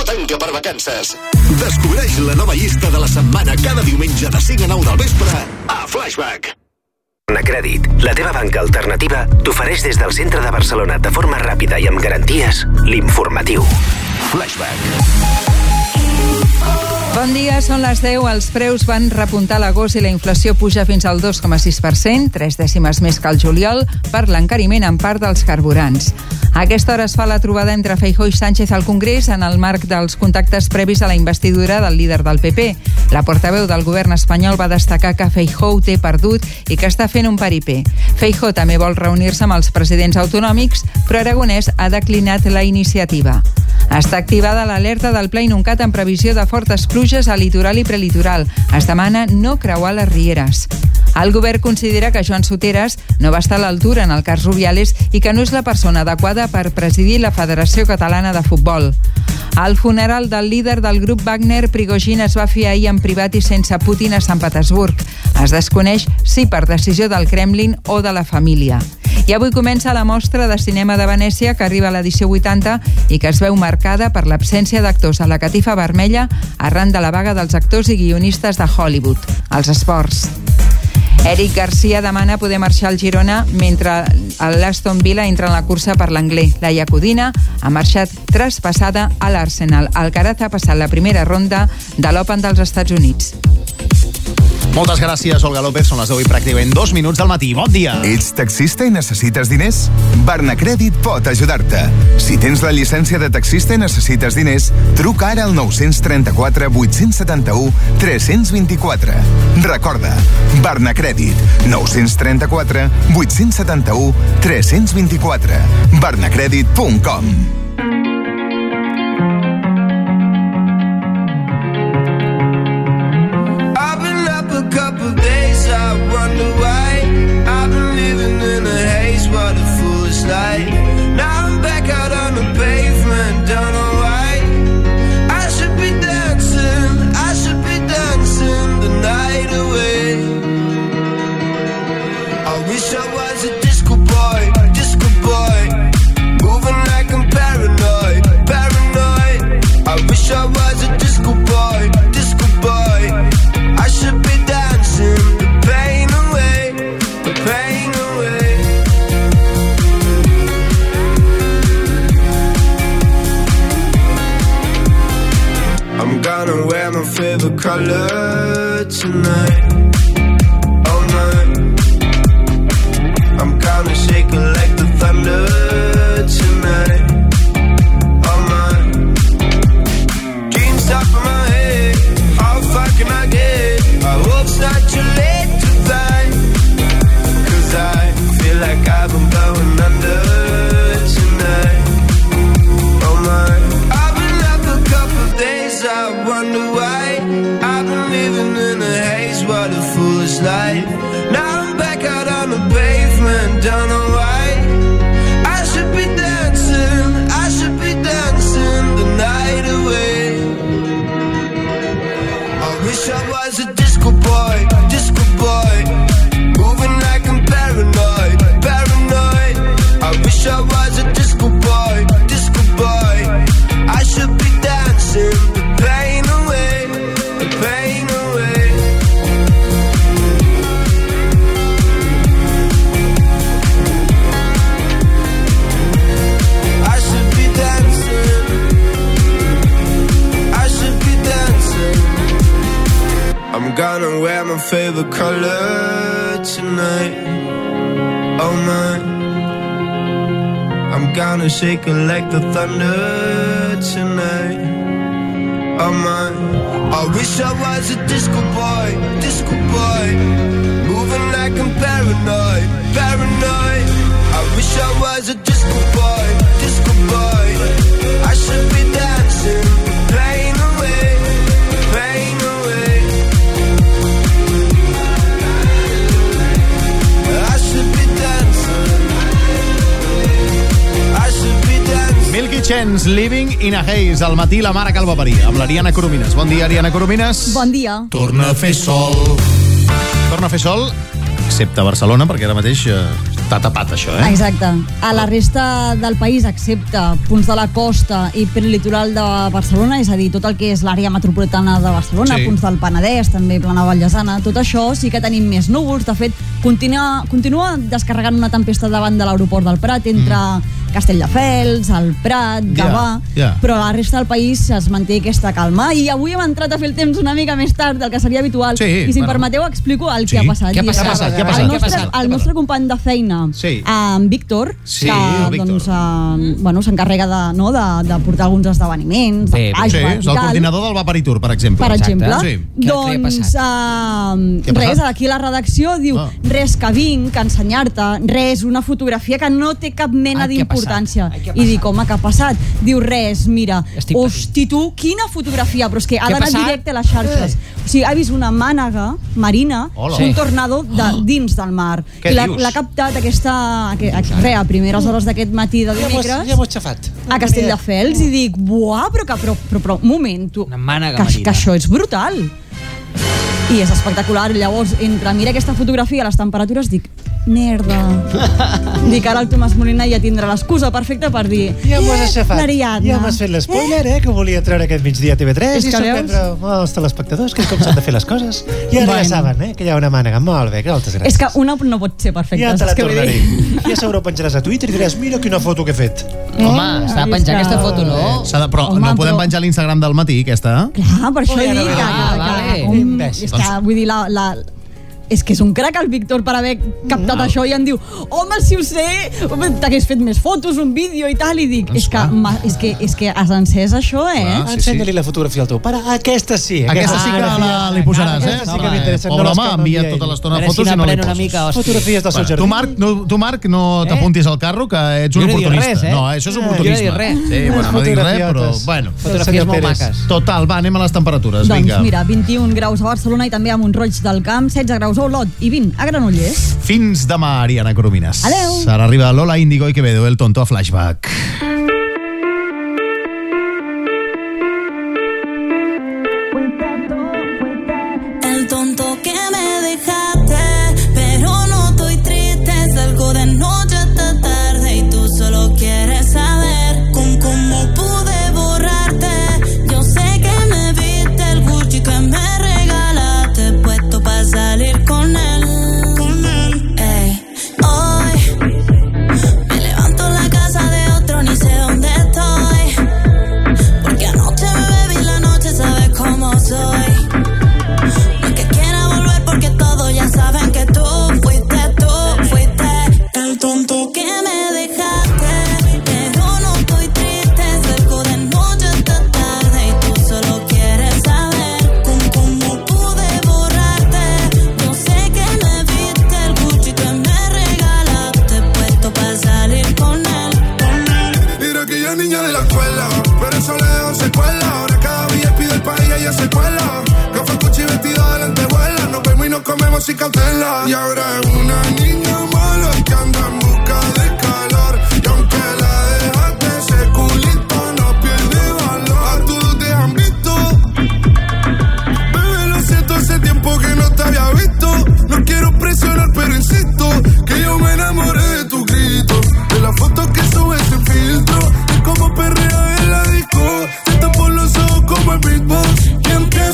no tanca per vacances. Descobreix la nova llista de la setmana cada diumenge de 5 a 9 del vespre a Flashback. Crèdit, la teva banca alternativa, t'ofereix des del centre de Barcelona de forma ràpida i amb garanties l'informatiu. Flashback. Bon dia, són les 10. Els preus van repuntar a l'agost i la inflació puja fins al 2,6%, tres dècimes més que el juliol, per l'encariment en part dels carburants. A aquesta hora es fa la trobada entre Feijó i Sánchez al Congrés en el marc dels contactes previs a la investidura del líder del PP. La portaveu del govern espanyol va destacar que Feijó ho té perdut i que està fent un paripé. Feijó també vol reunir-se amb els presidents autonòmics, però Aragonès ha declinat la iniciativa. Està activada l'alerta del Pla Inuncat en previsió de fortes pluges al litoral i prelitoral. Es demana no creuar les rieres. El govern considera que Joan Soteres no va estar a l'altura en el cas Rubiales i que no és la persona adequada per presidir la Federació Catalana de Futbol. El funeral del líder del grup Wagner, Prigogine, es va fer ahir en privat i sense Putin a Sant Petersburg. Es desconeix si per decisió del Kremlin o de la família. I avui comença la mostra de cinema de Venècia, que arriba a l'edició 80 i que es veu marcada per l'absència d'actors a la catifa vermella arran de la vaga dels actors i guionistes de Hollywood. Els esports. Eric Garcia demana poder marxar al Girona mentre l'Aston Villa entra en la cursa per l'anglès. La Iacudina ha marxat traspassada a l'Arsenal. Alcaraz ha passat la primera ronda de l'Open dels Estats Units. Moltes gràcies, Olga López. Són les 10 i pràcticament dos minuts del matí. Bon dia. Ets taxista i necessites diners? Barnacrèdit pot ajudar-te. Si tens la llicència de taxista i necessites diners, truca ara al 934 871 324. Recorda, Barnacrèdit, 934 871 324. barnacrèdit.com color tonight. Gonna wear my favorite color tonight. Oh my. I'm gonna shake it like the thunder tonight. Oh my. I wish I was a disco boy, disco boy. Moving like I'm paranoid, paranoid. I wish I was a disco Chance, Living in a Haze. Al matí la mare Calva Parí, amb l'Ariana Coromines. Bon dia, Ariana Coromines. Bon dia. Torna a fer sol. Torna a fer sol, excepte a Barcelona, perquè ara mateix eh, Està tapat, això, eh? Exacte. A la resta del país, excepte punts de la costa i prelitoral de Barcelona, és a dir, tot el que és l'àrea metropolitana de Barcelona, Sí. punts del Penedès, també plana Vallesana, tot això sí que tenim més núvols. De fet, continua, continua descarregant una tempesta davant de l'aeroport del Prat, entre Castelldefels, el Prat, Gavà, ja. però a la resta del país es manté aquesta calma. I avui hem entrat a fer el temps una mica més tard del que seria habitual. Sí, I si em bueno. permeteu, explico el Sí. que ha passat. Què ha passat? que Què ha passat? El Què ha nostre, passat? el nostre company de feina, Sí. en Víctor, Sí, que doncs, eh, bueno, s'encarrega de, no, de, de portar alguns esdeveniments, Bé, de bé. Sí, és el coordinador del Vaporitour, per exemple. Per exemple, Sí. Hi ha doncs Què ha res, passat? aquí a la redacció diu Ah. res que vinc a ensenyar-te, res, una fotografia que no té cap mena ha d'importància. Passat? Ai, I dic, passat? home, què ha passat? Diu, res, mira, Estic hosti tu, quina fotografia, però és que ha d'anar directe a les xarxes. O sigui, ha vist una mànega marina, Hola. un tornado de, dins del mar. Què I l'ha captat aquesta, que, re, a primeres hores d'aquest matí de Ja dimecres ja m'ho has xafat. a Castelldefels i dic, buah, però que, però, però, però un moment, tu, Una mànega que, marina. que això és brutal. I és espectacular. Llavors, entre mira aquesta fotografia, les temperatures, dic, merda. dic, ara el Tomàs Molina ja tindrà l'excusa perfecta per dir, Ja m'ho has aixafat. l'Ariadna. Ja m'has fet l'espoiler, eh, que volia treure aquest migdia a TV3 És i que sorprendre els telespectadors, que és com s'han de fer les coses. I ara Bueno. ja saben, eh, que hi ha una mànega. Molt bé, moltes gràcies. És que una no pot ser perfecta. ja te la tornaré. Ja segurament penjaràs a Twitter i diràs, mira quina foto que he fet. Home, s'ha de penjar que- aquesta foto, no? S'ha de, però Home, no podem però- penjar l'Instagram del matí, aquesta? Clar, per això Oh, ja no dic veig. que, Ah, que, vale. que, és que, vull dir, la, la, és que és un crac el Víctor per haver captat No. això i em diu, home, si ho sé, t'hagués fet més fotos, un vídeo i tal, i dic, Doncs és que, ma, és que, és que has encès això, eh? Clar. sí, Ensenya-li la fotografia al teu pare. Aquesta sí. Aquesta sí que la, li posaràs, eh? Aquesta sí que m'interessa. Pobre home, que envia tota l'estona fotos i no li poses. mica. Fotografies del seu jardí. tu, Marc, no, tu, Marc, no t'apuntis al carro, que ets un oportunista. res, eh? No, això és Eh, oportunisme. jo no he dit res. Sí, bueno, no dic res, però... Bueno, Fotografies molt maques. total, va, anem a les temperatures, Doncs vinga. mira, 21 graus a Barcelona i també a Montroig del Camp, 16 graus a Olot i 20 a Granollers. Fins demà, Ariana Coromines. Adeu. Ara arriba Lola Índigo i Quevedo, el tonto a Flashback. Y sin. Y ahora es una niña mala que anda en busca de calor. Y aunque la dejaste, ese culito no pierde valor. A todos te han visto. Bebé, lo siento, hace tiempo que no te había visto. No quiero presionar, pero insisto que yo me enamoré de tu grito. De la foto que subes sin filtro. De cómo perrea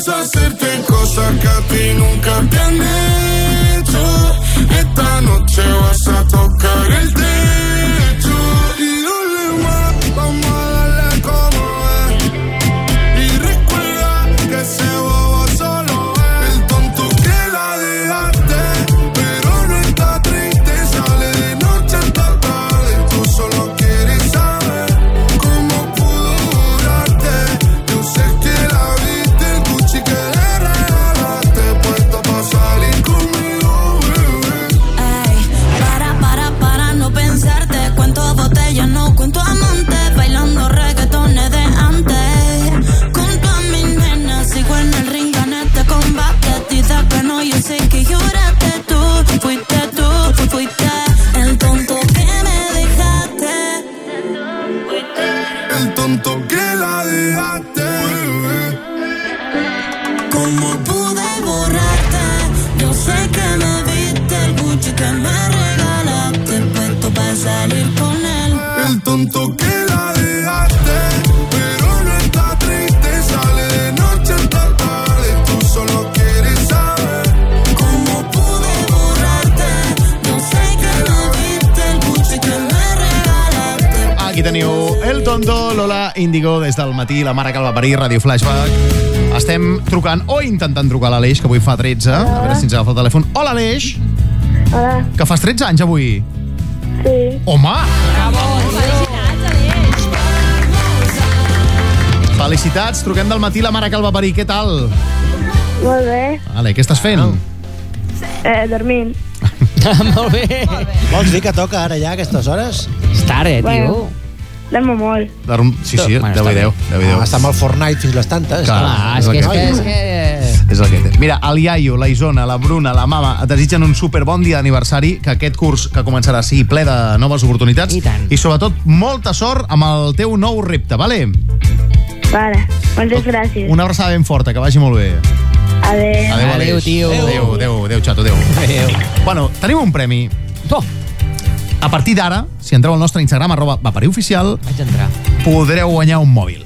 Y empiezo a hacerte cosas que a ti nunca te han hecho. Esta noche vas a tocar el techo. Tonto, Lola Índigo, des del matí, la mare que el va parir, Ràdio Flashback. Estem trucant o intentant trucar a l'Aleix, que avui fa 13. A veure si ens agafa el telèfon. Hola, Aleix. Hola, Que fas 13 anys avui. sí. Home! Felicitats, truquem del matí la mare que el va parir. Què tal? Molt bé. Ale, què estàs fent? Eh, dormint. Molt bé. Vols dir que toca ara ja a aquestes hores? Està ara, tio. Bueno. Dormo molt. Dorm... Sí, sí, Bueno, 10 està i 10. 10 i 10. Ah, està amb el Fortnite fins les tantes. Clar. Ah, és que, és que, és que... És el que té. Mira, el iaio, la Isona, la Bruna, la mama et desitgen un super bon dia d'aniversari, que aquest curs que començarà sí, ple de noves oportunitats I tant. i sobretot molta sort amb el teu nou repte, vale? Vale, moltes gràcies. Una abraçada ben forta, que vagi molt bé. Adéu. Adéu, Adéu, tio. Adéu, adéu, adéu, xato, adéu. Adéu. Bueno, tenim un premi. Oh, A partir d'ara, si entreu al nostre Instagram, arroba vaparioficial, vaig entrar. podreu guanyar un mòbil.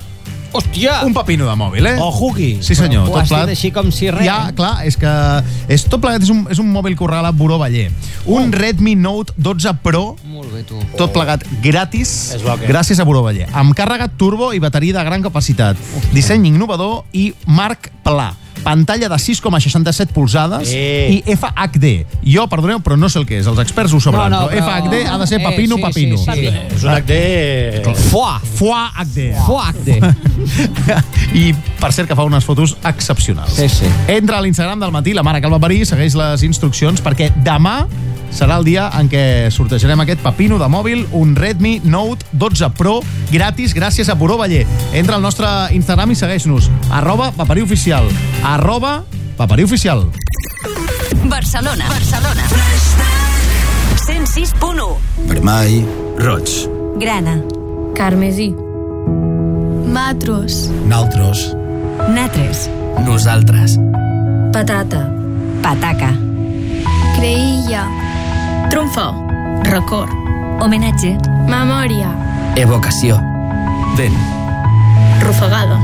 Hòstia! Un pepino de mòbil, eh? O Hugi. Sí, senyor. Ho has dit així com si res. Ja, clar, és que és, tot plegat és un, és un mòbil que us regala Buró Baller. Un Redmi Note 12 Pro, Molt bé, tu. tot plegat gratis, És bo, gràcies a Buró Baller. Amb càrrega turbo i bateria de gran capacitat. Disseny innovador i marc pla. Pantalla de 6,67 polzades Eh. i FHD. Jo, perdoneu, però no sé el que és. Els experts ho sabran. No, no, però FHD ha de ser Eh, papino, sí, papino. sí, sí. És un HD... Fuà! Fuà HD. Fuà, de. I, per cert, que fa unes fotos excepcionals. Sí, sí. Entra a l'Instagram del matí, la mare que el va parir, segueix les instruccions, perquè demà serà el dia en què sortejarem aquest pepino de mòbil, un Redmi Note 12 Pro, gratis, gràcies a Puró Baller. Entra al nostre Instagram i segueix-nos. Arroba papariοficial. Arroba papariοficial. Barcelona. Barcelona. 106.1. Vermell, roig, Grana. Carmesí. Matros. naltros, Natres. nosaltres. Patata. Pataca. Creïlla. Trumfo. Record. Homenatge. Memòria. Evocació. Vent. Rufagada.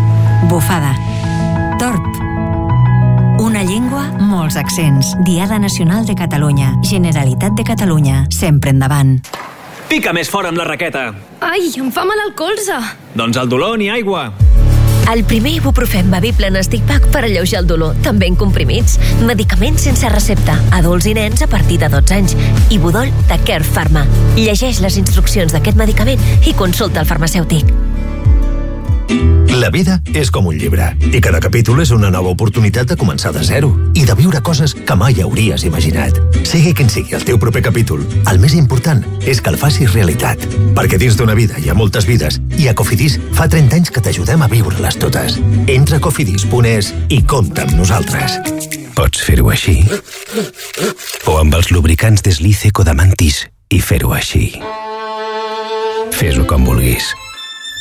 Bufada. Torp. Una llengua, molts accents. Diada Nacional de Catalunya. Generalitat de Catalunya. Sempre endavant. Pica més fort amb la raqueta. Ai, em fa mal el colze. Doncs el dolor ni aigua. El primer ibuprofèn bevible en stick pack per alleujar el dolor, també en comprimits. Medicaments sense recepta, adults i nens a partir de 12 anys. Ibudol de Care Pharma. Llegeix les instruccions d'aquest medicament i consulta el farmacèutic. La vida és com un llibre i cada capítol és una nova oportunitat de començar de zero i de viure coses que mai hauries imaginat. Sigui quin sigui el teu proper capítol, el més important és que el facis realitat. Perquè dins d'una vida hi ha moltes vides i a Cofidis fa 30 anys que t'ajudem a viure-les totes. Entra a cofidis.es i compta amb nosaltres. Pots fer-ho així. O amb els lubricants Deslice Codamantis i fer-ho així. Fes-ho com vulguis.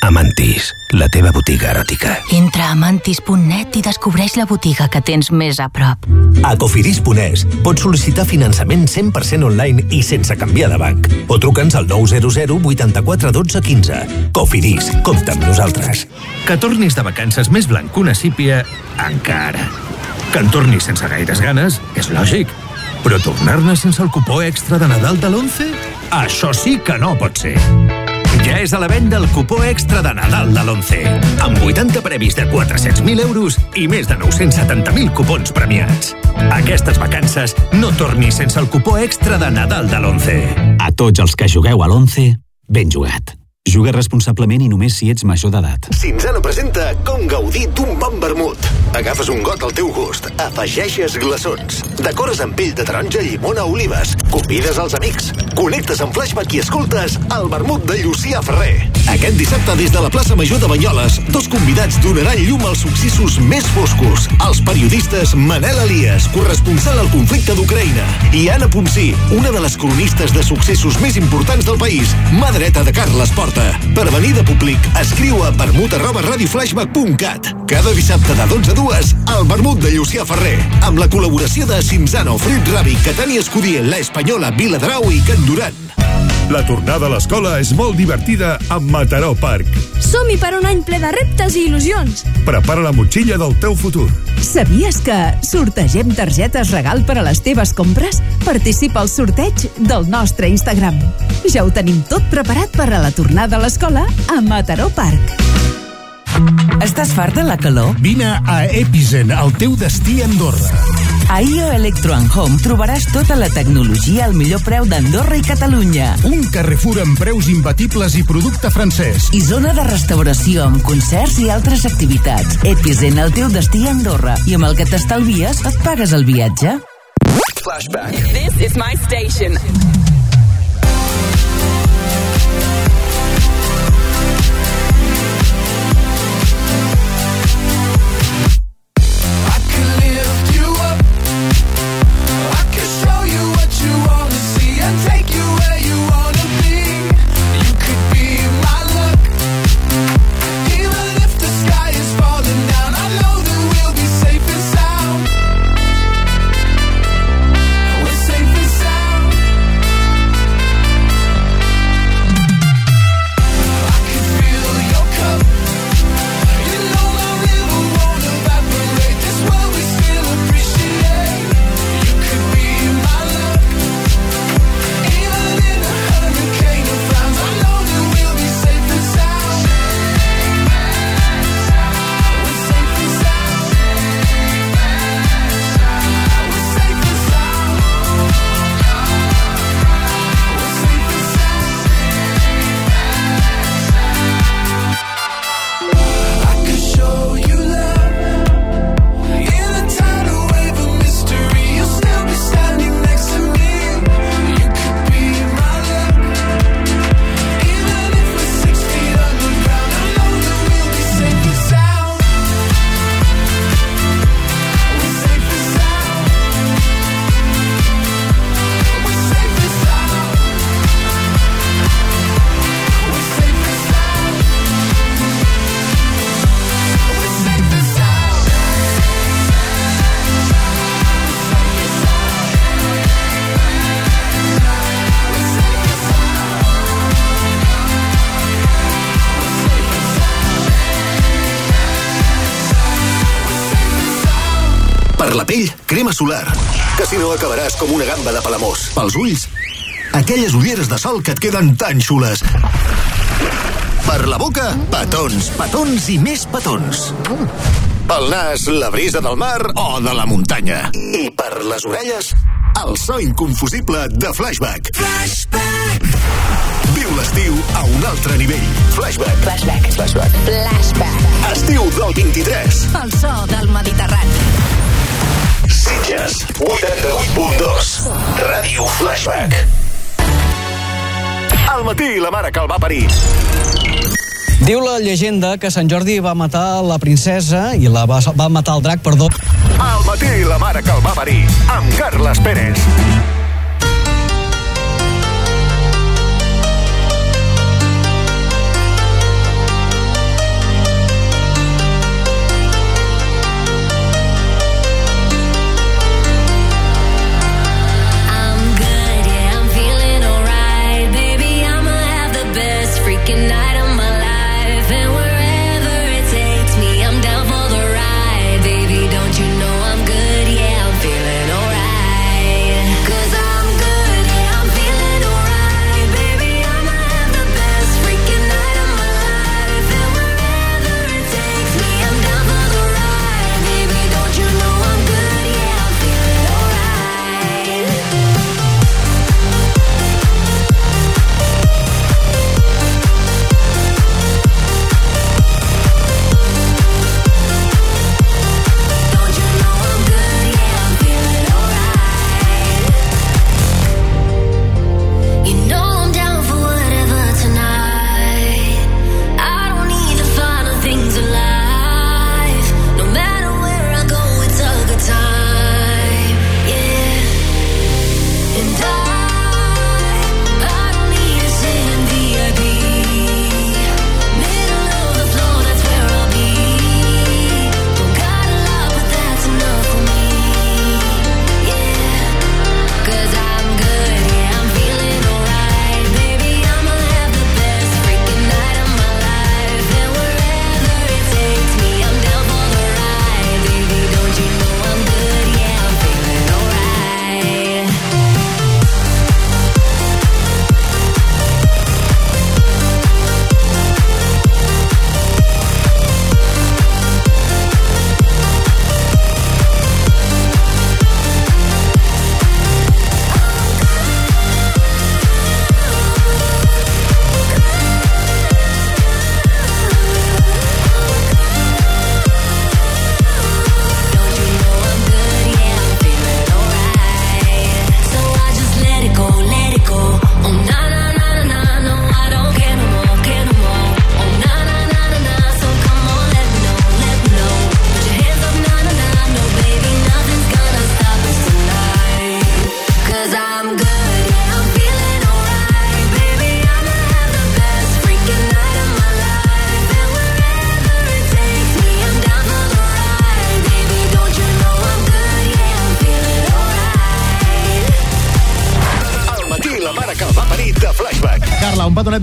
Amantis, la teva botiga eròtica. Entra a mantis.net i descobreix la botiga que tens més a prop. A cofidis.es pots sol·licitar finançament 100% online i sense canviar de banc. O truca'ns al 900 84 12 15. Cofidis, compta amb nosaltres. Que tornis de vacances més blanc que una sípia, encara. Que en tornis sense gaires ganes, és lògic. Però tornar-ne sense el cupó extra de Nadal de l'11? Això sí que no pot ser. Ja és a la venda el cupó extra de Nadal de l'11. Amb 80 premis de 400.000 euros i més de 970.000 cupons premiats. Aquestes vacances no tornis sense el cupó extra de Nadal de l'11. A tots els que jugueu a l'11, ben jugat. Juga responsablement i només si ets major d'edat. Cinzano presenta com gaudir d'un bon vermut. Agafes un got al teu gust, afegeixes glaçons, decores amb pell de taronja, llimona, olives, convides els amics, connectes amb flashback i escoltes el vermut de Llucià Ferrer. Aquest dissabte des de la plaça Major de Banyoles, dos convidats donaran llum als successos més foscos. Els periodistes Manel Elias, corresponsal al conflicte d'Ucraïna, i Anna Ponsí, una de les cronistes de successos més importants del país, mà dreta de Carles Porta. Per venir de públic, escriu a vermut arroba radioflashback.cat. Cada dissabte de 12 a 2, el vermut de Llucià Ferrer, amb la col·laboració de Cinzano, Fruit Ravi, Catània Escudier, La Espanyola, Viladrau i Can Duran. La tornada a l'escola és molt divertida amb Mataró Park. Som-hi per un any ple de reptes i il·lusions. Prepara la motxilla del teu futur. Sabies que sortegem targetes regal per a les teves compres? Participa al sorteig del nostre Instagram. Ja ho tenim tot preparat per a la tornada a l'escola a Mataró Park. Estàs fart de la calor? Vine a Epizen, el teu destí a Andorra. A IO Electro and Home trobaràs tota la tecnologia al millor preu d'Andorra i Catalunya. Un Carrefour amb preus imbatibles i producte francès. I zona de restauració amb concerts i altres activitats. Epizen, el teu destí a Andorra. I amb el que t'estalvies, et pagues el viatge. Flashback. This is my station. Solar. Que si no acabaràs com una gamba de palamós. Pels ulls, aquelles ulleres de sol que et queden tan xules. Per la boca, petons, petons i més petons. Pel nas, la brisa del mar o de la muntanya. I per les orelles, el so inconfusible de Flashback. Flashback! Viu l'estiu a un altre nivell. Flashback. Flashback. Flashback. Flashback. Estiu del 23. El so del Mediterrani. Sitges, 88.2. Ràdio Flashback. Al matí la mare que el va parir. Diu la llegenda que Sant Jordi va matar la princesa i la va, va matar el drac, perdó. Al matí la mare que el va parir. Amb Carles Pérez.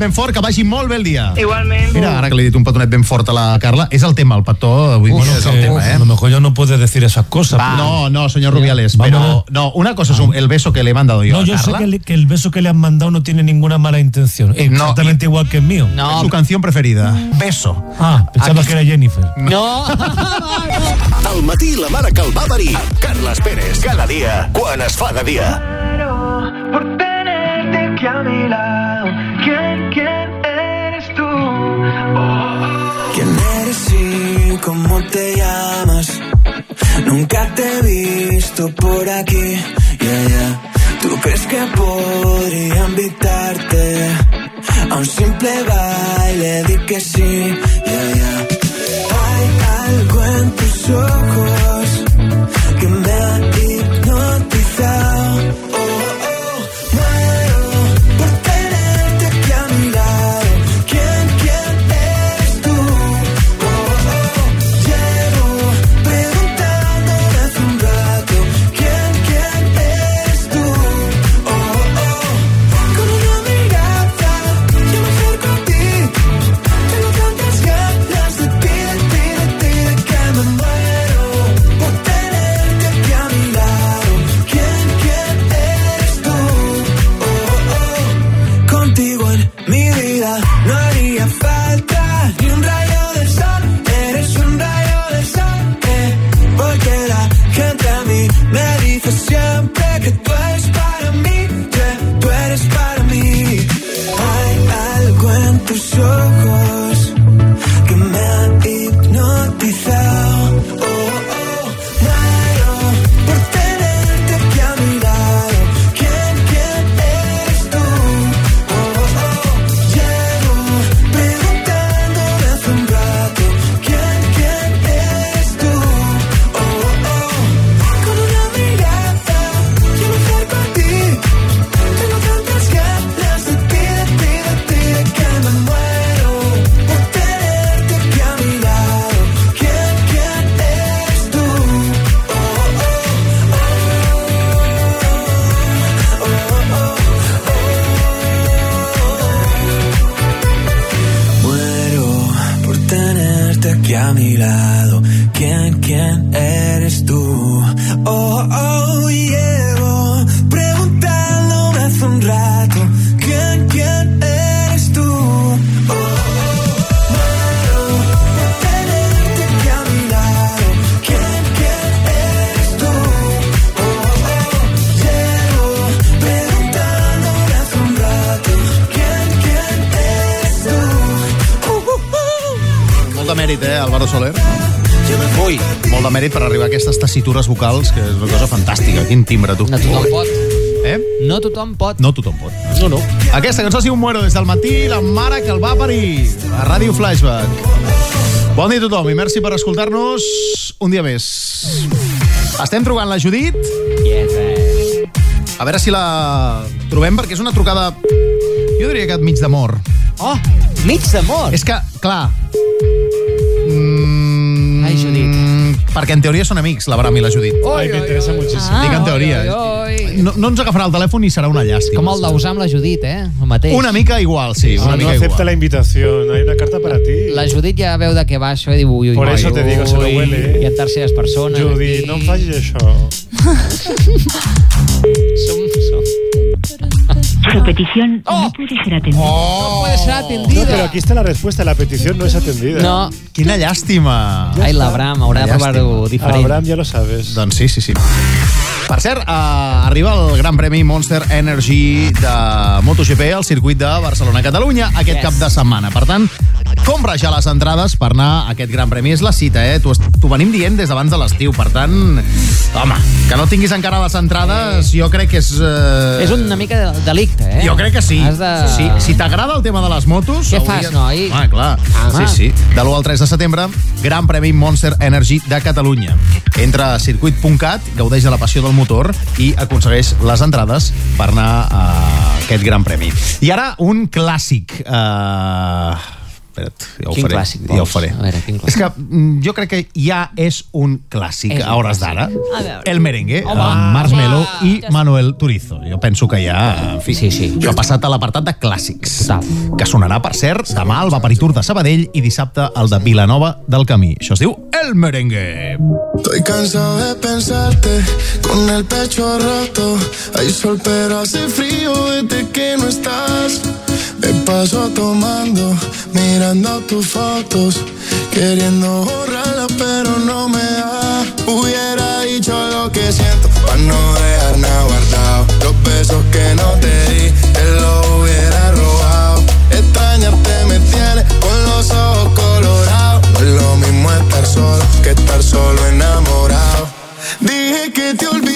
Ben fort, que vagi molt bé el dia. Igualment. Mira, ara que li he dit un petonet ben fort a la Carla, és el tema, el petó, avui Bueno, dia és el que tema, eh? A lo mejor ya no puede decir esas cosas. Va. No, no, señor Rubiales, Vámonos. pero no, una cosa es un- el beso que le he mandado yo No, a yo sé Carla. que el, que el beso que le han mandado no tiene ninguna mala intención. Exactamente igual que el mío. Es su canción preferida. Beso. Ah, pensaba que era Jennifer. No. Al matí la mare que el va parir. Carles Pérez. Cada dia, quan es fa de dia. Visto por aquí, yeah, yeah. ¿Tú crees que podría invitarte a un simple baile? Di que sí, yeah, yeah. Hay algo en tus ojos que és una cosa fantàstica. Quin timbre, tu. No tothom pot. Eh? No tothom pot. No tothom pot. No, no. Aquesta cançó sigut un muero des del matí, la mare que el va parir, a Ràdio Flashback. Bon dia a tothom i merci per escoltar-nos un dia més. Estem trucant la Judit. A veure si la trobem, perquè és una trucada, jo diria que mig d'amor. Oh, mig d'amor? És que, clar... Perquè en teoria són amics, la Bram i la Judit. Ai, m'interessa moltíssim. Dic en teoria. Oi, No, no ens agafarà el telèfon i serà una llàstima. Com el d'usar amb la Judit, eh? El mateix. Una mica igual, sí. Una no mica acepta igual. la invitación. Hay una carta para ti. La Judit ja veu de què va això i diu ui, ui, Por ui, eso te digo, se lo huele, eh? Hi ha terceres persones. Judit, aquí. no em facis això. Som, som. Su petición no puede ser atendida. No puede ser atendida. No, pero aquí está la respuesta. La petición no es atendida. No. Quina llàstima. Ai, l'Abram, haurà de provar-ho diferent. Abraham ya lo sabes. Doncs sí, sí, sí. Per cert, uh, arriba el Gran Premi Monster Energy de MotoGP al circuit de Barcelona-Catalunya aquest Yes. cap de setmana. Per tant, compra ja les entrades per anar a aquest Gran Premi. És la cita, eh? T'ho venim dient des d'abans de l'estiu. Per tant, home, que no tinguis encara les entrades, jo crec que és... Uh... És una mica de delicte, eh? Jo crec que sí. Has de... sí si t'agrada el tema de les motos... Què fas, noi? Ah, clar. Home. Sí, sí. De l'1 al 3 de setembre, Gran Premi Monster Energy de Catalunya. Entra a circuit.cat, gaudeix de la passió del motor i aconsegueix les entrades per anar a aquest Gran Premi. I ara un clàssic. Uh, Espera't, ja ho Quin faré. clàssic ja ho faré. A veure, quin és que mm, jo crec que ja és un clàssic És un a hores clàssic. d'ara. El merengue, Home. amb Marshmello i Manuel Turizo. Jo penso que ja, en fi, Sí, sí. jo ha passat a l'apartat de clàssics. Que sonarà, per cert, demà al Vaporitur de Sabadell i dissabte al de Vilanova del Camí. Això es diu El Merengue. Estoy cansado de pensarte con el pecho roto. Hay sol, pero hace frío desde que no estás. Me paso tomando, mirando tus fotos, queriendo borrarlas, pero no me da. Hubiera dicho lo que siento, para no dejar nada guardado. Los besos que no te di, te los hubiera robado. Extrañarte me tiene con los ojos colorados. No es lo mismo estar solo que estar solo enamorado. Dije que te olvidé,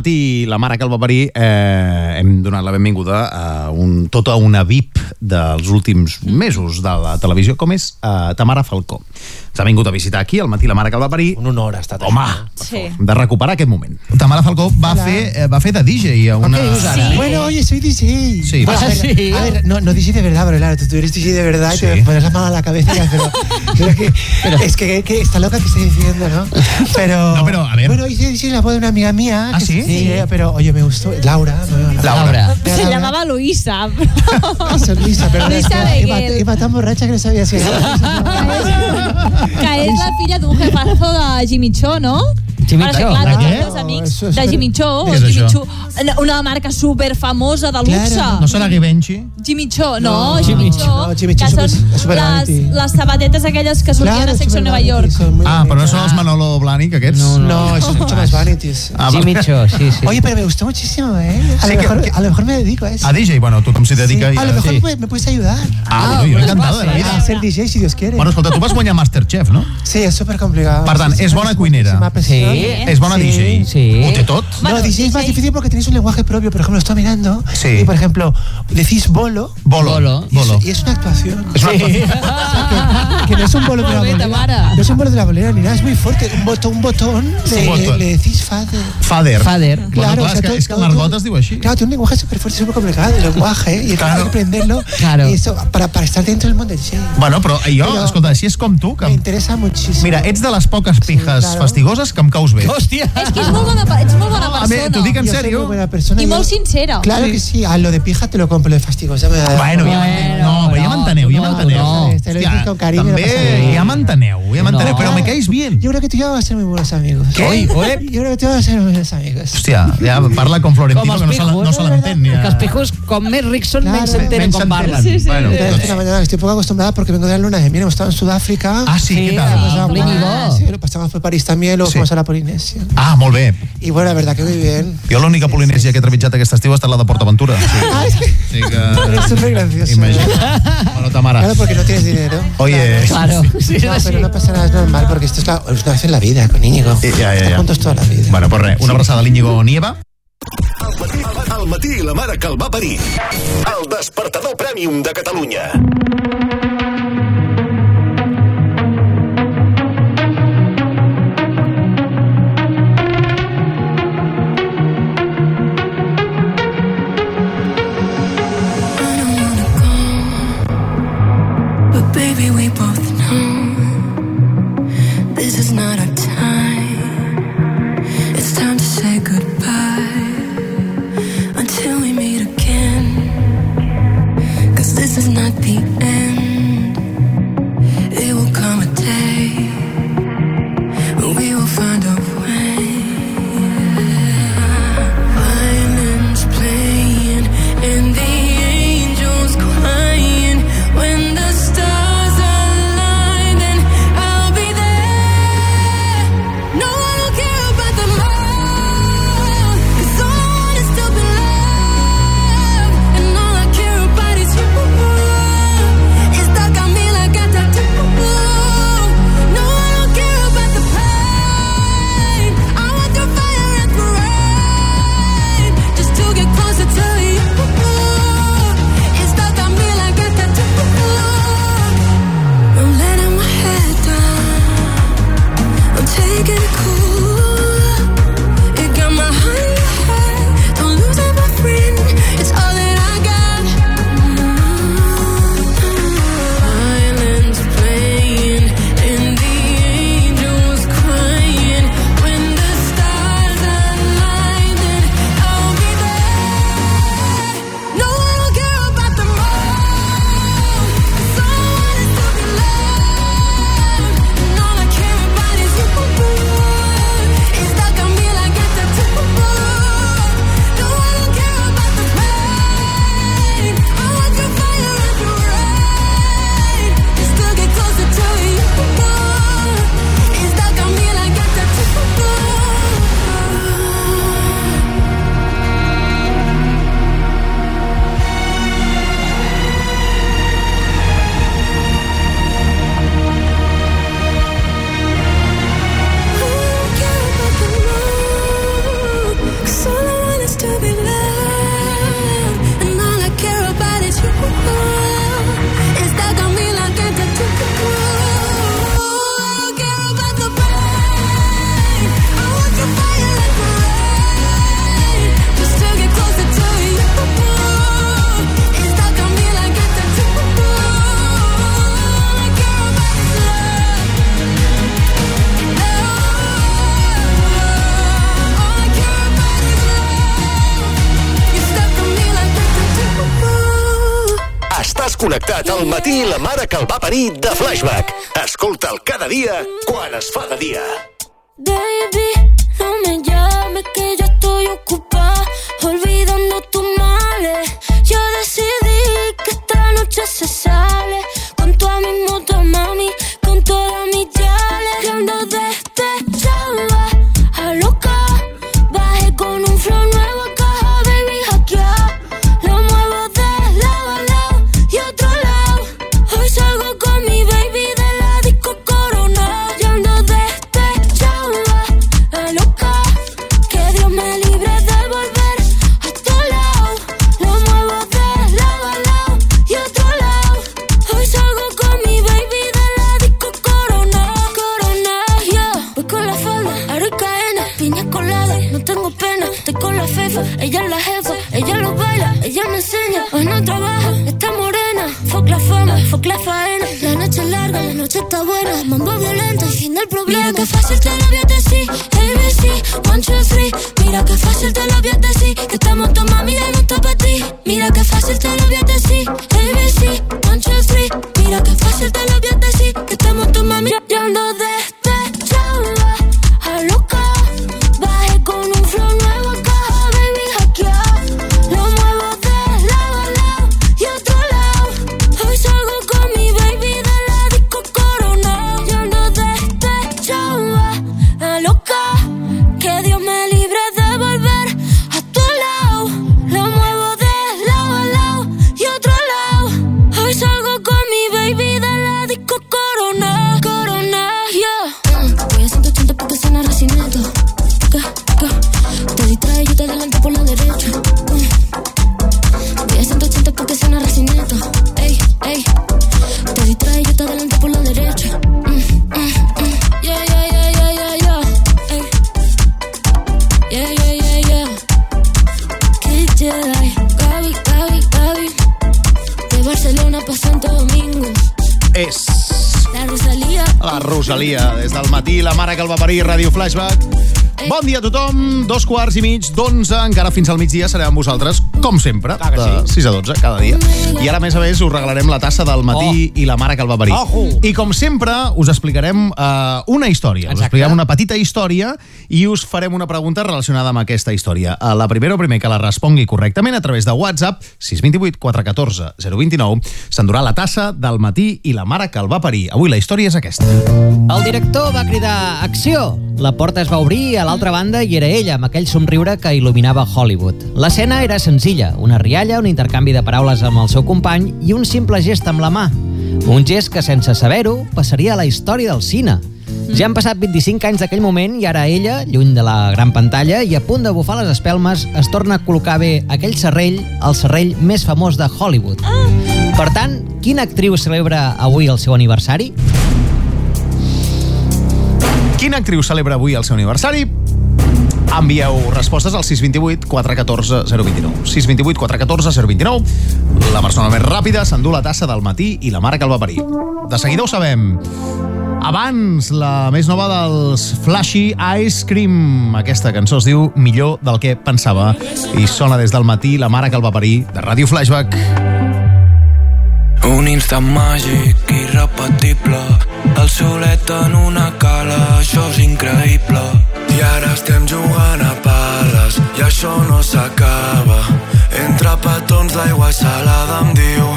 matí la mare que el va parir eh, hem donat la benvinguda a un, tota una VIP dels últims mesos de la televisió, com és eh, Tamara Falcó. S'ha vingut a visitar aquí al matí la mare que el va parir. Un honor ha estat Home, Sí. hem de recuperar aquest moment. Tamara Falcó va Hola. fer, eh, va fer de DJ a una... ¿Qué dices ahora? Bueno, oye, soy DJ. Sí. Ah, ver, sí. a ver, no, no DJ de verdad, pero claro, tú, tú eres DJ de verdad Sí. y te pones la mano a la cabeza y pero, pero que, es que, que está loca que estoy diciendo, ¿no? Pero, No, pero, a ver. Bueno, hice, hice la voz de una amiga mía. ¿Ah, sí? Sí, pero oye, me gustó. Laura, ¿no? Laura. Se llamaba Luisa. Eso, Luisa, pero Luisa iba, Beguel. iba tan borracha que no sabía si era. que és la filla d'un jefazo de Jimmy Cho, no? Jimmy Ara, Cho, clar, de tots els amics de això? Cho, una marca super famosa de luxe. No serà Givenchy? Jimmy Cho, no, No, Jimmy no, no, Cho que super- són super les, les sabatetes aquelles que sortien Claro, a Sexo super Nova vanity, York. son Ah, però no bonitas. són els Manolo Blahnik, aquests? No, no, esos son mucho más vanities. Ah, Jimmy vale. Cho, sí, sí. Oye, pero me gustó muchísimo, ¿eh? A, Sí, lo, mejor, que- a lo mejor me dedico a eso. A DJ, bueno, tothom s'hi dedica. Sí, a lo mejor me, me puedes ayudar. Ah, bueno, jo encantado de la A vida. ser DJ si Dios quiere. Bueno, escolta, tu vas guanyar Masterchef, no? Sí, es súper complicado. Per tant, Sí, és sí, bona es cuinera. Sí. Es buena DJ. Sí. ¿O de tot? no, DJ es más difícil porque tenéis un lenguaje propio. Por ejemplo, estoy mirando Sí. y, por ejemplo, decís bolo. Bolo. Bolo. Y, es, y es una actuación. Es una Sí. que, que no es un bolo de la bolera. No es un bolo de la bolera ni nada, es muy fuerte. Un botón, un botón, Sí. le, Botón. le decís fader. Fader. Fader. Bueno, Claro, clar, o sea, és que, todo- és que el todo- argot es diu així. Claro, tiene un lenguaje súper fuerte, súper complicado el lenguaje, ¿eh? y claro. aprenderlo. Claro. Y eso, para, para estar dentro del mundo del DJ. Bueno, però jo, Però- escolta, si és com tu... Que... Me interesa muchísimo. Mira, ets de les poques pijes claro. fastigoses que em caus bé. Hòstia! És que és molt bona, ets molt bona a ver, persona. t'ho dic en sèrio. muy buena persona. I molt sincera. Claro que sí, a lo de pija te lo compro, lo de fastigosa me da. Bueno, ja. No, però ja m'enteneu, ja m'enteneu. No També, ja m'enteneu, ja m'enteneu, No. però me caís bien. Yo creo que tú y yo vamos a ser muy buenos amigos. ¿Qué? Oi. Yo creo que tú vamos a ser muy buenos amigos. Hòstia, ja parla com Florentino, que no se, no se l'entén. Que Ja. els pijos, com més rics són, Claro. menys s'entenen com parlen. Sí, sí. Bueno, doncs- esta mañana que estoy poco acostumbrada porque vengo de la luna de miel, hemos estado en Sudáfrica. Ah, sí, què tal? Plinigó. sí, lo pasamos por París también, luego Sí. fuimos a la Polinesia. Ah, molt bé. Y bueno, la verdad que muy bien. Jo l'única polinèsia que he trepitjat aquest estiu ha estat la de PortAventura. Sí. Ah, es que Sí que... eres súper gracioso. Imagina. Bueno, Tamara. Claro, porque no tienes dinero. Oye. Claro, sí, No, sí. pero no pasa nada, es normal, porque esto es, la, es una vez en la vida con Íñigo. Ja, ja, Estar ja. juntos toda la vida. Bueno, pues res, una abraçada a l'Íñigo Nieva. Al matí la mare que el va parir. El despertador Premium de Catalunya. Mare que el va parir de Flashback. Quarts i mig d'onze, encara fins al migdia serem amb vosaltres, com sempre, de 6 a 12, cada dia. I ara, a més a més, us regalarem la tassa del matí i la mare que el va parir. Ojo. I com sempre, us explicarem uh, una història. Us Exacte. explicarem una petita història i us farem una pregunta relacionada amb aquesta història. Uh, la primera o primer que la respongui correctament a través de WhatsApp, 628 414 029, s'endurà la tassa del matí i la mare que el va parir. Avui la història és aquesta. El director va cridar acció. La porta es va obrir a l'altra banda i era ella, amb aquell somriure que il·luminava Hollywood. L'escena era senzilla, una rialla, un intercanvi de paraules amb el seu company i un simple gest amb la mà. Un gest que, sense saber-ho, passaria a la història del cine. Ja han passat 25 anys d'aquell moment i ara ella, lluny de la gran pantalla i a punt de bufar les espelmes, es torna a col·locar bé aquell serrell, el serrell més famós de Hollywood. Per tant, quina actriu celebra avui el seu aniversari? Quina actriu celebra avui el seu aniversari? Envieu respostes al 628 414 029. 628 414 029. La persona més ràpida s'endú la tassa del matí i la que el va parir. De seguida ho sabem. Abans, la més nova dels Flashy Ice Cream. Aquesta cançó es diu Millor del que pensava. I sona des del matí la mare que el va parir de Ràdio Flashback. Un instant màgic, irrepetible. El solet en una cala, això és increïble. I ara estem jugant a pales I això no s'acaba. Entre petons d'aigua salada em diu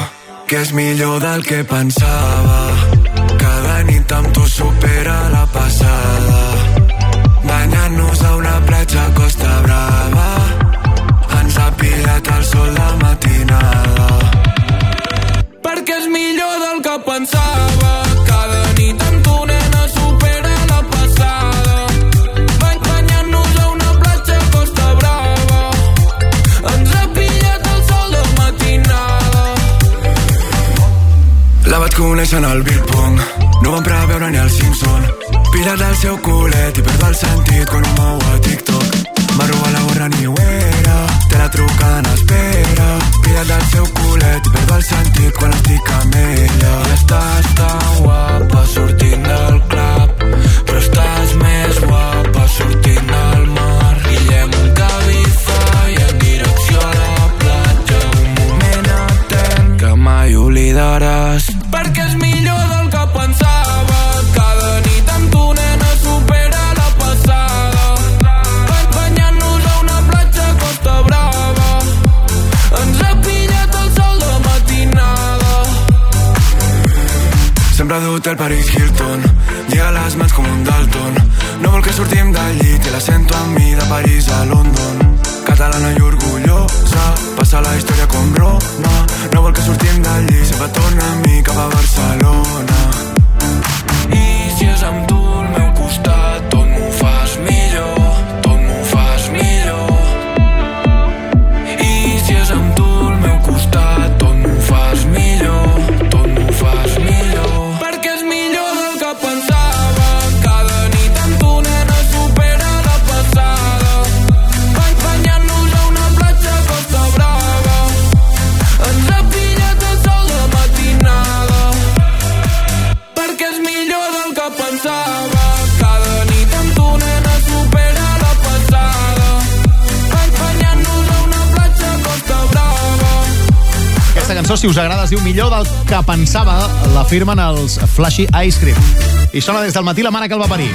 Que és millor del que pensava nit amb tu supera la passada. Banyant-nos a una platja a Costa Brava. Ens ha pillat el sol de matinada. Perquè és millor del que pensava. Cada nit amb tu nena supera la passada. Bany banyant-nos a una platja a Costa Brava. Ens ha pillat el sol de matinada. La vaig conèixer en el beer pong no vam preveure ni el Simpson. Pirat del seu culet i perdo el sentit quan ho mou a TikTok. M'ha robat la gorra ni ho era te la trucada en espera. Pirat del seu culet i perdo el sentit quan estic amb ella sempre ha dut el Paris Hilton lliga les mans com un Dalton. No vol que sortim del llit i la sento amb mi de París a London. Catalana i orgullosa passa la història com Roma. No vol que sortim del llit sempre torna amb mi cap a Barcelona. I si és amb tu cançó, si us agrada, es diu Millor del que pensava, l'afirmen els Flashy Ice Cream. I sona des del matí la mare que el va parir.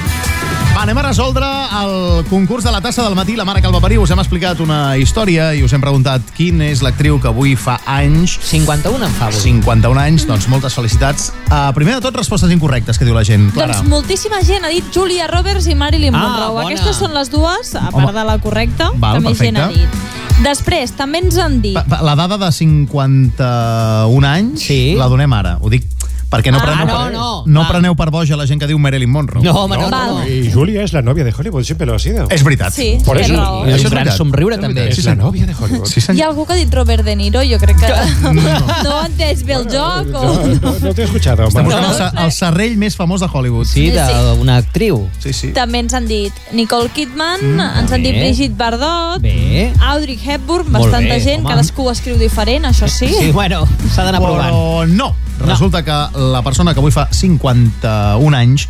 Va, anem a resoldre el concurs de la tassa del matí, la mare que el va parir. Us hem explicat una història i us hem preguntat quin és l'actriu que avui fa anys. 51 en fa avui. 51 anys, doncs moltes felicitats. Uh, primer de tot, respostes incorrectes, que diu la gent. Clara. Doncs moltíssima gent ha dit Julia Roberts i Marilyn Ah, Monroe. bona. Aquestes són les dues, a Home. part de la correcta, Val, que més gent ha perfecte. dit. Després, també ens han dit... Pa- pa- La dada de 51 anys sí. la donem ara. Ho dic perquè no, Ah, preneu, no, per, no. no preneu per boja la gent que diu Marilyn Monroe. No, home, no, no, no. Y Julia es la novia de Hollywood, siempre lo ha sido. És veritat. Sí, Por eso. I Això un és gran veritat. somriure, És també. Es la novia de Hollywood. Sí, Hi senyor. ha algú que ha dit Robert De Niro, jo crec que no, ha entès bé el joc. O... No, no, no te he escuchado. Estem buscant el, sa- el serrell més famós de Hollywood. Sí, d'una actriu. Sí, sí. També ens han dit Nicole Kidman, Mm, ens han dit. Brigitte Bardot, Bé. Audrey Hepburn, Molt bastanta bé, gent, home. cadascú ho escriu diferent, això sí. Sí, bueno, s'ha d'anar provant. Però no. Resulta que la persona que avui fa 51 anys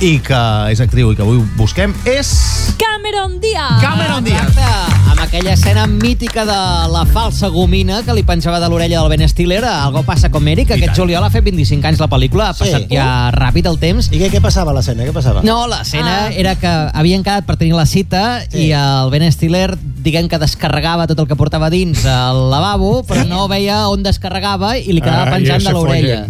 i que és actriu i que avui busquem és... Cameron Diaz. Cameron Diaz. Exacte, amb aquella escena mítica de la falsa gomina que li penjava de l'orella del Ben Stiller a Algo passa com Eric, que aquest juliol ha fet 25 anys la pel·lícula, ha Sí. passat ja ràpid el temps. ¿Y qué, qué pasaba la escena? ¿Qué pasaba? No, l'escena Ah. era que havien quedat per tenir la cita Sí. i el Ben Stiller, diguem que descarregava tot el que portava dins al lavabo, però no veia on descarregava i li quedava Ah, i penjant de l'orella.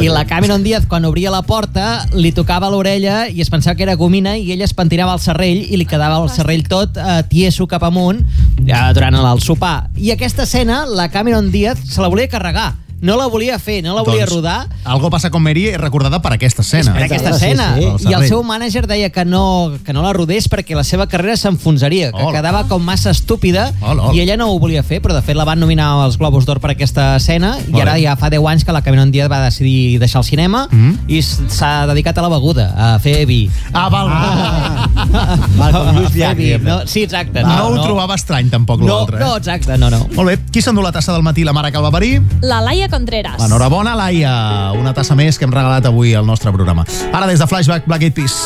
I la Cameron Diaz, quan obria la porta, li tocava l'orella i es pensava que era gomina i ella es pentinava el serrell i li quedava el serrell tot eh, tieso cap amunt eh, durant el sopar. I aquesta escena, la Cameron Diaz se la volia carregar. No la volia fer, no la volia rodar, Algo passa com Mary és recordada per aquesta escena. per aquesta sí, escena. sí. El I el seu mànager deia que no, que no la rodés perquè la seva carrera s'enfonsaria, que Hola. quedava com massa estúpida Hola, hola. i ella no ho volia fer, però de fet la van nominar als Globus d'Or per aquesta escena i ara ja fa 10 anys que la Cameron Diaz va decidir deixar el cinema Mhm. i s- s'ha dedicat a la beguda, a fer vi. Ah, val. Val, com Lluís Llach. No, sí, exacte. No, ho trobava estrany, tampoc, no, l'altre. no, Eh? exacte, no, no. Molt bé. Qui s'endú la tassa del matí? La mare que el va parir? La Laia Contreras. Enhorabona, Laia. Una tassa més que hem regalat avui al nostre programa. Ara, des de Flashback, Black Eyed Peas.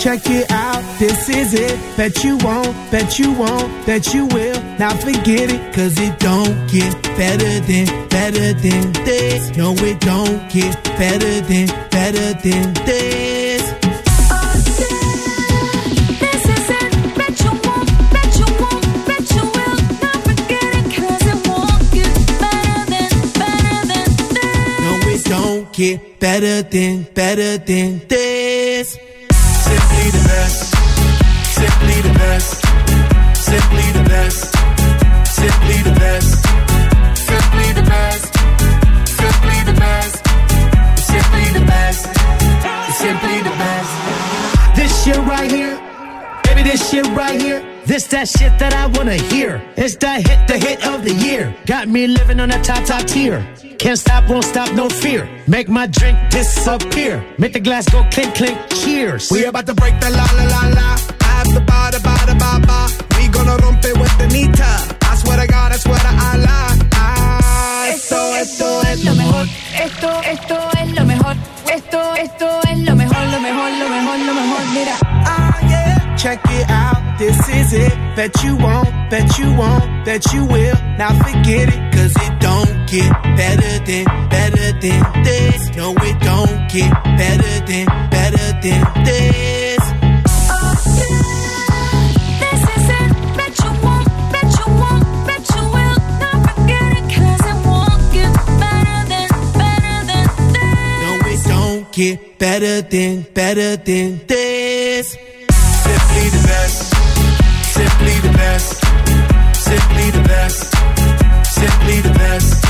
Check it out, this is it. Bet you won't, bet you won't, bet you will. Now forget it, cause it don't get better than, better than this. No, it don't get better than, better than this. Get better than, better than this. Simply the best. Simply the best. Simply the best. Simply the best. Simply the best. Simply the best. Simply the best. Simply the best. This shit right here. Baby, this shit right here. This that shit that I wanna hear. It's that hit, the hit of the year. Got me living on a top, top tier. Can't stop, won't stop, no fear. Make my drink disappear. Make the glass go clink, clink. Cheers. We about to break the la la la la. After ba da ba da ba ba. We gonna rompe with the nita. I swear to God, I swear to Allah. Ah, esto, esto es lo mejor. Esto, esto es lo mejor. Esto, esto es lo mejor, lo mejor, lo mejor, lo mejor. Mira. Ah, yeah. Check it out, this is it. Bet you won't, bet you won't, bet you will. Now forget it, cause it don't get better than, better than this. No, it don't get better than, better than this. Get better than, better than this. Simply the best. Simply the best. Simply the best. Simply the best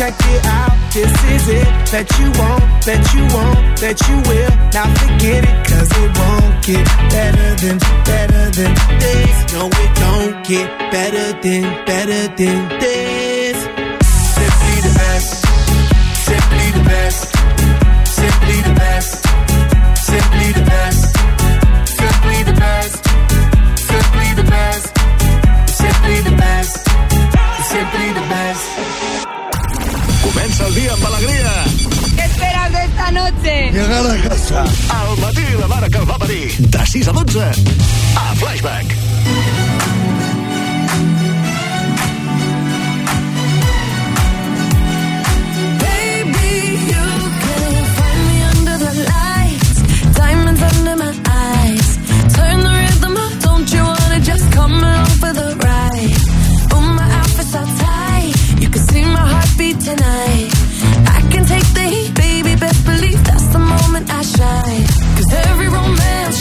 lo it out, this is it. that you won't, bet you won't, bet you will. Now forget it, cause it won't get better than, better than this. No, it don't get better than, better than this. Simply the best, simply the best, simply the best, simply the best, simply the best, simply the best, simply the best, simply the best. Comença el dia amb alegria. ¿Qué esperas de esta noche? Llegar a casa. Al matí la mare que el va parir. De 6 a 12. A Flashback. Baby, you can find me under the lights, diamonds under my eyes. Turn the rhythm up, don't you wanna just come along for the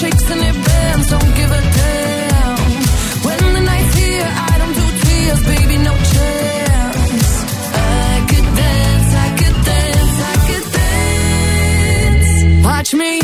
shakes and it bends, don't give a damn. When the night's here, I don't do tears, baby, no chance. I could dance, I could dance, I could dance. Watch me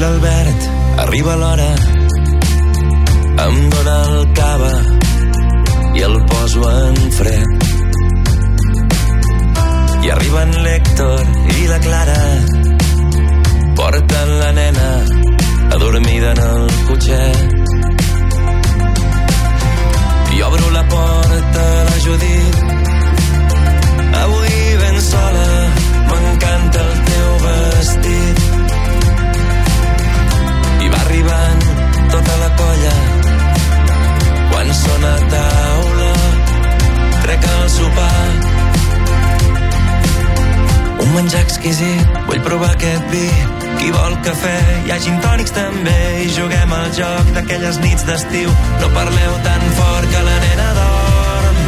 l'Albert arriba l'hora, em dóna el cava i el poso en fred. I arriben l'Héctor i la Clara, porten la nena adormida en el cotxet. I obro la porta a la Judit, avui ben sola, m'encanta el teu vestit sona a taula trec el sopar. Un menjar exquisit vull provar aquest vi. Qui vol cafè? Hi ha gin tònics també i juguem al joc d'aquelles nits d'estiu. No parleu tan fort que la nena dorm.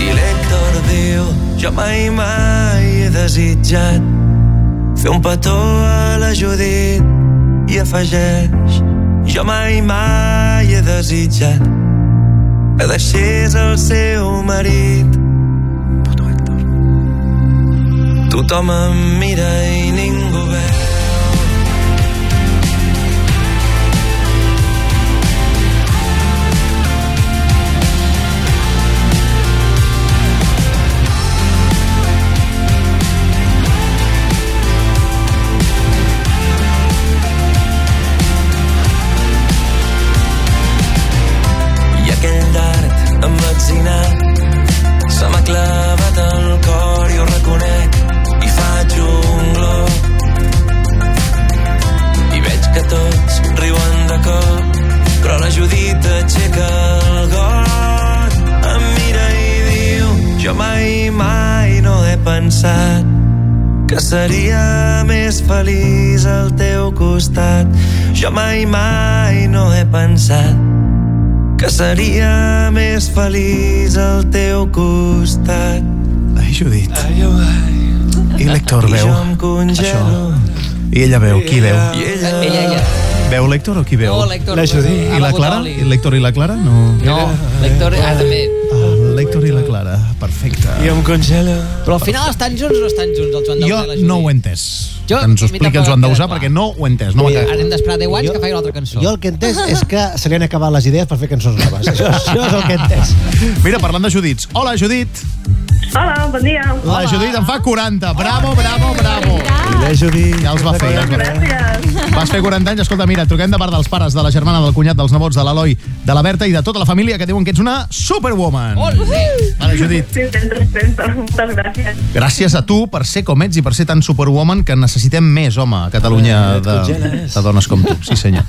I l'Héctor diu jo mai mai he desitjat fer un petó a la Judit i afegeix jo mai mai he desitjat que deixés el seu marit. Puto tothom em mira i ningú veu Jo mai, mai no he pensat que seria més feliç al teu costat. Ai, Judit. Ai, oh, ai. I l'Héctor Aquí veu congelo. I ella veu, qui veu? I ella... Ella, ella. Veu l'Héctor o qui veu? No, l'Héctor. La Judit. I la la Clara? I l'Héctor i la Clara? No. No, l'Héctor, ah, també. L'Héctor i la Clara, perfecte. I em congelo. Però al final estan junts o no estan junts, el Joan Jo i la Judit? no ho he entès. Jo- que ens ho a mi expliqui el Joan queda Dausà, perquè no ho he entès. No m'ha Ara hem d'esperar 10 anys Jo- que faci una altra cançó. Jo el que he entès és que se li han acabat les idees per fer cançons noves. Això, això és el que he entès. Mira, parlant de Judits. Hola, Judit. Hola, bon dia. La Judit en fa 40. Bravo, bravo, bravo. Ja, Judit. Ja els va fer. Ja els va fer. Gràcies. Vas fer 40 anys. Escolta, mira, truquem de part dels pares, de la germana, del cunyat, dels nebots, de l'Eloi, de la Berta i de tota la família que diuen que ets una superwoman. Vale, Judit. Sí. Moltes gràcies. Gràcies a tu per ser com ets i per ser tan superwoman que necessitem més, home, a Catalunya Eh, de, de dones com tu. Sí, senyor.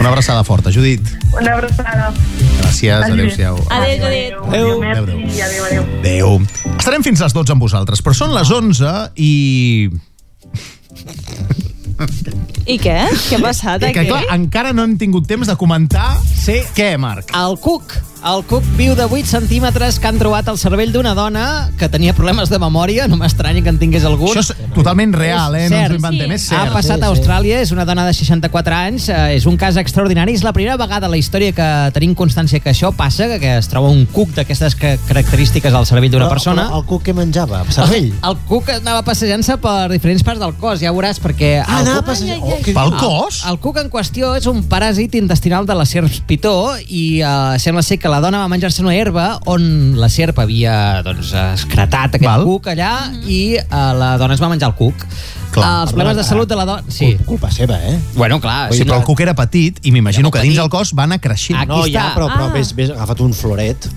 Una abraçada forta, Judit. Una abraçada. Gràcies, adéu-siau. Adéu, Judit. Adéu. Merci, adéu, adéu. Adéu. Estarem fins les 12 amb vosaltres, però són les 11 i... I què? Què ha passat Que, aquí? clar, encara no hem tingut temps de comentar Sí. què, Marc. El Cook. El Cook viu de 8 centímetres que han trobat al cervell d'una dona que tenia problemes de memòria. No m'estranya que en tingués algun. Això és totalment real, eh? No ens ho inventem, és cert. Ha passat a Austràlia, és una dona de 64 anys, eh, és un cas extraordinari. És la primera vegada a la història que tenim constància que això passa, que, que es troba un cuc d'aquestes ca- característiques al cervell d'una persona. però El cuc que menjava? Cervell? El, el cuc anava passejant-se per diferents parts del cos, ja ho veuràs, perquè... Ah, el anava cuc- passejant- oh, que- Pel el- cos? El, cuc en qüestió és un paràsit intestinal de la serp pitó i eh, sembla ser que la dona va menjar-se una herba on la serp havia doncs, escratat aquest Val. cuc allà i eh, la dona es va menjar el cuc. Clar. Els problemes de salut de la dona... Sí. Culpa seva, eh? Bueno, clar. Sí, si però no- el cuc era petit i m'imagino que dins el cos va anar creixent. Aquí No, està. ja, però, però Ah. vés, vés, agafa't un floret.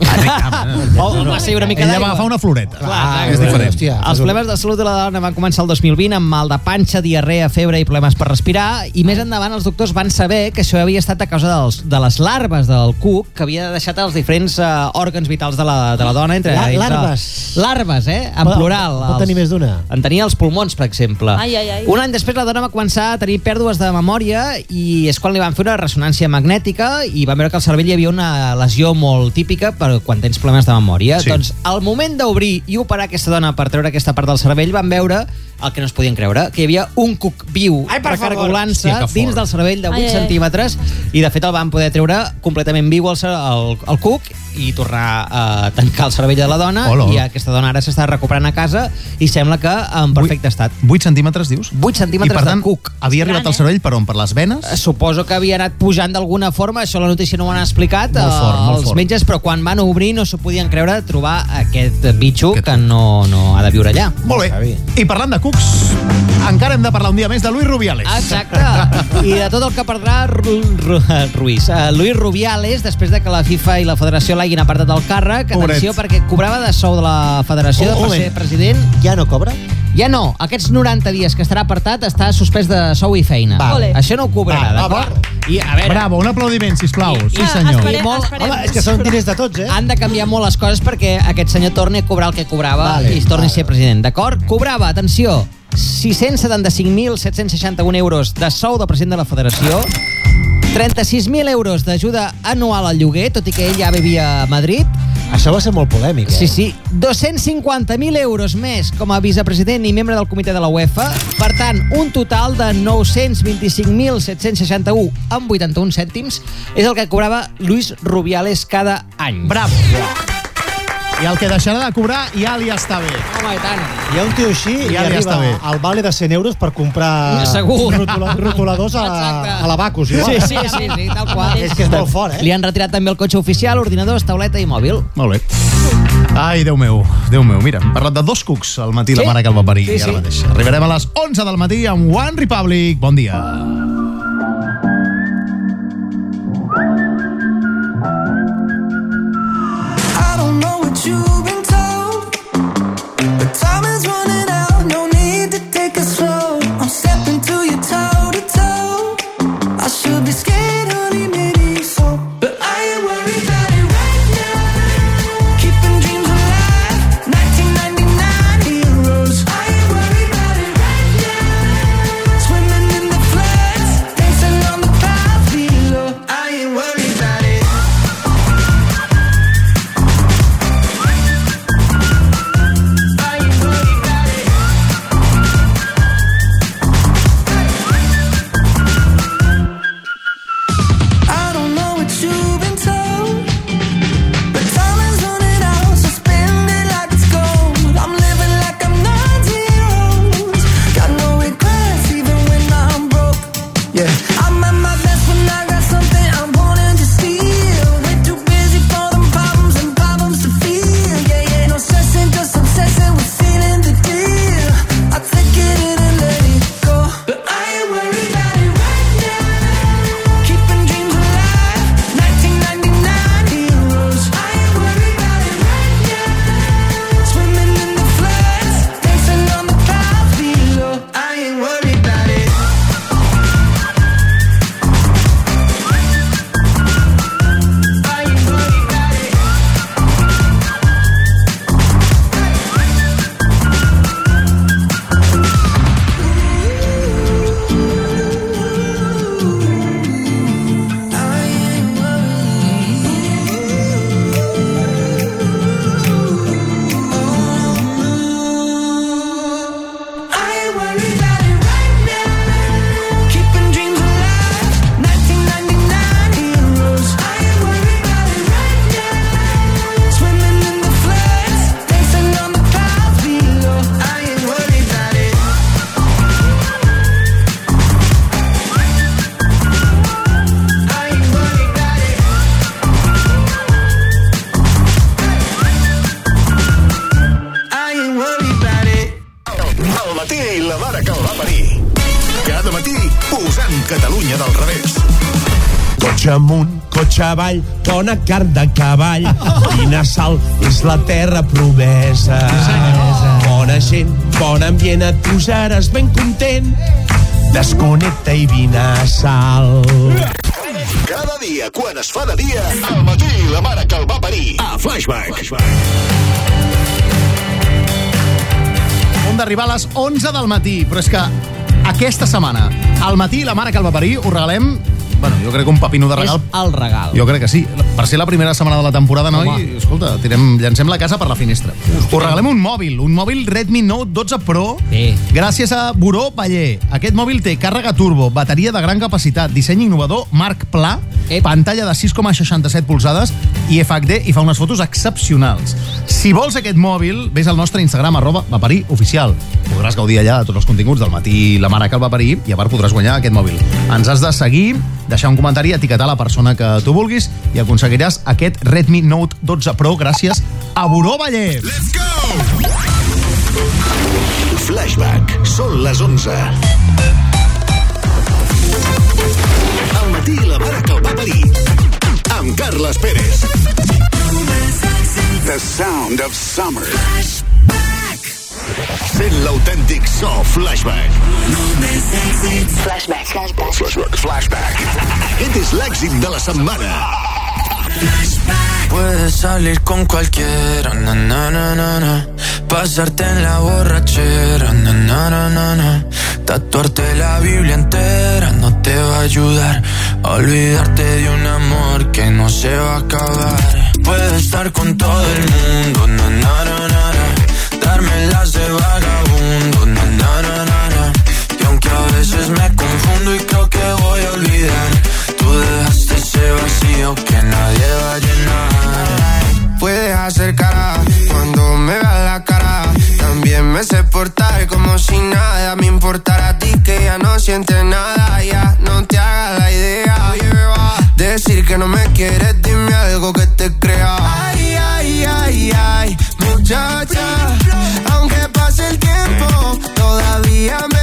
Oh, va ser una mica Ella va agafar una floreta. Clar, és clar. diferent. Hòstia, Els problemes de salut de la dona van començar el 2020 amb mal de panxa, diarrea, febre i problemes per respirar i més endavant els doctors van saber que això havia estat a causa dels, de les larves del cuc que havia deixat els diferents uh, òrgans vitals de la, de la dona entre La- ells, larves? uh, larves, eh? En plural. pot tenir més d'una? En tenia els pulmons, per exemple. Ai, ai, ai. Un any després la dona va començar a tenir pèrdues de memòria i és quan li van fer una ressonància magnètica i van veure que al cervell hi havia una lesió molt típica per quan tens problemes de memòria. Sí. Doncs al moment d'obrir i operar aquesta dona per treure aquesta part del cervell van veure el que no es podien creure, que hi havia un cuc viu Ai, per favor. recargolant-se dins del cervell de 8 Ai, ai. centímetres i de fet el van poder treure completament viu el, el, el cuc i tornar a tancar el cervell de la dona Hola, hola. i aquesta dona ara s'està recuperant a casa i sembla que en perfecte estat. 8 centímetres, dius? 8 centímetres I per tant, de cuc. havia arribat al cervell per on? Per les venes? Eh, Suposo que havia anat pujant d'alguna forma, això la notícia no ho han explicat Molt fort, eh, molt els fort. metges, però quan van obrir no s'ho podien creure de trobar aquest bitxo que no, no ha de viure allà. Molt bé. I parlant de cucs, encara hem de parlar un dia més de Luis Rubiales. Exacte. I de tot el que perdrà Ru Ru Ruiz. Uh, Luis Rubiales, després de que la FIFA i la federació l'hagin apartat del càrrec, Pobret. atenció, perquè cobrava de sou de la federació per moment. ser president. Ja no cobra? Ja no. Aquests 90 dies que estarà apartat està suspès de sou i feina. Va. Ole. Això no ho cobrarà, d'acord? I, a veure, Bravo, un aplaudiment, sisplau. I- sí, senyor. esperem- molt- esperem. Home, és que són diners de tots, eh? han de canviar molt les coses perquè aquest senyor torni a cobrar el que cobrava Vale, i torni vale. a ser president, d'acord? Cobrava, atenció, 675.761 euros de sou de president de la federació, 36.000 euros d'ajuda anual al lloguer, tot i que ell ja vivia a Madrid, Això va ser molt polèmic, eh? Sí, sí. 250.000 euros més com a vicepresident i membre del comitè de la UEFA. Per tant, un total de 925.761 amb 81 cèntims és el que cobrava Luis Rubiales cada any. Bravo. I el que deixarà de cobrar ja li està bé. Home, i tant. Hi ha un tio així i Ja li arriba està bé. al vale de 100 euros per comprar Segur. rotula, rotuladors a, Exacte. a la Bacus. Sí, sí, sí, sí, tal qual. És que és molt fort, eh? Li han retirat també el cotxe oficial, ordinadors, tauleta i mòbil. Molt bé. Ai, Déu meu, Déu meu. Mira, hem parlat de dos cucs al matí, Sí. la mare que el va parir. Sí, i ara sí. mateix. Arribarem a les 11 del matí amb One Republic. Bon dia. Bona carn de cavall. Quina sal és la terra promesa. Bona gent, bon ambient, et posaràs ben content. Desconnecta i vine a sal. Cada dia, quan es fa de dia, al matí la mare que el va parir. A Flashback. punt d'arribar a les 11 del matí, però és que aquesta setmana, al matí, la mare que el va parir, us regalem Bueno, jo crec que un pepino de regal... És el regal. Jo crec que sí. Per ser la primera setmana de la temporada, noi, Home. escolta, tirem, llancem la casa per la finestra. Us regalem un mòbil, un mòbil Redmi Note 12 Pro, Bé. gràcies a Buró Baller. Aquest mòbil té càrrega turbo, bateria de gran capacitat, disseny innovador, marc pla, pantalla de 6,67 polzades i FHD i fa unes fotos excepcionals. Si vols aquest mòbil, vés al nostre Instagram, arroba vaparí oficial. Podràs gaudir allà de tots els continguts del matí la mare que el va parir i a part podràs guanyar aquest mòbil. Ens has de seguir, deixar un comentari, etiquetar la persona que tu vulguis i aconseguiràs aquest Redmi Note 12 Pro gràcies a Buró Baller. Let's go! Flashback. Són les 11. Al matí la mare que el va parir. Amb Carles Pérez. The sound of summer. Sent l'autèntic so Flashback. Flashback. Flashback. Flashback. Flashback. Aquest és l'èxit de la setmana. Puedes salir con cualquiera, na, na, na, na, na. pasarte en la borrachera, na, na, na, na, na. tatuarte la Biblia entera no te va a ayudar a olvidarte de un amor que no se va a acabar. Puedes estar con todo el mundo, na, na, na. Darme las de vagabundo, na, na, na, na, y aunque a veces me confundo y creo que voy a olvidar, tú dejaste ese vacío que nadie va a llenar. Puedes hacer cara cuando me veas la cara. También me sé portar como si nada me importara a ti que ya no sientes nada. Ya no te hagas la idea. Decir que no me quieres, dime algo que te crea. Ay, ay, ay, ay, muchacha. Todavía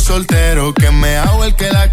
soltero, que me hago el que la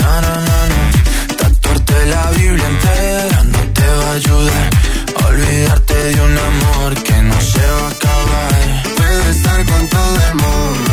na, na, na, na, tatuarte la Biblia entera no te va a ayudar. Olvidarte de un amor que no se va a acabar. Puedo estar con todo el mundo,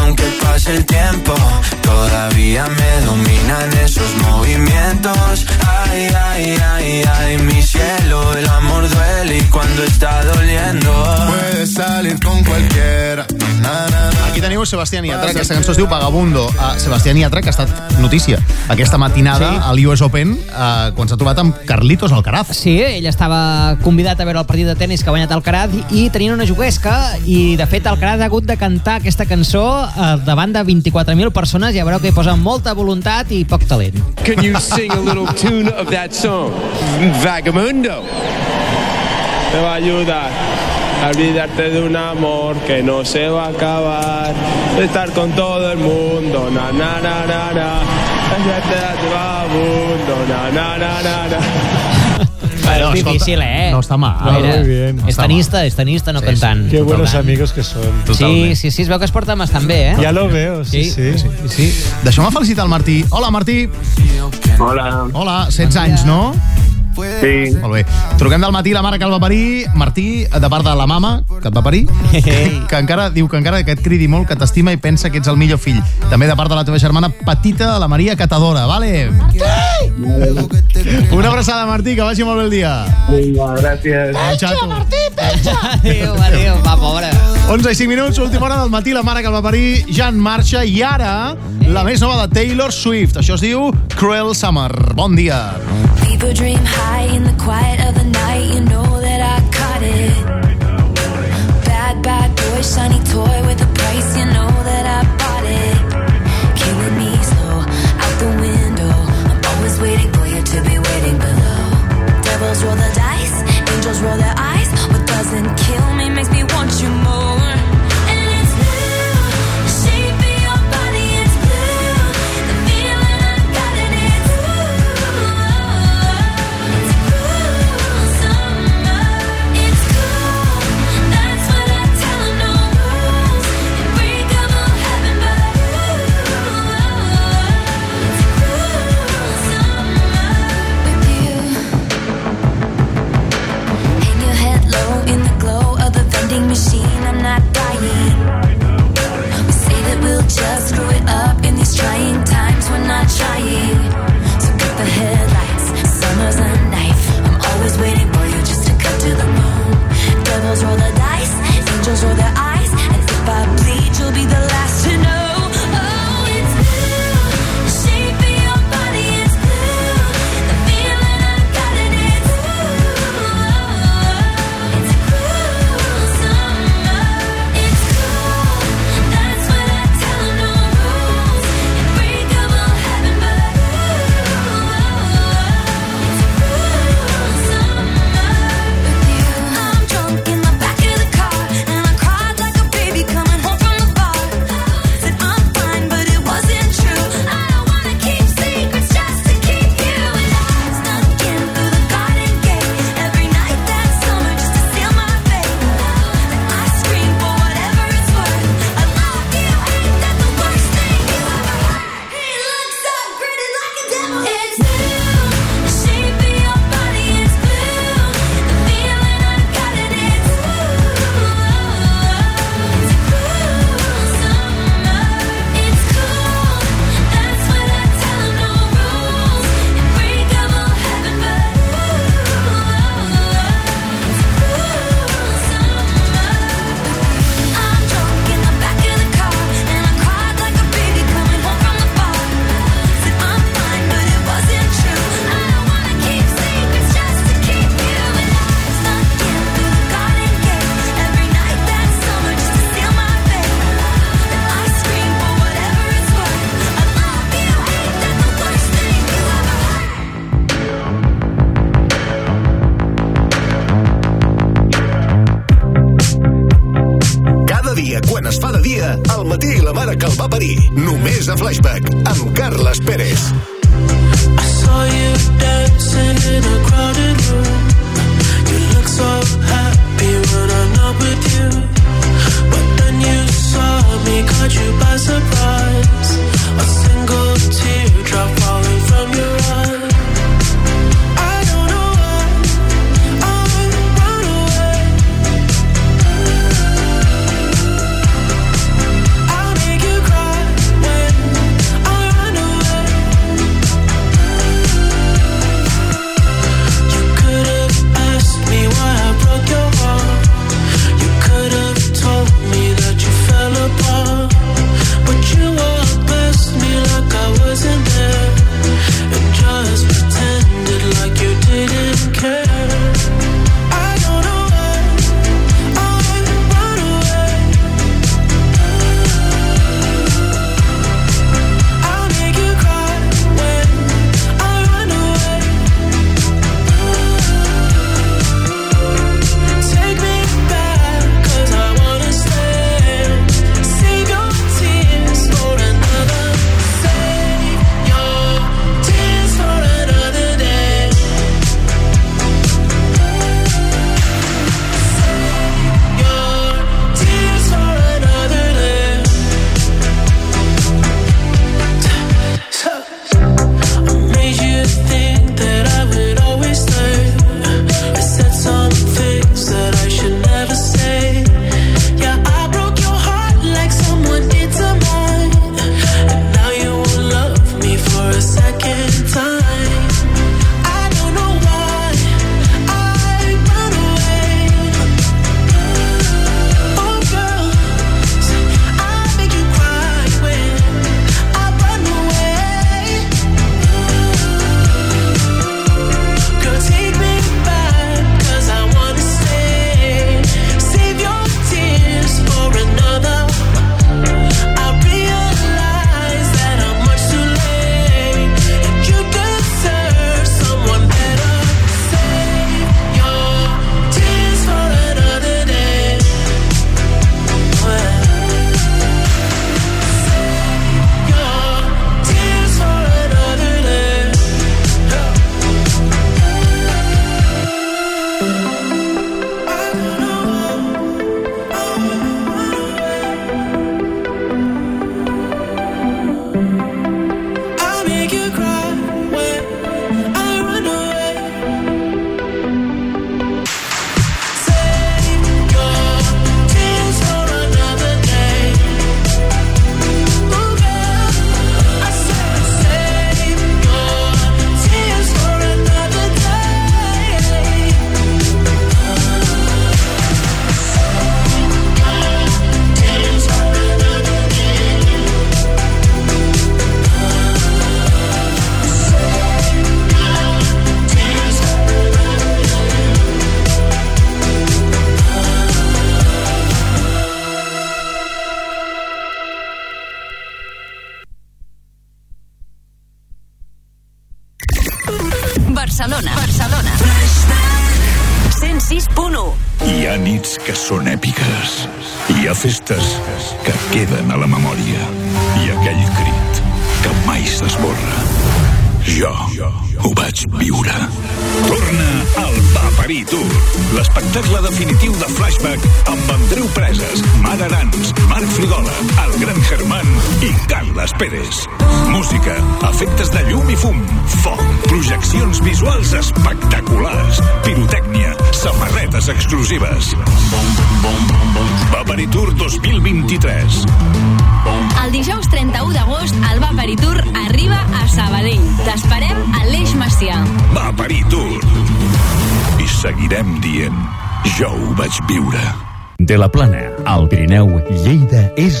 Aunque pase el tiempo, todavía me dominan esos movimientos. Ay, ay, ay, ay, mi cielo, el amor duele y cuando está doliendo. Puedes salir con cualquiera. Na, na, na. Aquí teniu Sebastián Yatra, aquesta cançó es diu Vagabundo. Uh, Sebastián Yatra, que ha estat notícia aquesta matinada Sí. a l'US Open, uh, quan s'ha trobat amb Carlitos Alcaraz. Sí, ell estava convidat a veure el partit de tennis que ha guanyat Alcaraz i tenien una juguesca i de fet Alcaraz ha hagut de cantar aquesta cançó eh, davant de 24.000 persones, ja veureu que hi posen molta voluntat i poc talent. Can you sing a little tune of that song? Vagamundo. te va a ayudar a olvidarte de un amor que no se va a acabar, de estar con todo el mundo, na na na na na, hacerte a tu vagabundo, na na na na Bueno, és difícil, eh? No està mal. No, muy bien. És tenista, és tenista, no cantant. Qué buenos Totalment. amigos que son. Sí, sí, sí, es veu que es porten bastant bé, eh? Ya lo veo, sí, sí. sí, sí. Deixeu-me felicitar el Martí. Hola, Martí. Hola. Hola, 16 anys, no? Sí. Molt bé. Truquem del matí la mare que el va parir. Martí, de part de la mama que et va parir, que, que encara diu que encara que et cridi molt, que t'estima i pensa que ets el millor fill. També de part de la teva germana petita, la Maria, que t'adora, vale? Una abraçada, Martí, que vagi molt bé el dia. Vinga, gràcies. Xato. Adéu, adéu, va, pobre. 11 i 5 minuts, última hora del matí, la mare que el va parir, ja en marxa, i ara, la més nova de Taylor Swift. Això es diu Cruel Summer. Bon dia. People dream high in the quiet of the night. You know that I caught it. Bad, bad boy, shiny toy with a price. You know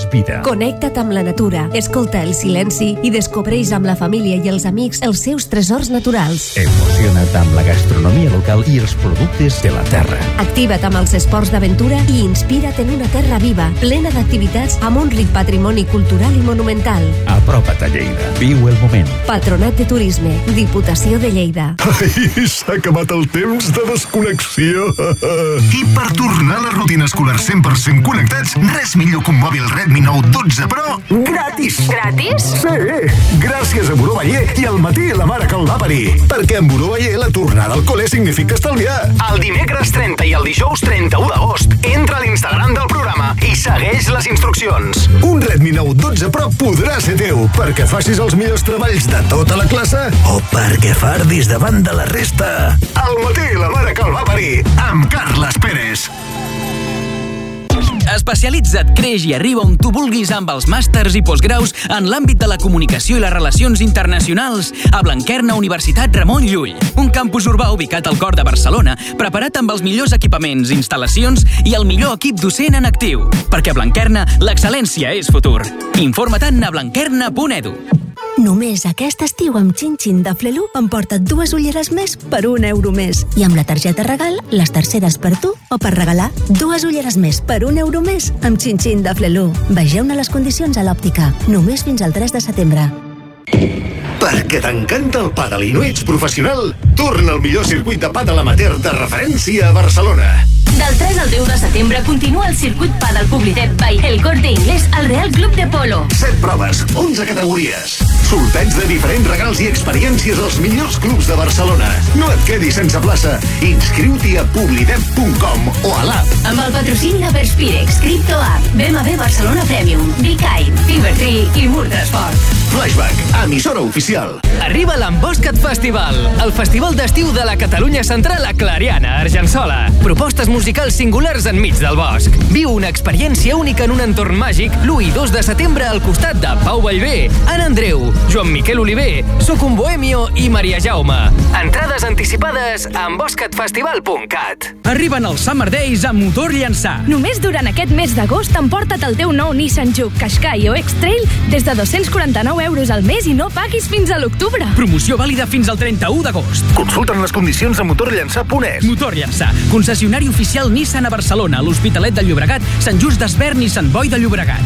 és vida. Connecta't amb la natura, escolta el silenci i descobreix amb la família i els amics els seus tresors naturals. Emociona't amb la gastronomia local i els productes de la terra. Activa't amb els esports d'aventura i inspira't en una terra viva, plena d'activitats amb un ric patrimoni cultural i monumental. Apropa't a Lleida. Viu el moment. Patronat de Turisme, Diputació de Lleida. Ai, s'ha acabat el temps de desconnexió. I per tornar a la rutina escolar 100% connectats, res millor que un mòbil Redmi Note 12 Pro gratis. Gratis? Sí, gràcies a Buró Baller i al matí la mare que el va parir. Perquè amb Buró Baller la tornada al col·le significa estalviar. El dimecres 30 i el dijous 31 d'agost entra a l'Instagram del programa i segueix les instruccions. Un Redmi Note 12 Pro podrà ser teu perquè facis els millors treballs de tota la classe o perquè fardis davant de la resta. Al matí la mare que el va parir amb Carles Pérez. Especialitza't, creix i arriba on tu vulguis amb els màsters i postgraus en l'àmbit de la comunicació i les relacions internacionals a Blanquerna Universitat Ramon Llull. Un campus urbà ubicat al cor de Barcelona, preparat amb els millors equipaments, instal·lacions i el millor equip docent en actiu. Perquè a Blanquerna l'excel·lència és futur. Informa't a blanquerna.edu. Només aquest estiu amb Chin-Chin de Flelu emporta't dues ulleres més per un euro més. I amb la targeta regal, les terceres per tu o per regalar. Dues ulleres més per un euro més amb Chin-Chin de Flelu. Vegeu-ne les condicions a l'òptica. Només fins al 3 de setembre. Perquè t'encanta el pàdel i no ets professional, torna al millor circuit de pàdel amateur de referència a Barcelona. Del 3 al 10 de setembre continua el circuit Padel Publicet by El Corte Inglés al Real Club de Polo. 7 proves, 11 categories. Sorteig de diferents regals i experiències als millors clubs de Barcelona. No et quedis sense plaça. Inscriu-t'hi a publidep.com o a l'app. Amb el patrocini de Perspirex, Crypto App, BMW Barcelona Premium, Bkite, Fibertree i Multrasport. Flashback, emissora oficial. Arriba l'Emboscat Festival, el festival d'estiu de la Catalunya Central a Clariana, Argençola. Propostes musicals singulars enmig del bosc. Viu una experiència única en un entorn màgic l'1 i 2 de setembre al costat de Pau Vallvé, Anna Andreu, Joan Miquel Oliver, Soc un Bohemio i Maria Jaume. Entrades anticipades a emboscatfestival.cat. Arriben els Summer Days a Motor Llançà. Només durant aquest mes d'agost emporta't el teu nou Nissan Juke, Qashqai o X-Trail des de 249 euros al mes i no paguis fins a l'octubre. Promoció vàlida fins al 31 d'agost. Consulten les condicions a motorllançà.es. Motor Llançà, concessionari oficial Nissan a Barcelona, l'Hospitalet de Llobregat, Sant Just d'Esvern i Sant Boi de Llobregat.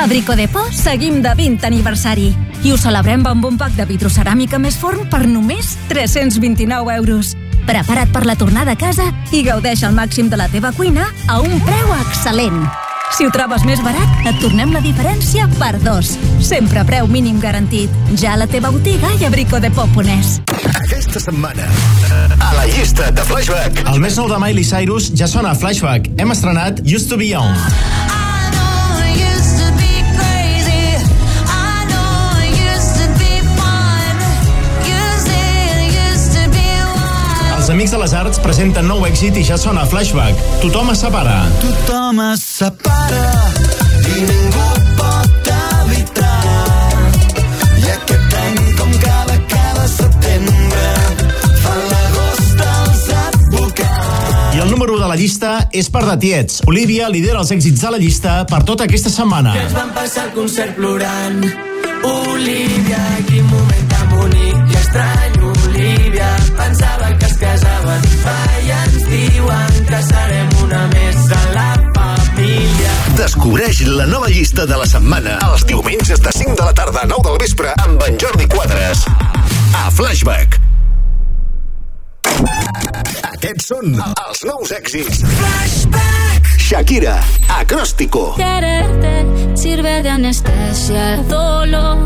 A Bricodepò seguim de 20 aniversari i ho celebrem amb un pack de vitroceràmica més forn per només 329 euros. Prepara't per la tornada a casa i gaudeix al màxim de la teva cuina a un preu excel·lent. Si ho trobes més barat, et tornem la diferència per dos. Sempre preu mínim garantit. Ja a la teva botiga i a bricodepò.es. Aquesta setmana, a la llista de Flashback. El més nou de Miley Cyrus ja sona a Flashback. Hem estrenat Used to be Young. Els Amics de les Arts presenten nou èxit i ja sona a Flashback. Tothom es separa. Tothom es separa i ningú pot evitar. I aquest any, com cada, cada setembre, fan l'agost els advocats. I el número 1 de la llista és per de tiets. Olivia lidera els èxits de la llista per tota aquesta setmana. Que ens van passar el concert plorant. Olivia, quin moment tan bonic i estrany, Olivia. Pensava casaven fa i ens diuen que serem una més de la família. Descobreix la nova llista de la setmana els diumenges de 5 de la tarda a 9 del vespre amb en Jordi Quadres. A Flashback. Aquests són els nous èxits. Flashback. Shakira, Acróstico. Quererte sirve de anestesia al dolor.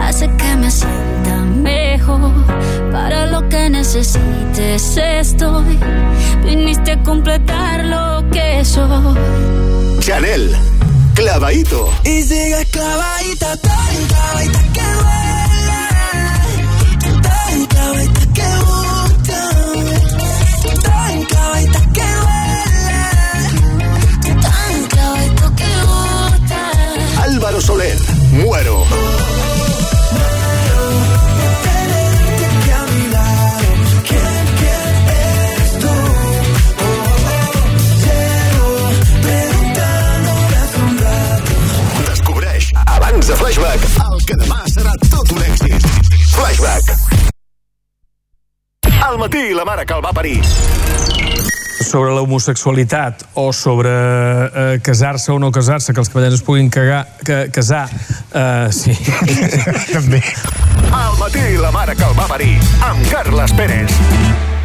Hace que me sienta mejor. Para lo que necesites estoy. Viniste a completar lo que soy. Chanel, clavadito. Y sigue clavadita, tan clavadita que duele. Tan clavadita que gusta. Tan clavadita que duele. Tan clavadito que gusta. Álvaro Soler, muero. A Flashback, el que demà serà tot un èxit. Flashback. Al matí, la mare que el va parir sobre l'homosexualitat o sobre eh, casar-se o no casar-se, que els cavallers es puguin cagar, que, casar, eh, sí. També. Al matí la mare que el va parir, amb Carles Pérez.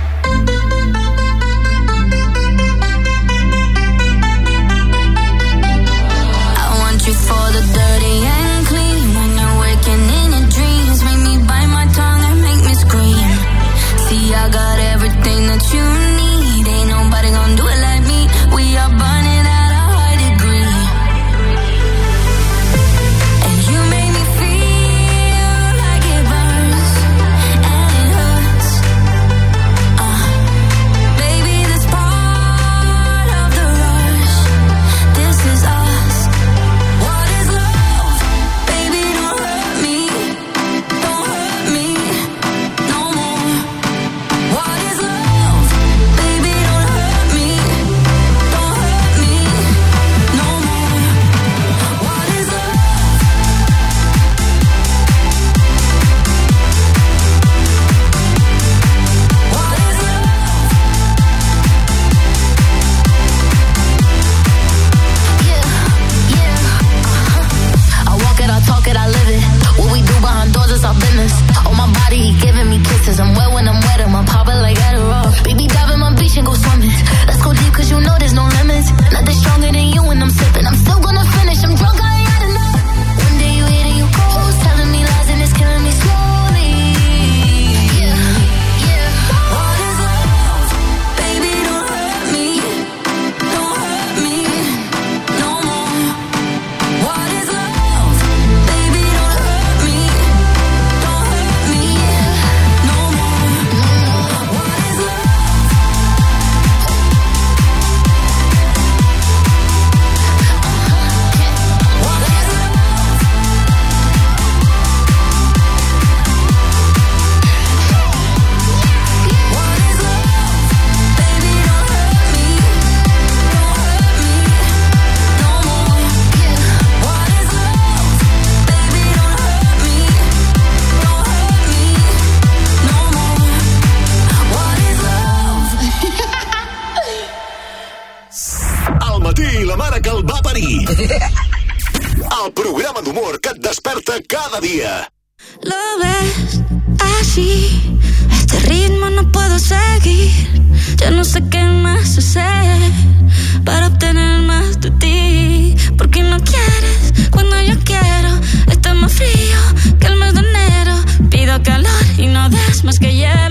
mismas que ya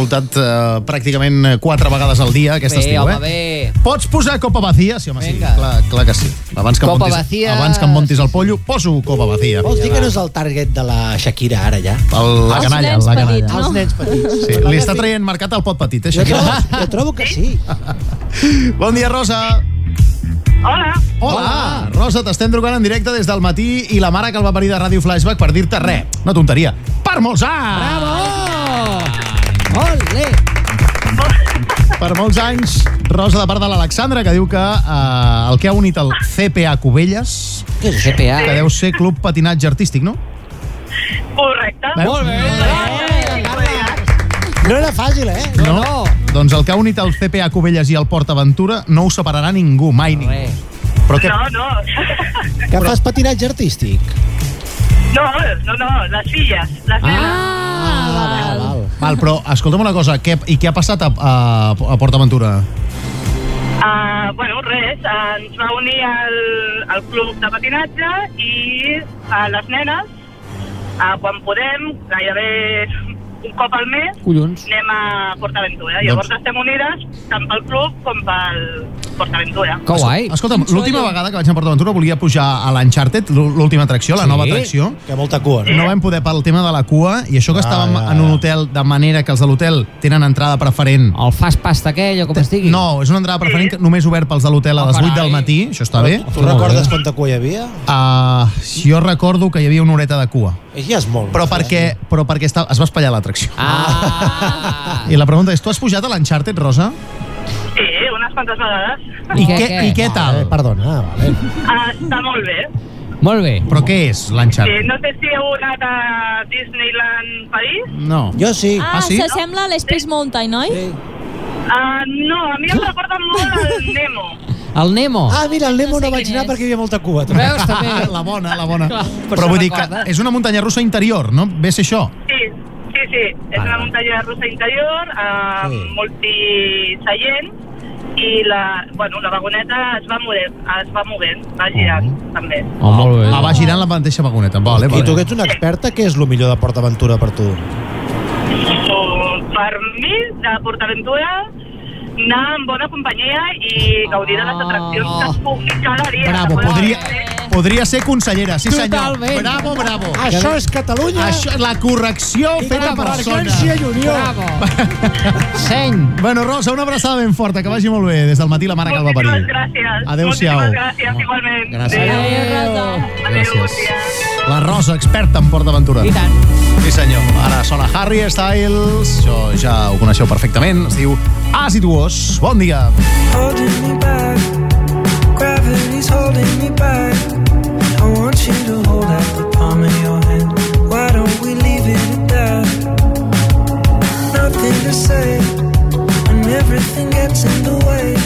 escoltat eh, pràcticament quatre vegades al dia aquest Bé, estiu, home, eh? bé. Pots posar copa vacía? Sí, home, Vinga. sí. Clar, clar que sí. Abans que, em Copa montis, vacía. abans que em montis el pollo, poso copa vacía. Vols dir que no és el target de la Shakira ara, ja? El, la Els canalla, la petits, canalla. no? Els nens petits. Sí, li està traient marcat el pot petit, eh, Jo Shakira? trobo, jo trobo que sí. Bon dia, Rosa. Hola. Hola. Rosa, t'estem trucant en directe des del matí i la mare que el va parir de Ràdio Flashback per dir-te res, una tonteria. Per molts anys! Bravo! Per molts anys, Rosa, de part de l'Alexandra, que diu que eh, el que ha unit el CPA Cubelles... Què és CPA? Que deu ser Club Patinatge Artístic, no? Correcte. Molt bé. No era fàcil, eh? No, no. Doncs el que ha unit el CPA Cubelles i el Port Aventura no ho separarà ningú, mai ningú. Però què? No, no. Que fas patinatge artístic? No, no, no, les filles. Les nenes. Ah, val, però escolta'm una cosa, què, i què ha passat a, a, a Port Aventura? Uh, bueno, res, ens va unir el, el club de patinatge i uh, les nenes, uh, quan podem, gairebé un cop al mes, Collons. anem a PortAventura. Llavors Doncs- estem unides tant pel club com pel PortAventura. Que guai. Escolta'm, l'última vegada que vaig a Port Aventura volia pujar a l'Uncharted, l'ú- l'última atracció, la Sí? nova atracció. Que molta cua, no? No vam poder pel tema de la cua i això que Ah, estàvem ja. en un hotel de manera que els de l'hotel tenen entrada preferent. El fast pasta aquell, o com es digui? No, és una entrada preferent que només obert pels de l'hotel a les 8 carai. del matí, això està bé. Tu recordes quanta cua hi havia? Uh, jo recordo que hi havia una horeta de cua. Ja és molt. Però perquè, però perquè està, es va espatllar l'atracció. Ah! I la pregunta és, tu has pujat a l'Uncharted, Rosa? Sí, unes quantes vegades. I, què, I què tal? Perdona, vale. Uh, està molt bé. Molt bé. Però què és Sí, l'Uncharted? no sé si heu anat a Disneyland París. No. Jo sí. Ah, s'assembla a l'Space Mountain, oi? Sí. Uh, no, a mi em recorda molt el Nemo. El Nemo. Ah, mira, el Nemo no, vaig anar perquè hi havia molta cua. també. Veus, també. La bona, la bona. Clar, per Però això vull dir que és una muntanya russa interior, no? Ve a ser això? Sí, sí, sí. És una muntanya russa interior, uh, Sí. multiseient, i la, bueno, la vagoneta es va movent, es va movent, va girant, també. Oh, molt bé. Ah, va girant la mateixa vagoneta. Vale, I vale. tu que ets una experta, què és el millor de PortAventura per tu? Uh, per mi, de PortAventura, anar amb bona companyia i gaudir de les atraccions que es pugui cada dia. Bravo, podria, fer. Podria ser consellera, sí senyor. Totalment. Bravo, bravo. Això és Catalunya. Això, la correcció I feta per Convergència i Unió. Bravo. Seny. Bueno, Rosa, una abraçada ben forta, que vagi molt bé. Des del matí la mare que el va parir. Moltíssimes gràcies. Adéu-siau. Moltíssimes gràcies, igualment. Gràcies. Adéu. Bon dia. La Rosa, experta en Port d'Aventura. I tant. Sí, senyor. Ara sona Harry Styles. Això ja ho coneixeu perfectament. Es diu As It Was. Bon dia. holding me back. Gravity's holding me back. Everything gets in the way.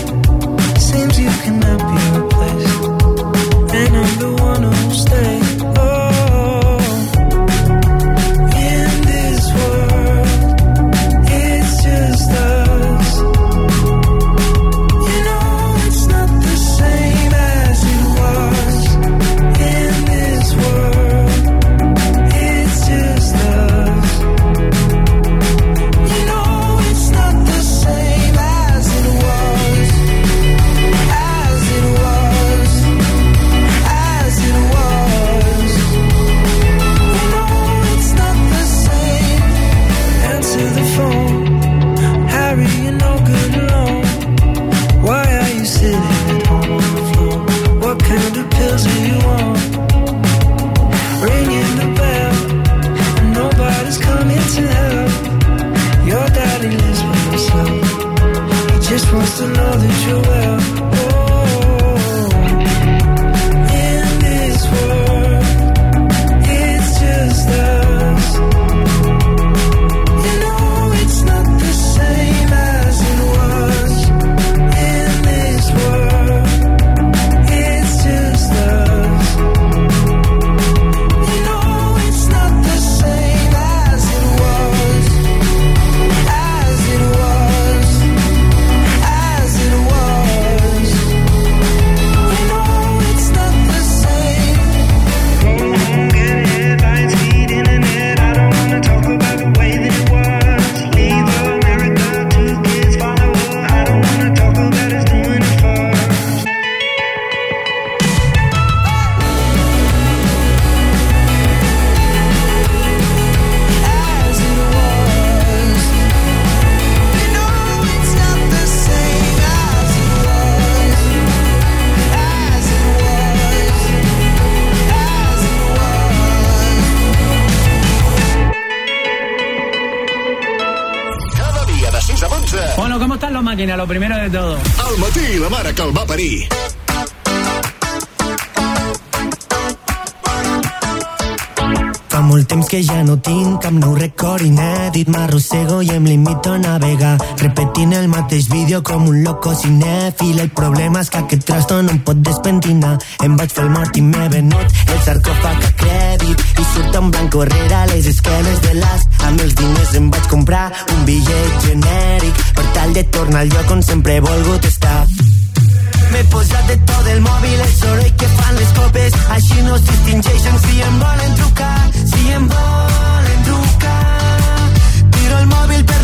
¿Cómo están los máquinas? Lo primero de todo. Al matí, la mare que el va parir. Molt temps que ja no tinc cap nou record inèdit M'arrossego i em limito a navegar Repetint el mateix vídeo com un loco cinèfil. El problema és que aquest trasto no em pot despentinar Em vaig fer el mort i m'he venut el sarcòfag a crèdit I surt en blanc rere les esquenes de l'as. Amb els diners em vaig comprar un bitllet genèric Per tal de tornar al lloc on sempre he volgut estar M'he posat de tot el mòbil, el soroll que fan les copes, així no es distingeixen si em volen trucar, si em volen trucar. Tiro el mòbil per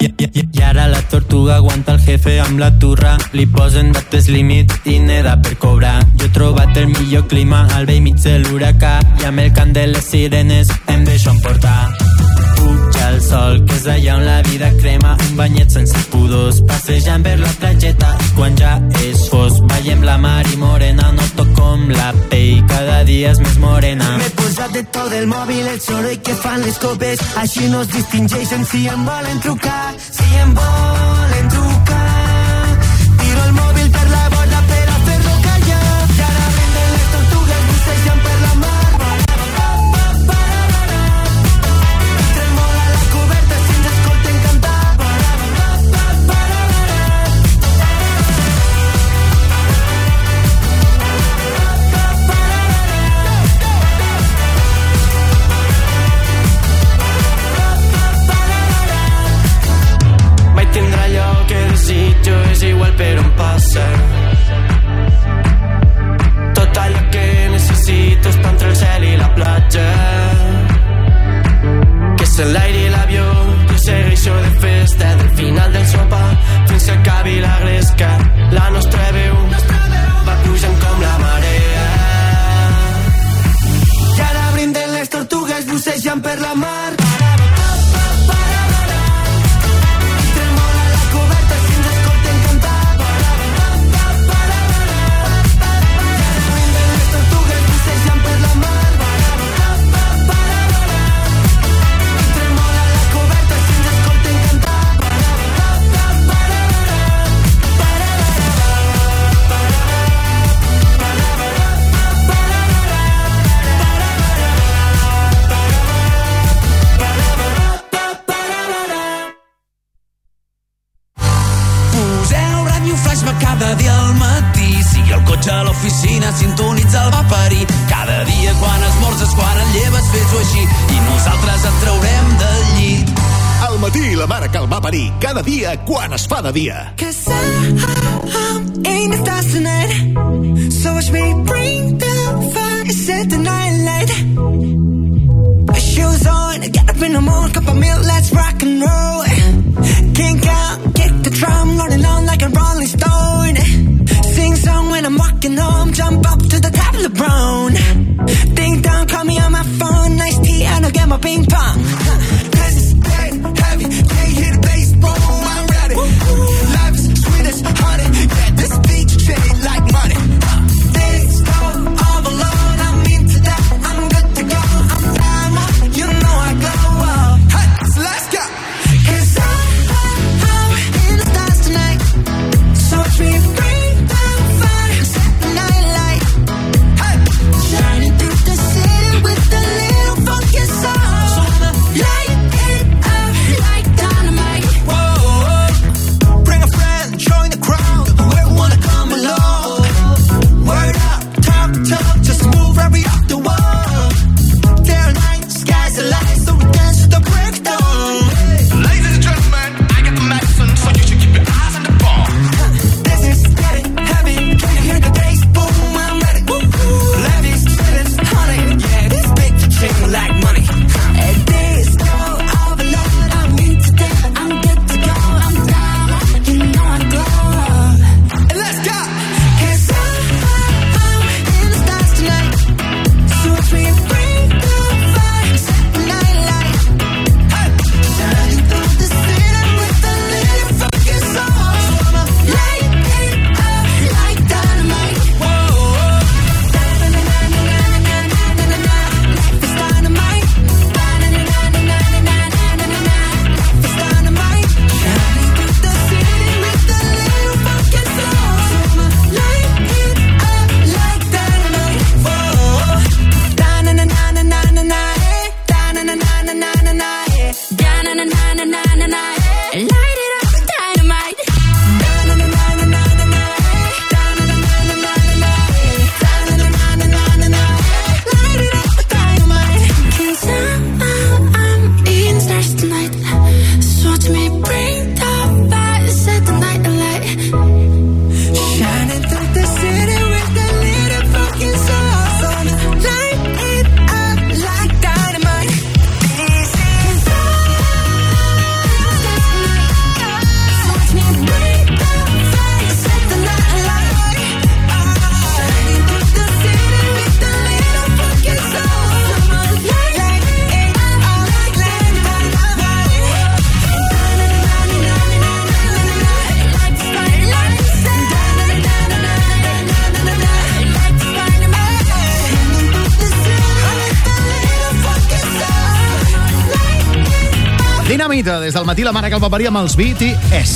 I, i, i, ara la tortuga aguanta el jefe amb la turra. Li posen dates límit i neda per cobrar. Jo he trobat el millor clima al vell mig de l'huracà. I amb el cant de les sirenes em deixo emportar puja el sol que és allà on la vida crema. Un banyet sense pudors passejant per la platgeta quan ja és fos veiem la mar i morena. Noto com la pell cada dia és més morena. M'he posat de tot el mòbil el soroll que fan les copes. Així no es distingeixen si em volen trucar si em volen trucar és igual per on passa tot allò que necessito està entre el cel i la platja que és l'aire i l'avió jo segueixo de festa del final així. I nosaltres et traurem del llit. Al matí, la mare que el va parir. Cada dia, quan es fa de dia. Cause I, I'm in the stars tonight. So watch me bring the fire, set the night light. Shoes on, get up in the morning, cup of milk, let's rock and roll. Kink out, kick the drum, rolling on like a rolling stone. Sing song when I'm walking home, jump up to the top of the brown. Ding dong, call me on my phone, get my ping pong. Dinamita, des del matí la mare que el va parir amb els BTS.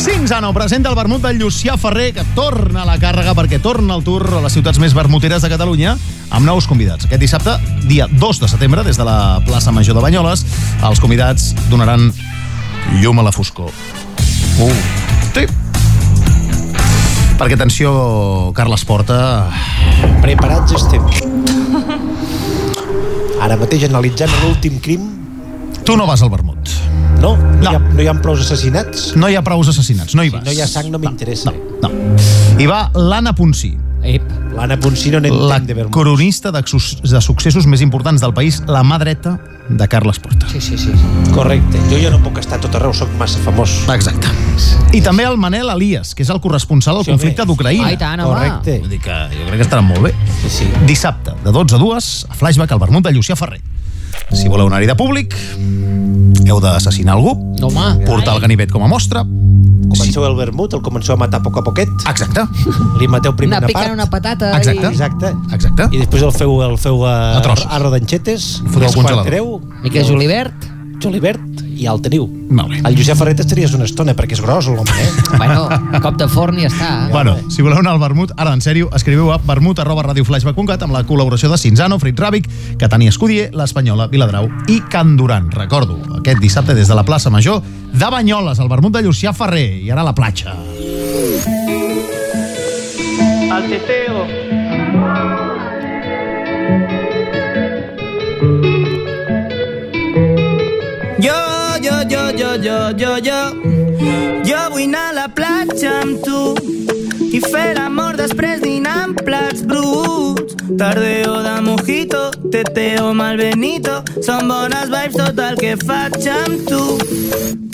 Cinzano presenta el vermut del Llucià Ferrer, que torna a la càrrega perquè torna al tour a les ciutats més vermuteres de Catalunya amb nous convidats. Aquest dissabte, dia 2 de setembre, des de la plaça Major de Banyoles, els convidats donaran llum a la foscor. Uh. Sí. Perquè, atenció, Carles Porta... Preparats estem. Ara mateix analitzant l'últim crim... Tu no vas al vermut. No? No, no. Hi, ha, no hi ha prou assassinats? No hi ha prous assassinats, no hi Si vas. no hi ha sang no m'interessa. No, no. Hi va l'Anna Ponsí. Ep. L'Anna Ponsí no La n'entén de vermut. cronista de, sus- de successos més importants del país, la mà dreta de Carles Porta. Sí, sí, sí. Correcte. Jo ja no puc estar tot arreu, sóc massa famós. Exacte. I també el Manel Elias, que és el corresponsal del Sí, conflicte d'Ucraïna. Ai, tant, home. Correcte. Vull dir que jo crec que estaran molt bé. Sí, sí. Dissabte, de 12 a 2, a Flashback, al vermut de Llucià Ferrer. Si voleu anar-hi de públic, heu d'assassinar algú, No, home. portar el ganivet com a mostra... Comenceu el vermut, el comenceu a matar a poc a poquet. Exacte. Li mateu primer una picant part. una patata Exacte. i... Exacte. Exacte. I després el feu, el feu a, A a rodanxetes. Foteu al congelador. Treu, Mica julivert. julivert i ja el teniu. Molt bé. El Josep Ferret estaries una estona perquè és gros l'home, eh? Bueno, cop de forn i ja està. Bueno, si voleu anar al vermut, ara en sèrio, escriveu a vermut arroba radioflashback.cat amb la col·laboració de Cinzano, Frit Ràbic, Catania Escudier, l'Espanyola, Viladrau i Can Duran. Recordo, aquest dissabte des de la plaça Major de Banyoles, al vermut de Llucià Ferrer, i ara a la platja. Al teteo. Jo, jo, jo, jo, jo, jo vull anar a la platja amb tu i fer l'amor després dinar amb plats bruts. Tardeo de mojito, teteo mal benito, són bones vibes tot el que faig amb tu.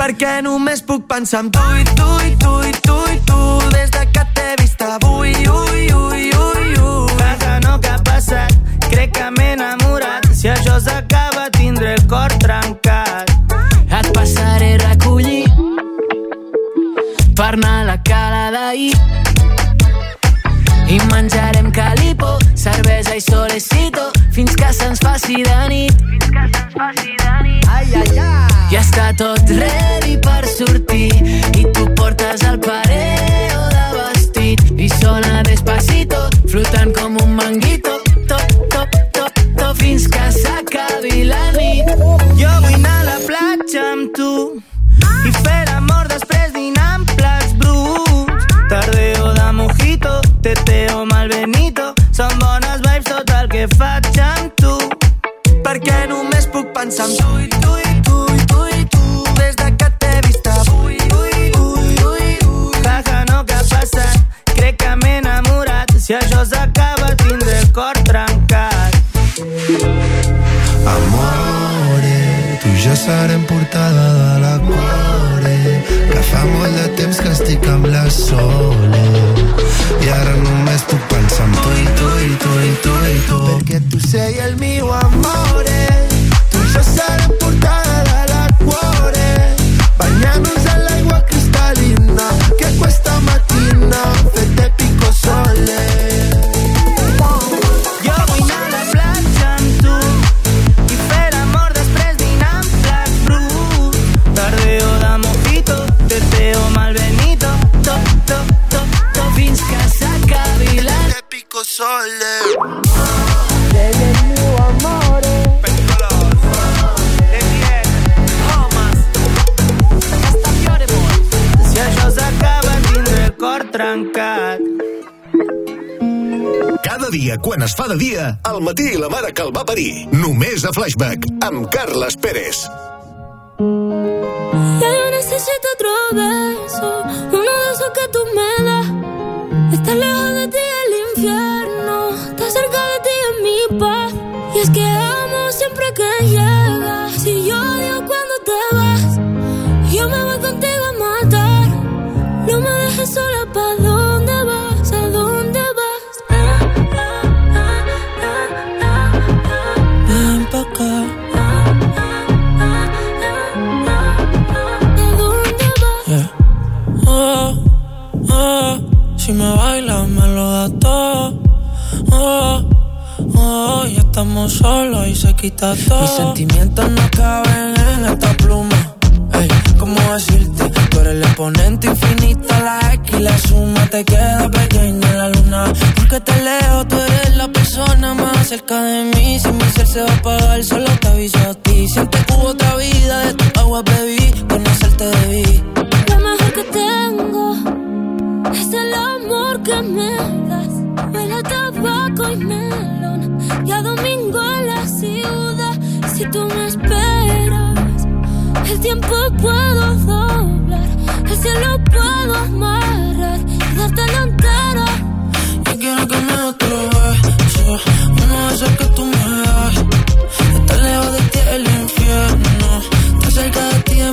Perquè només puc pensar en tu i tu i tu i tu i tu des de que t'he vist avui, ui, ui, ui, ui. Vaja, no que ha passat, crec que m'he enamorat. Si això s'acaba tindré el cor trencat. Per anar a la cala d'ahir i menjarem calipo, cervesa i solecito fins que se'ns faci de nit. Faci de nit. Ai, ai, ai. Ja està tot ready per sortir i tu portes el pareo de vestit i sona despacito, flotant com un manguito, top, top, top, top, fins que s'acabi la nit. Jo vull anar a la platja amb tu i fer l'amor després dinar teteo mal benito, són bones vibes tot el que faig amb tu. Perquè només puc pensar en tu i tu i tu i tu i tu des de que t'he vist avui. Ui, ui, ui, ui. Jaja, no que ha passat, crec que m'he enamorat. Si això s'acaba tindré el cor trencat. Amore, tu jo serem portada de la core que fa molt de temps que estic amb la Sole i ara només puc pensar en tu i tu i tu i tu i tu perquè tu sei el meu amore. Tu i jo serem portada de la core banyant-nos en l'aigua cristal·lina que questa mattina fete pico sole pico sole cor trencat. Cada dia, quan es fa de dia, al matí la mare que el va parir. Només a Flashback, amb Carles Pérez. Ya yo necesito otro beso, uno de esos que tú me das. Estar lejos de ti el infierno, paz. Y es que amo siempre que llegas, y yo odio cuando te vas. Yo me voy contigo a matar, no me dejes sola, ¿pa' estamos solos y se quita todo. Mis sentimientos no caben en esta pluma. Ey, ¿cómo decirte? Tú eres el exponente infinito, la X y la suma te queda pequeña en la luna. Porque te leo, tú eres la persona más cerca de mí. Si mi ser se va a apagar, solo te aviso a ti. Siente que hubo otra vida, de tu agua bebí, conocerte debí. Lo mejor que tengo es el amor que me das. Huele a tabaco y melón. Y a domingo en la ciudad. Si tú me esperas, el tiempo puedo doblar. El cielo puedo amarrar y dártelo entero. Yo quiero que me otro beso, uno de esos que tú me das. Estar lejos de ti el infierno, estar cerca de ti es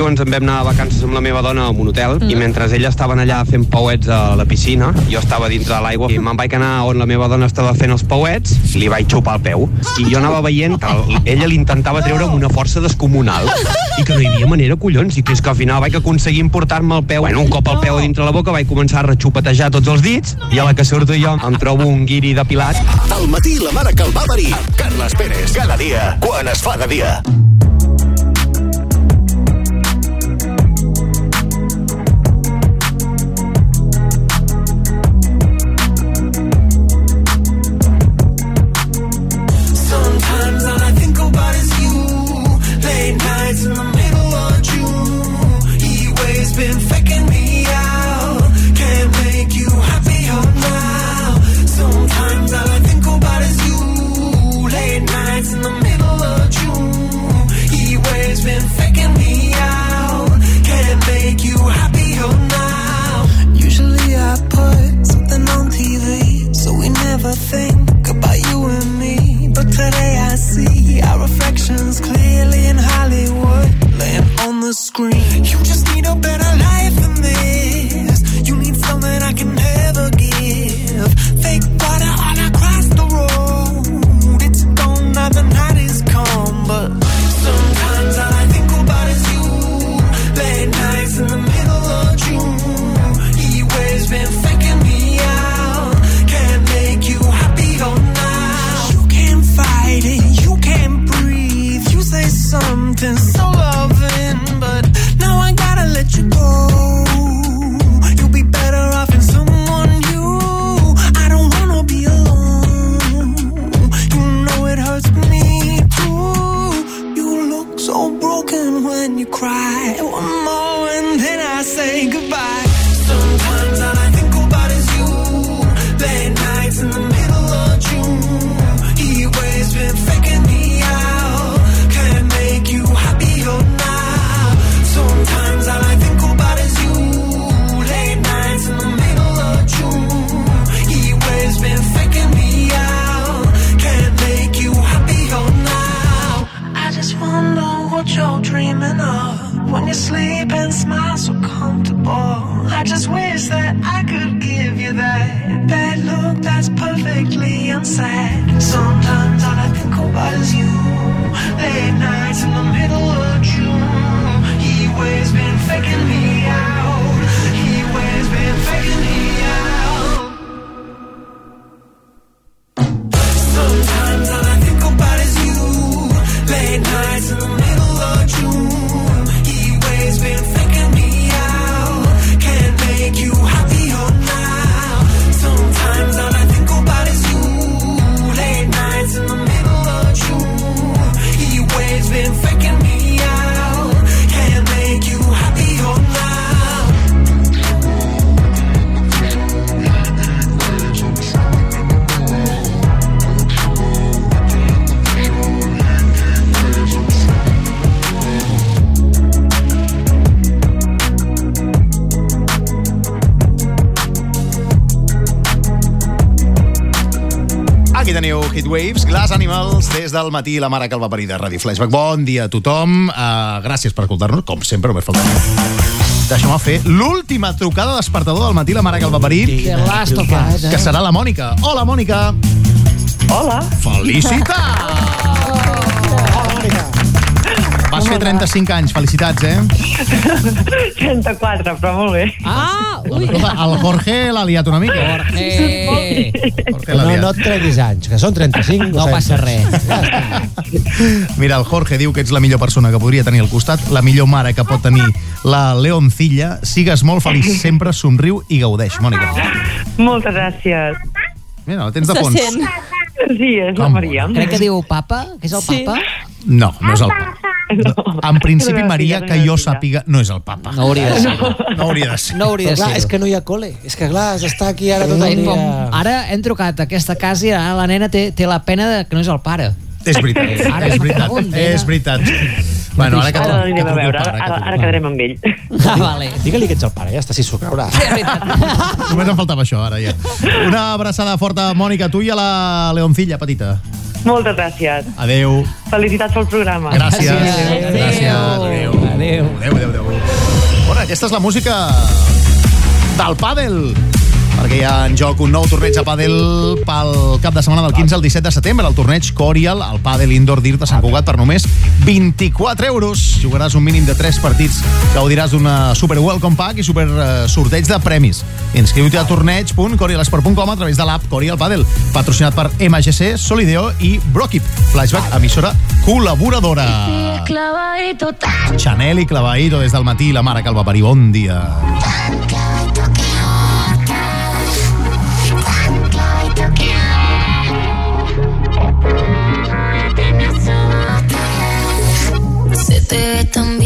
estiu ens en vam anar de vacances amb la meva dona a un hotel mm. i mentre elles estaven allà fent pauets a la piscina, jo estava dintre de l'aigua i me'n vaig anar on la meva dona estava fent els pauets i li vaig xupar el peu. I jo anava veient que el- ella l'intentava treure amb una força descomunal i que no hi havia manera, collons, i que és que al final vaig aconseguir emportar-me el peu. Bueno, un cop el peu a dintre la boca vaig començar a rechupetejar tots els dits i a la que surto jo em trobo un guiri depilat. Al matí la mare que el va parir. Carles Pérez. Cada dia, quan es fa de dia. Des del matí la mare que el va parir de Radio Flashback. Bon dia a tothom, uh, gràcies per escoltar-nos, com sempre, només falta. Deixeu-me fer l'última trucada despertador del matí la mare que el va parir, que serà la Mònica. Hola, Mònica. Hola. Felicitats! Vas fer 35 anys, felicitats, eh? 34, però molt bé. Ah, ui. Escolta, el Jorge l'ha liat una mica. Jorge. Jorge l'ha No, liat. no et treguis anys, que són 35. No passa res. Mira, el Jorge diu que ets la millor persona que podria tenir al costat, la millor mare que pot tenir la Leoncilla. Sigues molt feliç, sempre somriu i gaudeix, Mònica. Moltes gràcies. Mira, la tens de fons. Sí, és la Com? Maria. Crec que diu papa, que és el Sí. papa. No, no és el papa. En principi, Maria, que jo sàpiga, no és el papa. No hauria de ser. No hauria de ser. No hauria de clar, ser. és que no hi ha col·le. És que clar, has d'estar aquí ara tot el dia. ara hem trucat a aquesta casa i ara la nena té, té la pena de que no és el pare. És veritat, Ara, és veritat, és veritat. Bueno, ara que, Ara l'anirem a veure, pare, que ara, ara quedarem amb ell. Ah, vale. Digue-li que ets el pare, ja està, si s'ho creurà. Només em faltava això, ara ja. Una abraçada forta, Mònica, tu i a la Leoncilla, petita. Moltes gràcies. Adeu. Felicitats pel programa. Gràcies. Adéu. Gràcies. Adéu. Adéu. Adéu, adéu, adéu. Bueno, aquesta és la música del pàdel perquè hi ha en joc un nou torneig de pàdel pel cap de setmana del 15 al 17 de setembre, el torneig Corial, el pàdel indoor dir de Sant Cugat per només 24 euros. Jugaràs un mínim de 3 partits, gaudiràs d'una super welcome pack i super eh, sorteig de premis. Inscriu-te a torneig.corialesport.com a través de l'app Corial Padel, patrocinat per MGC, Solideo i Brockip, Flashback, emissora col·laboradora. Chanel i Clavaïdo des del matí, la mare que el va parir. Bon dia. Se te ve tan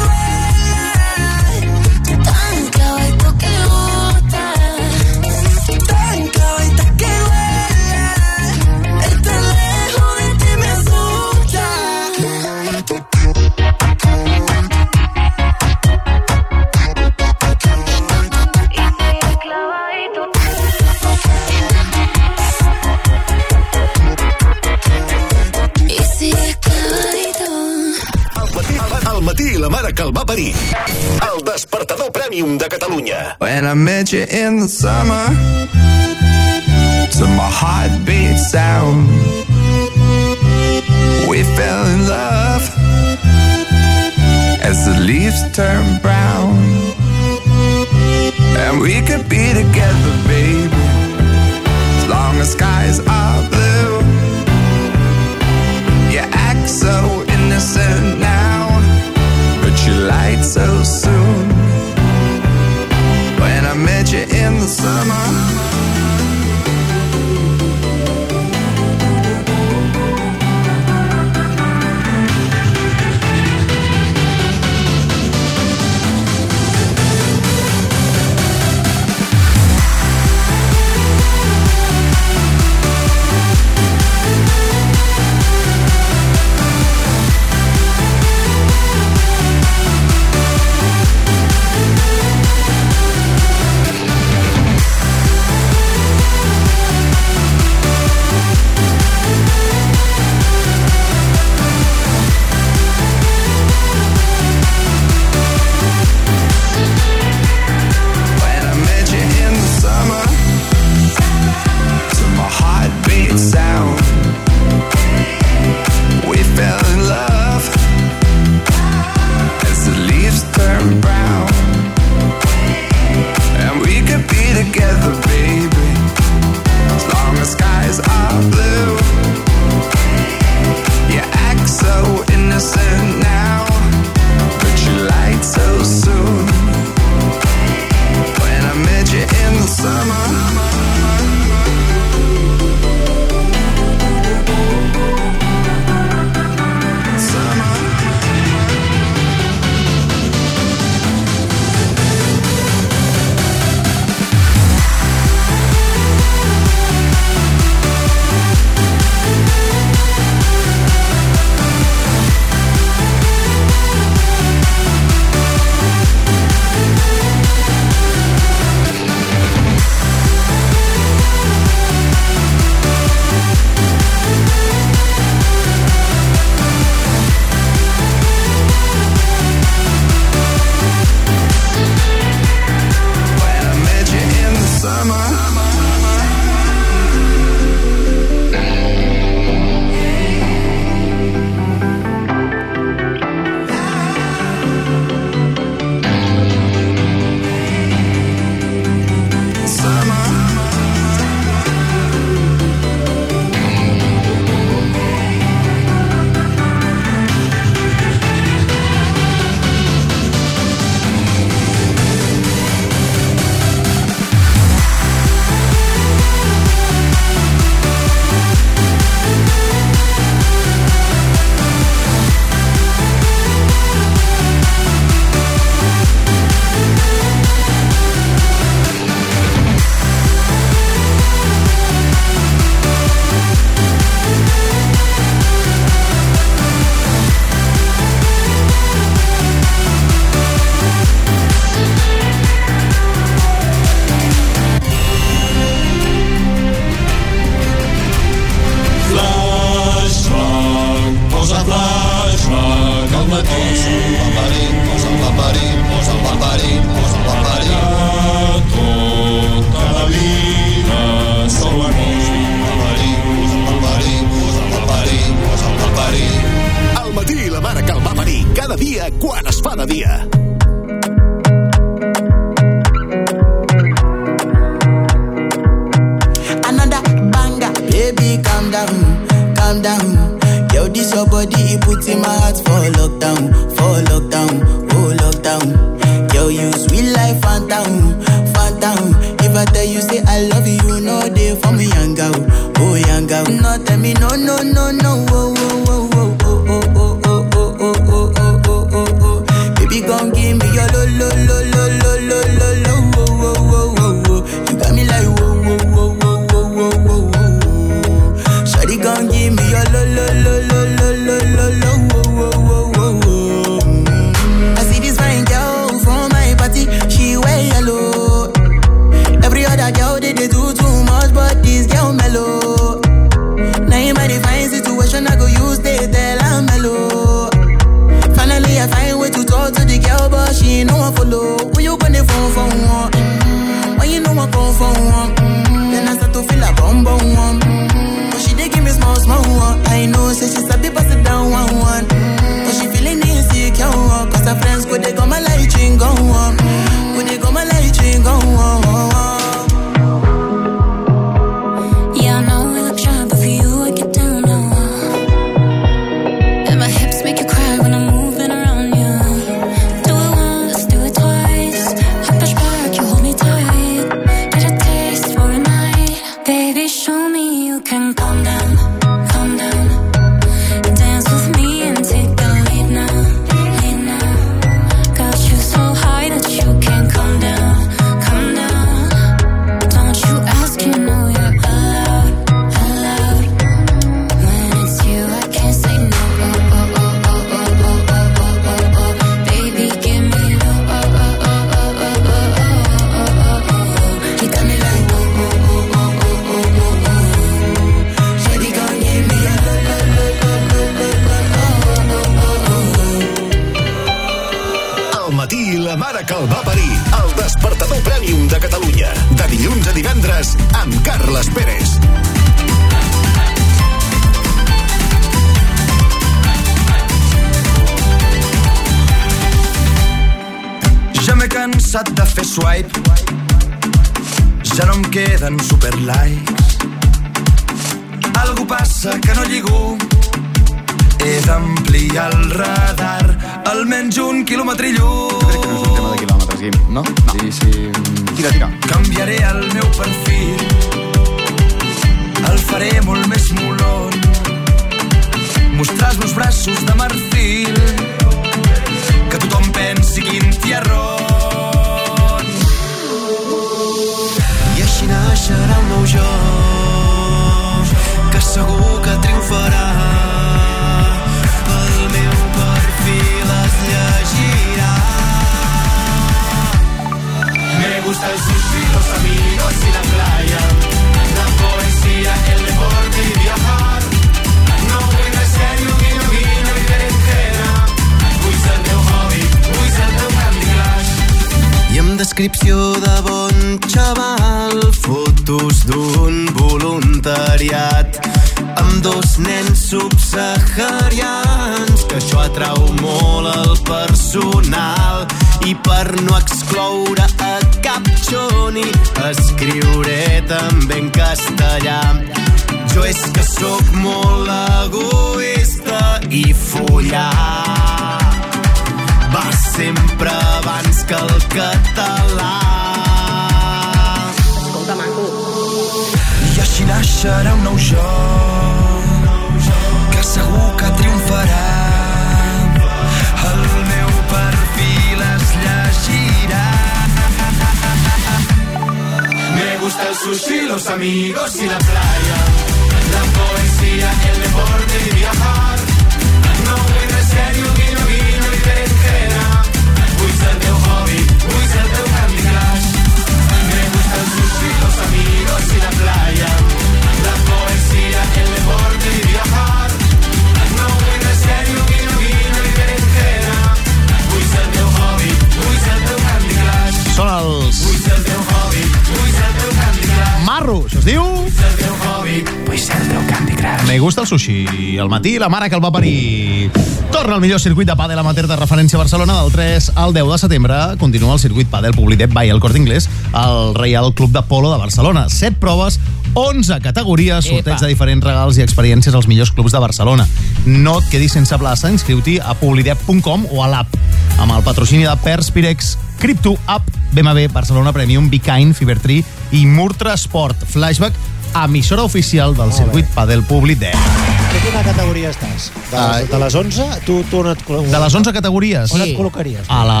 la mare que el va parir. Torna al millor circuit de pàdel amateur de referència a Barcelona del 3 al 10 de setembre. Continua el circuit pàdel Publidep by el Corte Inglés al Reial Club de Polo de Barcelona. 7 proves, 11 categories, sorteig de diferents regals i experiències als millors clubs de Barcelona. No et quedis sense plaça, inscriu-t'hi a publidep.com o a l'app. Amb el patrocini de Perspirex, Crypto App, BMB, Barcelona Premium, Bikind, Fibertree i Murtra Sport. Flashback, emissora oficial del circuit Padel Publidep. 10. De quina categoria estàs? De ah, les, de les 11? Tu, tu on et... De les 11 categories? On et col·locaries? A la...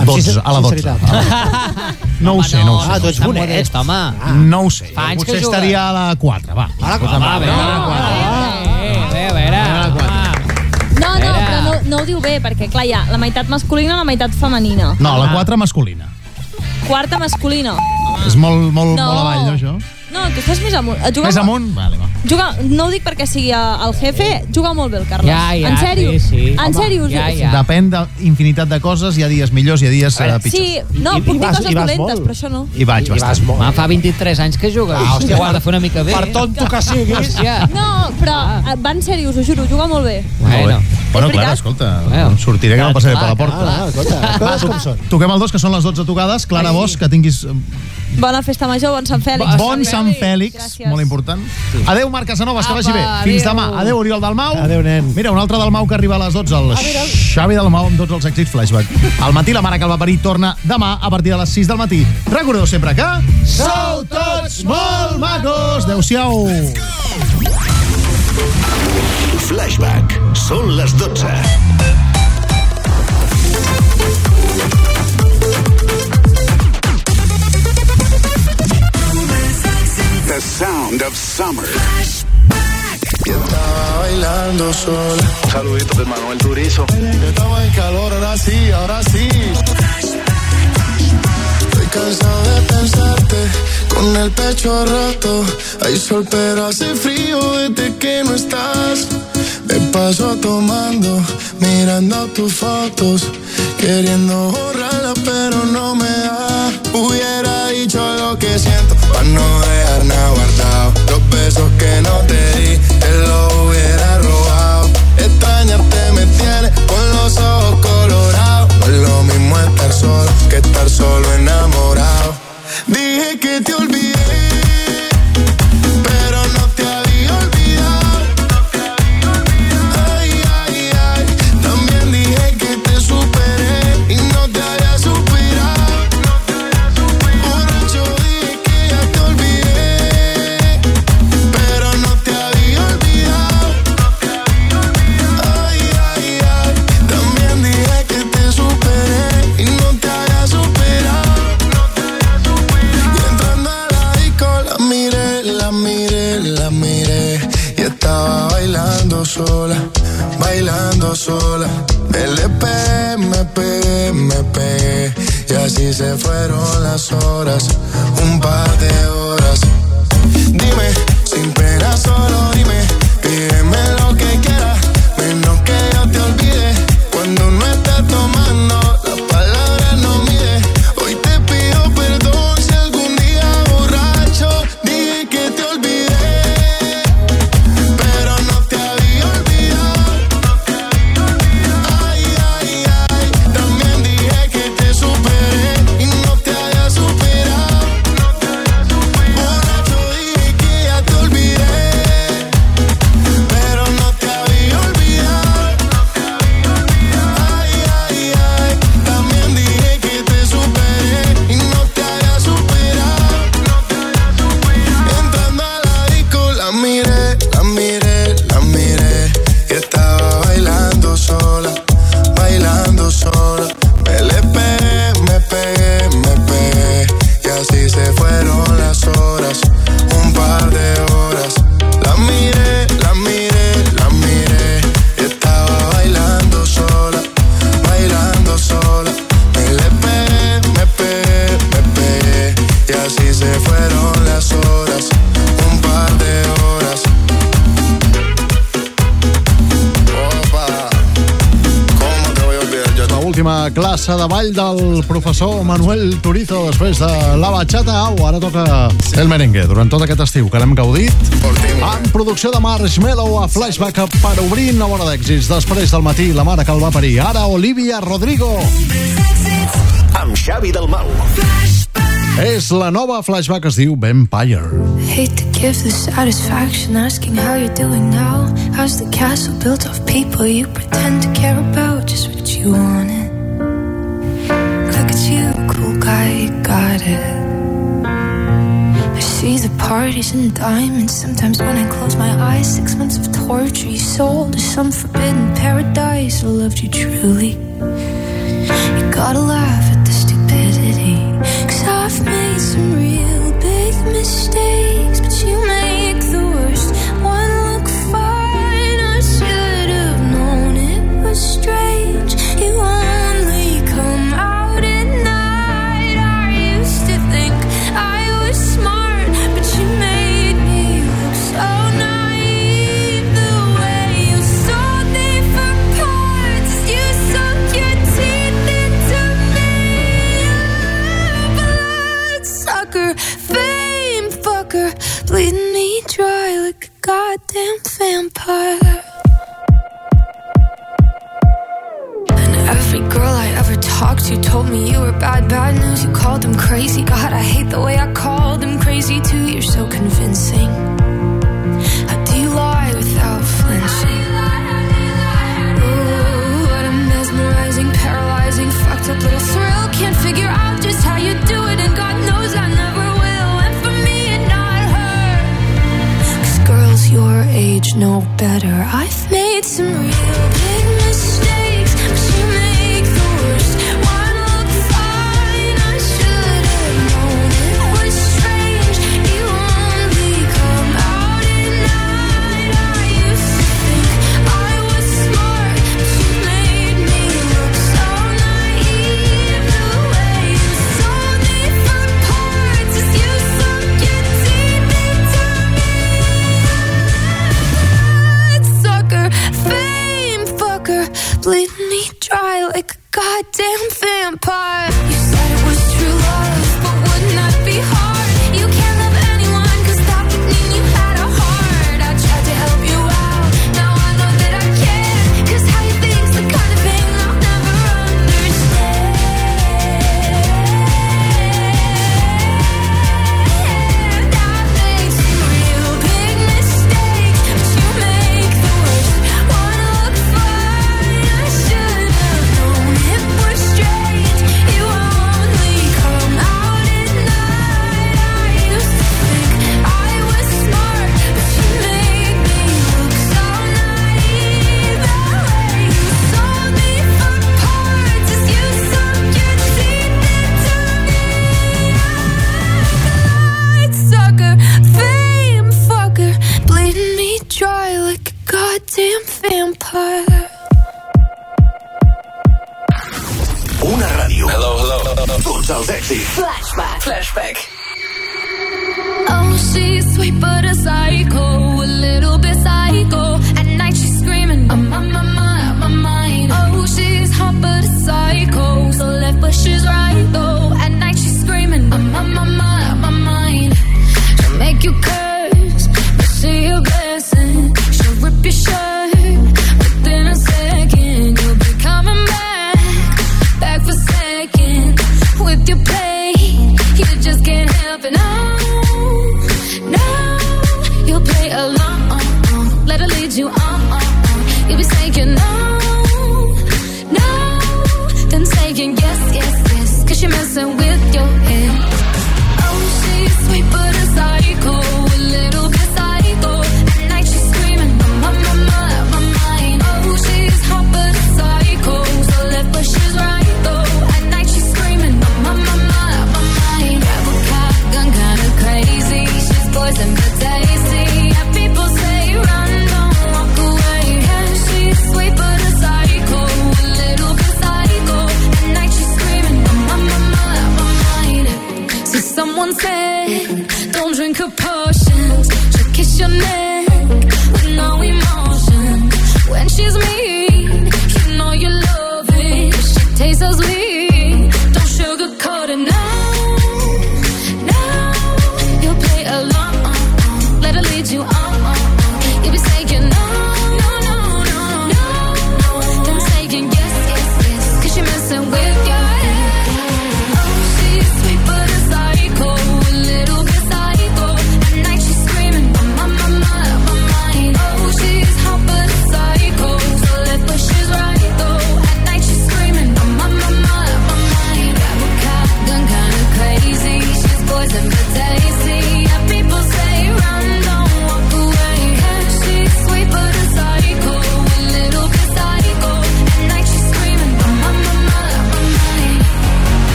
Ah, 12, a la 12. Ah. No ho sé, no ho sé. Ah, tu ets bonet, home. No ho sé. Fa anys que Potser estaria a la 4, va. A la 4, va, bé, a la 4. A veure, a veure. No, no, però no, no ho diu bé, perquè, clar, hi ha la meitat masculina i la meitat femenina. No, la 4 masculina. Quarta masculina. És molt, molt, No. molt avall, no, això? No, tu estàs més amunt. Més amunt? Vale. Juga, no ho dic perquè sigui el jefe, juga molt bé el Carles. Ja, ja, en sèrio? sí, sí. En Home, sèrio? us ja, ja. Depèn d'infinitat de coses. Hi ha dies millors, hi ha dies eh, pitjors. Sí, no, I- puc i dir vas- coses i vas dolentes, molt. però això no. I vaig I vas bastant. molt. Home, fa 23 anys que juga. Ah, hòstia, ho ha de fer una mica bé. Per tonto que siguis. Hòstia. No, però eh, va en sèrio, us ho juro, juga molt bé. Bueno. Bueno, És clar, escolta, Bueno. sortiré que no passaré per la clar, porta. Ah, escolta, les coses com són. Toquem el dos, que són les 12 tocades. Clara Ai. Bosch, que tinguis Bona festa major, bon Sant Fèlix. bon Sant Fèlix, Gràcies. molt important. Adéu, Marc Casanovas, que vagi bé. Fins demà. Adéu, Oriol Dalmau. Adéu, nen. Mira, un altre Dalmau que arriba a les 12, el mira. Xavi Dalmau amb tots els èxits flashback. Al matí la mare que el va parir torna demà a partir de les 6 del matí. Recordeu sempre que... Sou tots molt macos! Adéu-siau! Flashback. Són les 12. Sound of summer. Yo estaba bailando sola. Un saludito de Manuel Turizo. Yo estaba en calor, ahora sí, ahora sí. Estoy cansado de pensarte con el pecho roto. Hay sol, pero hace frío desde que no estás. Me paso tomando, mirando tus fotos, queriendo borrarlas, pero no me da. Hubiera dicho lo que siento, para no dejar guardado. Los besos que no te las horas, ball del professor Manuel Turizo després de la batxata. Au, ara toca el merengue. Durant tot aquest estiu que l'hem gaudit, amb producció de Marshmello a Flashback per obrir una bona d'èxits. Després del matí, la mare que el va parir. Ara, Olivia Rodrigo. Amb Xavi Dalmau. És la nova Flashback, es diu Vampire. Hate to give the satisfaction asking how you're doing now. How's the castle built of people you pretend to care about? Just what you wanted. You got it. I see the parties and diamonds. Sometimes when I close my eyes, six months of torture you sold to some forbidden paradise. I loved you truly. You gotta laugh at the stupidity. Cause I've made some real big mistakes, had bad news, you called them crazy. God, I hate the way I called them crazy too. You're so convincing. How do you lie without flinching? Ooh, what a mesmerizing, paralyzing, fucked up little thrill. Can't figure out just how you do it, and God knows I never will. And for me and not her. Cause girls your age know better. I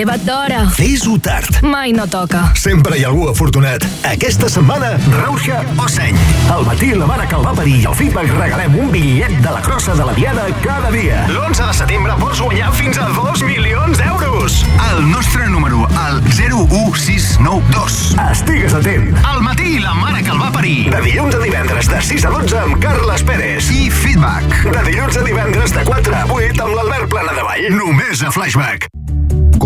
Lleva't d'hora. Fes-ho tard. Mai no toca. Sempre hi ha algú afortunat. Aquesta setmana, rauxa o seny. Al matí la mare que el va parir i el feedback regalem un bitllet de la crossa de la Diada cada dia. L'11 de setembre pots guanyar fins a 2 milions d'euros. El nostre número, el 01692. Estigues atent. Al matí la mare que el va parir. De dilluns a divendres de 6 a 12 amb Carles Pérez. I feedback. De dilluns a divendres de 4 a 8 amb l'Albert Planadavall. Només a Flashback.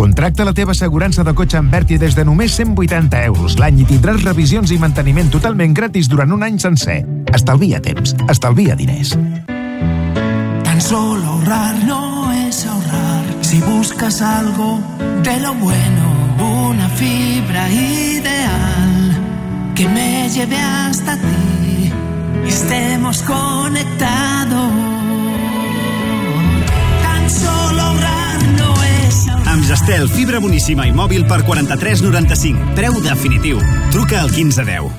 Contracta la teva assegurança de cotxe amb Berti des de només 180 euros l'any i tindràs revisions i manteniment totalment gratis durant un any sencer. Estalvia temps, estalvia diners. Tan solo ahorrar no es ahorrar. Si buscas algo de lo bueno, una fibra ideal que me lleve hasta ti y estemos conectados. Amb Gestel, fibra boníssima i mòbil per 43,95. Preu definitiu. Truca al 1510.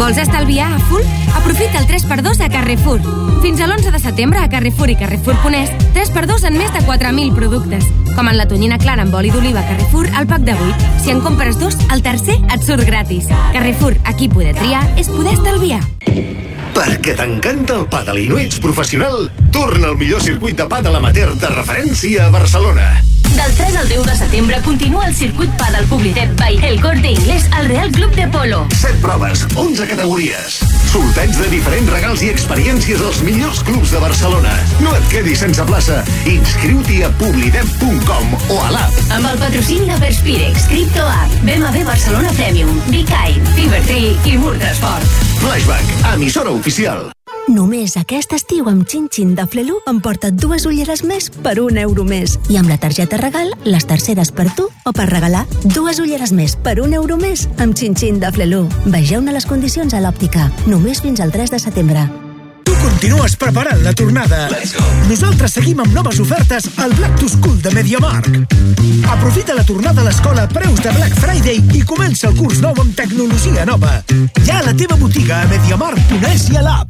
Vols estalviar a full? Aprofita el 3x2 a Carrefour. Fins a l'11 de setembre a Carrefour i Carrefour.es, 3x2 en més de 4.000 productes. Com en la tonyina clara amb oli d'oliva Carrefour al pack de 8. Si en compres dos, el tercer et surt gratis. Carrefour, aquí poder triar és poder estalviar. Perquè t'encanta el pàdel i no ets professional, torna al millor circuit de pàdel amateur de referència a Barcelona. Del 3 al 10 de setembre continua el circuit Padel Publitet by El Corte Inglés al Real Club de Polo. 7 proves, 11 categories. Sorteig de diferents regals i experiències als millors clubs de Barcelona. No et quedis sense plaça. Inscriu-t'hi a publidet.com o a l'app. Amb el patrocini de Perspirex, CryptoApp, BMW Barcelona Premium, Bikine, Fibertree i Murtasport. Flashback, emissora oficial. Només aquest estiu amb Xin-Xin de Flelu emporta't dues ulleres més per un euro més. I amb la targeta regal, les terceres per tu o per regalar. Dues ulleres més per un euro més amb Xin-Xin de Flelu. Vegeu-ne les condicions a l'òptica. Només fins al 3 de setembre. Tu continues preparant la tornada. Nosaltres seguim amb noves ofertes al Black to School de MediaMark. Aprofita la tornada a l'escola a preus de Black Friday i comença el curs nou amb tecnologia nova. Ja a la teva botiga a MediaMark.es i a l'app.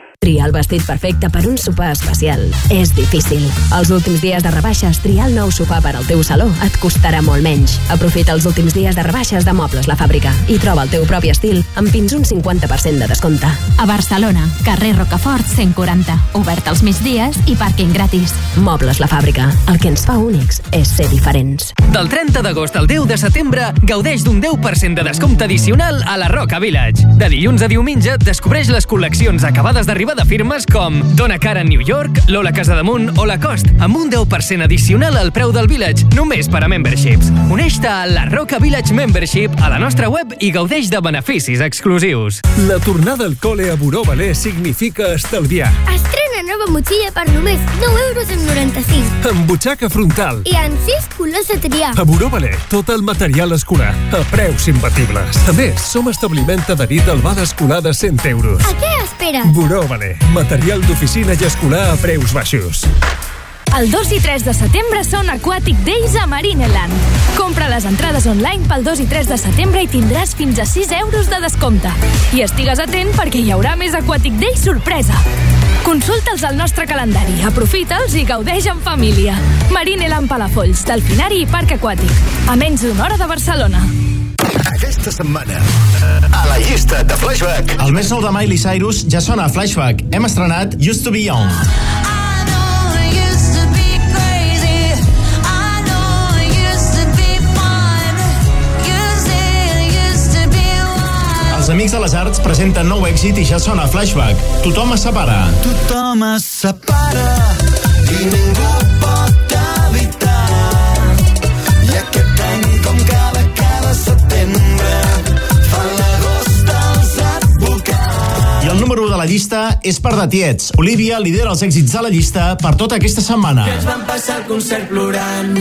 Triar el vestit perfecte per un sopar especial és difícil. Els últims dies de rebaixes, triar el nou sofà per al teu saló et costarà molt menys. Aprofita els últims dies de rebaixes de Mobles La Fàbrica i troba el teu propi estil amb fins un 50% de descompte. A Barcelona, carrer Rocafort 140. Obert als migdies i pàrquing gratis. Mobles La Fàbrica. El que ens fa únics és ser diferents. Del 30 d'agost al 10 de setembre, gaudeix d'un 10% de descompte addicional a la Roca Village. De dilluns a diumenge, descobreix les col·leccions acabades d'arribar de firmes com Dona Cara en New York, Lola Casademunt o Lacoste, amb un 10% addicional al preu del Village, només per a memberships. Uneix-te a la Roca Village Membership a la nostra web i gaudeix de beneficis exclusius. La tornada al cole a Buró Balé significa estalviar. Estrena nova motxilla per només 9 euros amb 95. Amb butxaca frontal. I en 6 colors a triar. A Buró Balé, tot el material escolar, a preus imbatibles. A més, som establiment adherit al val escolar de 100 euros. A què esperes? Buró Balé, material d'oficina i escolar a preus baixos. El 2 i 3 de setembre són Aquatic Days a Marineland. Compra les entrades online pel 2 i 3 de setembre i tindràs fins a 6 euros de descompte. I estigues atent perquè hi haurà més Aquatic Days sorpresa. Consulta'ls al nostre calendari, aprofita'ls i gaudeix en família. Marineland Palafolls, Delfinari i Parc Aquàtic. A menys d'una hora de Barcelona. Aquesta setmana, a la llista de Flashback. El més nou de Miley Cyrus ja sona a Flashback. Hem estrenat Used to be Young. Els Amics de les Arts presenten nou èxit i ja sona Flashback. Tothom es separa. Tothom es separa i ningú pot llista és per de tiets. Olivia lidera els èxits de la llista per tota aquesta setmana. Que ens vam passar el concert plorant.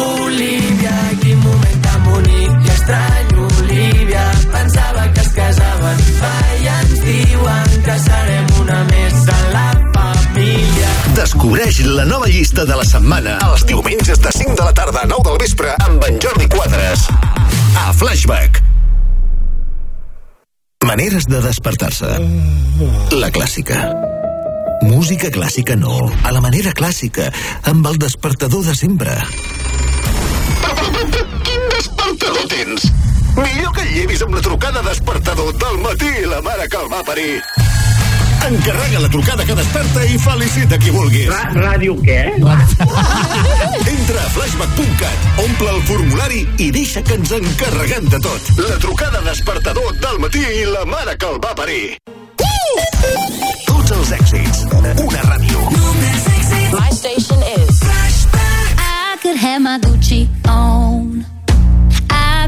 Olivia, quin moment tan bonic i estrany, Olivia. Pensava que es casaven, va i ens diuen que serem una més en la família. Descobreix la nova llista de la setmana els diumenges de 5 de la tarda a 9 del vespre amb en Jordi Quadres. A Flashback. Maneres de despertar-se. La clàssica. Música clàssica no, a la manera clàssica, amb el despertador de sempre. Quin despertador tens? Millor que el llevis amb la trucada despertador del matí i la mare que el va parir. Encarrega la trucada que desperta i felicita qui vulguis. Ràdio què? Entra a flashback.cat, omple el formulari i deixa que ens encarreguem de tot. La trucada despertador del matí i la mare que el va parir. Tots els èxits. Una ràdio. My station is I could have my Gucci on.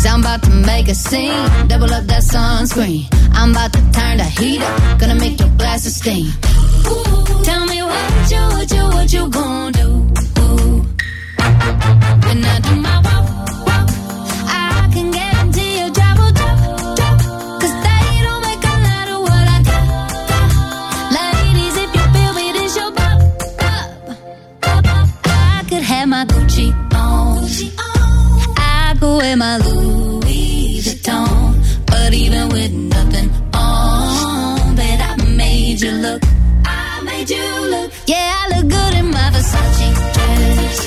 Cause I'm about to make a scene. Double up that sunscreen. I'm about to turn the heat up. Gonna make your glasses steam. Ooh, tell me what you, what you, what you gonna do? Ooh. When I do my walk, wear my Louis Vuitton. But even with nothing on, bet I made you look. I made you look. Yeah, I look good in my Versace dress.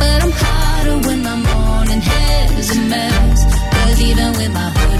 But I'm hotter when my morning hair's a mess. Cause even with my hoodie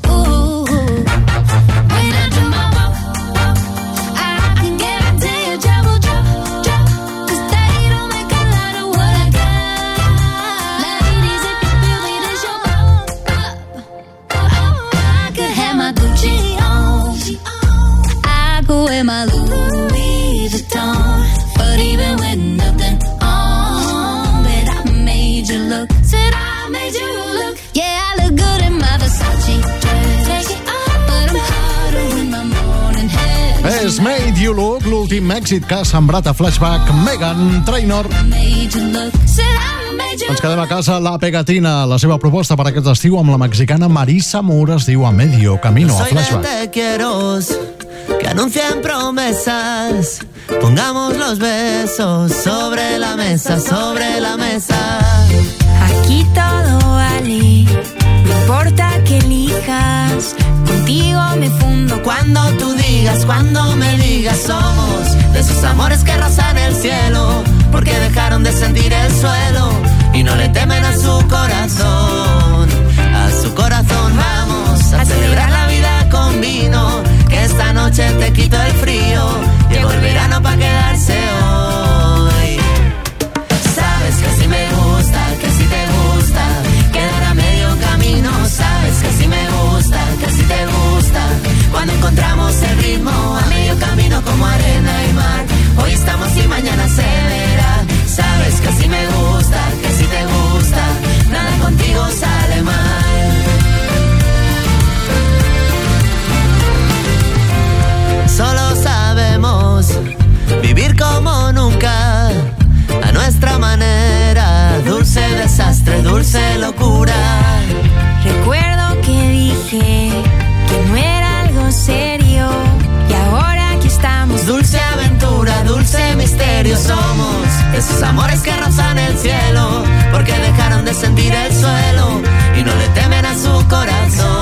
L'últim èxit que ha sembrat a Flashback Megan Trainor. Ens quedem a casa la pegatina, la seva proposta per aquest estiu amb la mexicana Marisa Moore es diu A Medio Camino a Soy de Flashback. te quiero que anuncian promesas. Pongamos los besos sobre la mesa, sobre la mesa. Aquí todo vale, importa que elijas. Contigo me fundo Cuando tú digas, cuando me digas, somos de esos amores que rozan el cielo, porque dejaron de sentir el suelo y no le temen a su corazón. A su corazón vamos a celebrar la vida con vino, que esta noche te quito el frío, llegó el verano para quedarse hoy. Solo sabemos vivir como nunca, a nuestra manera, dulce desastre, dulce locura. Recuerdo que dije que no era algo serio y ahora aquí estamos. Dulce aventura, dulce misterio somos Esos amores que rozan el cielo Porque dejaron de sentir el suelo Y no le temen a su corazón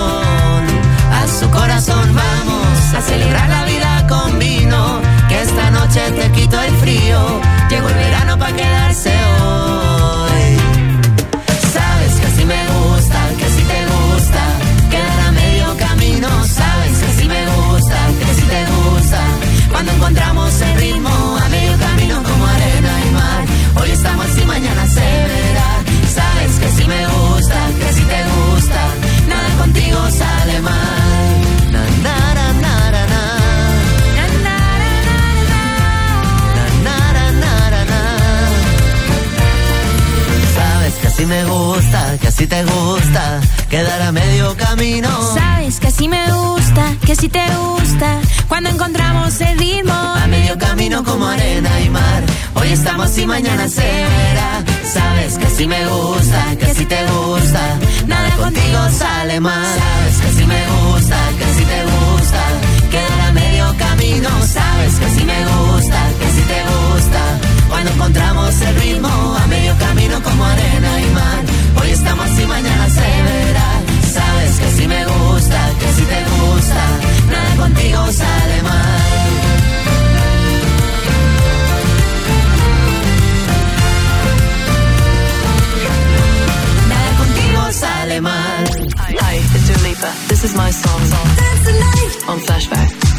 su corazón vamos A celebrar la vida con vino Que esta noche te quito el frío Llegó el verano para quedarse hoy. Sabes que así me gusta, que así te gusta, quedar a medio camino. Sabes que así me gusta, que así te gusta, cuando encontramos el ritmo a medio camino como arena y mar. Hoy estamos y mañana se verá. Sabes que así me gusta, que así te gusta, nada contigo sale mal. Me gusta, que así te gusta, quedar a medio camino. Sabes que así me gusta, que así te gusta, cuando encontramos el ritmo. A medio camino como arena y mar. Hoy estamos y mañana se verá. Sabes que así me gusta, que así te gusta, nada contigo sale mal. Sabes que así me gusta, que así te gusta, quedar a medio camino. Sabes que así me gusta, que así te gusta, cuando encontramos el ritmo a medio camino como arena y mar. Hoy estamos y mañana se verá. Sabes que así me gusta, que así te gusta, nada contigo sale mal. Sale mal. Hi, it's Dua Lipa. This is my song on Flashback.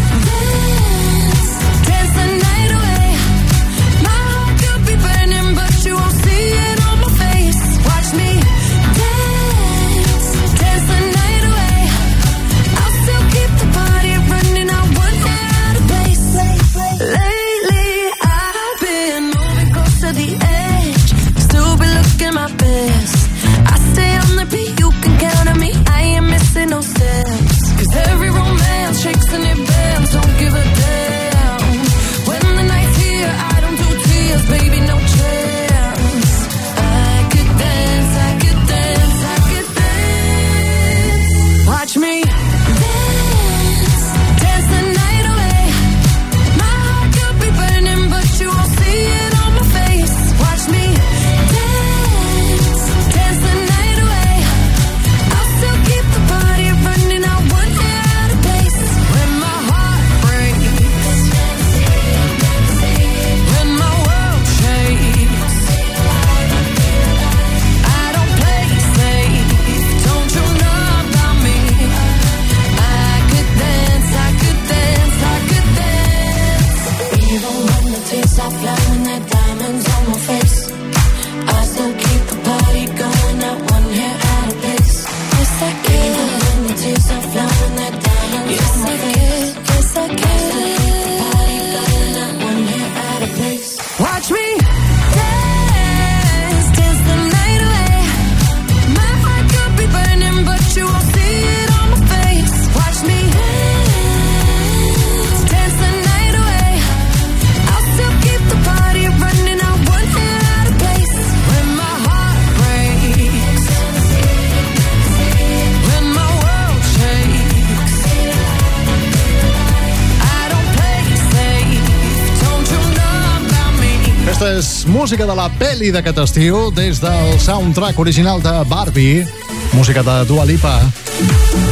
és música de la pel·li d'aquest estiu des del soundtrack original de Barbie, música de Dua Lipa.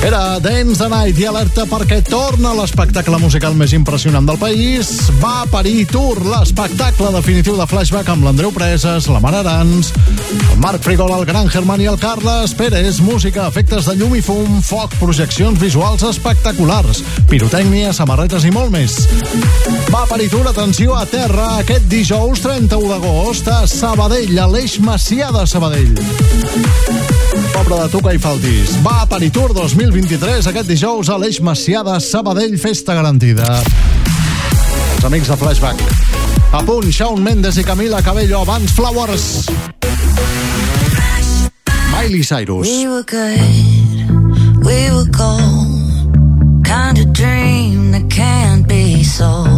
Era Dance the Night i alerta perquè torna l'espectacle musical més impressionant del país. Va parir Tour, l'espectacle definitiu de Flashback amb l'Andreu Preses, la Mare Arans, el Marc Frigol, el Gran Germán i el Carles Pérez. Música, efectes de llum i fum, foc, projeccions visuals espectaculars, pirotècnia, samarretes i molt més. Va parir Tour, atenció a terra, aquest dijous 31 d'agost a Sabadell, a l'Eix Macià de Sabadell. Poble de Tuca i Faltis. Va a Paritur 2023 aquest dijous a l'Eix Macià de Sabadell, festa garantida. Els amics de Flashback. A punt, Shawn Mendes i Camila Cabello, abans Flowers. Miley Cyrus. We were good, we were gold. a dream that can't be sold.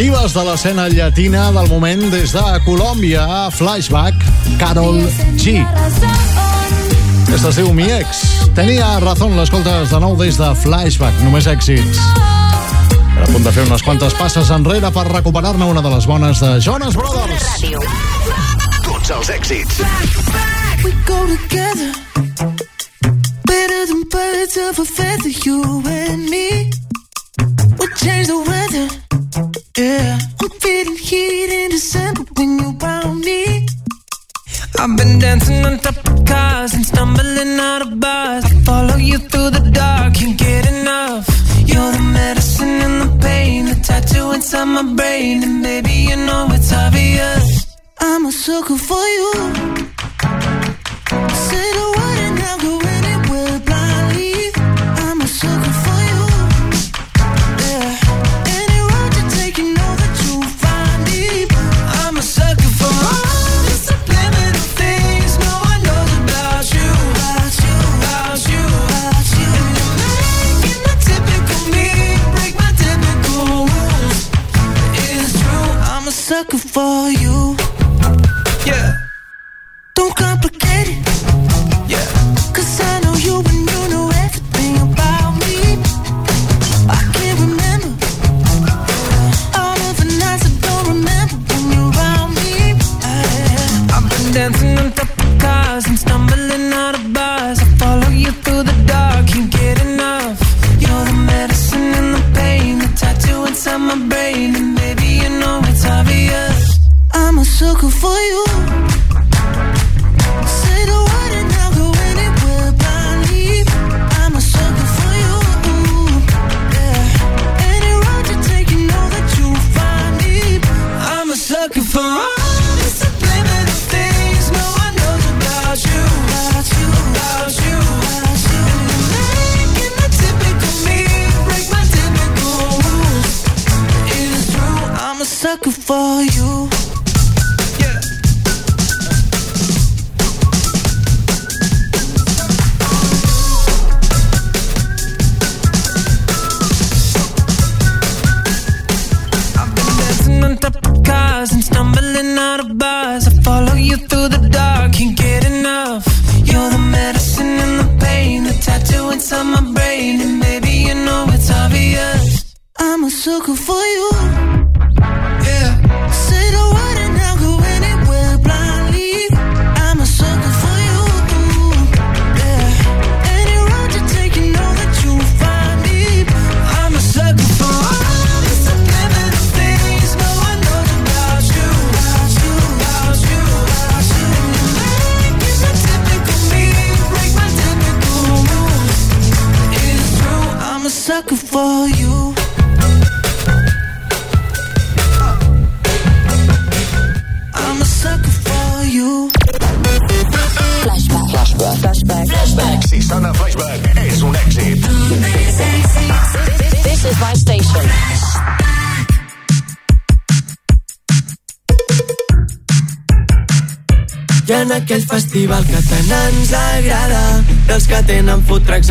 divas de l'escena llatina del moment des de Colòmbia, Flashback, Carol G. Aquesta es diu Mi Ex. Tenia raó, l'escoltes de nou des de Flashback, només èxits. Era a punt de fer unes quantes passes enrere per recuperar-ne una de les bones de Jonas Brothers. Tots els èxits. We go together Better than birds of a feather You and me We'll change the weather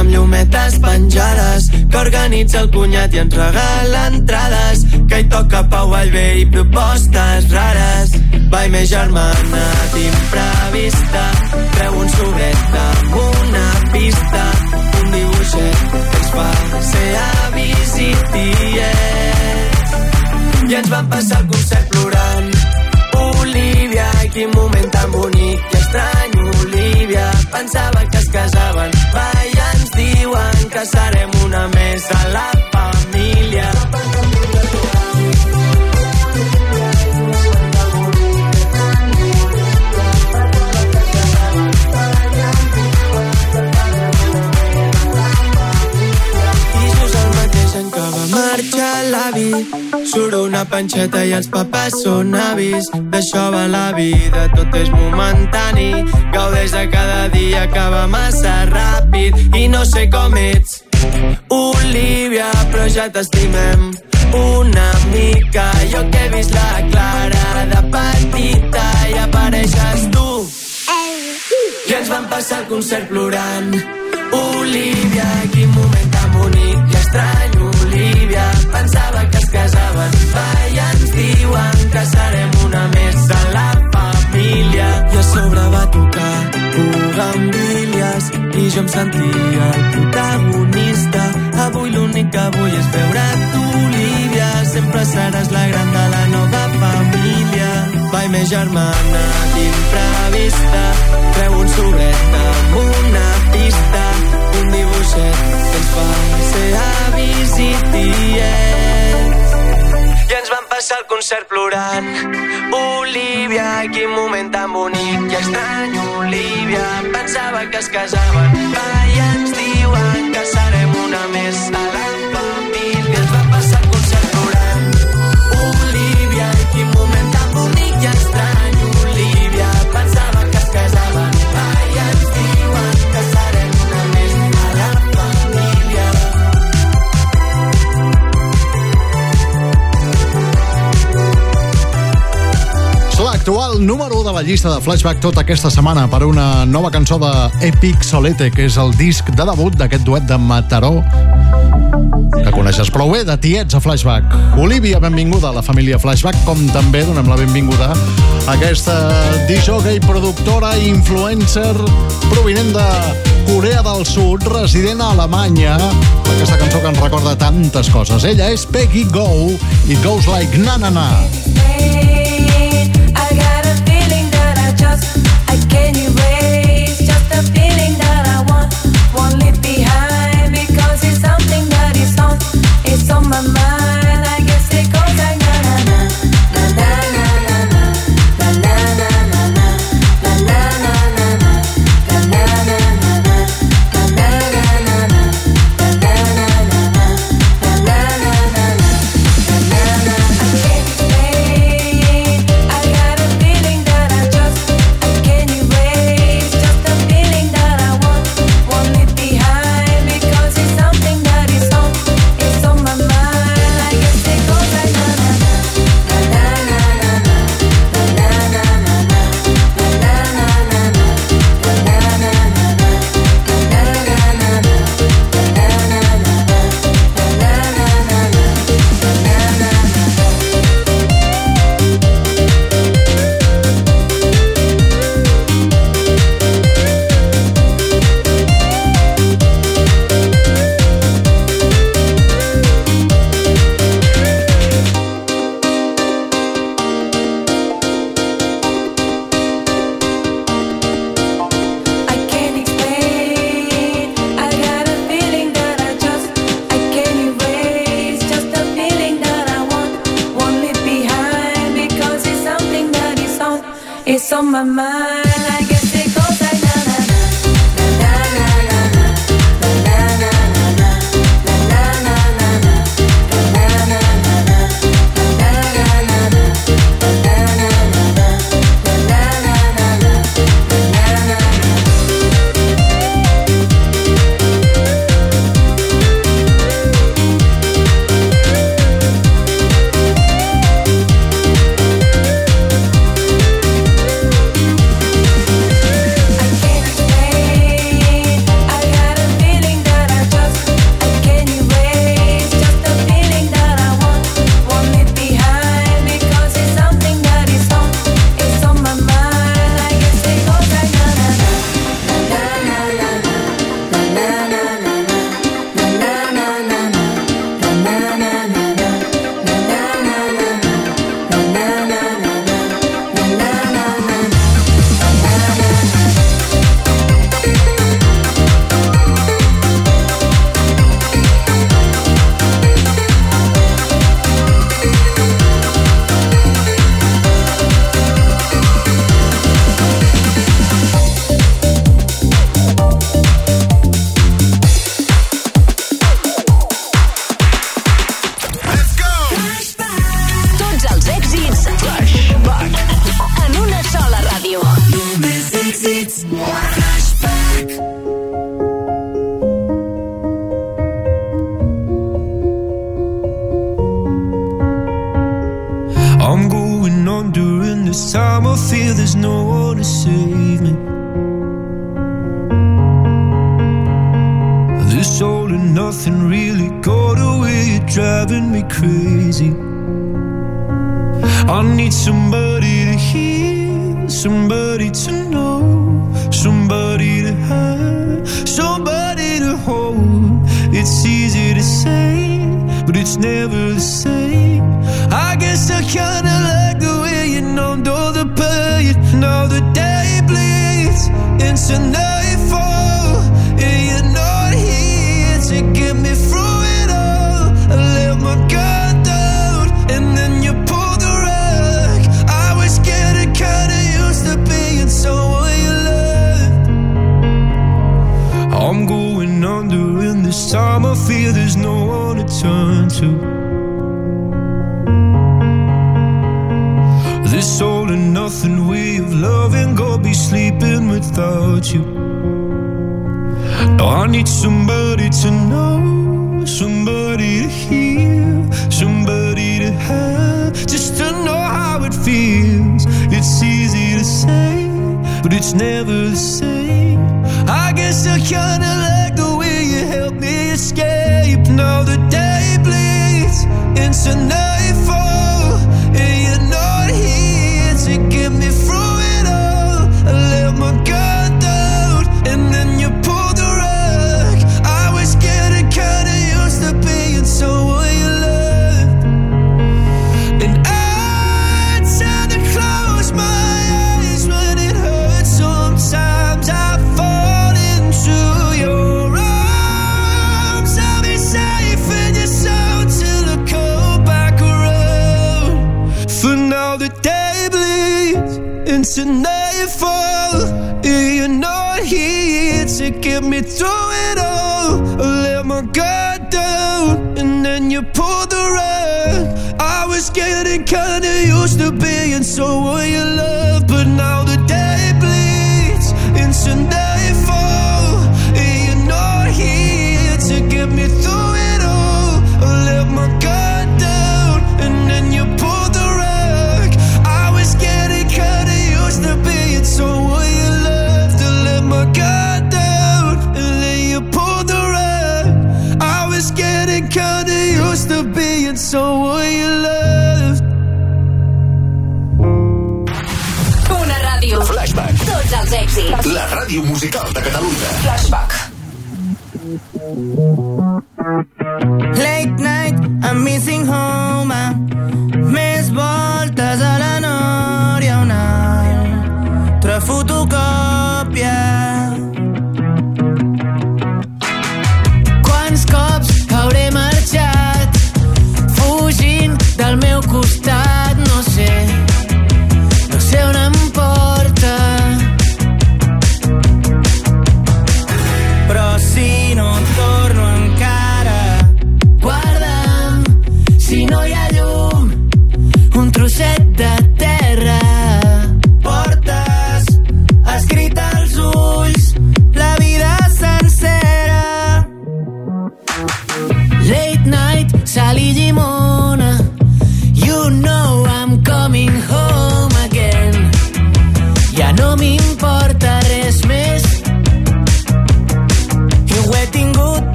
amb llumetes penjades que organitza el cunyat i ens regala entrades que hi toca Pau Vallvé i propostes rares. Vai, més germana d'imprevista treu un sobret amb una pista un dibuixet que ens fa ser avis i i ens van passar el concert plorant. Olivia, quin moment tan bonic i estrany, Olivia. Pensava que serem una més a la família. Surt una panxeta i els papes són avis. D'això va la vida, tot és momentani. Gaudeix de cada dia va massa ràpid. I no sé com ets Olivia, però ja t'estimem. Una mica Jo que he vist la Clara de petita i apareixes tu. I ens vam passar el concert plorant. Olivia, quin moment tan bonic i estrany, Olivia Pensava que es casaven, va, ens diuen que serem una més de la família I a sobre va tocar Bugambilias i jo em sentia el protagonista. Avui l'únic que vull és veure't, Olivia Sempre seràs la gran de la nova família. Vai, més germana d'imprevista. Treu un sobret amb una pista. Un dibuixet que ens fa ser avis I ens vam passar el concert plorant. Olivia, quin moment tan bonic. I estrany, Olivia Pensava que es casaven, va, i ens diuen que serem una més a l'actual número de la llista de Flashback tota aquesta setmana per una nova cançó de Epic Solete, que és el disc de debut d'aquest duet de Mataró que coneixes prou bé, de tiets a Flashback. Olivia, benvinguda a la família Flashback, com també donem la benvinguda a aquesta disjockey, productora i influencer provinent de Corea del Sud, resident a Alemanya, aquesta cançó que ens recorda tantes coses. Ella és Peggy Go i Goes Like Na Na Na. Hey.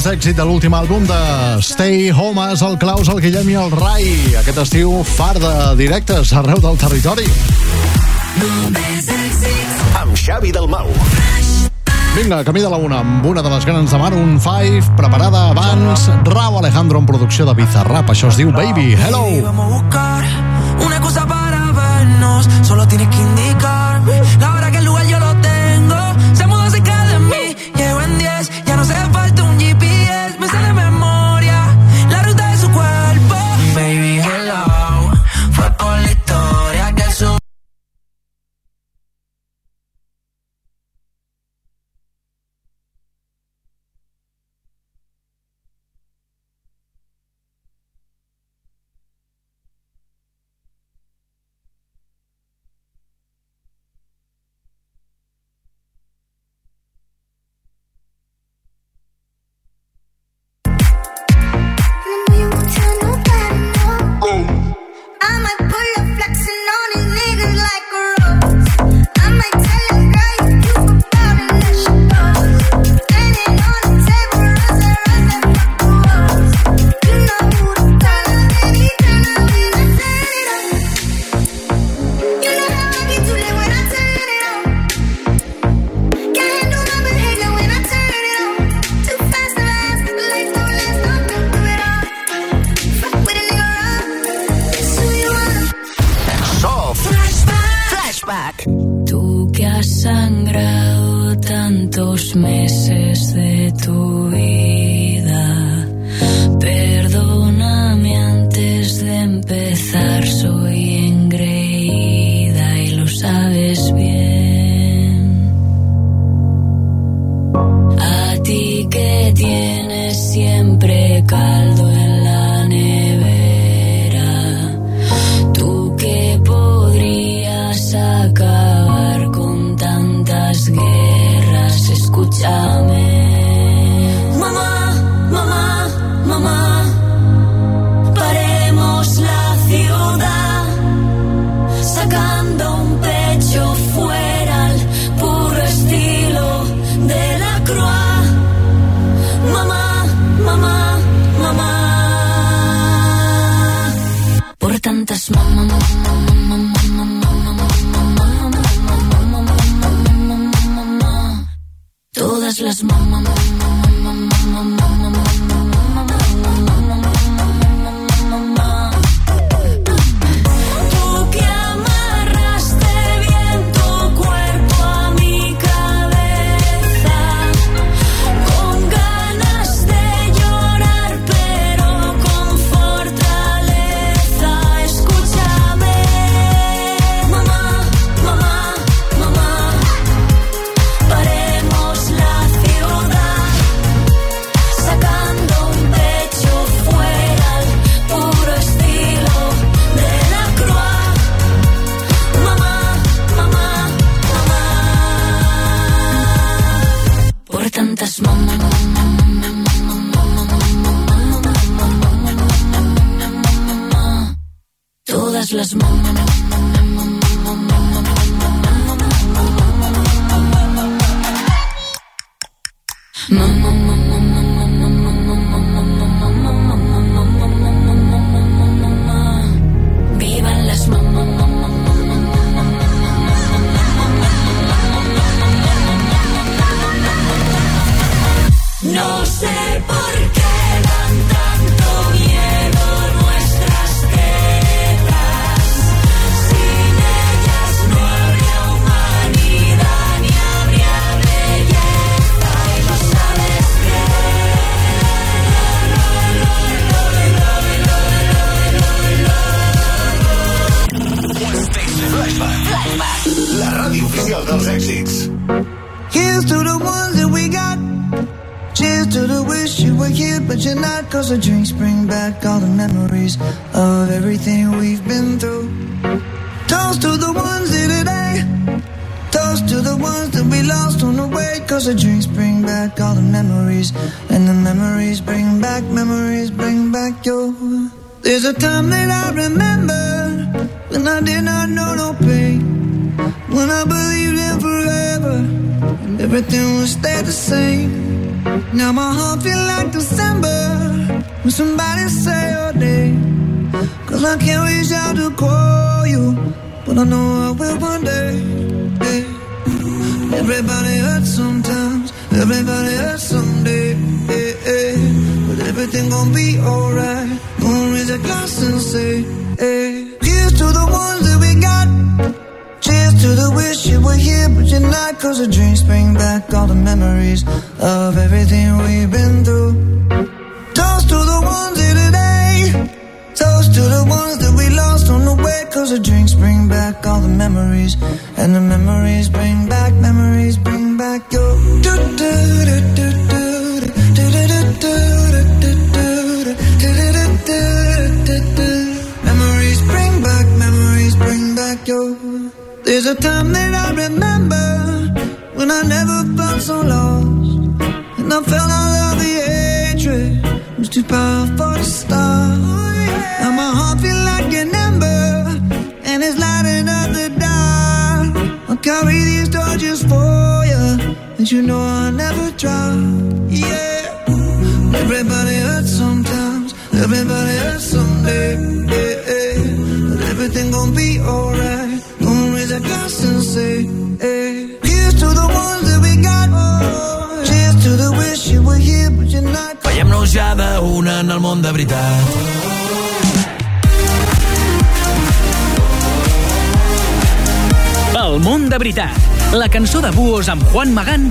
grans èxit de l'últim àlbum de Stay Home és el Claus, el Guillem i el Rai. Aquest estiu far de directes arreu del territori. Amb Xavi del Mau. Vinga, camí de la una, amb una de les grans de un five preparada abans, Rau Alejandro en producció de Bizarrap, això es diu Baby, Hello. Vamos a buscar una cosa para vernos, solo tienes que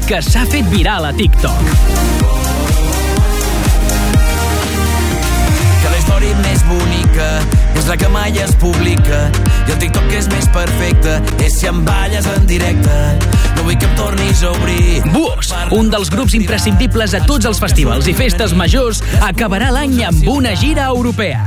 que s'ha fet viral a TikTok. Que la història més bonica és la que mai es publica i el TikTok és més perfecte és si em balles en directe no vull que em tornis a obrir Buos, un dels grups imprescindibles a tots els festivals i festes majors, acabarà l'any amb una gira europea.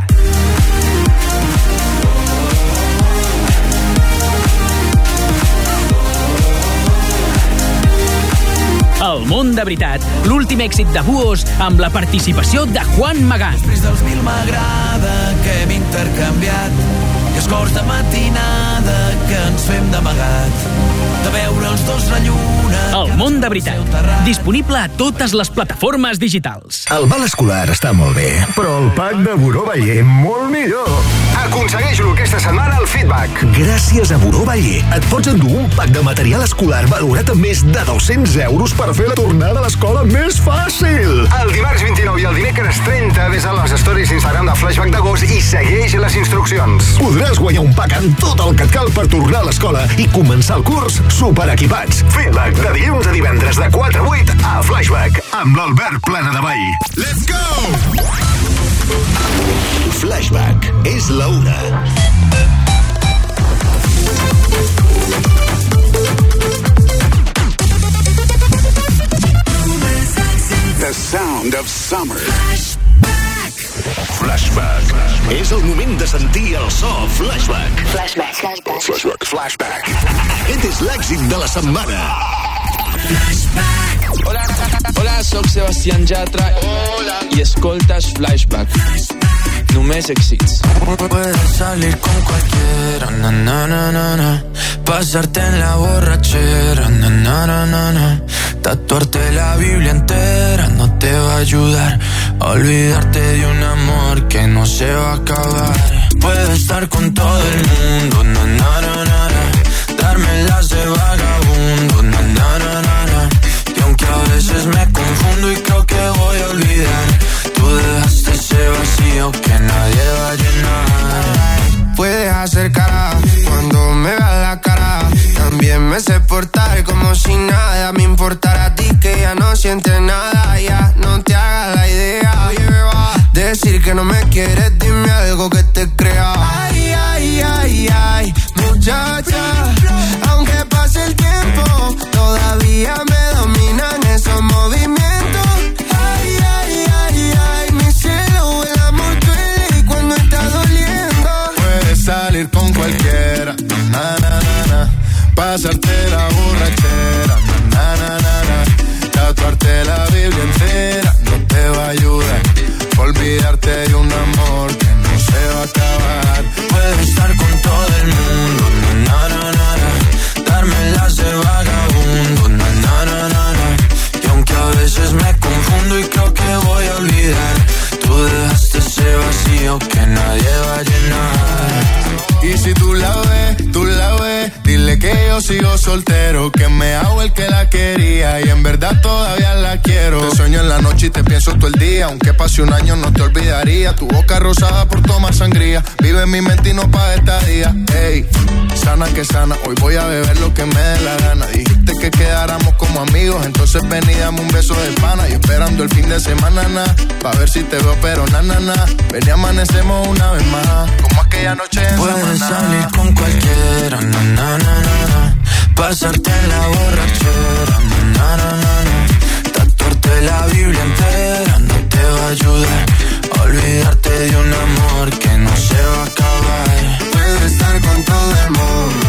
De veritat, l'últim èxit de Buos amb la participació de Juan Magán. Després dels mil m'agrada que hem intercanviat i escorts de matinada que ens fem d'amagat de veure els dos la lluna El món de veritat, disponible a totes les plataformes digitals. El bal escolar està molt bé, però el pack de Buró Baller molt millor. Aconsegueix-lo aquesta setmana al Feedback. Gràcies a Buró Baller et pots endur un pack de material escolar valorat amb més de 200 euros per fer la tornada a l'escola més fàcil. El dimarts 29 i el dimecres 30 ves a les stories Instagram de Flashback d'agost i segueix les instruccions. Podràs guanyar un pack amb tot el que et cal per tornar a l'escola i començar el curs superequipats. Feedback de dilluns a divendres de 4 a 8 a Flashback amb l'Albert Plana de Vall. Let's go! Flashback és la una. The sound of summer. Flashback. És el moment de sentir el so Flashback. Flashback. Flashback. Flashback. Flashback. Aquest és l'èxit de la setmana. Hola, hola, sóc Sebastián Yatra hola. i escoltes Flashback. Només èxits. Puedes salir con cualquiera, na, na, na, na, na. Pasarte en la borrachera, na, na, na, na, na. Tatuarte la Biblia entera no te va a ayudar. a Olvidarte de un amor que no se va a acabar. Puedes estar con todo el mundo, na, na, na, na, na. Darme las de vagabundo, na, na, veces me confundo y creo que voy a olvidar, tú dejaste ese vacío que nadie va a llenar. Puedes hacer cara cuando me veas la cara. También me sé portar como si nada me importara a ti que ya no sientes nada. Ya no te hagas la idea. Decir que no me quieres, dime algo que te crea. Ay, ay, ay, ay, muchacha. Aunque pase el tiempo, todavía me esos movimientos. Ay, ay, ay, ay, mi cielo, el amor duele cuando está doliendo. Puedes salir con cualquiera, na, na, na, na. Pasarte la borrachera, que nadie va a llenar. Y si tú la ves, tú la ves, dile que yo sigo soltero, que me hago el que la quería y en verdad todavía la quiero. Te sueño en la noche y te pienso todo el día, aunque pase un año no te olvidaría. Tu boca rosada por tomar sangría, vive en mi mente y no pa' esta día. Ey, sana que sana, hoy voy a beber lo que me dé la gana. Dijiste quedáramos como amigos, entonces ven y dame un beso de pana. Y esperando el fin de semana, na, pa' ver si te veo, pero na, na, na. Ven y amanecemos una vez más, como aquella noche en Puedes salir con cualquiera, na, na, na, na. Pasarte en la borrachera, na, na, na, na. Tatuarte la Biblia entera no te va a ayudar. Olvidarte de un amor que no se va a acabar. Puedes estar con todo el mundo,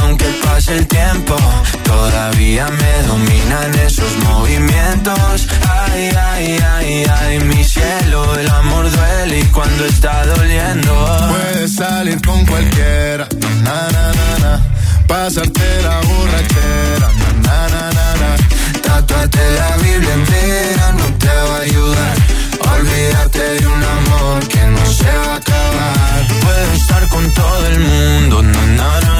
Aunque pase el tiempo, todavía me dominan esos movimientos. Ay, ay, ay, ay, mi cielo, el amor duele y cuando está doliendo. Puedes salir con cualquiera. Na, na, na, na. Pasarte la borrachera. Na, na, na, na. Tatuarte la Biblia entera no te va a ayudar. Olvídate de un amor que no se va a acabar. Puedo estar con todo el mundo, na na na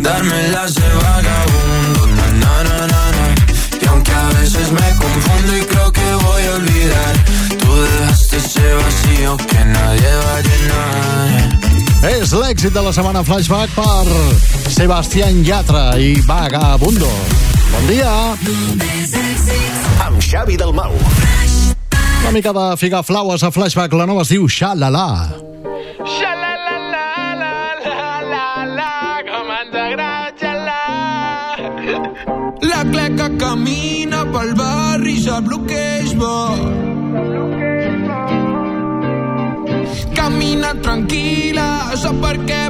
na na. Darme las de vagabundo, na na na na na. Y aunque a veces me confundo y creo que voy a olvidar, tú dejaste ese vacío que nadie va a llenar. És l'èxit de la setmana Flashback per Sebastián Yatra i Vagabundo. Bon dia. Amb Xavi Dalmau. Una mica de figar flaues a Flashback. La nova es diu Xalala. Sap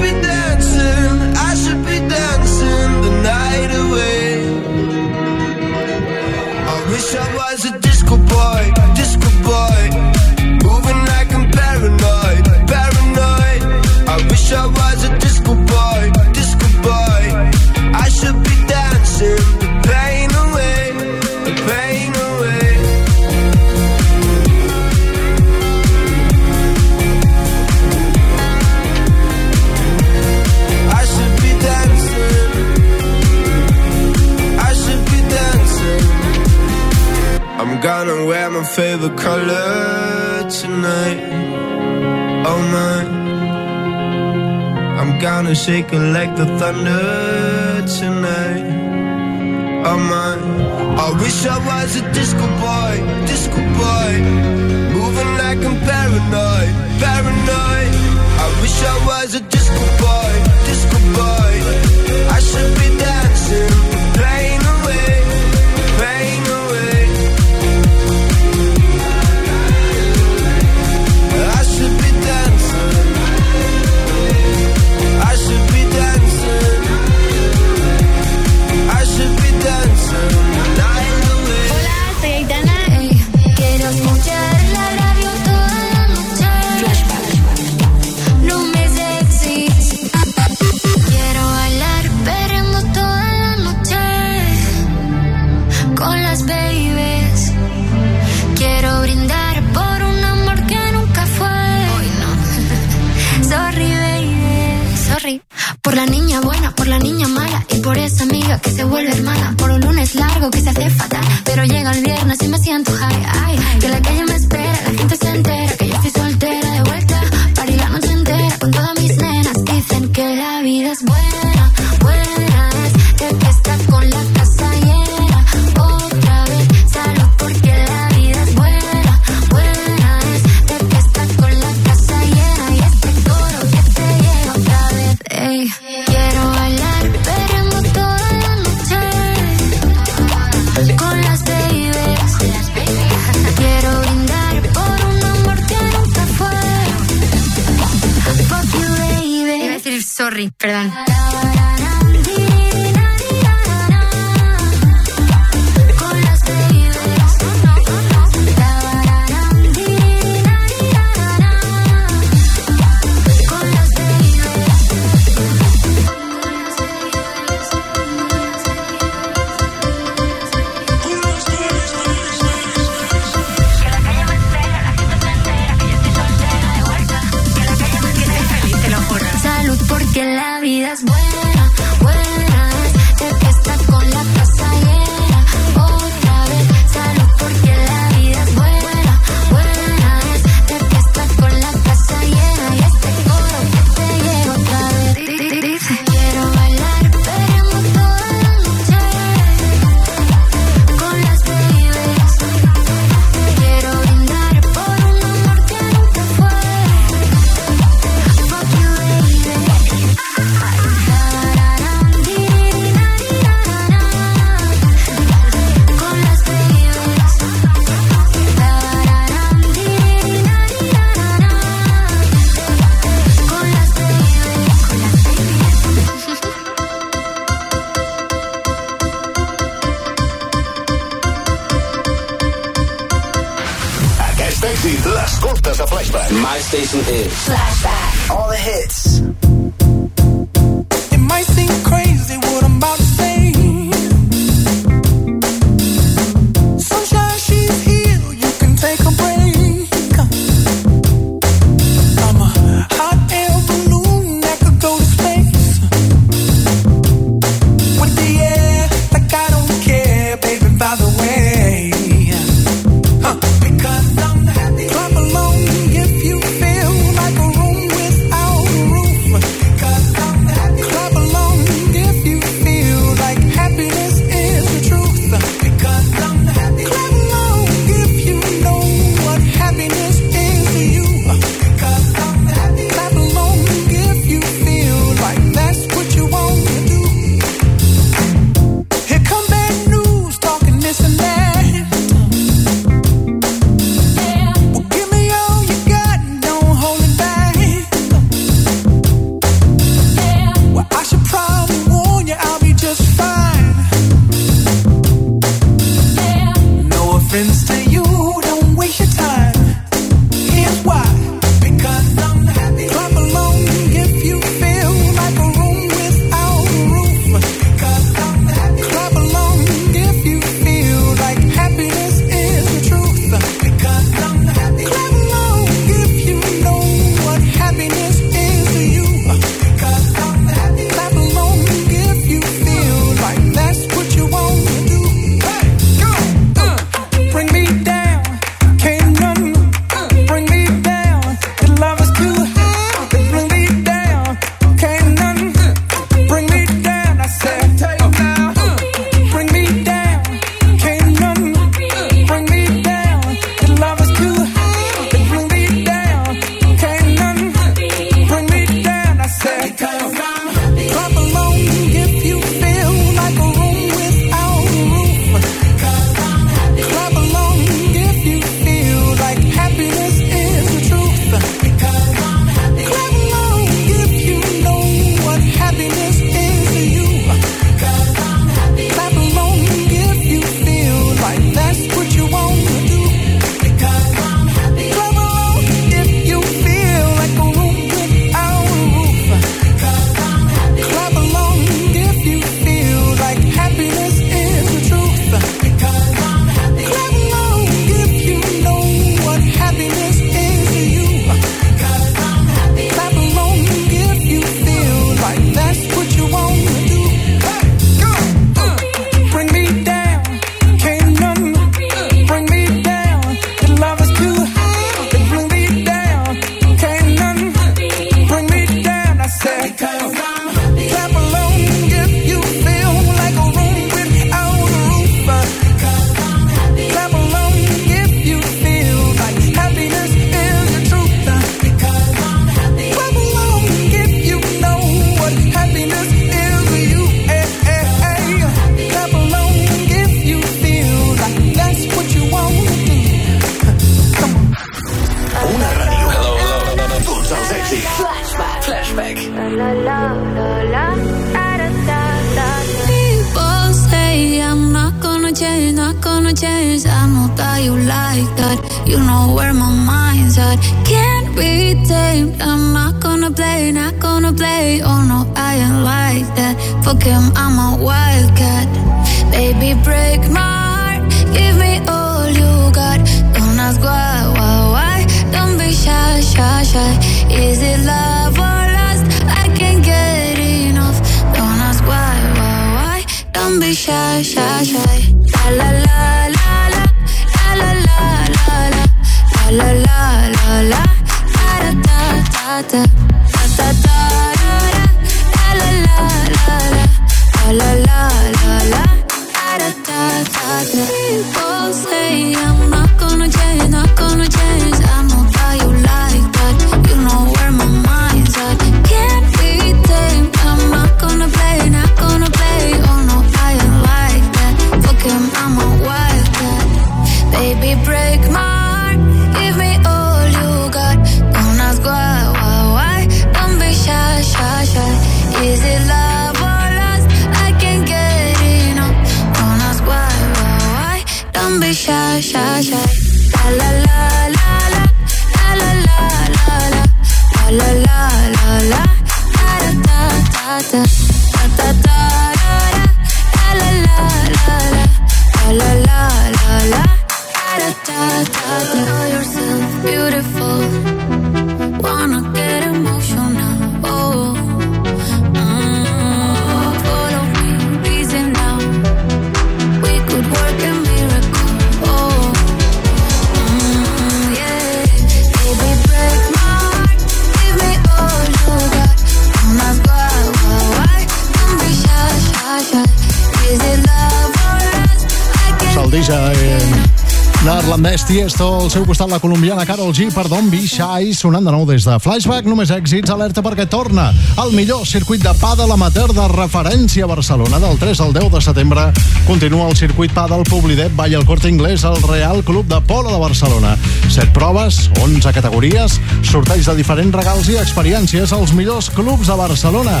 estat la colombiana Carol G per Don Bichai, sonant de nou des de Flashback, només èxits, alerta perquè torna el millor circuit de pàdel amateur de referència a Barcelona del 3 al 10 de setembre. Continua el circuit pàdel Poblidep, Vall al Corte Inglés, el Real Club de Polo de Barcelona. Set proves, 11 categories, sorteig de diferents regals i experiències als millors clubs de Barcelona.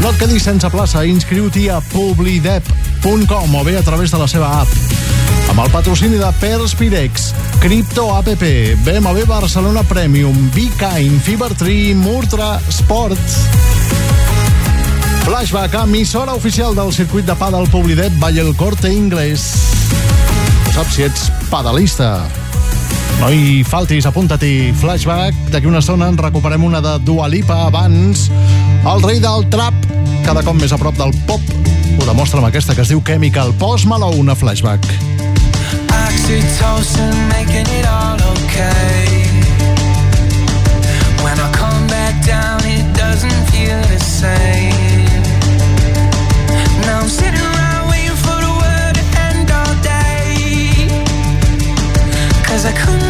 No et quedis sense plaça, inscriu-t'hi a poblidep.com o bé a través de la seva app. Amb el patrocini de Perspirex, Crypto APP, BMW Barcelona Premium, Kind, Fever Tree, Murtra Sports. Flashback, emissora oficial del circuit de pàdel Publidet Valle el Corte Inglés. No saps si ets padalista. No hi faltis, apunta-t'hi. Flashback, d'aquí una estona en recuperem una de Dua Lipa abans. El rei del trap, cada cop més a prop del pop. Ho demostra amb aquesta que es diu Chemical. Post Malone a Flashback. Oxytocin making it all okay. When I come back down, it doesn't feel the same. Now I'm sitting around waiting for the word to end all day. Cause I couldn't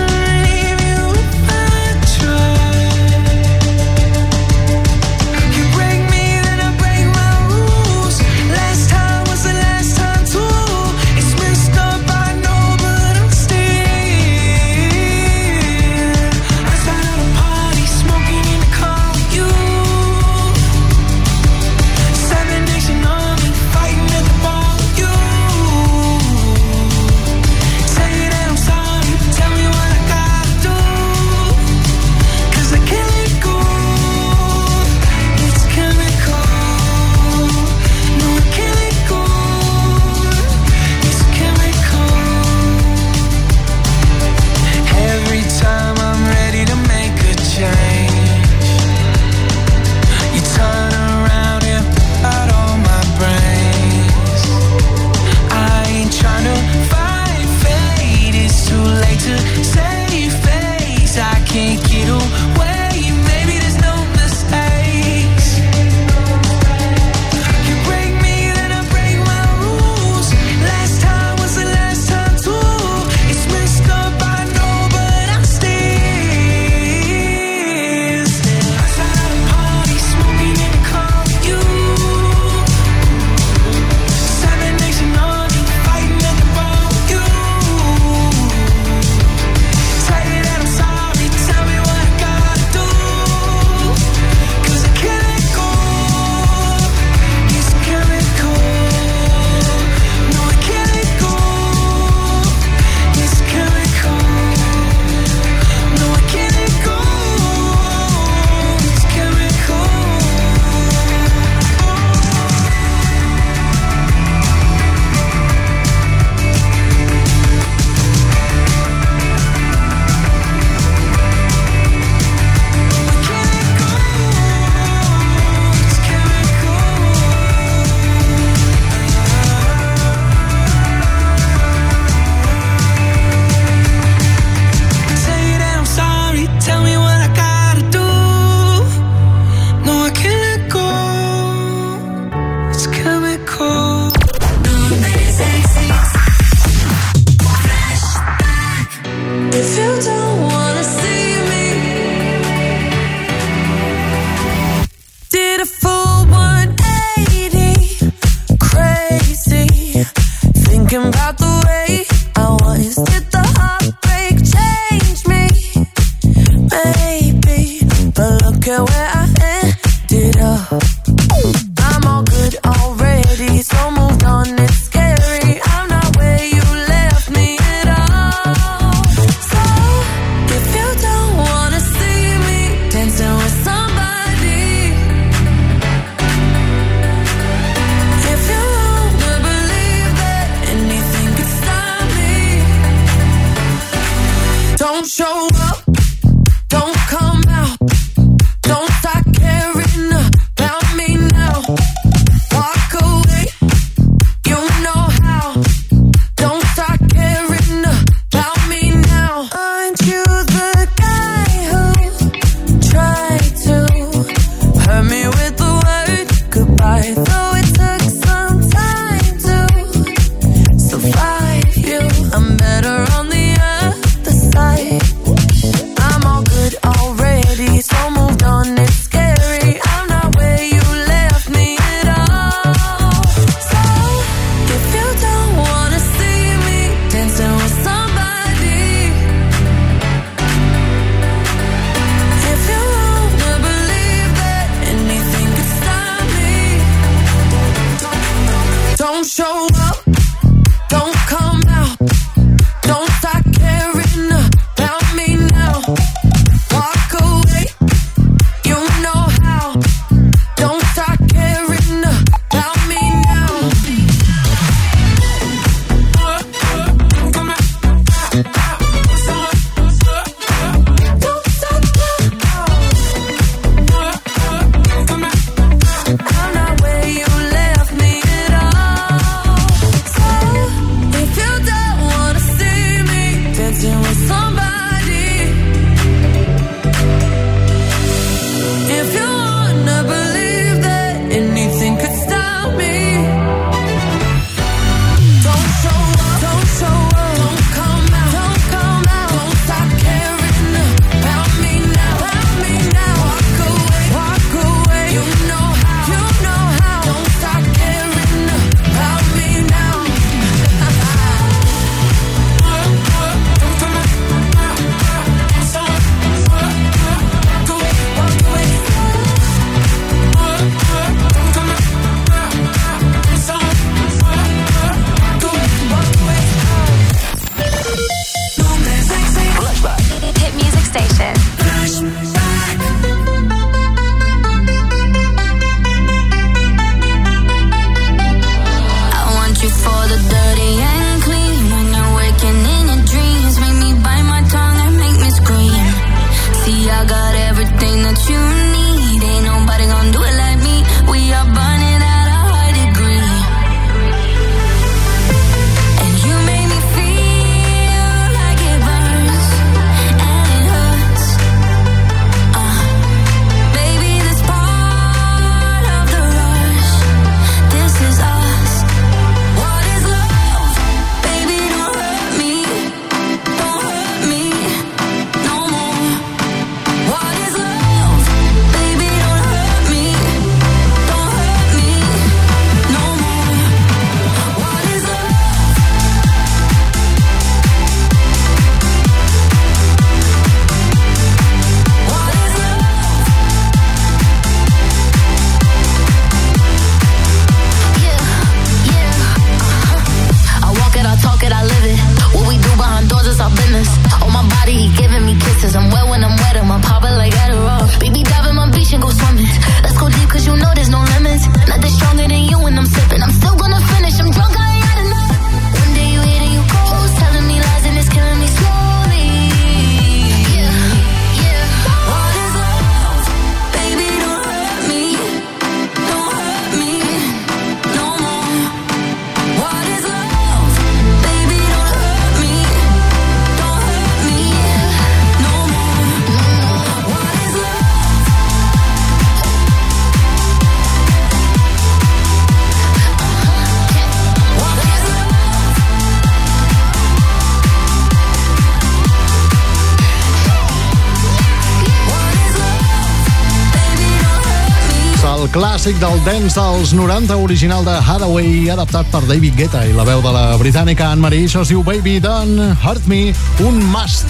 clàssic del dance dels 90 original de Hathaway adaptat per David Guetta i la veu de la britànica Anne-Marie. Això es diu Baby Don't Hurt Me, un must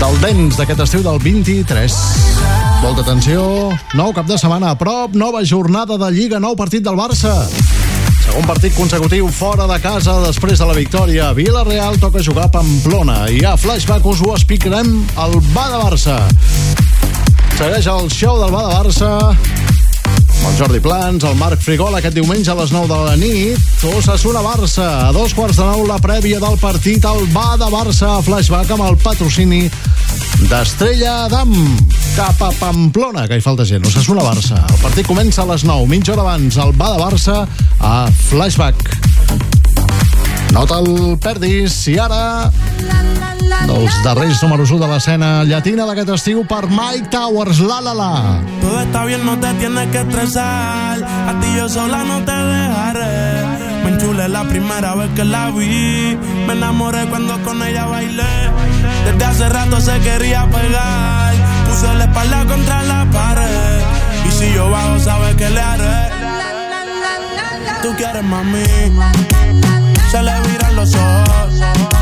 del dance d'aquest estiu del 23. Molta atenció, nou cap de setmana a prop, nova jornada de Lliga, nou partit del Barça. Segon partit consecutiu fora de casa després de la victòria. Villarreal toca jugar a Pamplona i a Flashback us ho explicarem al Ba de Barça. Segueix el show del Ba de Barça el Jordi Plans, el Marc Frigol aquest diumenge a les 9 de la nit. Osasuna Barça, a dos quarts de nou la prèvia del partit al Ba de Barça a Flashback amb el patrocini d'Estrella d'Am cap a Pamplona, que hi falta gent. Osasuna Barça, el partit comença a les 9 mitja hora abans, el Ba de Barça a Flashback. No te'l perdis i ara dels darrers números 1 de l'escena llatina d'aquest estiu per Mike Towers, La La La. Todo está bien, no te tienes que estresar. A ti yo sola no te dejaré. Me enchulé la primera vez que la vi. Me enamoré cuando con ella bailé. Desde hace rato se quería pegar. Puse la espalda contra la pared. Y si yo bajo, sabes que le haré. Tú quieres mami. Se le viran los ojos.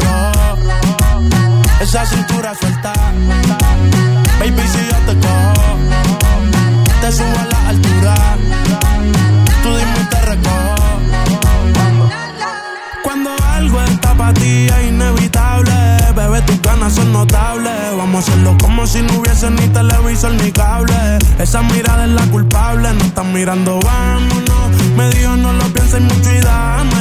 esa cintura suelta. Baby, si yo te cojo, te subo a la altura. Tú dime y te recojo. Cuando algo está para ti es inevitable, bebé, tus ganas son notables. Vamos a hacerlo como si no hubiese ni televisor ni cable. Esa mirada es la culpable, no están mirando, vámonos. Me dijo no lo pienses mucho y dame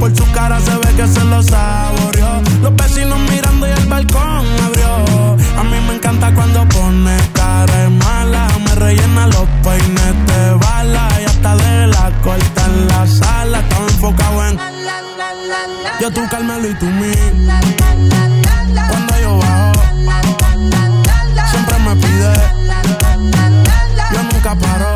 por su cara se ve que se lo saboreó. Los vecinos mirando y el balcón abrió. A mí me encanta cuando pone cara mala. Me rellena los peines de bala. Y hasta de la corta en la sala. Estaba enfocado en. Yo tú, Carmelo y tú, mí. Cuando yo bajo, siempre me pide. Yo nunca paro.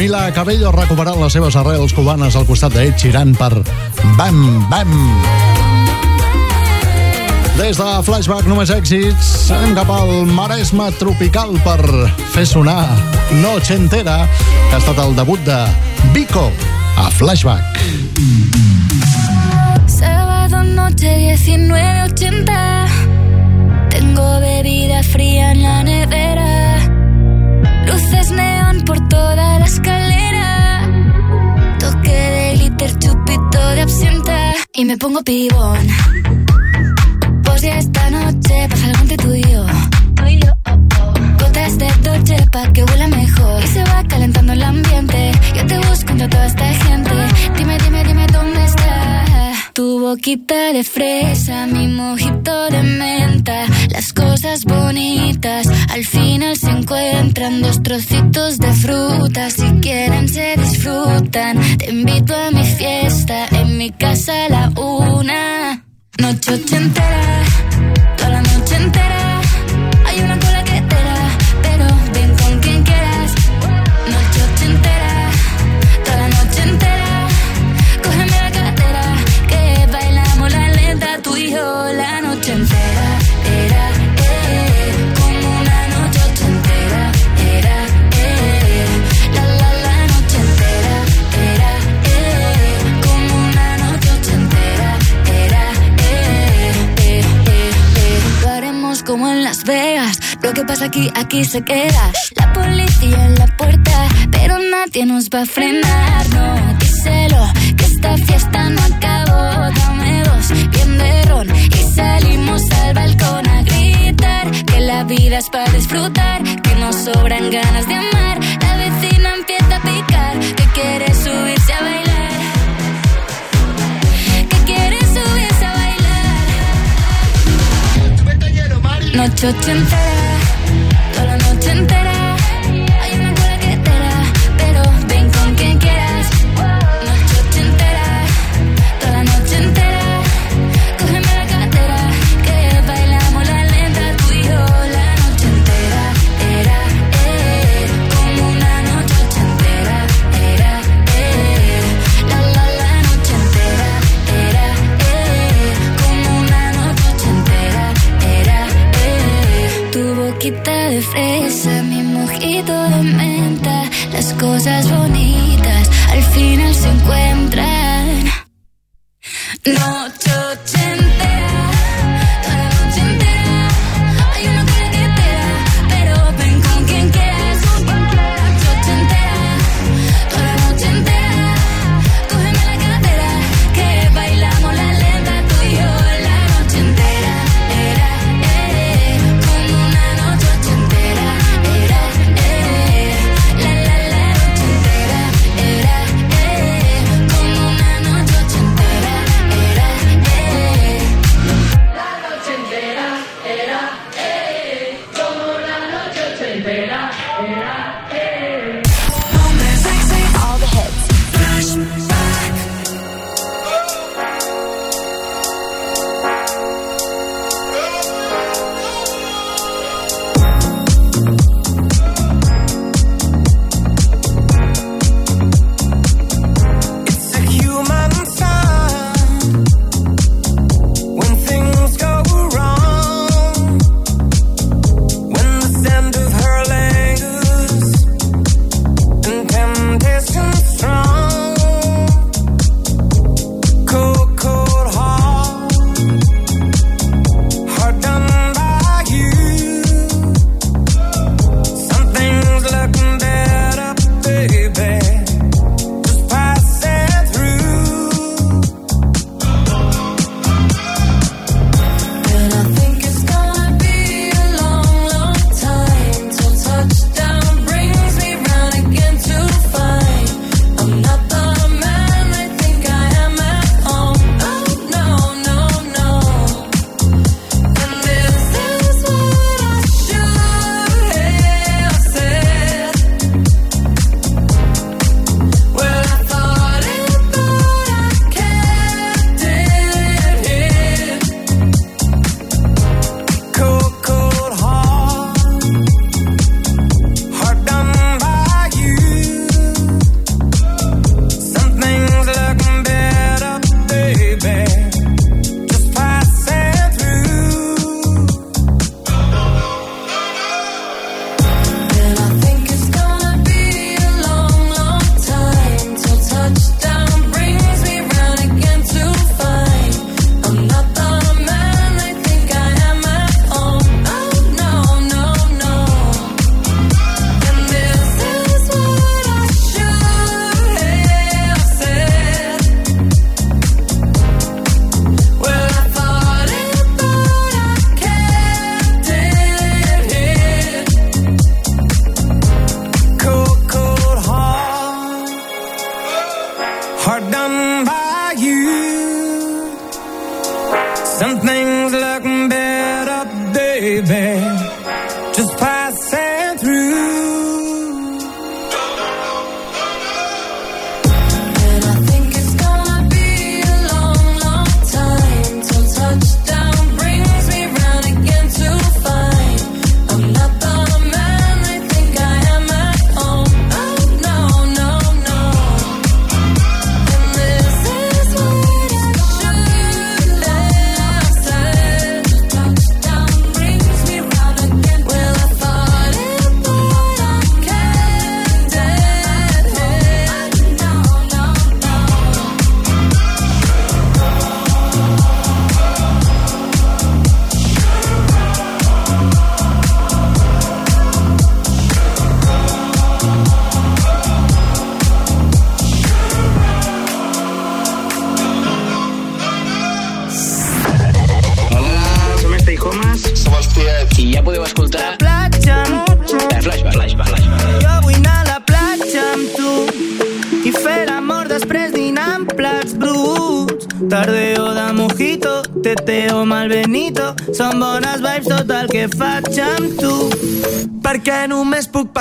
Camila Cabello recuperant les seves arrels cubanes al costat d'Ed girant per Bam Bam. Des de Flashback només èxits, anem cap al Maresme Tropical per fer sonar Noche Entera, que ha estat el debut de Vico a Flashback. Sábado noche 19.80 Tengo bebida fría en la nevera Luces neón por toda escalera. Toque de liter, chupito de absenta. Y me pongo pibón. Pues ya esta noche pasa algo entre tú y yo. Oh, oh. Gotas de Dolce pa' que huela mejor. Y se va calentando el ambiente. Yo te busco entre todas boquita de fresa, mi mojito de menta. Las cosas bonitas al final se encuentran dos trocitos de fruta. Si quieren, se disfrutan. Te invito a mi fiesta en mi casa a la una. Noche ochenta aquí, aquí se queda. La policía en la puerta, pero nadie nos va a frenar. No, díselo, que esta fiesta no acabó. Dame dos, bien de ron, y salimos al balcón a gritar. Que la vida es para disfrutar, que nos sobran ganas de amar. La vecina empieza a picar, que quiere subirse a bailar. noche ochentera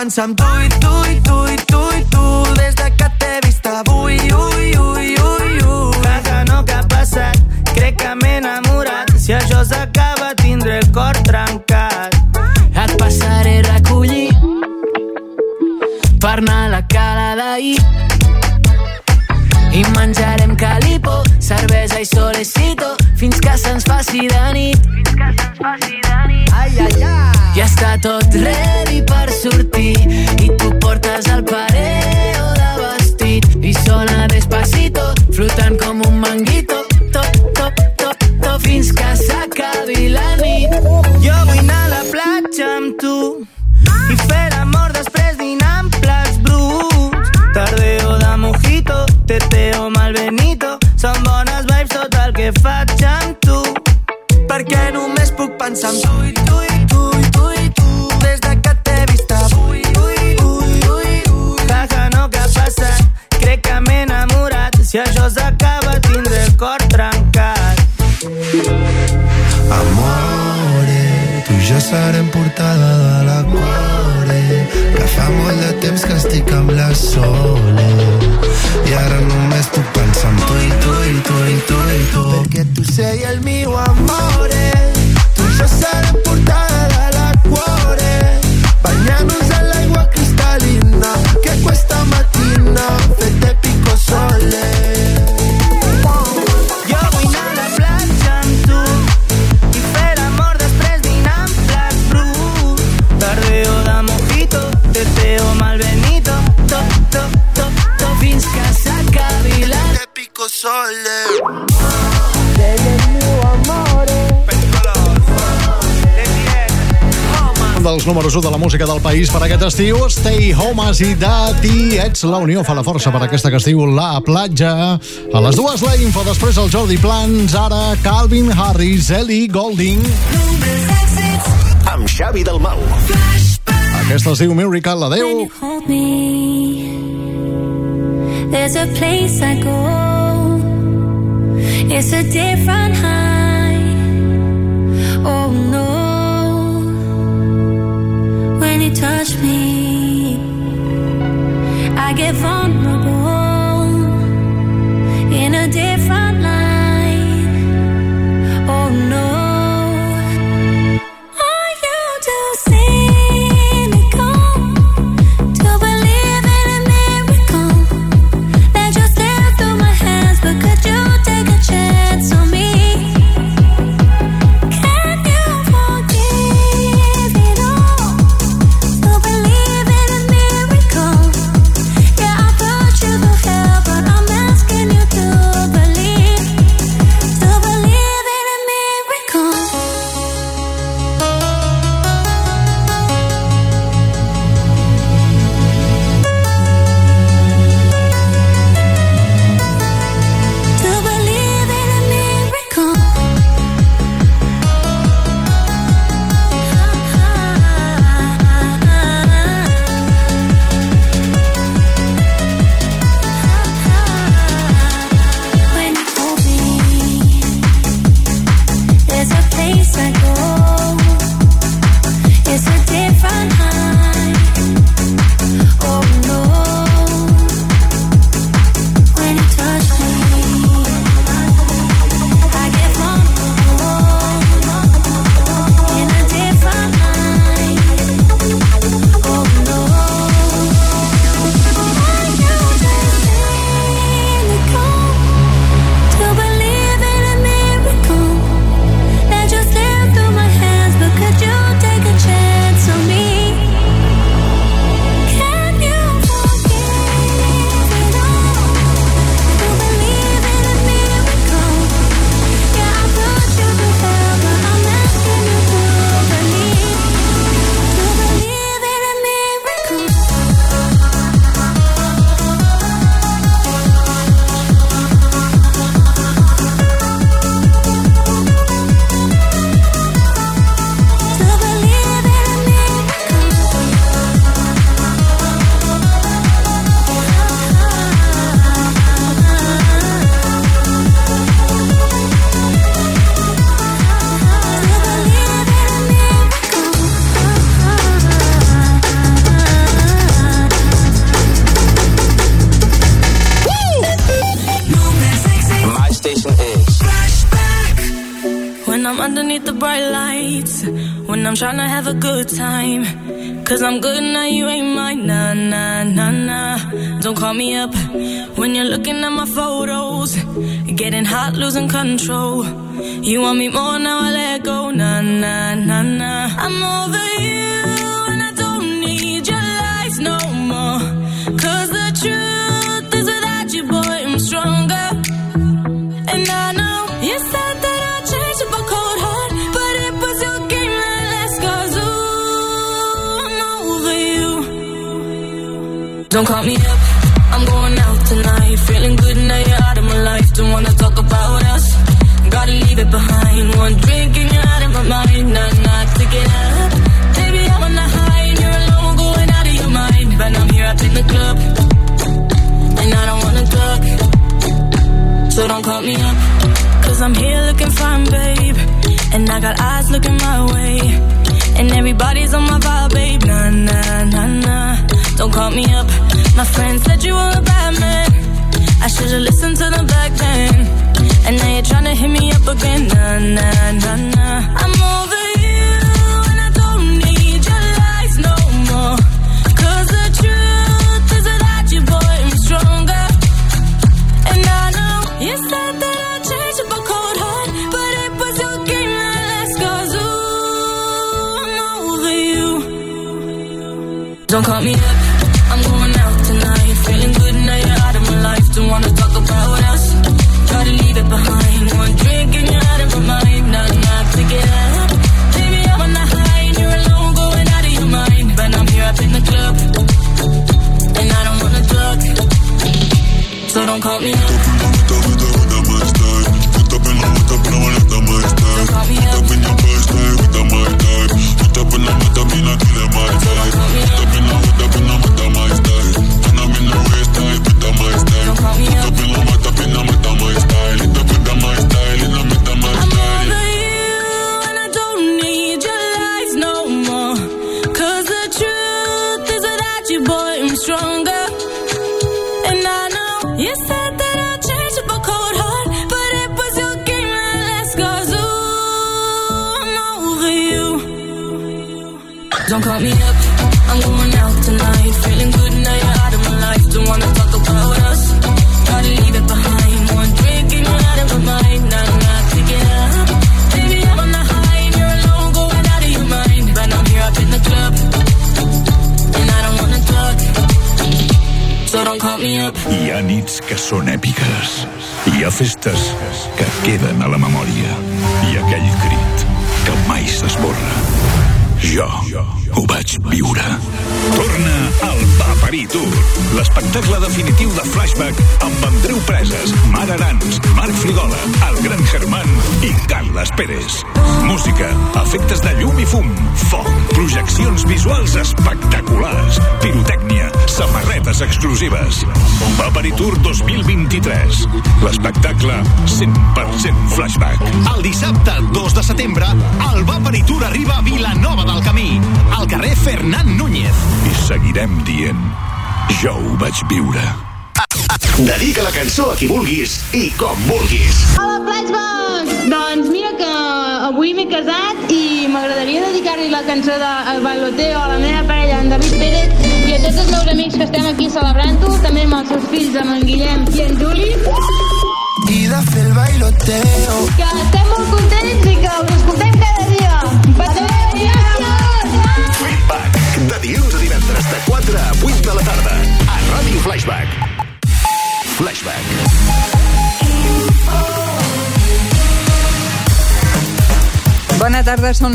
pensa necessitat i ets la unió fa la força per aquesta que es diu La Platja. A les dues la info, després el Jordi Plans, ara Calvin Harris, Eli Golding. Amb Xavi del Mau. Aquesta es diu Miracle, adeu. Me, there's a place I go It's a different high give on.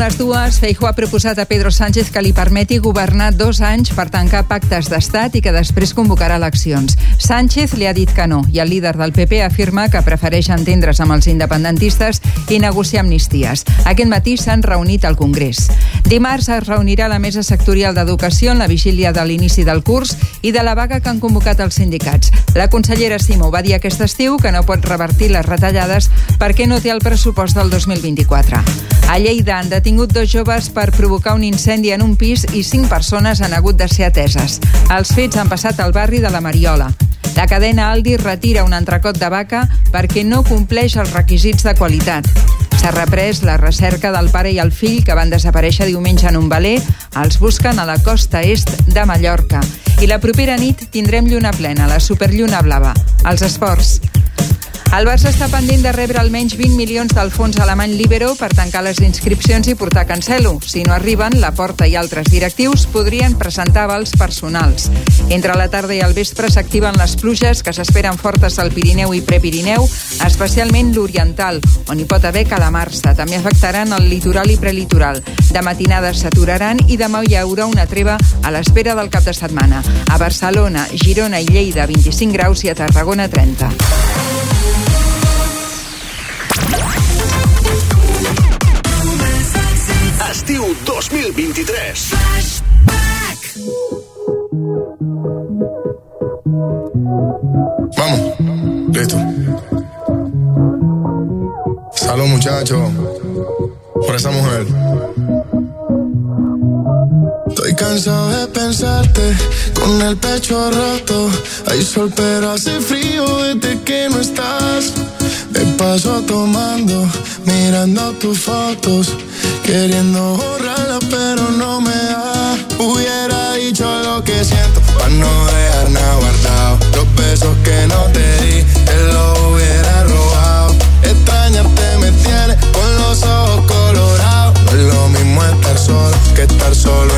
les dues, Feijó ha proposat a Pedro Sánchez que li permeti governar dos anys per tancar pactes d'estat i que després convocarà eleccions. Sánchez li ha dit que no i el líder del PP afirma que prefereix entendre's amb els independentistes i negociar amnisties. Aquest matí s'han reunit al Congrés. Dimarts es reunirà la Mesa Sectorial d'Educació en la vigília de l'inici del curs i de la vaga que han convocat els sindicats. La consellera Simó va dir aquest estiu que no pot revertir les retallades perquè no té el pressupost del 2024. A Lleida han detingut dos joves per provocar un incendi en un pis i cinc persones han hagut de ser ateses. Els fets han passat al barri de la Mariola. La cadena Aldi retira un entrecot de vaca perquè no compleix els requisits de qualitat. S'ha reprès la recerca del pare i el fill que van desaparèixer diumenge en un valer. Els busquen a la costa est de Mallorca. I la propera nit tindrem lluna plena, la superlluna blava. Els esports. El Barça està pendent de rebre almenys 20 milions del fons alemany Libero per tancar les inscripcions i portar Cancelo. Si no arriben, la Porta i altres directius podrien presentar vals personals. Entre la tarda i el vespre s'activen les pluges que s'esperen fortes al Pirineu i Prepirineu, especialment l'oriental, on hi pot haver calamarsa. També afectaran el litoral i prelitoral. De matinada s'aturaran i demà hi haurà una treva a l'espera del cap de setmana. A Barcelona, Girona i Lleida 25 graus i a Tarragona 30. Estiu 2023. Vamos, listo. Salud, muchachos, por esa mujer. Estoy cansado de pensarte con el pecho roto. Hay sol, pero hace frío desde que no estás. Me paso tomando, mirando tus fotos, queriendo borrarlas, pero no me da. Hubiera dicho lo que siento, para no dejar nada guardado. Los besos que no te di, te los hubiera robado. Extrañarte me tiene con los ojos colorados. No es lo mismo estar solo que estar solo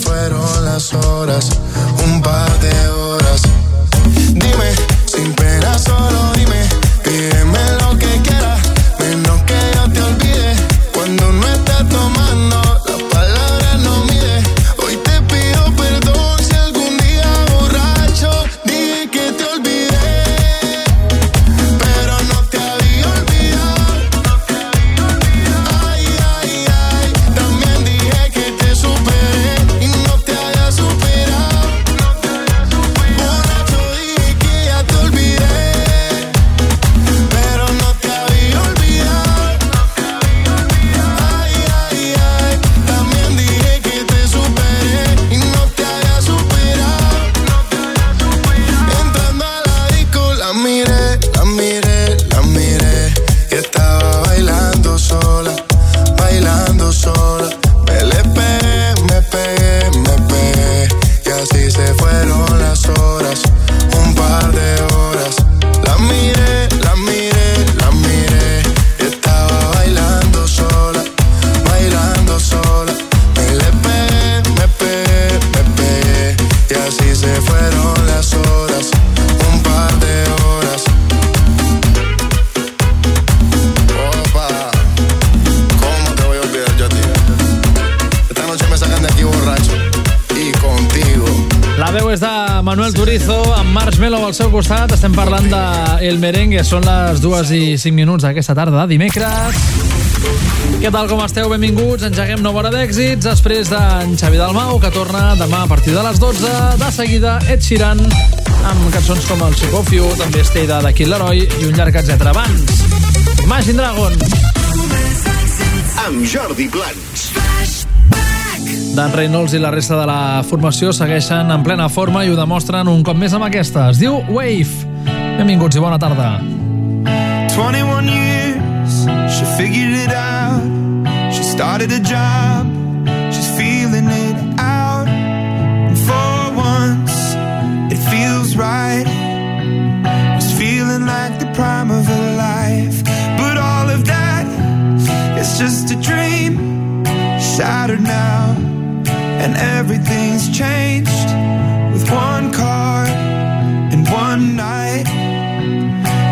fueron las horas, costat. Estem parlant de El Merengue. Són les dues i cinc minuts d'aquesta tarda dimecres. Què tal, com esteu? Benvinguts. Engeguem nova hora d'èxits després d'en Xavi Dalmau, que torna demà a partir de les 12. De seguida, Ed Sheeran, amb cançons com el Chicofio, també Esteda de Kid Laroi i un llarg etcètera. Abans, Imagine Dragons. Amb Jordi Plans. Dan Reynolds i la resta de la formació segueixen en plena forma i ho demostren un cop més amb aquesta. Es diu Wave. Benvinguts i bona tarda. 21 years, she figured it out. She started a job, she's feeling it out. And for once, it feels right. It's feeling like the prime of her life. But all of that is just a dream, shattered now. And everything's changed with one car and one night.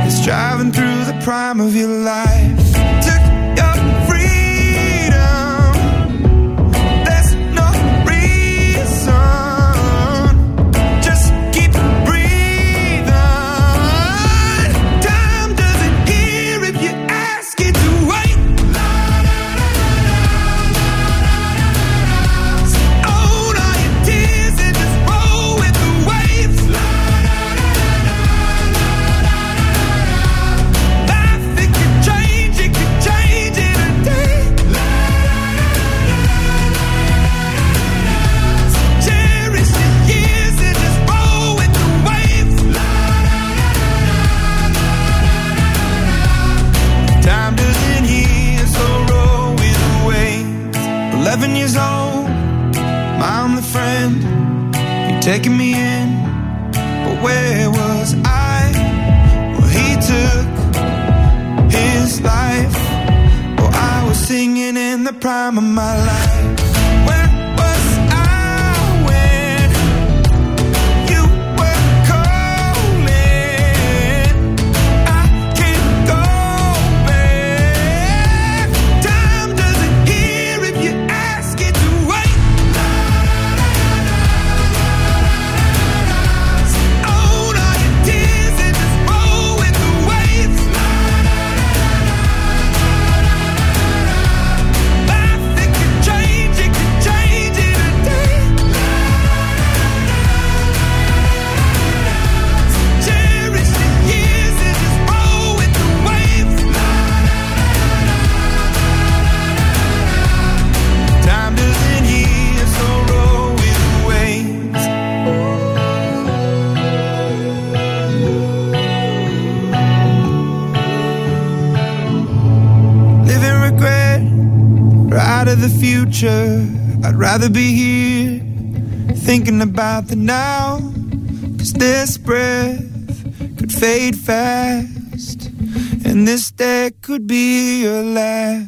It's driving through the prime of your life. taking me in, but where was I? Well, he took his life. Well, I was singing in the prime of my future. I'd rather be here thinking about the now. Cause this breath could fade fast, and this day could be your last.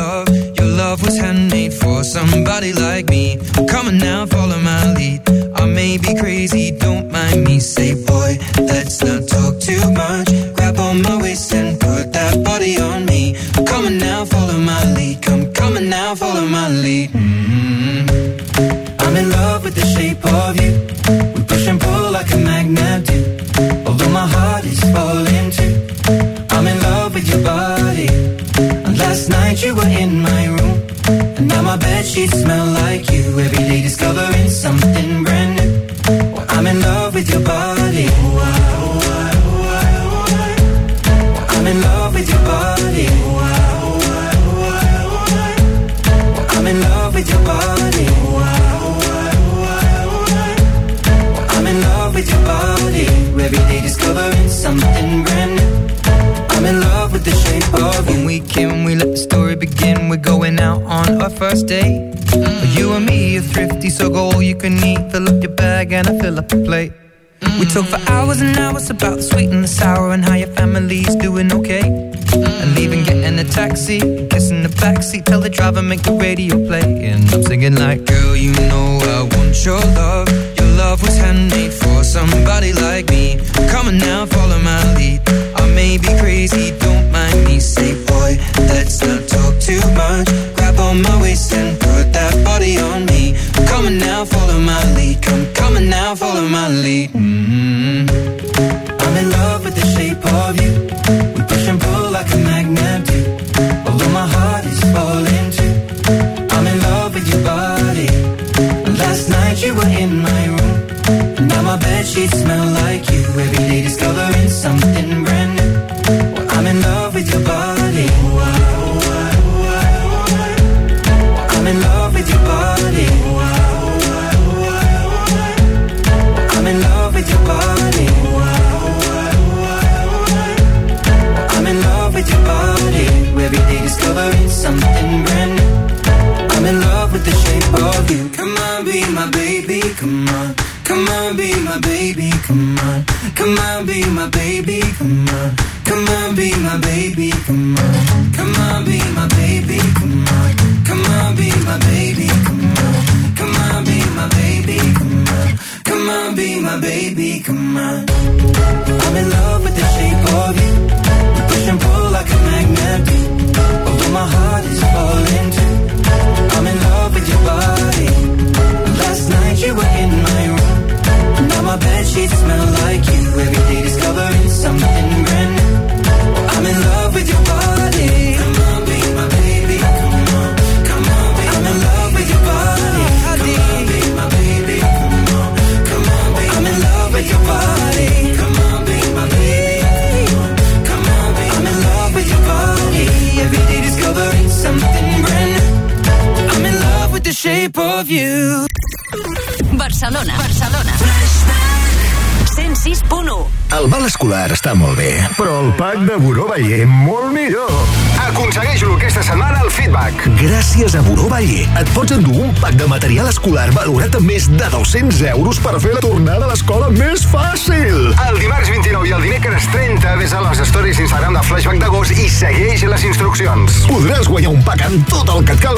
radio play.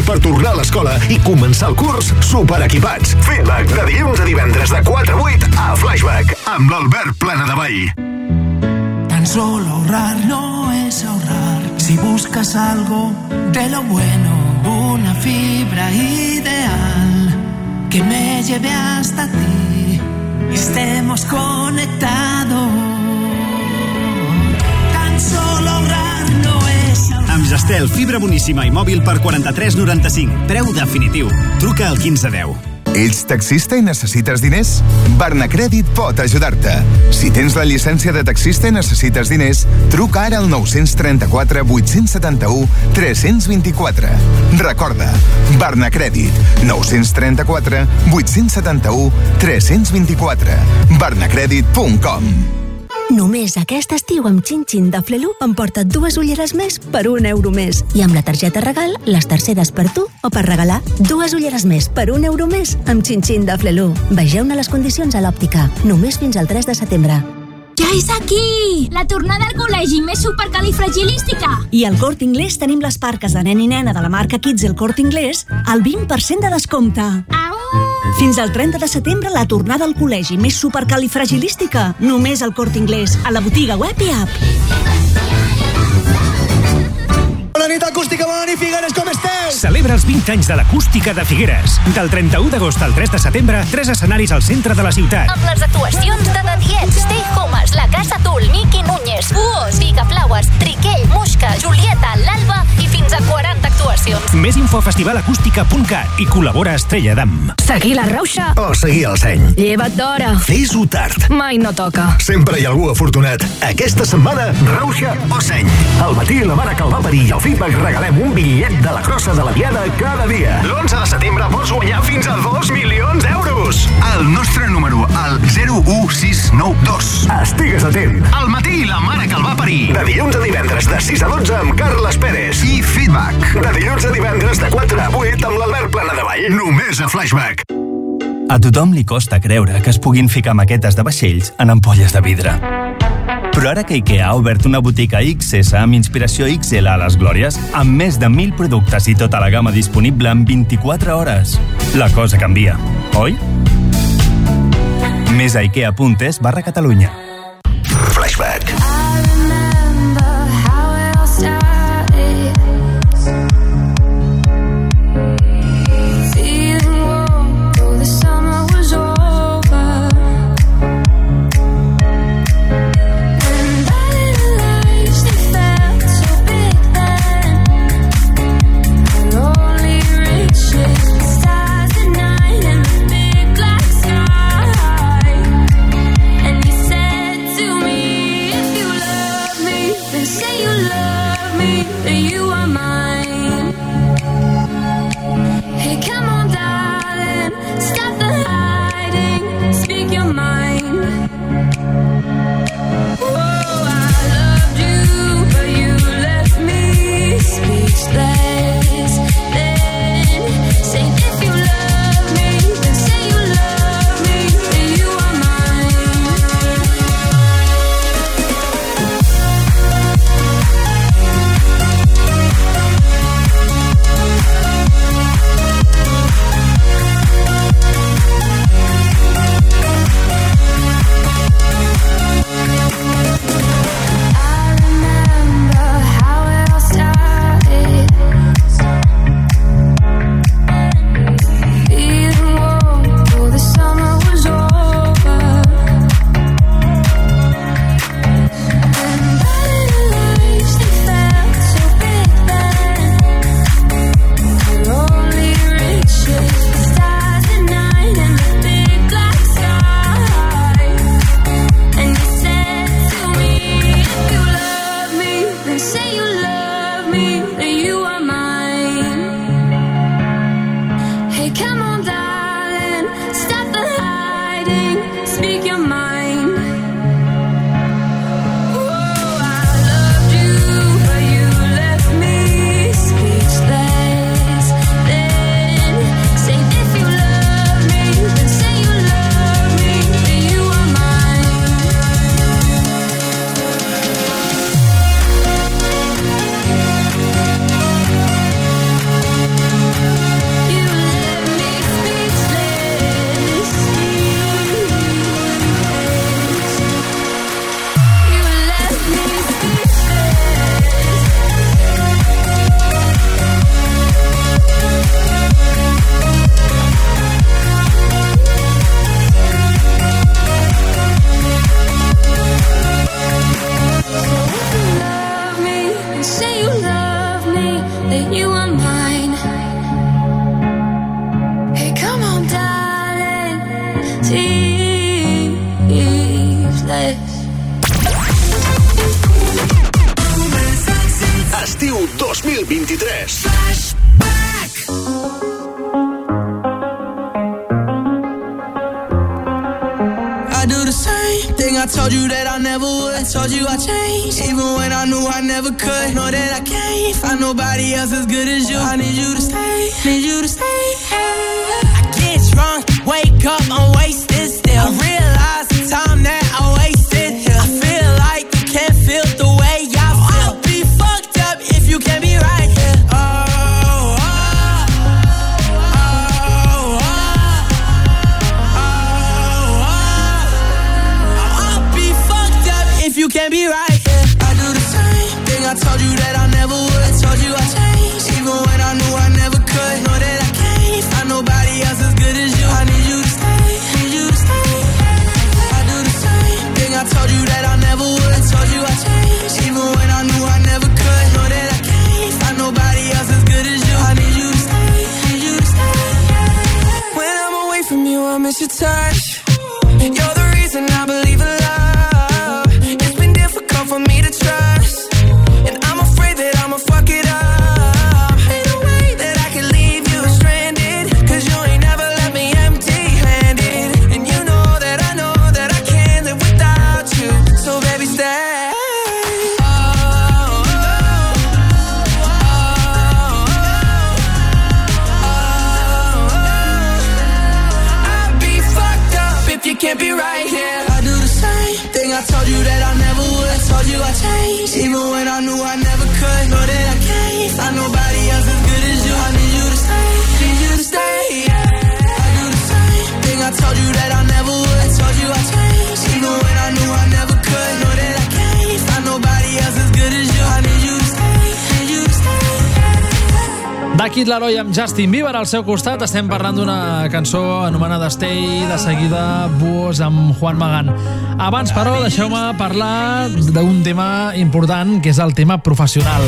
Per tornar a l'escola i començar el curs superequipats. Feedback de dilluns a divendres de 4 a 8 a Flashback amb l'Albert Plana de Vall. Tan solo ahorrar no es ahorrar. Si buscas algo de lo bueno, una fibra ideal que me lleve hasta ti Gestel, fibra i mòbil per 43,95. Preu definitiu. Truca al 1510. Ets taxista i necessites diners? Barnacrèdit pot ajudar-te. Si tens la llicència de taxista i necessites diners, truca ara al 934 871 324. Recorda, Barnacrèdit, 934 871 324. barnacrèdit.com Només aquest estiu amb Chin-Chin de Flelu emporta't dues ulleres més per un euro més. I amb la targeta regal, les terceres per tu o per regalar. Dues ulleres més per un euro més amb Chin-Chin de Flelu. Vegeu-ne les condicions a l'òptica. Només fins al 3 de setembre. Ja és aquí! La tornada al col·legi més supercalifragilística! I al Corte Inglés tenim les parques de nen i nena de la marca Kids El Corte Inglés al 20% de descompte. Au! Fins al 30 de setembre la tornada al col·legi més supercalifragilística. Només al Corte Inglés, a la botiga web i app. Bona nit, acústica, bona nit, Figueres, com esteu? Celebra els 20 anys de l'acústica de Figueres. Del 31 d'agost al 3 de setembre, tres escenaris al centre de la ciutat. Amb les actuacions de The Diet, Stay Homes, La Casa Tul, Miki Núñez, Buos, Picaflaues, Triquell, Musca, Julieta, l'Alba i fins a 40 actuacions. Més info a festivalacústica.cat i col·labora Estrella d'Am. Seguir la rauxa? O seguir el seny. Lleva't d'hora. Fes-ho tard. Mai no toca. Sempre hi ha algú afortunat. Aquesta setmana, rauxa o seny. Al matí, la mare que el va parir i el feedback regalem un bitllet de la crossa de la Diada cada dia. L'11 de setembre pots guanyar fins a 2 milions d'euros. El nostre número, el 01692. Estigues atent. Al matí, la mare que el va parir. De dilluns a divendres, de 6 a 12 amb Carles Pérez. I feedback. De dilluns a divendres, de 4 a 8 amb l'Albert Plana de Vall. Només a Flashback. A tothom li costa creure que es puguin ficar maquetes de vaixells en ampolles de vidre. Però ara que IKEA ha obert una botiga XS amb inspiració XL a les Glòries, amb més de 1.000 productes i tota la gamma disponible en 24 hores, la cosa canvia, oi? Més a ikea.es barra Catalunya. Flashback. Justin Bieber al seu costat estem parlant d'una cançó anomenada Stay, de seguida Buos amb Juan Magán. Abans, però, deixeu-me parlar d'un tema important, que és el tema professional.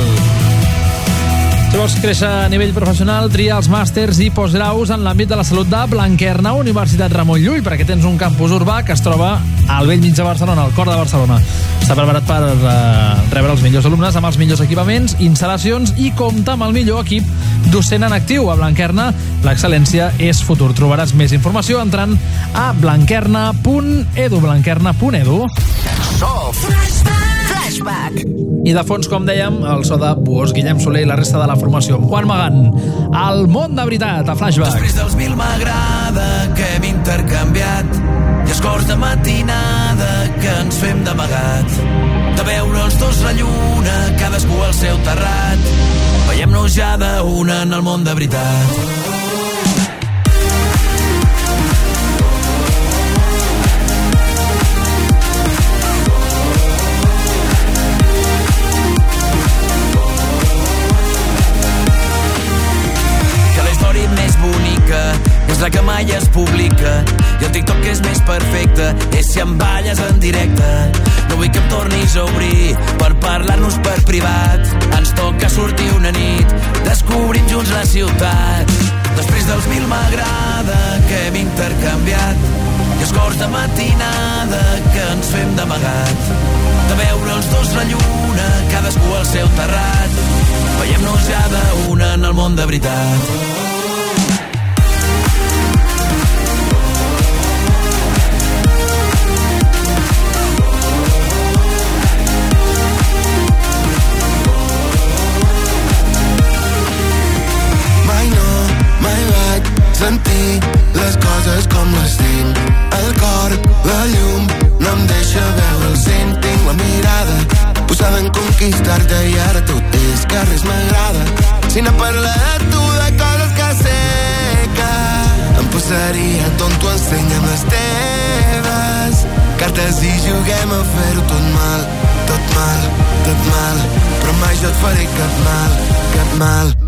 Si vols créixer a nivell professional, tria els màsters i postgraus en l'àmbit de la salut de Blanquerna, Universitat Ramon Llull, perquè tens un campus urbà que es troba al vell mig de Barcelona, al cor de Barcelona. Està preparat per eh, rebre els millors alumnes amb els millors equipaments, instal·lacions i compta amb el millor equip docent en actiu. A Blanquerna, l'excel·lència és futur. Trobaràs més informació entrant a blanquerna.edu, blanquerna.edu. So Flashback. I de fons, com dèiem, el so de Buós, Guillem Soler i la resta de la formació amb Juan Magán. El món de veritat, a Flashback. Després dels mil m'agrada que hem intercanviat i els cors de matinada que ens fem d'amagat. De veure els dos la lluna, cadascú al seu terrat. Veiem-nos ja d'una en el món de veritat. és la que mai es publica. I el TikTok és més perfecte és si em balles en directe. No vull que em tornis a obrir per parlar-nos per privat. Ens toca sortir una nit descobrim junts la ciutat. Després dels mil m'agrada que hem intercanviat i els cors de matinada que ens fem d'amagat. De veure els dos la lluna cadascú al seu terrat. Veiem-nos ja d'una en el món de veritat les coses com les tinc. El cor, la llum, no em deixa veure el cent. Tinc la mirada posada en conquistar-te i ara tot és que res m'agrada. Si no parla de tu, de coses que sé que em posaria tonto, ensenya'm les teves cartes i juguem a fer-ho tot mal, tot mal, tot mal. Però mai jo et faré cap mal, cap mal.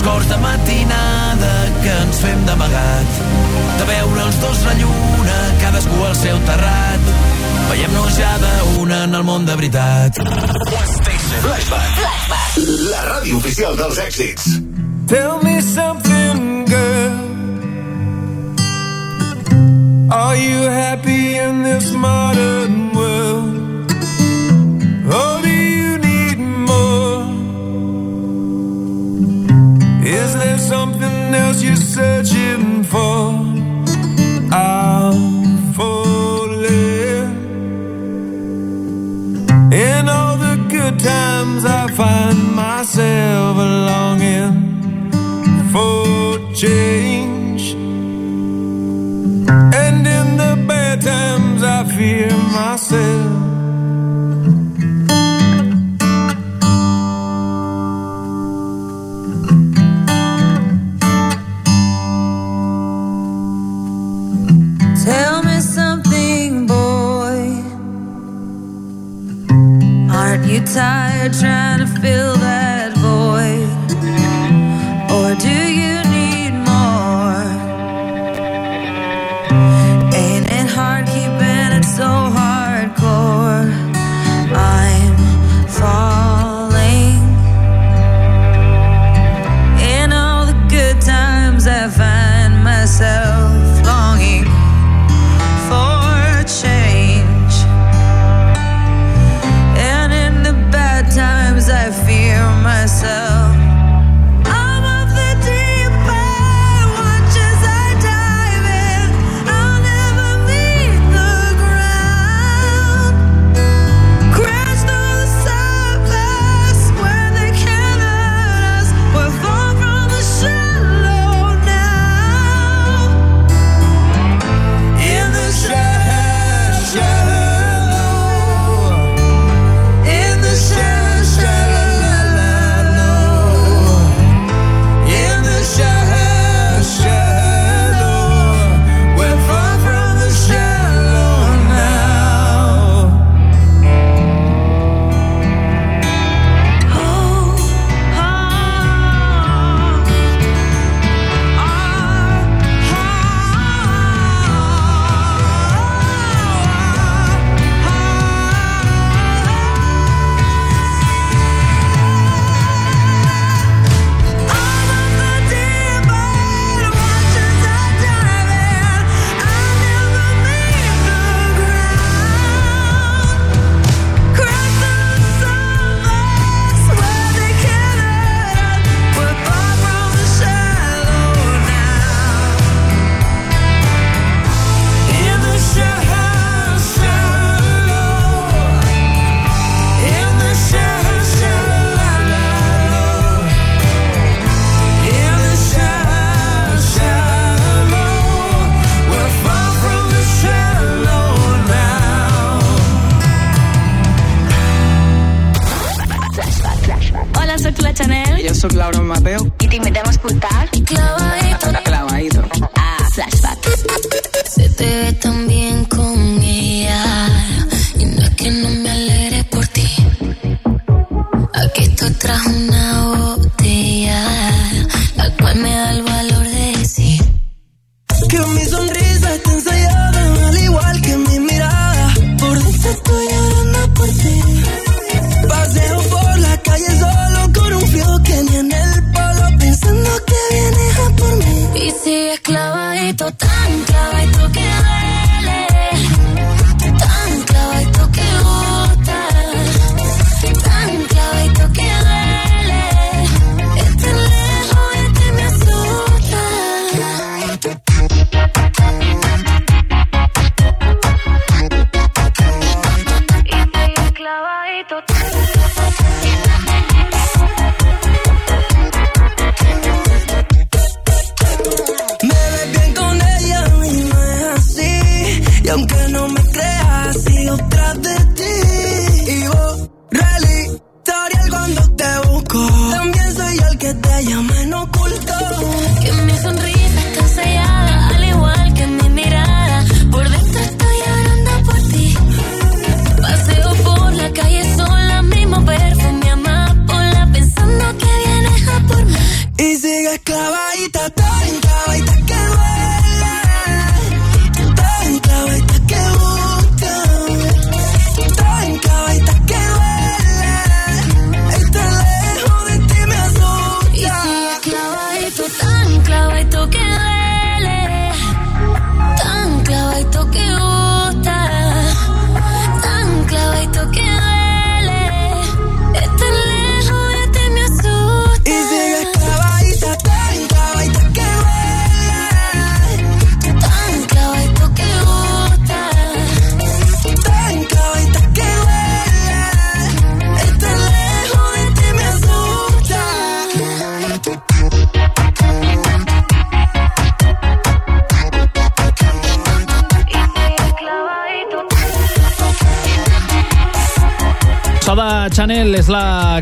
les cors de matinada que ens fem d'amagat, de veure els dos la lluna, cadascú al seu terrat. Veiem-nos ja d'una en el món de veritat. Flashback. Flashback. La ràdio oficial dels èxits. Tell me something, girl. Are you happy in this modern else you're searching for. I'm falling. In all the good times, I find myself longing for change.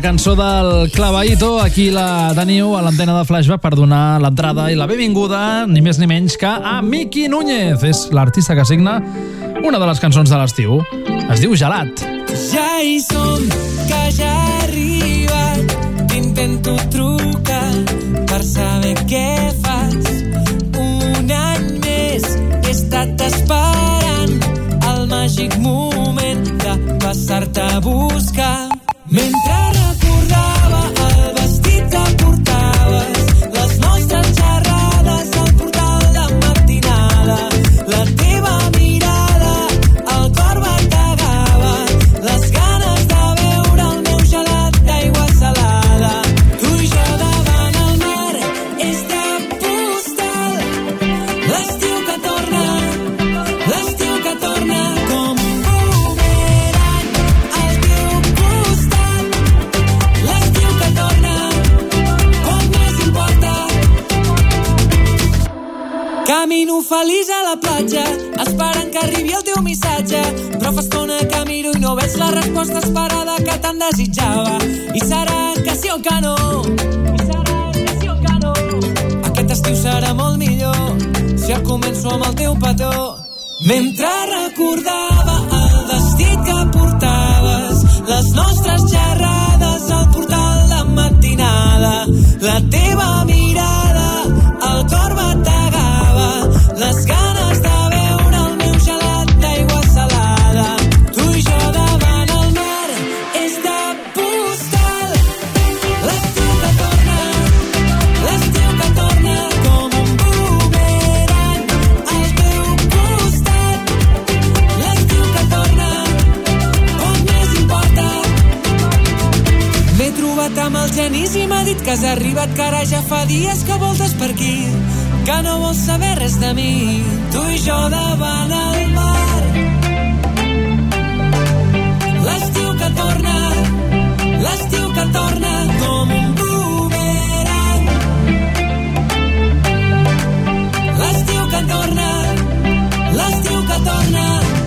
cançó del Clavaito. Aquí la teniu a l'antena de Flashback per donar l'entrada i la benvinguda, ni més ni menys que a Miki Núñez. És l'artista que signa una de les cançons de l'estiu. Es diu Gelat. Ja hi som, que ja ha arribat. T'intento trucar per saber què fas. Un any més he estat esperant el màgic moment de passar-te a buscar un canó. Aquest estiu serà molt millor si el començo amb el teu petó. Mentre recordava el vestit que portaves, les nostres xerrades al portal de matinada, la teva mirada arribat, ara ja fa dies que voltes per aquí, que no vols saber res de mi, tu i jo davant el mar. L'estiu que torna, l'estiu que torna com un boomerang. L'estiu que torna, l'estiu que torna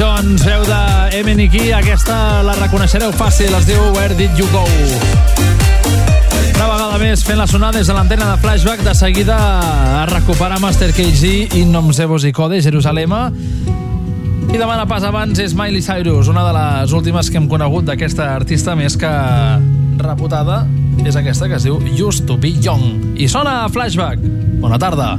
Jones, veu de Emeniki. Aquesta la reconeixereu fàcil, es diu Where Did You Go? Una vegada més fent la sonada des de l'antena de flashback, de seguida a recuperar Master KG i Noms Evos i Code, Jerusalema. I demana pas abans és Miley Cyrus, una de les últimes que hem conegut d'aquesta artista més que reputada, és aquesta que es diu Just to be Young. I sona a flashback. Bona tarda.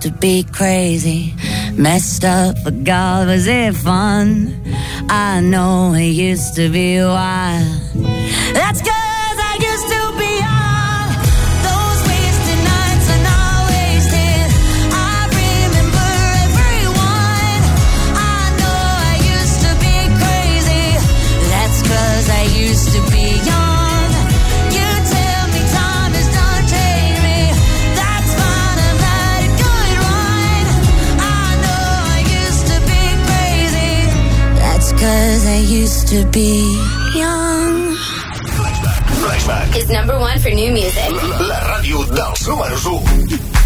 to be crazy, messed up, but God, was it fun? I know it used to be wild. Let's go! Cause I used to be young. Flashback. Is number one for new music. La, la radio dels números 1.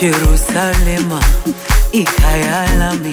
Jerusalema, ikayalami.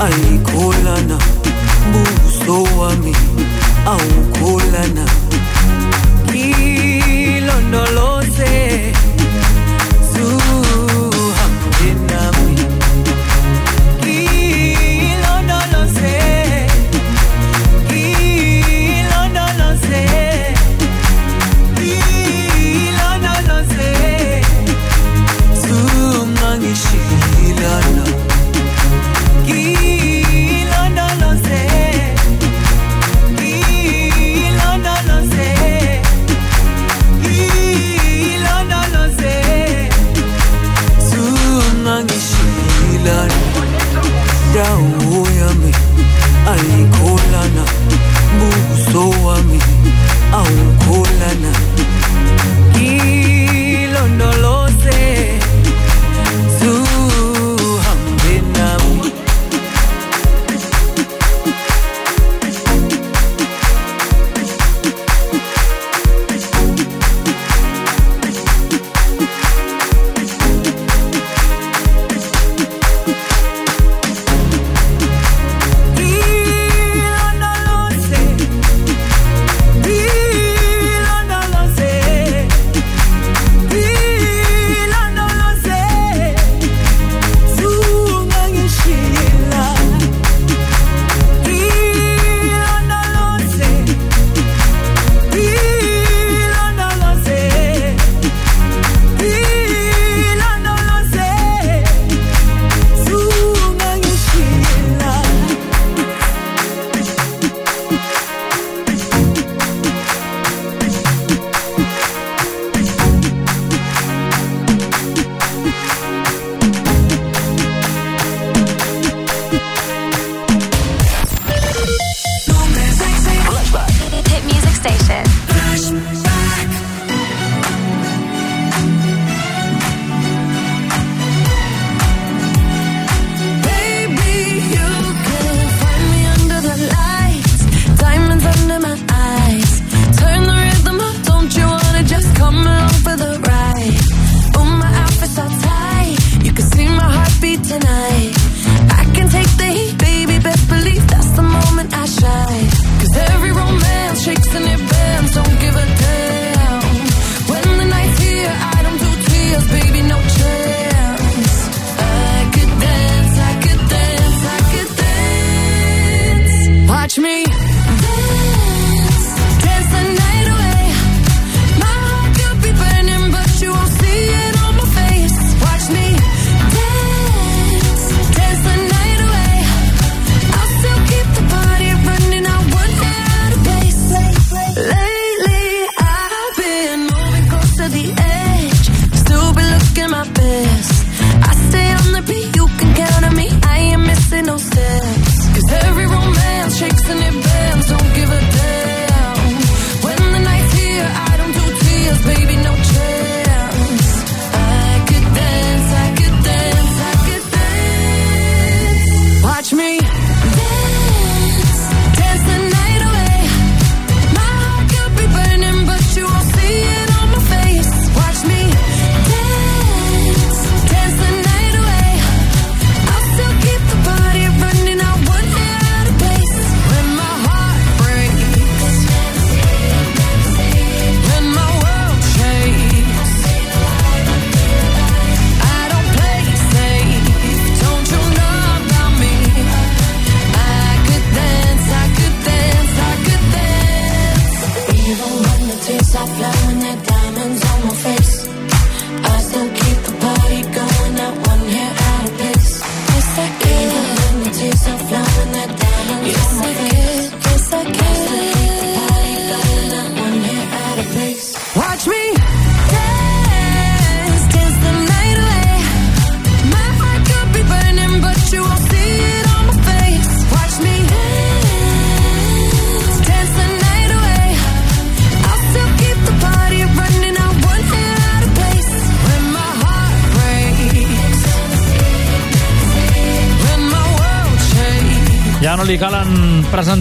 alikholana buso wami awukholana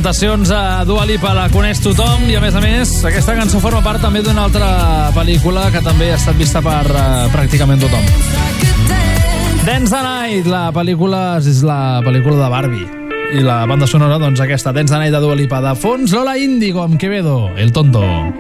interpretacions a Dua Lipa la coneix tothom i a més a més aquesta cançó forma part també d'una altra pel·lícula que també ha estat vista per uh, pràcticament tothom. Dance the Night la pel·lícula és la pel·lícula de Barbie. I la banda sonora doncs aquesta Dance the Night de Dua Lipa de fons Lola Índigo amb Quevedo El Tonto.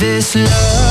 this love.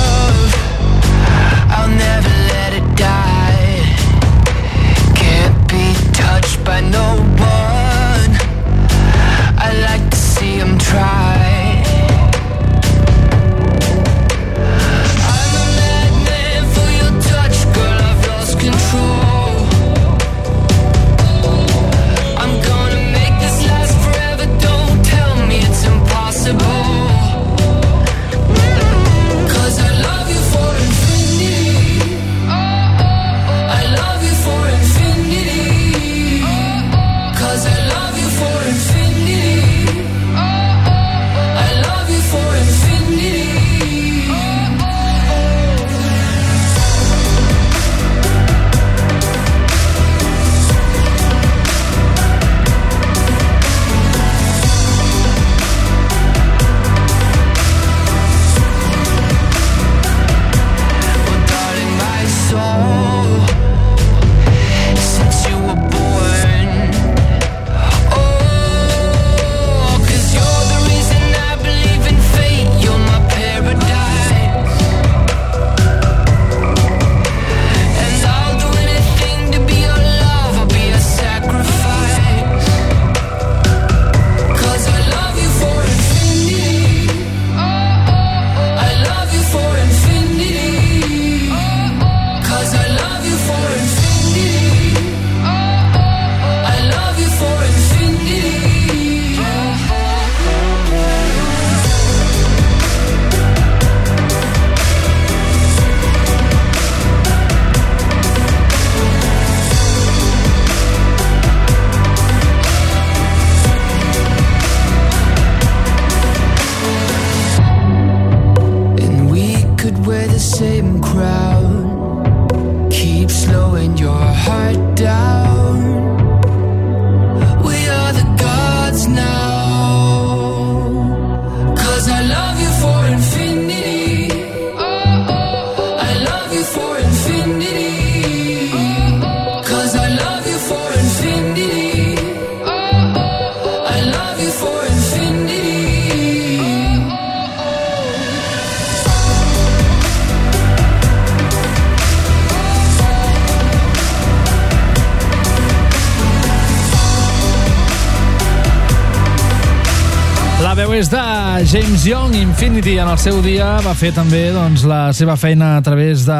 Infinity en el seu dia va fer també doncs, la seva feina a través de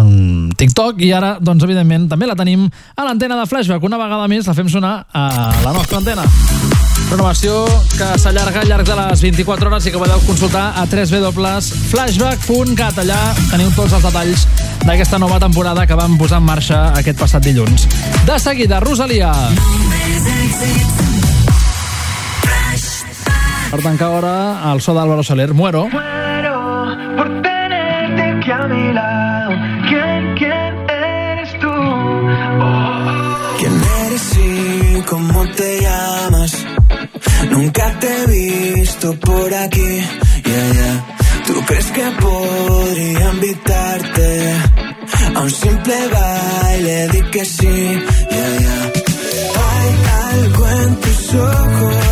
um, TikTok i ara, doncs, evidentment, també la tenim a l'antena de Flashback. Una vegada més la fem sonar a la nostra antena. Renovació que s'allarga al llarg de les 24 hores i que podeu consultar a 3 www.flashback.cat. Allà teniu tots els detalls d'aquesta nova temporada que vam posar en marxa aquest passat dilluns. De seguida, Rosalia. No Per tancar hora, el so d'Álvaro Soler, Muero. Muero por tenerte aquí a mi lado. ¿Quién, quién eres tú? Oh. ¿Quién eres y cómo te llamas? Nunca te he visto por aquí, yeah, yeah. ¿Tú crees que podría invitarte a un simple baile? Di que sí, yeah, yeah. Hay algo en tus ojos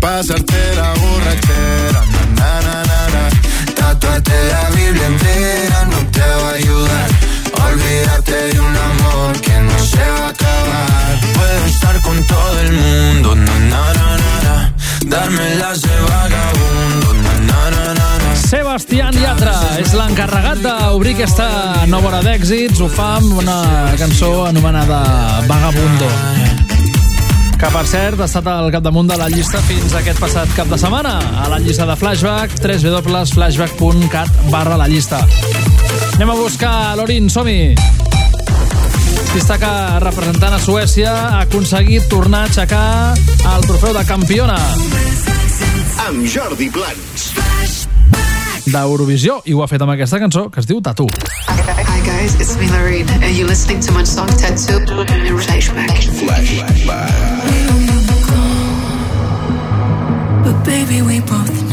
Pasarte la borrachera, na na na na. Tatuarte la Biblia entera no te va a ayudar. Olvídate de un amor que no se va a acabar. Puedo estar con todo el mundo, na na na na na. Darme las de vagabundo, na na na na. Sebastián Yatra és l'encarregat d'obrir aquesta nova hora d'èxits. Ho fa amb una cançó anomenada Vagabundo que per cert ha estat al capdamunt de la llista fins aquest passat cap de setmana a la llista de Flashback www.flashback.cat barra la llista anem a buscar l'Orin, som-hi que representant a Suècia ha aconseguit tornar a aixecar el trofeu de campiona Amb Jordi Plans. d'Eurovisió i ho ha fet amb aquesta cançó que es diu Tatu Hi guys, it's me Lorraine. Are you listening to my song Tattoo? Flashback. But baby, we both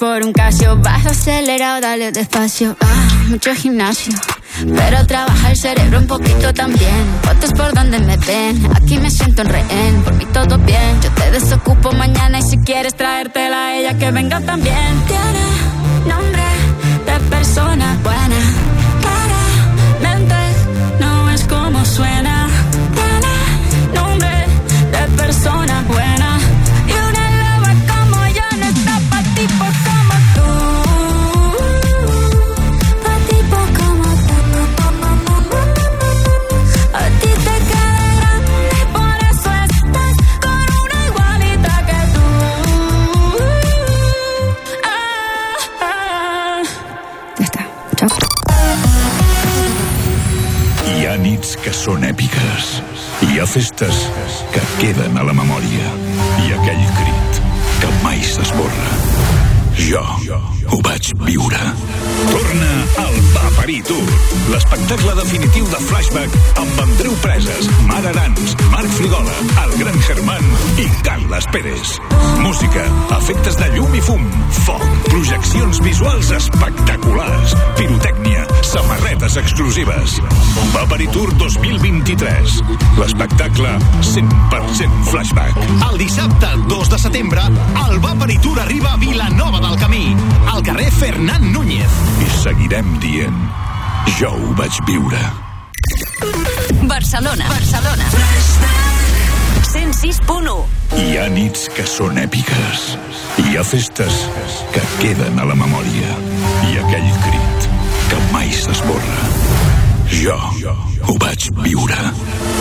por un Casio. Vas acelerado, dale despacio. Ah, mucho gimnasio. Pero trabaja el cerebro un poquito también. Fotos por donde me ven. Aquí me siento en rehén. Por mí todo bien. Yo te desocupo mañana y si quieres traértela a ella que venga también. Tiene nombre de persona buena. Claramente no es como suena. Festes que queden a la memòria. I aquell crit que mai s'esborra. Jo ho vaig viure. Torna al Paperí Tour, l'espectacle definitiu de Flashback amb Andreu Preses, Mar Arans, Marc Frigola, el Gran Germán i Carles Pérez. Música, efectes de llum i fum, foc, projeccions visuals espectaculars, pirotècnia, samarretes exclusives. Paperí Tour 2023. L'espectacle 100% Flashback. El dissabte 2 de setembre, el Vapery Tour arriba a Vilanova del Camí, al carrer Fernand Núñez. I seguirem dient, jo ho vaig viure. Barcelona. Barcelona. 106.1. Hi ha nits que són èpiques. Hi ha festes que queden a la memòria. I aquell crit que mai s'esborra. Jo ho vaig viure.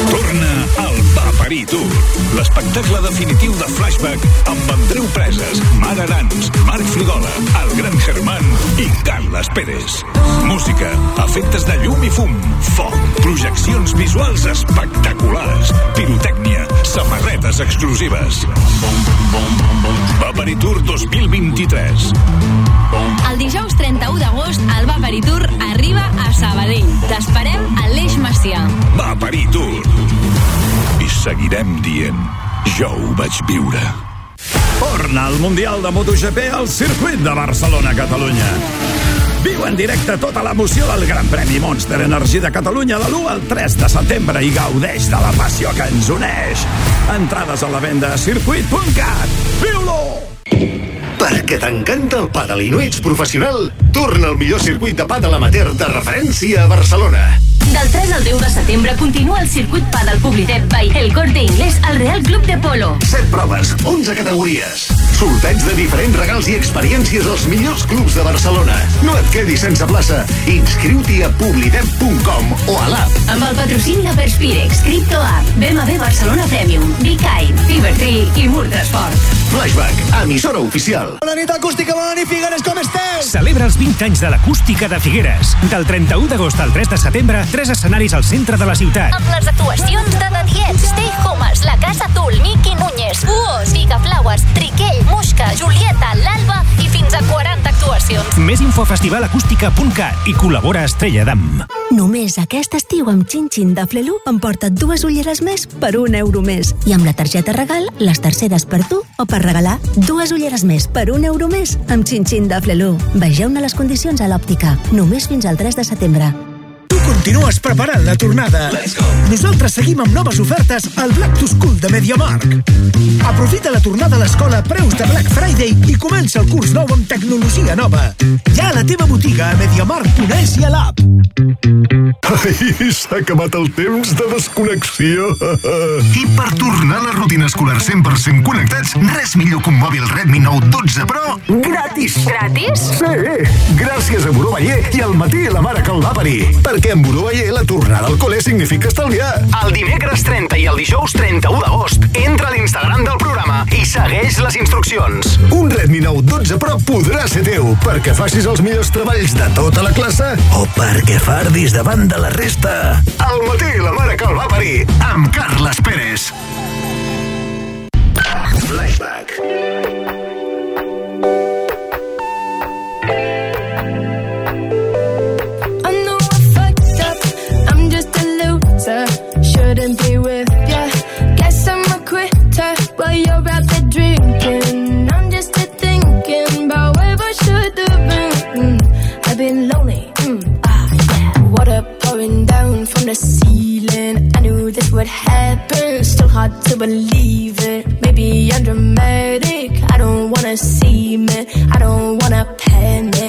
Torna al Paperí Tour, l'espectacle definitiu de Flashback amb Andreu Preses, Mar Arans, Marc Frigola, el Gran Germán i Carles Pérez. Música, efectes de llum i fum, foc, projeccions visuals espectaculars, pirotècnia, samarretes exclusives. Paperí Tour 2023. El dijous 31 d'agost, el Vapery Tour arriba a Sabadell. T'esperem a l'Eix Macià. Vaperí Tour. I seguirem dient, jo ho vaig viure. Torna al Mundial de MotoGP al circuit de Barcelona, Catalunya. Viu en directe tota l'emoció del Gran Premi Monster Energy de Catalunya de l'1 al 3 de setembre i gaudeix de la passió que ens uneix. Entrades a la venda a circuit.cat. Viu-lo! Perquè t'encanta el pàdel i no ets professional, torna al millor circuit de pàdel amateur de referència a Barcelona. Del 3 al 10 de setembre continua el circuit Padel Publitet by El Corte Inglés al Real Club de Polo. 7 proves, 11 categories. Sorteig de diferents regals i experiències als millors clubs de Barcelona. No et quedis sense plaça. Inscriu-t'hi a publidet.com o a l'app. Amb el patrocini de Perspirex, Crypto App, BMW Barcelona Premium, Bikine, Fibertree i Murtrasport. Flashback, emissora oficial. Bona nit, acústica, bona nit, Figueres, com esteu? Celebra els 20 anys de l'acústica de Figueres. Del 31 d'agost al 3 de setembre, tres escenaris al centre de la ciutat. Amb les actuacions de The Diet, Stay Homes, La Casa Azul, Miqui Núñez, Uos, Vigaflaues, Triquell, Musca, Julieta, l'Alba i fins a 40 actuacions. Més info a festivalacústica.cat i col·labora Estrella d'Am. Només aquest estiu amb Xin-Xin de Flelu emporta't dues ulleres més per un euro més. I amb la targeta regal, les terceres per tu o per regalar. Dues ulleres més per un euro més amb Xin-Xin de Flelu. Vegeu-ne les condicions a l'òptica. Només fins al 3 de setembre. Tu continues preparant la tornada. Nosaltres seguim amb noves ofertes al Black to School de MediaMark. Aprofita la tornada a l'escola a preus de Black Friday i comença el curs nou amb tecnologia nova. Ja a la teva botiga a MediaMark.es i a l'app. Ai, s'ha acabat el temps de desconnexió. I per tornar a la rutina escolar 100% connectats, res millor que un mòbil Redmi Note 12 Pro gratis. Gratis? Sí, gràcies a Buró Baller i al matí la mare que el va parir. Perquè amb Buró Baller la tornada al col·le significa estalviar. El dimecres 30 i el dijous 31 d'agost, entra a l'Instagram del programa i segueix les instruccions. Un Redmi Note 12 Pro podrà ser teu perquè facis els millors treballs de tota la classe o perquè fardis davant de la resta. Al matí la mare que el va parir, amb Carles Pérez. Flashback. Ceiling. I knew this would happen. Still hard to believe it. Maybe I'm dramatic. I don't wanna seem it. I don't wanna panic.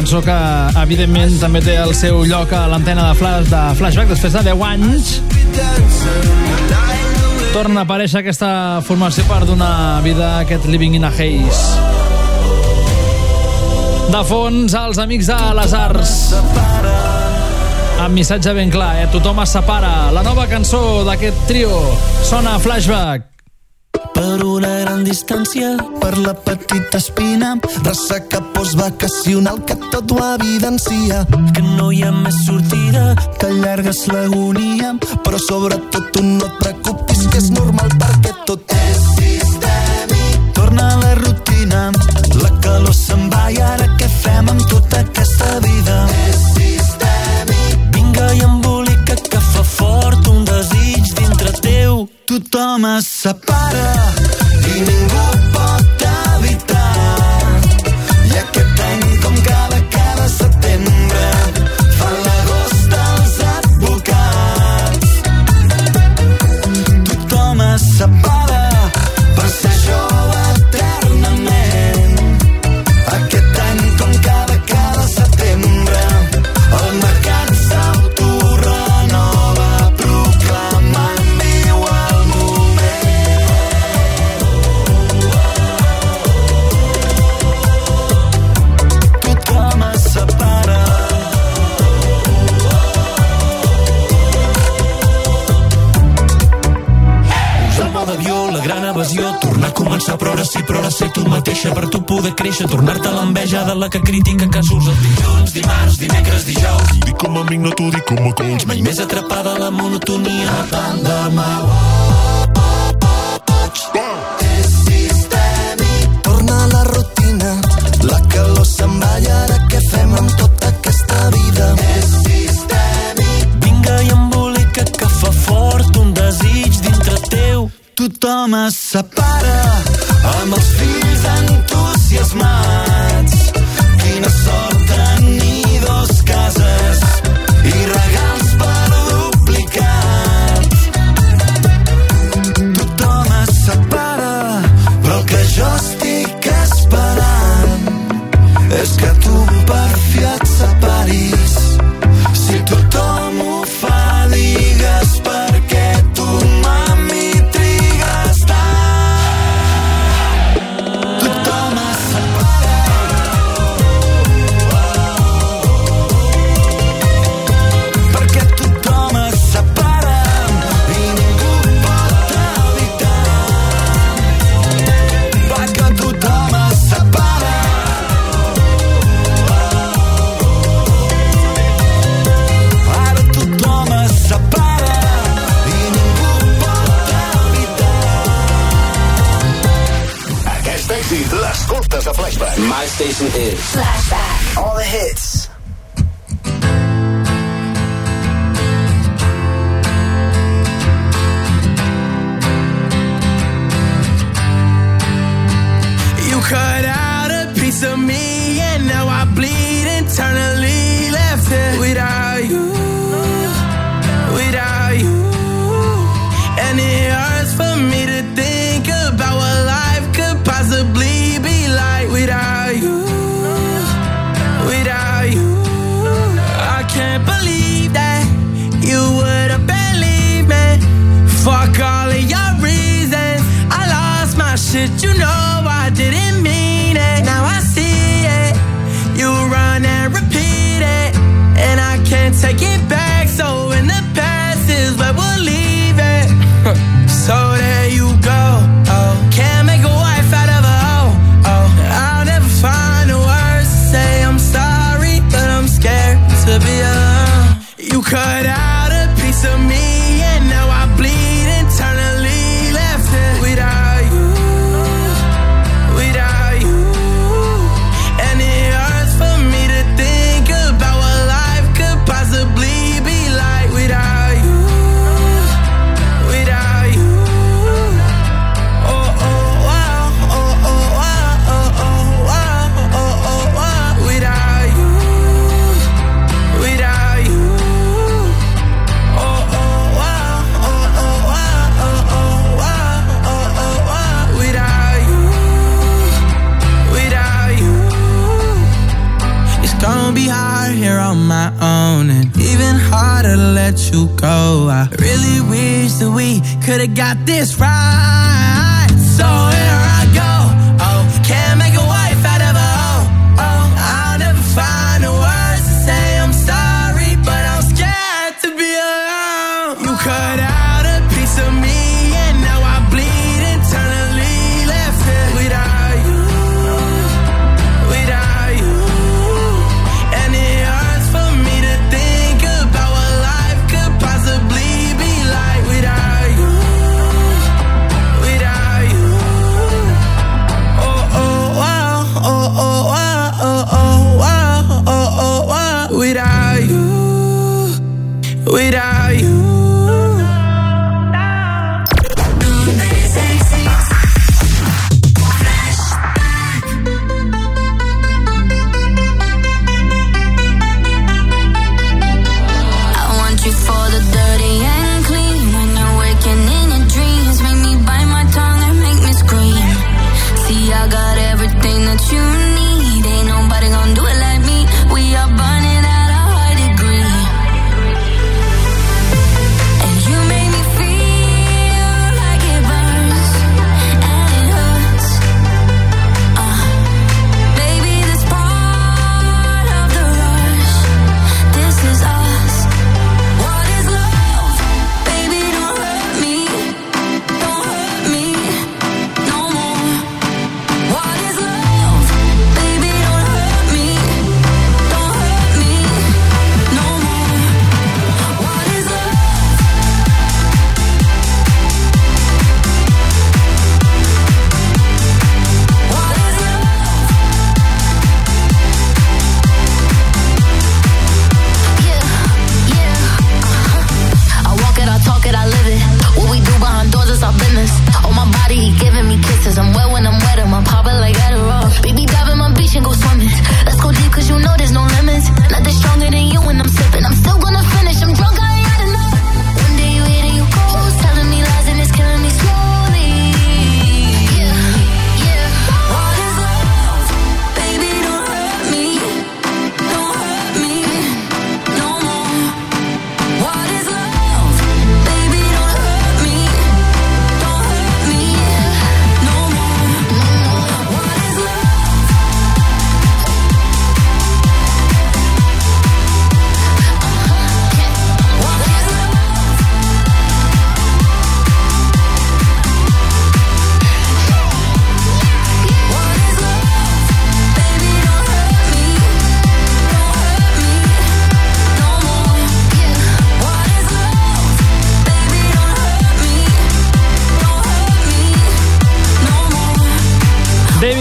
cançó que, evidentment, també té el seu lloc a l'antena de, flash, de Flashback després de 10 anys. Torna a aparèixer aquesta formació per donar vida a aquest Living in a Haze. De fons, els amics de les arts. Amb missatge ben clar, eh? Tothom es separa. La nova cançó d'aquest trio sona Flashback. Per una gran distància per la petita espina, ressaca postvacacional que tot ho evidencia. Que no hi ha més sortida, que allargues l'agonia, però sobretot tu no et preocupis que és normal perquè tot és sistèmic. Torna a la rutina, la calor se'n va i ara què fem amb tota aquesta vida? És sistèmic. Vinga i embolica que fa fort un desig dintre teu. Tothom es separa deixa tornar-te l'enveja de la que critica que surts el dilluns, dimarts, dimecres, dijous. Dic com a amic, no t'ho dic com a cols. Mai més atrapada la monotonia. A tant de mal.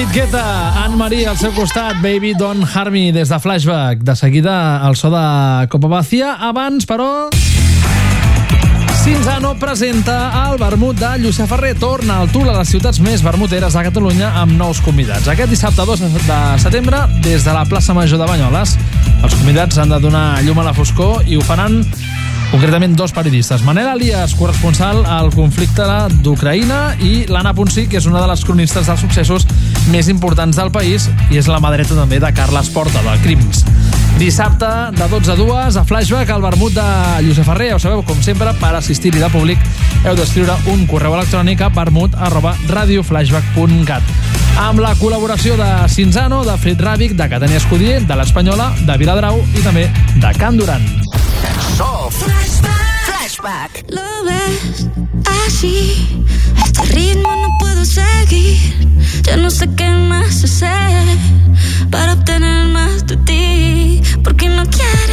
David Guetta, Anne Marie al seu costat, Baby Don Harmy des de Flashback. De seguida, el so de Copa Bacia. Abans, però... Cinzano presenta el vermut de Llucià Ferrer. Torna al Tour a les ciutats més vermuteres de Catalunya amb nous convidats. Aquest dissabte 2 de setembre, des de la plaça Major de Banyoles, els convidats han de donar llum a la foscor i ho faran concretament dos periodistes. Manel Alias, corresponsal al conflicte d'Ucraïna, i l'Anna Ponsí, que és una de les cronistes dels successos més importants del país i és la mà dreta també de Carles Porta, del Crims. Dissabte, de 12 a 2, a Flashback, al vermut de Josep Ferrer. Ja ho sabeu, com sempre, per assistir-hi de públic heu d'escriure un correu electrònic a vermut arroba amb la col·laboració de Cinzano, de Fred Ràbic, de Catania Escudier, de l'Espanyola, de Viladrau i també de Can Duran. Flashback. Flashback. Lo ves así Ya no sé qué más hacer para obtener más de ti, porque no quiero.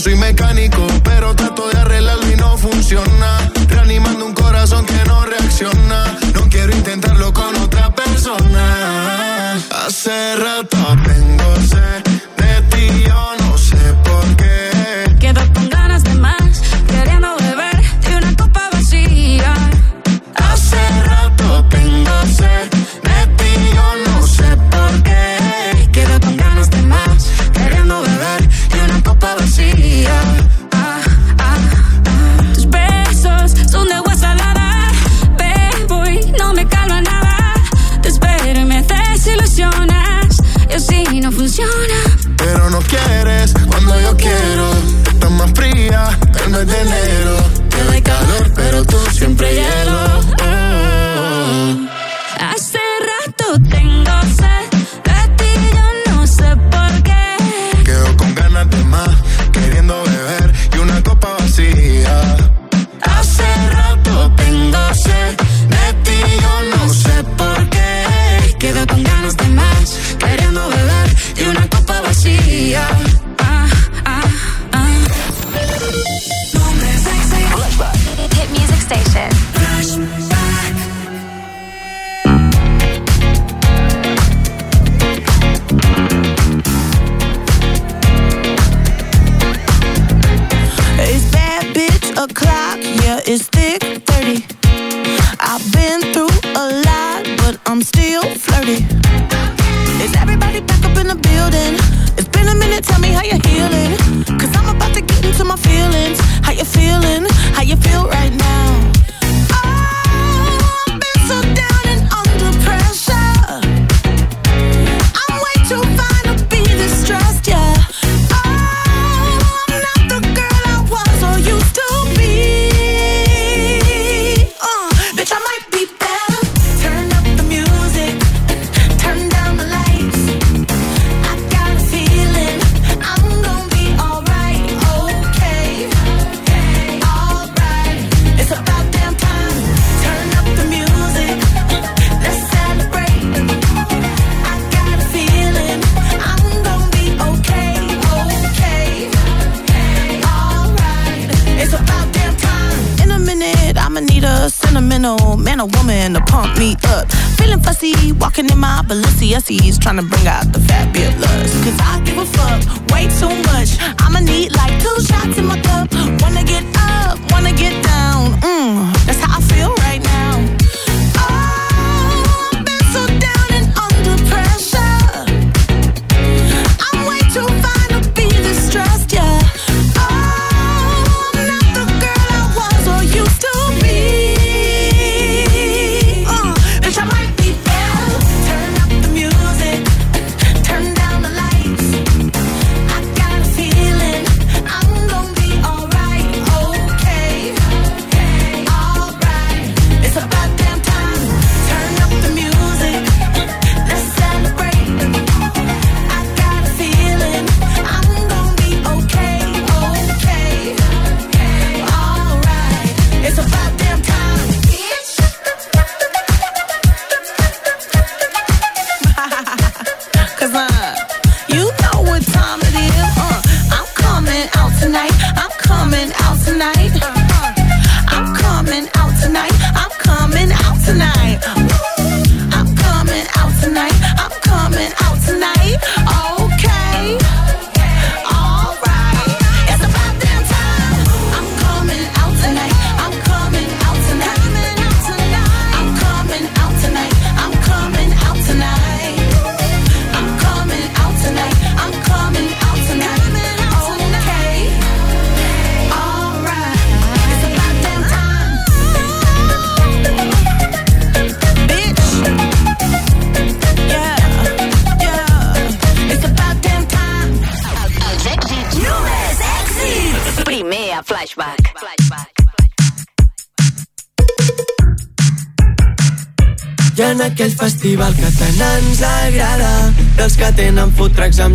soy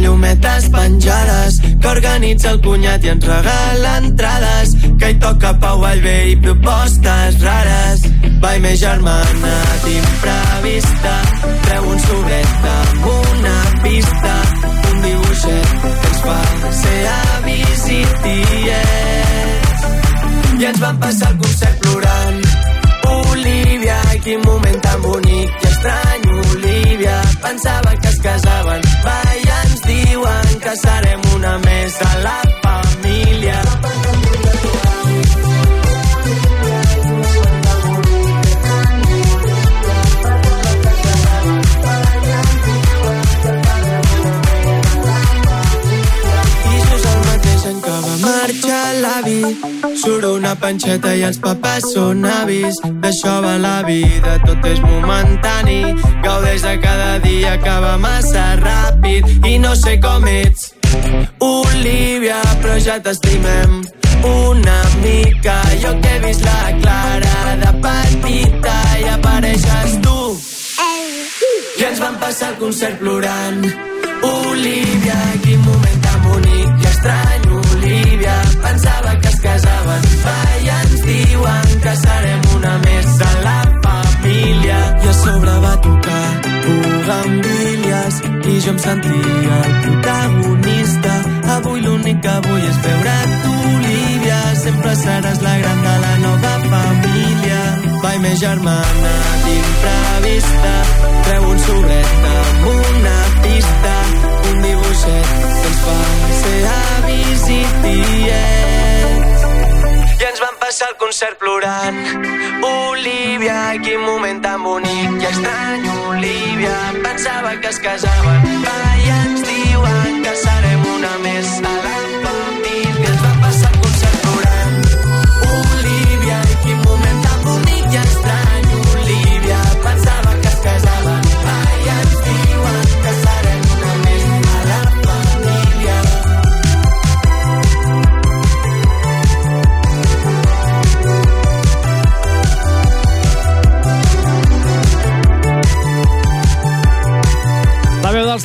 llumetes penjades que organitza el cunyat i ens regala entrades que hi toca Pau Vallvé i propostes rares Vai més germana d'imprevista treu un sobret amb una pista un dibuixet que ens fa ser avis i i ens van passar el concert plorant Olivia, quin moment tan bonic i estrany, Olivia. Pensava que es casaven, va, i diuen que serem una més a la família. I just el mateix any que va marxar l'avi Surt una panxeta i els papes són avis. D'això va la vida, tot és momentani. Gaudeix de cada dia va massa ràpid. I no sé com ets Olivia, però ja t'estimem. Una mica Jo que he vist la Clara de petita i apareixes tu. I ens vam passar el concert plorant. Olivia, quin moment tan bonic i estrany, Olivia pensava que es casaven. Va, i ens diuen que serem una més de la família. I a sobre va tocar Bugambilias i jo em sentia el protagonista. Avui l'únic que vull és veure't Olivia sempre seràs la gran de la nova família. Vai més germana d'imprevista. Treu un sobret amb una pista un dibuixet fa ser avis i tiets i ens vam passar el concert plorant. Olivia, quin moment tan bonic. I estrany, Olivia pensava que es casaven. Va,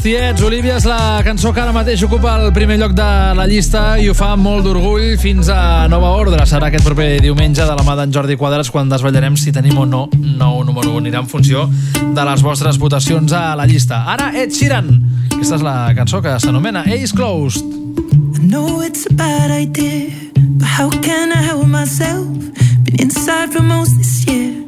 tiets, Olivia, és la cançó que ara mateix ocupa el primer lloc de la llista i ho fa molt d'orgull fins a nova ordre. Serà aquest proper diumenge de la mà d'en Jordi Quadras quan desvetllarem si tenim o no nou número 1. Anirà en funció de les vostres votacions a la llista. Ara, Ed Sheeran. Aquesta és la cançó que s'anomena Ace Closed. I know it's a bad idea, but how can I help myself? Been inside for most this year.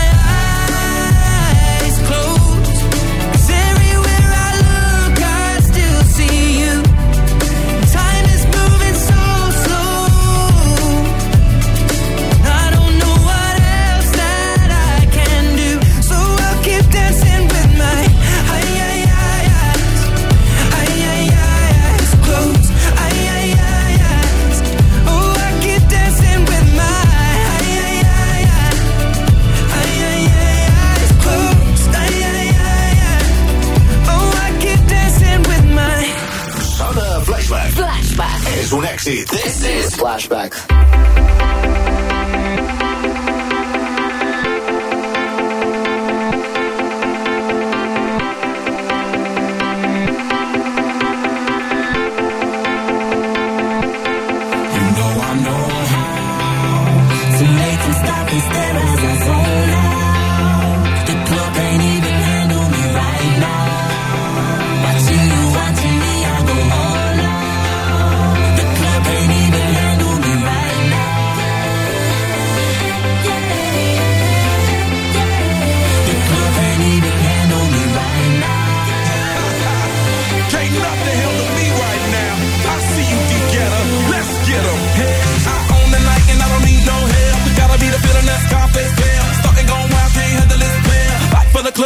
This is Flashback.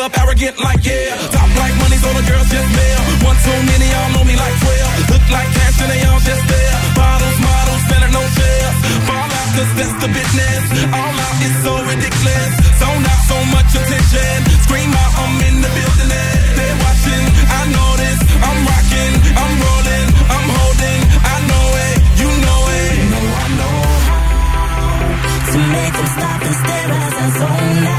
Club, arrogant like yeah. Top like money, so the girls just mail. One too many, y'all know me like 12. Look like cash and they all just there. Bottles, models, spending no shares. Fall out, cause that's the business. All out is so ridiculous. Zone out, so much attention. Scream out, I'm in the building. They're watching, I know this. I'm rocking, I'm rolling, I'm holding. I know it, you know it. You know I know how To make them stop and stare as I zone out.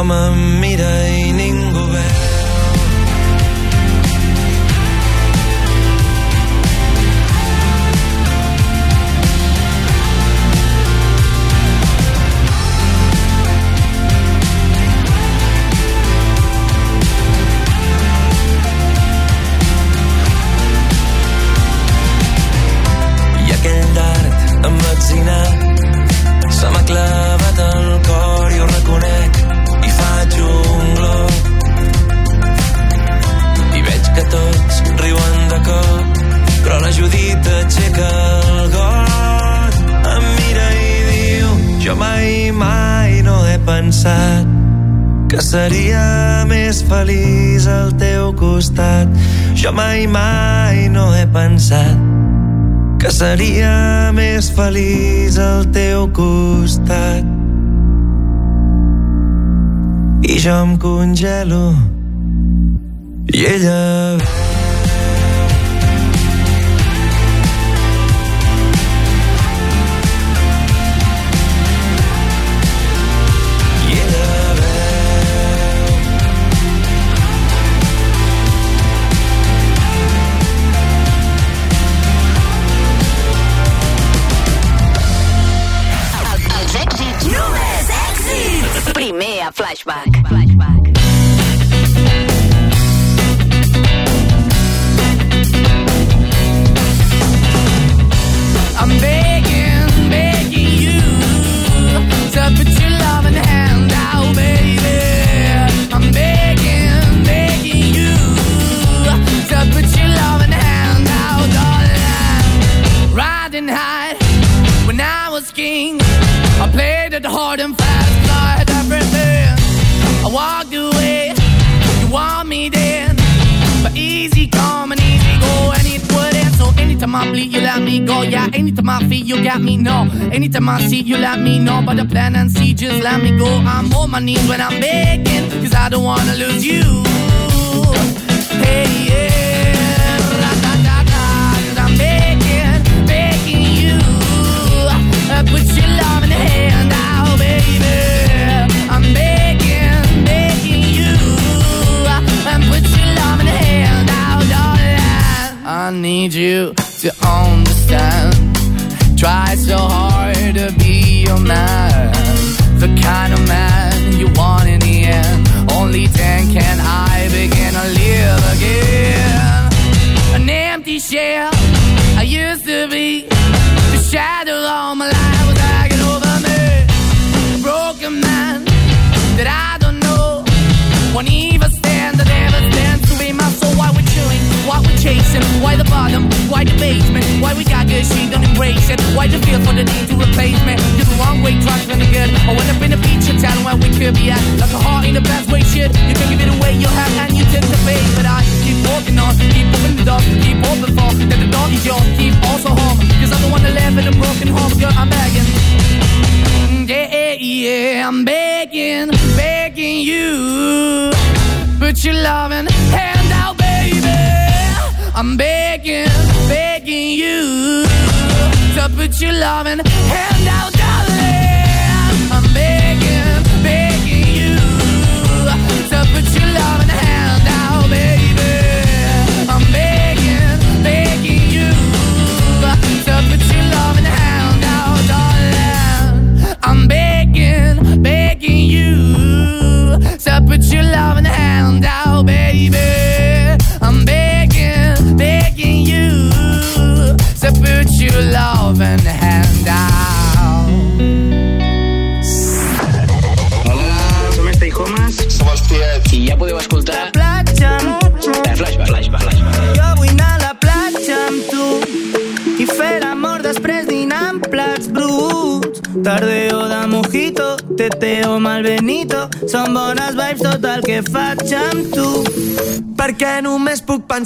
Tothom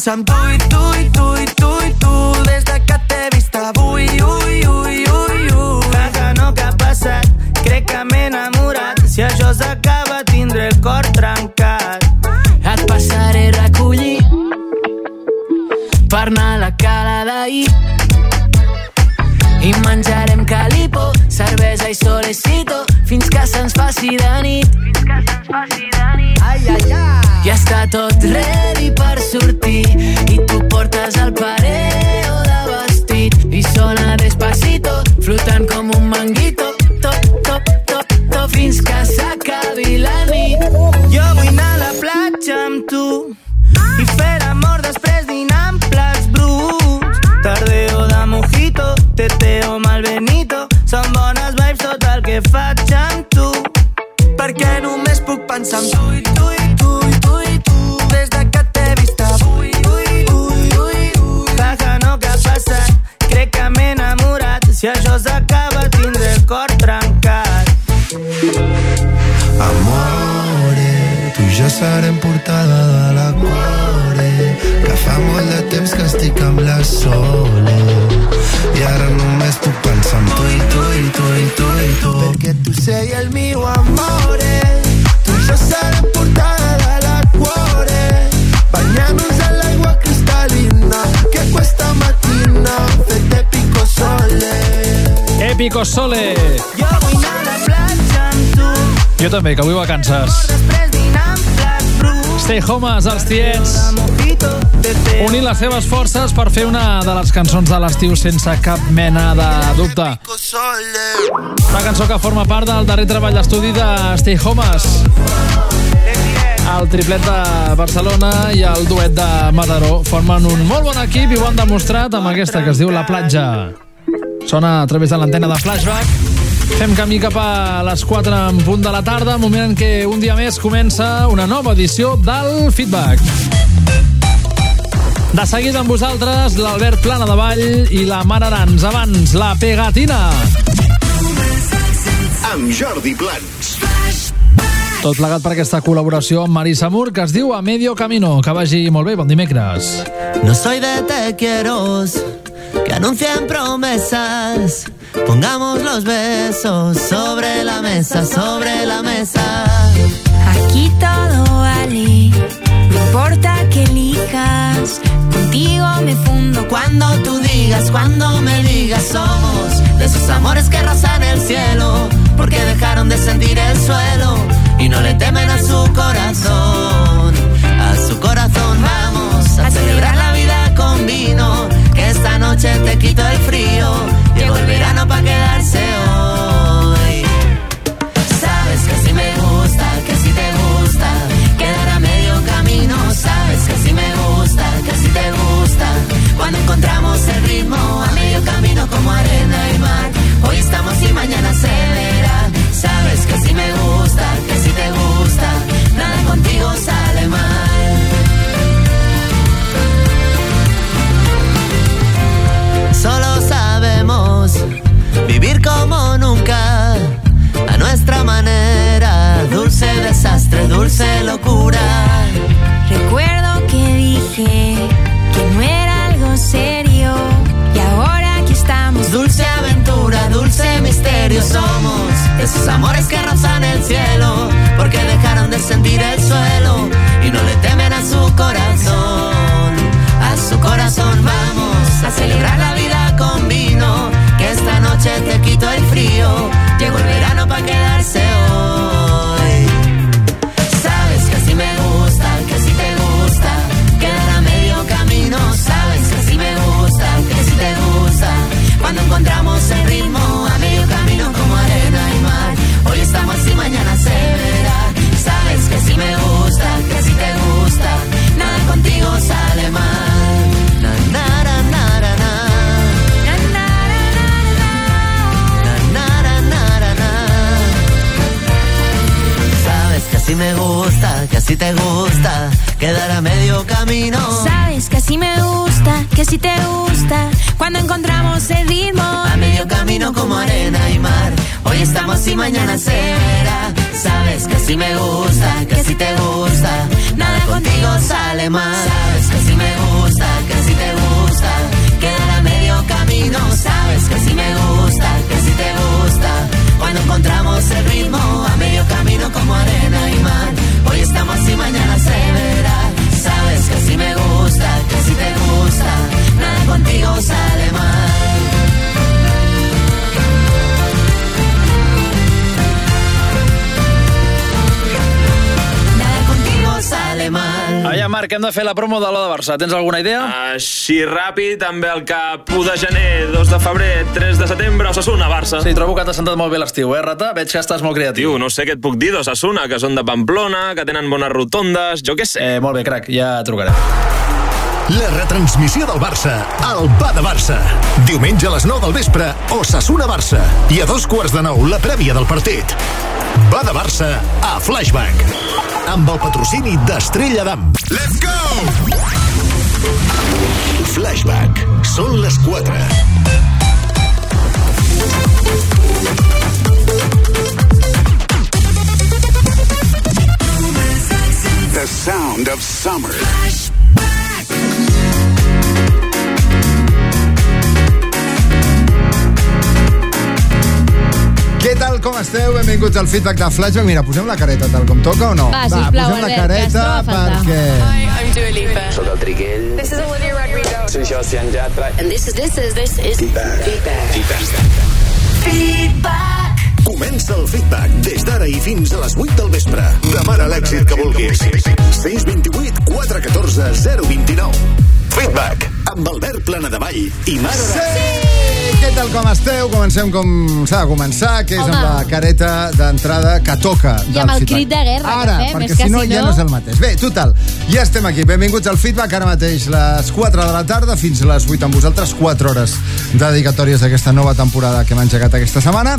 només Sole. Jo vull anar a la platja amb tu Jo també, que vull vacances. Stay homes, els tiets. unint les seves forces per fer una de les cançons de l'estiu sense cap mena de dubte. Una cançó que forma part del darrer treball d'estudi de Stay Homes. El triplet de Barcelona i el duet de Mataró formen un molt bon equip i ho han demostrat amb aquesta que es diu La Platja. Sona a través de l'antena de Flashback. Fem camí cap a les 4 en punt de la tarda, moment en què un dia més comença una nova edició del Feedback. De seguida amb vosaltres, l'Albert Plana de Vall i la Mare Arans. Abans, la Pegatina. Amb Jordi Plans. Tot plegat per aquesta col·laboració amb Marisa Mur, que es diu A Medio Camino. Que vagi molt bé, bon dimecres. No soy de te quieros que anuncien promesas. Pongamos los besos sobre la mesa, sobre la mesa. Aquí todo vale, no importa que elijas. Contigo me fundo Cuando tú digas, cuando me digas, somos de esos amores que rozan el cielo, porque dejaron de sentir el suelo y no le temen a su corazón. A su corazón vamos a celebrar la vida con vino, esta noche te quito el frío. Llegó el verano para quedarse hoy. Sabes que si me gusta, que si te gusta, quedar a medio camino. Sabes que si me gusta, que si te gusta, cuando encontramos el ritmo a medio camino como arena y mar. Hoy estamos y mañana se verá. Sabes que si me gusta, que si te gusta, nada contigo sale dulce locura. Recuerdo que dije que no era algo serio y ahora aquí estamos. Dulce aventura, dulce misterio, somos esos amores que rozan el cielo, porque dejaron de sentir el suelo y no le temen a su corazón. A su corazón vamos a celebrar la vida con vino, que esta noche te quito el frío, llegó el verano para quedarse hoy. Sabes que si me gusta, que si te gusta, cuando encontramos el ritmo a medio camino como arena y mar. Hoy estamos y mañana se verá. Sabes que si me gusta, que si te gusta, nada contigo sale mal. Na, na, Sabes que si me gusta, que si te gusta, quedar a medio camino. Sabes que así me gusta, que si te gusta, cuando encontramos el ritmo. A medio camino como arena y mar. Hoy estamos y mañana se verá. Sabes que si me gusta, que si te gusta, nada contigo sale mal. Sabes que si me gusta, que si te gusta, quedar a medio camino. Sabes que si me gusta, que cuando encontramos el ritmo a medio camino como arena y mar. Hoy estamos y mañana se verá. Sabes que si me gusta, que si te gusta, nada contigo sale mal. Mal. Aia, Marc, hem de fer la promo de l'O de Barça. Tens alguna idea? Així ràpid, també el cap 1 de gener, 2 de febrer, 3 de setembre, Osasuna, Barça. Sí, trobo que t'ha sentat molt bé l'estiu, eh, Rata? Veig que estàs molt creatiu. Tio, no sé què et puc dir d'Osasuna, que són de Pamplona, que tenen bones rotondes, jo què sé. Eh, molt bé, crac, ja trucaré. La retransmissió del Barça al Pa de Barça. Diumenge a les 9 del vespre, Osasuna Barça. I a dos quarts de nou, la prèvia del partit. Va de Barça a Flashback. Amb el patrocini d'Estrella d'Am. Let's go! Flashback. Són les 4. The sound of summer. Què tal, com esteu? Benvinguts al feedback de Flashback. Mira, posem la careta tal com toca o no? Va, sisplau, posem la Albert, que ens careta troba a faltar. perquè... I'm Dua Lipa. Soc el Triquell. This is Olivia Rodrigo. Soy Sebastián Yatra. And this is this is this is feedback. Feedback. Feedback. Comença el feedback des d'ara i fins a les 8 del vespre. Demana l'èxit que vulguis. 628 414 029. Feedback amb Albert Planadevall i Mara Sí! Què tal, com esteu? Comencem com s'ha de començar, que és Home. amb la careta d'entrada que toca I amb el feedback. crit de guerra Ara, que fem, perquè és que si no, si ja no- no és el mateix. Bé, total, ja estem aquí. Benvinguts al feedback, ara mateix les 4 de la tarda fins a les 8 amb vosaltres, 4 hores dedicatòries d'aquesta nova temporada que hem engegat aquesta setmana.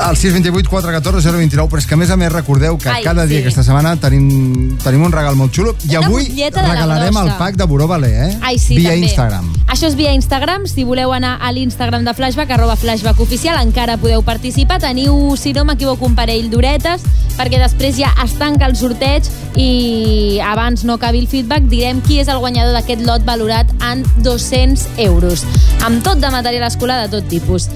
Al 628 414 029, però és que a més a més recordeu que Ai, cada dia sí. aquesta setmana tenim, tenim un regal molt xulo i Una avui de la regalarem el pack de Buró Valer, eh? Ai, sí, Via també. Instagram. Això és via Instagram. Si voleu anar a l'Instagram de Flashback, arroba Flashback oficial, encara podeu participar. Teniu, si no m'equivoco, un parell d'horetes, perquè després ja es tanca el sorteig i abans no acabi el feedback direm qui és el guanyador d'aquest lot valorat en 200 euros. Amb tot de material escolar de tot tipus.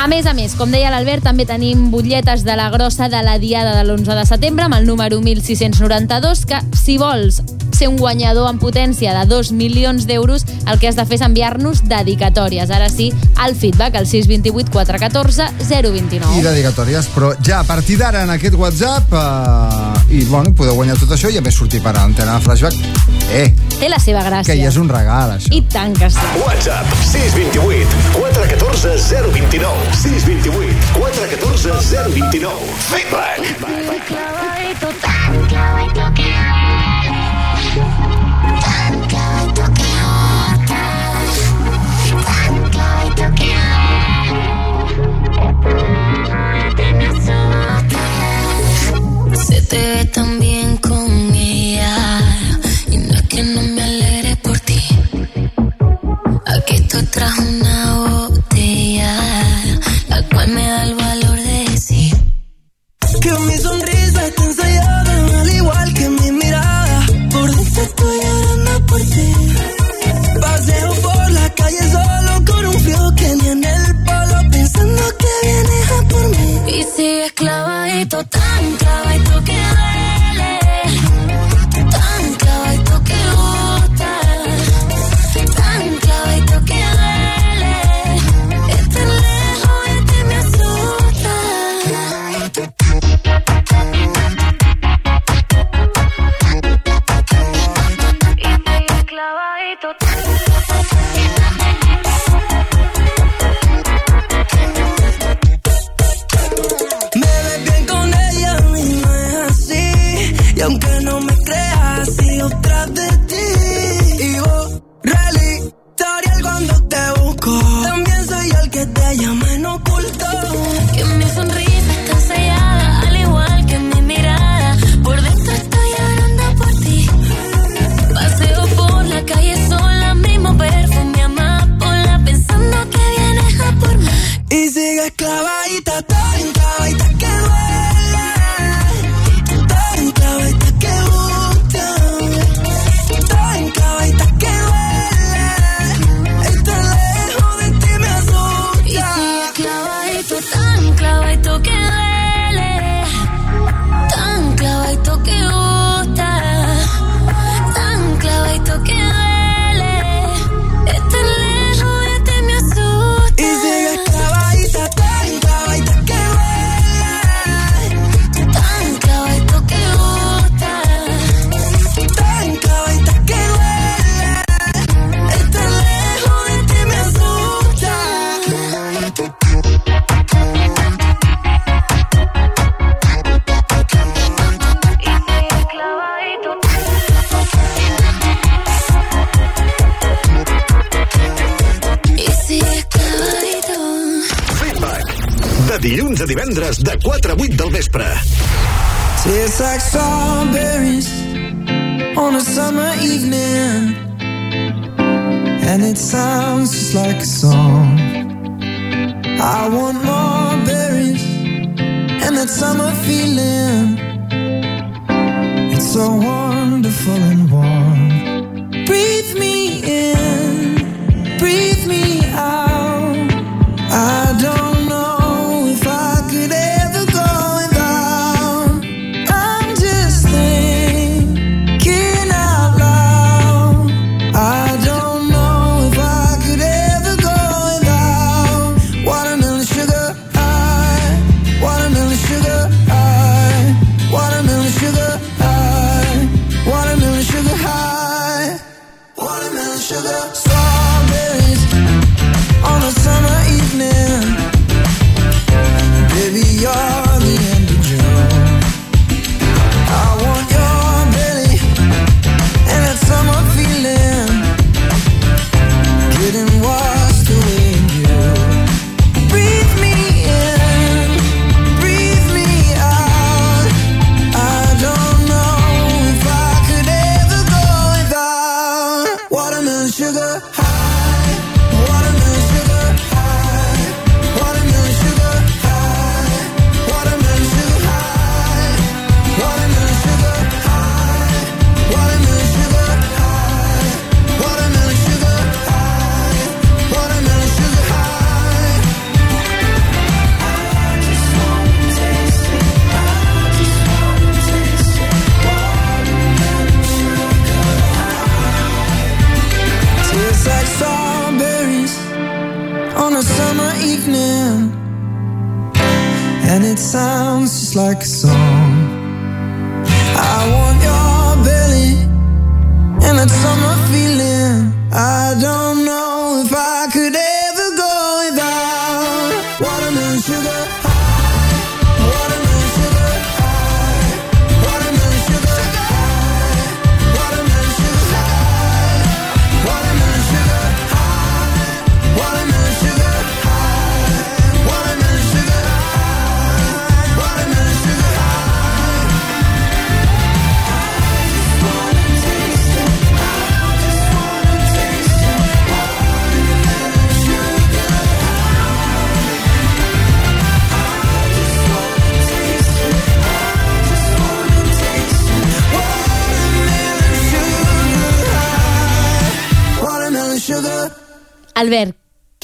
A més a més, com deia l'Albert, també tenim butlletes de la grossa de la diada de l'11 de setembre amb el número 1692, que si vols ser un guanyador en potència de 2 milions d'euros, el que has de fer és enviar-nos dedicatòries. Ara sí, al feedback, al 628 414 029. i dedicatòries, però ja a partir d'ara en aquest WhatsApp eh, i bueno, podeu guanyar tot això i a més sortir per a l'antena de Flashback eh, Té la seva gràcia. que ja és un regal això I tant que sí. WhatsApp 628 414 029 628 414 029 Feedback Se te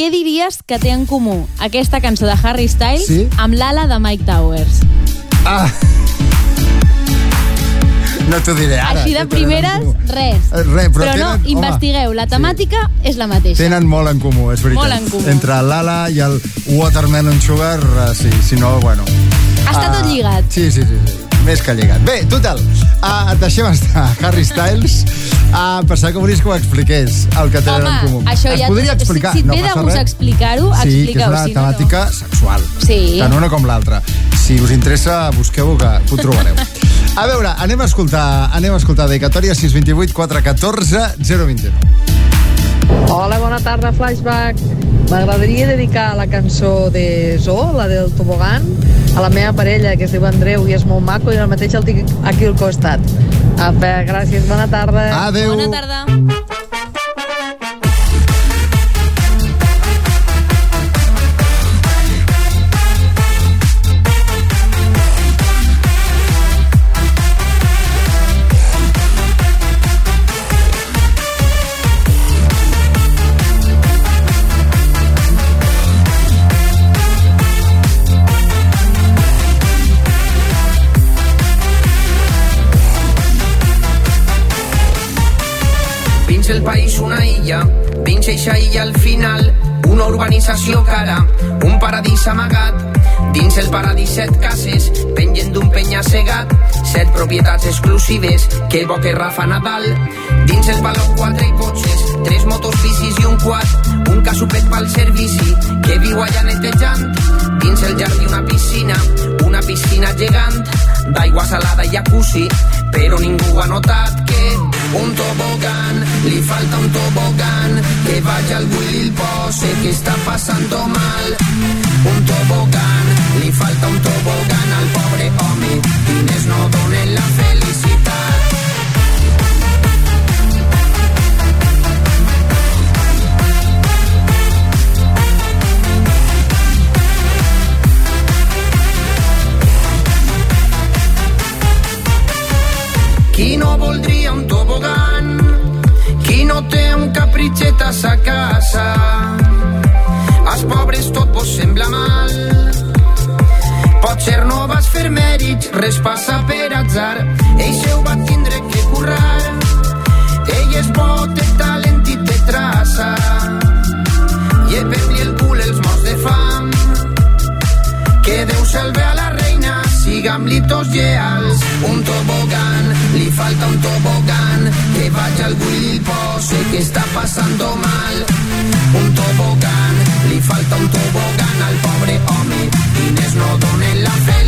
què diries que té en comú aquesta cançó de Harry Styles Sí? amb l'ala de Mike Towers? Ah! No t'ho diré ara. Així de primeres, res. Eh, res, però no, tenen- home, investigueu, la temàtica és la mateixa. Tenen molt en comú, és veritat. Molt en comú. Entre l'ala i el watermelon sugar, eh, sí, si no, bueno... Està tot lligat. Sí, sí, sí, sí. Més que lligat. Bé, total, uh, deixem estar Harry Styles. Uh, pensava que volies que ho expliqués, el que tenen Home, en comú. això es ja... podria explicar, Si, si et no ve de gust explicar-ho, Sí, que és explica-ho. una si no, temàtica sexual. Sí. Tant una com l'altra. Si us interessa, busqueu-ho, que, ho trobareu. A veure, anem a escoltar, anem a escoltar dedicatòria 628 414 029. Hola, bona tarda, Flashback. M'agradaria dedicar la cançó de Zo, la del tobogan, a la meva parella, que es diu Andreu i és molt maco, i el mateix el tinc aquí al costat. Apa, gràcies, bona tarda. Adeu. Bona tarda. El país una illa, dins eixa illa al final, una urbanització cara, un paradís amagat. Dins el paradís set cases, pengen d'un penya cegat, set propietats exclusives, que bo que Rafa Nadal. Dins el baló quatre cotxes, tres motos bicis i un quad, un casupet pel servici, que viu allà netejant. Dins el jardí una piscina, una piscina gegant, d'aigua salada i jacuzzi, però ningú ha notat un tobogan, li falta un tobogan, que vagi al Willy el pose que està passant mal. Un tobogan, li falta un tobogan al pobre home, diners no donen la felicitat. Qui no voldria un tobogan? Qui no té un capritxet a sa casa? Als pobres tot vos sembla mal. Potser no vas fer mèrits, res passa per atzar. Ell se ho va tindre que currar. Ell és bo, té talent i té traça. Llevem-li el cul els morts de fam. Que Déu salve a la reina, sigam-li lleals. Un tobogan, li falta un tobogan, que vaya al Wilpo, sé que está pasando mal. Un tobogán, li falta un tobogán al pobre home. Inés no donen la felicitat.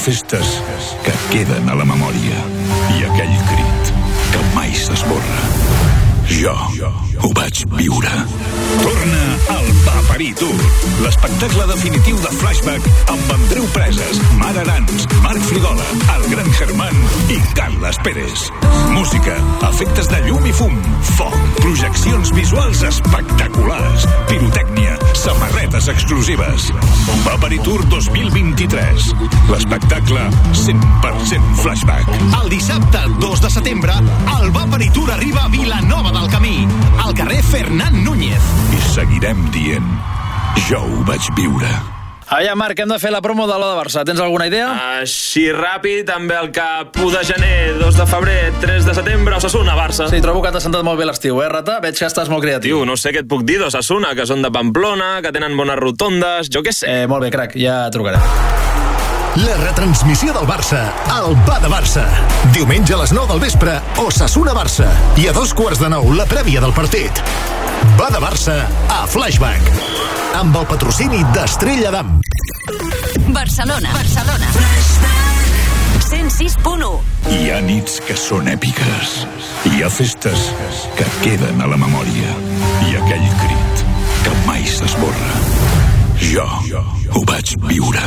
Festes que queden a la memòria. I aquell crit que mai s'esborra. Jo ho vaig viure. Torna al Paperí Tour, l'espectacle definitiu de Flashback amb Andreu Preses, Mar Arans, Marc Frigola, el Gran Germán i Carles Pérez. Música, efectes de llum i fum, foc, projeccions visuals espectaculars, pirotècnia, samarretes exclusives. Paperí Tour 2023. L'espectacle 100% Flashback. El dissabte 2 de setembre, el Vapor Tour arriba a Vilanova del Camí, al carrer Fernán Núñez. I seguirem dient, jo ho vaig viure. Aviam, Marc, hem de fer la promo de l'Oda Barça. Tens alguna idea? Així ràpid, també el cap 1 de gener, 2 de febrer, 3 de setembre, Osasuna, Barça. Sí, trobo que t'ha sentat molt bé l'estiu, eh, Rata? Veig que estàs molt creatiu. Tio, no sé què et puc dir d'Osasuna, que són de Pamplona, que tenen bones rotondes, jo què sé. Eh, molt bé, crac, ja trucaré. La retransmissió del Barça al Va de Barça. Diumenge a les 9 del vespre, Osasuna Barça. I a dos quarts de nou, la prèvia del partit. Va de Barça a Flashback. Amb el patrocini d'Estrella d'Am. Barcelona. Barcelona. 106.1 Hi ha nits que són èpiques. Hi ha festes que queden a la memòria. I aquell crit que mai s'esborra. Jo ho vaig viure.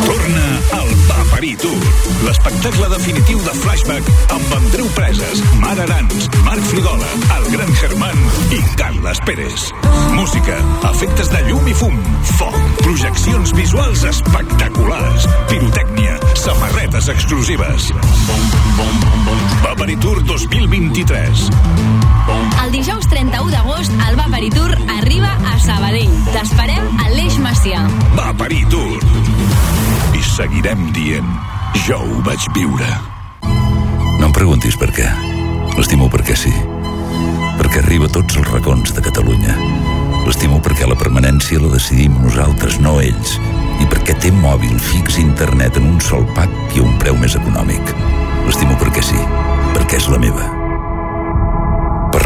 Torna al Paperí Tour, l'espectacle definitiu de Flashback amb Andreu Preses, Mar Arans, Marc Frigola, el Gran Germán i Carles Pérez. Música, efectes de llum i fum, foc, projeccions visuals espectaculars, pirotècnia, samarretes exclusives. Paperí Tour 2023. El dijous 31 d'agost, el Vapari Tour arriba a Sabadell. T'esperem a l'Eix Macià. Paperí Tour. Seguirem dient, jo ho vaig viure. No em preguntis per què. L'estimo perquè sí. Perquè arriba a tots els racons de Catalunya. L'estimo perquè la permanència la decidim nosaltres, no ells. I perquè té mòbil fix internet en un sol pack i a un preu més econòmic. L'estimo perquè sí. Perquè és la meva.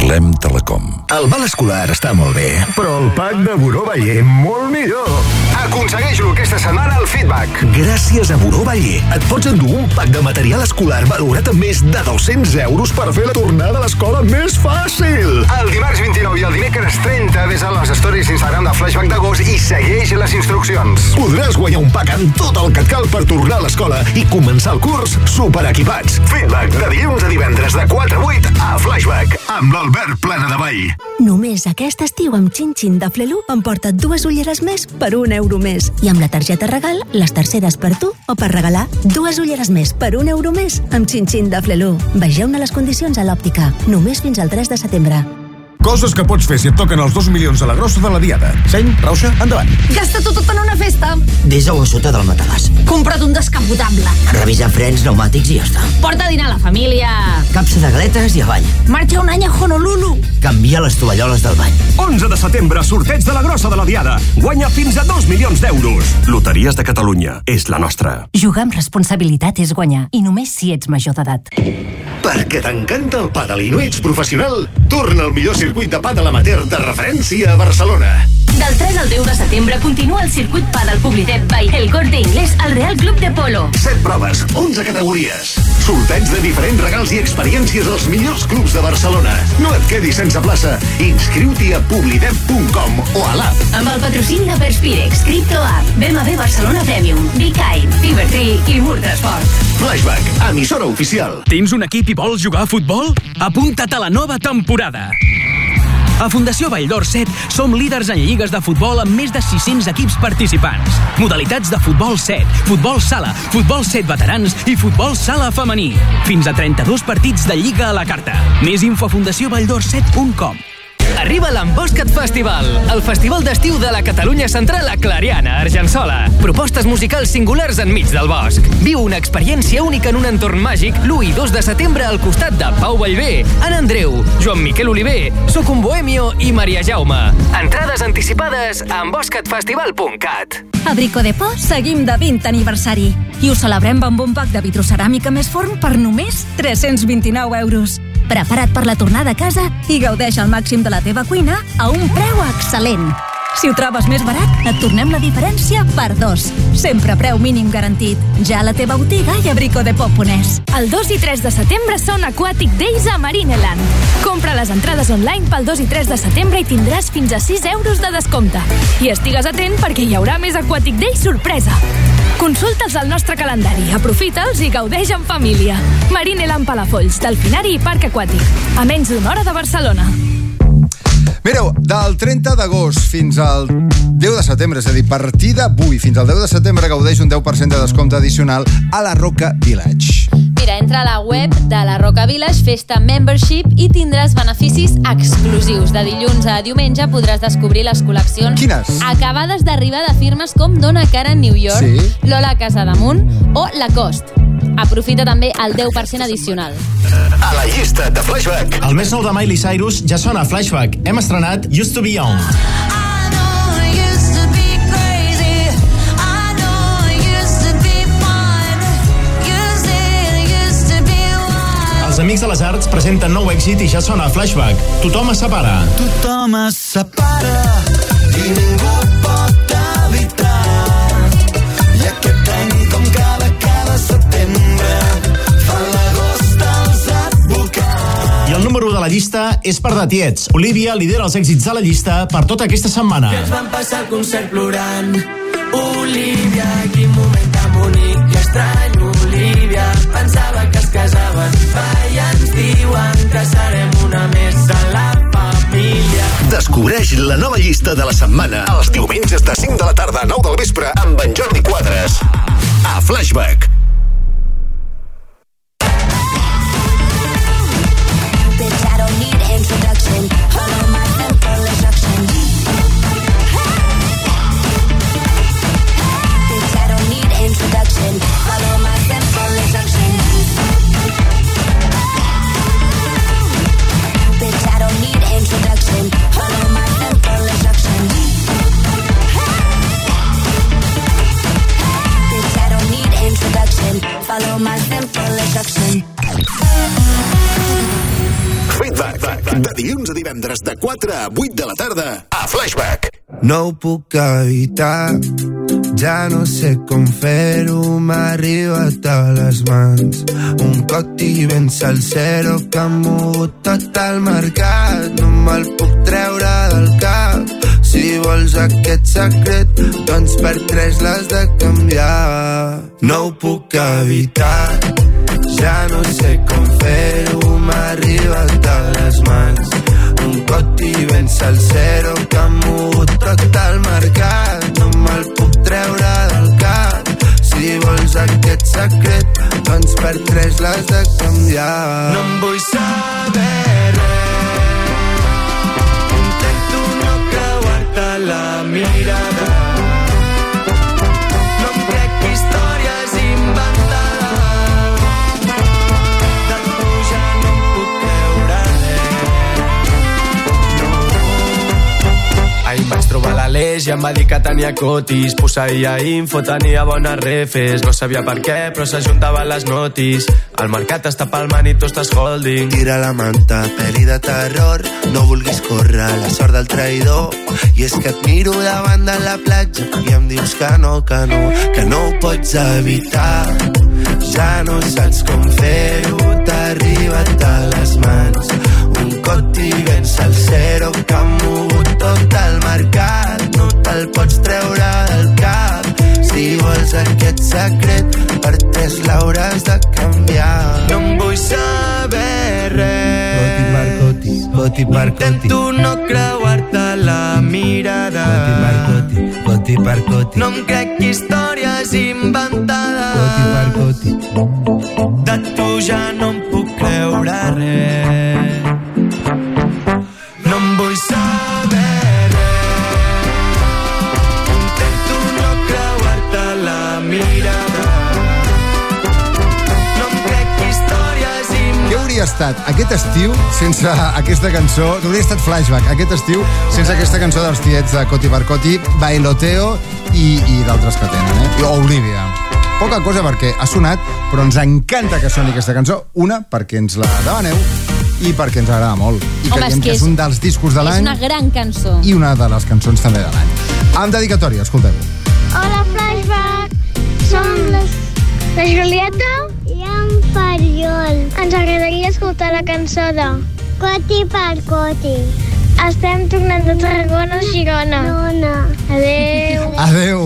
Parlem Telecom. El val escolar està molt bé, però el pack de Buró Baller molt millor. Aconsegueix-lo aquesta setmana al Feedback. Gràcies a Buró Baller et pots endur un pack de material escolar valorat amb més de 200 euros per fer la tornada a l'escola més fàcil. El dimarts 29 i el dimecres 30 ves a les stories d'Instagram de Flashback d'agost i segueix les instruccions. Podràs guanyar un pack amb tot el que et cal per tornar a l'escola i començar el curs superequipats. Feedback de dilluns a divendres de 4 a 8 a Flashback amb l'Albert Plana de Vall. Només aquest estiu amb Xin-Xin de Flelu emporta't dues ulleres més per un euro més. I amb la targeta regal, les terceres per tu o per regalar. Dues ulleres més per un euro més amb Xin-Xin de Flelu. Vegeu-ne les condicions a l'òptica. Només fins al 3 de setembre. Coses que pots fer si et toquen els 2 milions a la grossa de la Diada. Seny, rauxa, endavant. Gasta-t'ho tot en una festa. Deixa-ho a sota del matalàs. Compra't un descapotable. Revisa frens, pneumàtics i ja està. Porta a dinar a la família. Capsa de galetes i avall. Marxa un any a Honolulu. Canvia les tovalloles del bany. 11 de setembre, sorteig de la grossa de la Diada. Guanya fins a 2 milions d'euros. Loteries de Catalunya. És la nostra. Jugar amb responsabilitat és guanyar, i només si ets major d'edat. Perquè t'encanta el pàdel i no ets professional, torna al millor circuit de pàdel amateur de referència a Barcelona. Del 3 al 10 de setembre continua el circuit Padel Publitet by El Corte Inglés al Real Club de Polo. 7 proves, 11 categories. Sorteig de diferents regals i experiències als millors clubs de Barcelona. No et quedis sense plaça. Inscriu-t'hi a publidet.com o a l'app. Amb el patrocini de Perspirex, CryptoApp, BMW Barcelona Premium, Bikain, Fibertree i Murtrasport. Flashback, emissora oficial. Tens un equip i vols jugar a futbol? Apunta't a la nova temporada. A Fundació Valldor 7 som líders en lligues de futbol amb més de 600 equips participants. Modalitats de futbol 7, futbol sala, futbol 7 veterans i futbol sala femení. Fins a 32 partits de lliga a la carta. Més info a fundaciovallldor7.com. Arriba l'Emboscat Festival, el festival d'estiu de la Catalunya Central a Clariana, Argençola. Propostes musicals singulars enmig del bosc. Viu una experiència única en un entorn màgic l'1 i 2 de setembre al costat de Pau Vallvé, Anna Andreu, Joan Miquel Oliver, Soc un Bohemio i Maria Jaume. Entrades anticipades a emboscatfestival.cat. A Brico de Po seguim de 20 aniversari i ho celebrem amb un pack de vitroceràmica més forn per només 329 euros. Prepara't per la tornada a casa i gaudeix al màxim de la teva cuina a un preu excel·lent. Si ho trobes més barat, et tornem la diferència per dos. Sempre preu mínim garantit. Ja a la teva botiga i a bricodepo.es. El 2 i 3 de setembre són Aquatic Days a Marineland. Compra les entrades online pel 2 i 3 de setembre i tindràs fins a 6 euros de descompte. I estigues atent perquè hi haurà més Aquatic Days sorpresa. Consulta'ls al nostre calendari, aprofita'ls i gaudeix en família. Marineland Palafolls, Delfinari i Parc Aquàtic. A menys d'una hora de Barcelona. Mireu, del 30 d'agost fins al 10 de setembre, és a dir, a partir d'avui fins al 10 de setembre gaudeix un 10% de descompte addicional a la Roca Village. Mira, entra a la web de la Roca Village, festa membership i tindràs beneficis exclusius. De dilluns a diumenge podràs descobrir les col·leccions Quines? acabades d'arribar de firmes com Donna Cara en New York, Sí. Lola Casademunt o Lacoste. Aprofita també el 10% addicional. A la llista de Flashback. El més nou de Miley Cyrus ja sona a Flashback. Hem estrenat Used to be Young. Els Amics de les Arts presenten nou èxit i ja sona a Flashback. Tothom es separa. Tothom es separa i ningú pot evitar. I aquest any, com cada, cada setembre, fa l'agost als advocats. I el número 1 de la llista és per de tiets. Olivia lidera els èxits de la llista per tota aquesta setmana. Que ens vam passar el concert plorant. Olivia, quin moment tan bonic i estrany. Olivia, pensava que es casaven. Va, i ens diuen que serem una més de la família. Descobreix la nova llista de la setmana els diumenges de 5 de la tarda a 9 del vespre amb en Jordi Quadres. A Flashback. Bitch, I don't need introduction. Follow my my simple instruction. Feedback. De dilluns a divendres de 4 a 8 de la tarda a Flashback. No ho puc evitar, ja no sé com fer-ho, m'ha arribat a les mans. Un coti ben salsero que ha mogut tot el mercat, no me'l puc treure del cap. Si vols aquest secret, doncs per tres l'has de canviar. No ho puc evitar, ja no sé com fer-ho, m'ha arribat a les mans. Un coti ben salsero que ha mogut tot el mercat. No me'l puc treure del cap. Si vols aquest secret, doncs per tres l'has de canviar. No em vull saber l'Aleix i em va dir que tenia cotis. Posseïa info, tenia bones refes. No sabia per què, però s'ajuntava les notis. El mercat està palmant i tu estàs holding. Tira la manta, pel·li de terror, no vulguis córrer la sort del traïdor. I és que et miro davant de la platja i em dius que no, que no, que no ho pots evitar. Ja no saps com fer-ho, t'ha arribat a les mans. Un coti ben salsero que ha mogut tot el mercat. No te'l pots treure del cap. Si vols aquest secret, per tres l'hauràs de canviar. No em vull saber res. Coti, Marcoti, coti per coti. Intento no creuar-te la mirada. Coti per coti, coti per coti. No em crec històries inventades. Coti per coti. De tu ja no em puc creure res. Hauria estat aquest estiu sense aquesta cançó? Què hauria estat Flashback aquest estiu sense aquesta cançó dels tiets de Coti per Coti, Bailoteo i, i d'altres que tenen, eh? O Olivia. Poca cosa perquè ha sonat, però ens encanta que soni aquesta cançó. Una, perquè ens la demaneu, i perquè ens agrada molt. I Home, creiem és que que és és- un dels discos de És l'any una gran cançó. i una de les cançons també de l'any. Amb dedicatòria, escolteu. Hola, Flashback. Som les, la Julieta i en Fariol. Ens agradaria escoltar la cançó de Coti per Coti. Estem tornant de Tarragona a Girona. Girona. Adéu. Adeu.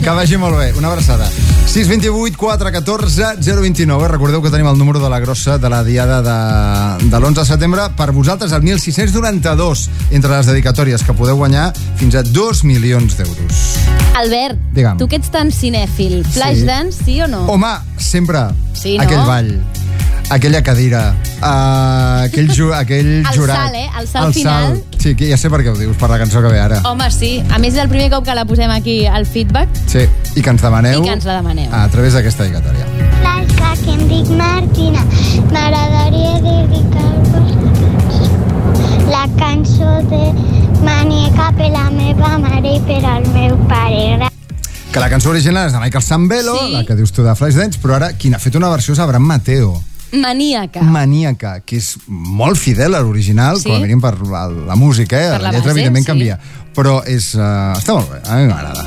Que vagi molt bé. Una abraçada. 628 414 029. Recordeu que tenim el número de la grossa de la diada de, de l'11 de setembre. Per vosaltres, el 1692, entre les dedicatòries que podeu guanyar fins a 2 milions d'euros. Albert, Digue'm. tu que ets tan cinèfil, Flashdance, sí o no? Home, sempre Sí, no? aquell ball, aquella cadira, uh, aquell, ju aquell El jurat. salt, eh? El salt final. Sí, que ja sé per què ho dius, per la cançó que ve ara. Home, sí. A més, és el primer cop que la posem aquí al feedback Sí, i que ens demaneu i que ens la demaneu. a través d'aquesta dedicatòria. Flashback, em dic Martina. M'agradaria dedicar-vos la cançó de Manieca per la meva mare i per al meu pare. Que la cançó original és de Michael Sambello, Sí. la que dius tu de Flashdance, però ara qui n'ha fet una versió és Abraham Mateo. Maníaca. Maníaca, que és molt fidel a l'original, Sí. com a mínim per la, la música, eh? Per la lletra base, evidentment sí. canvia. Però és, uh, està molt bé, a mi m'agrada.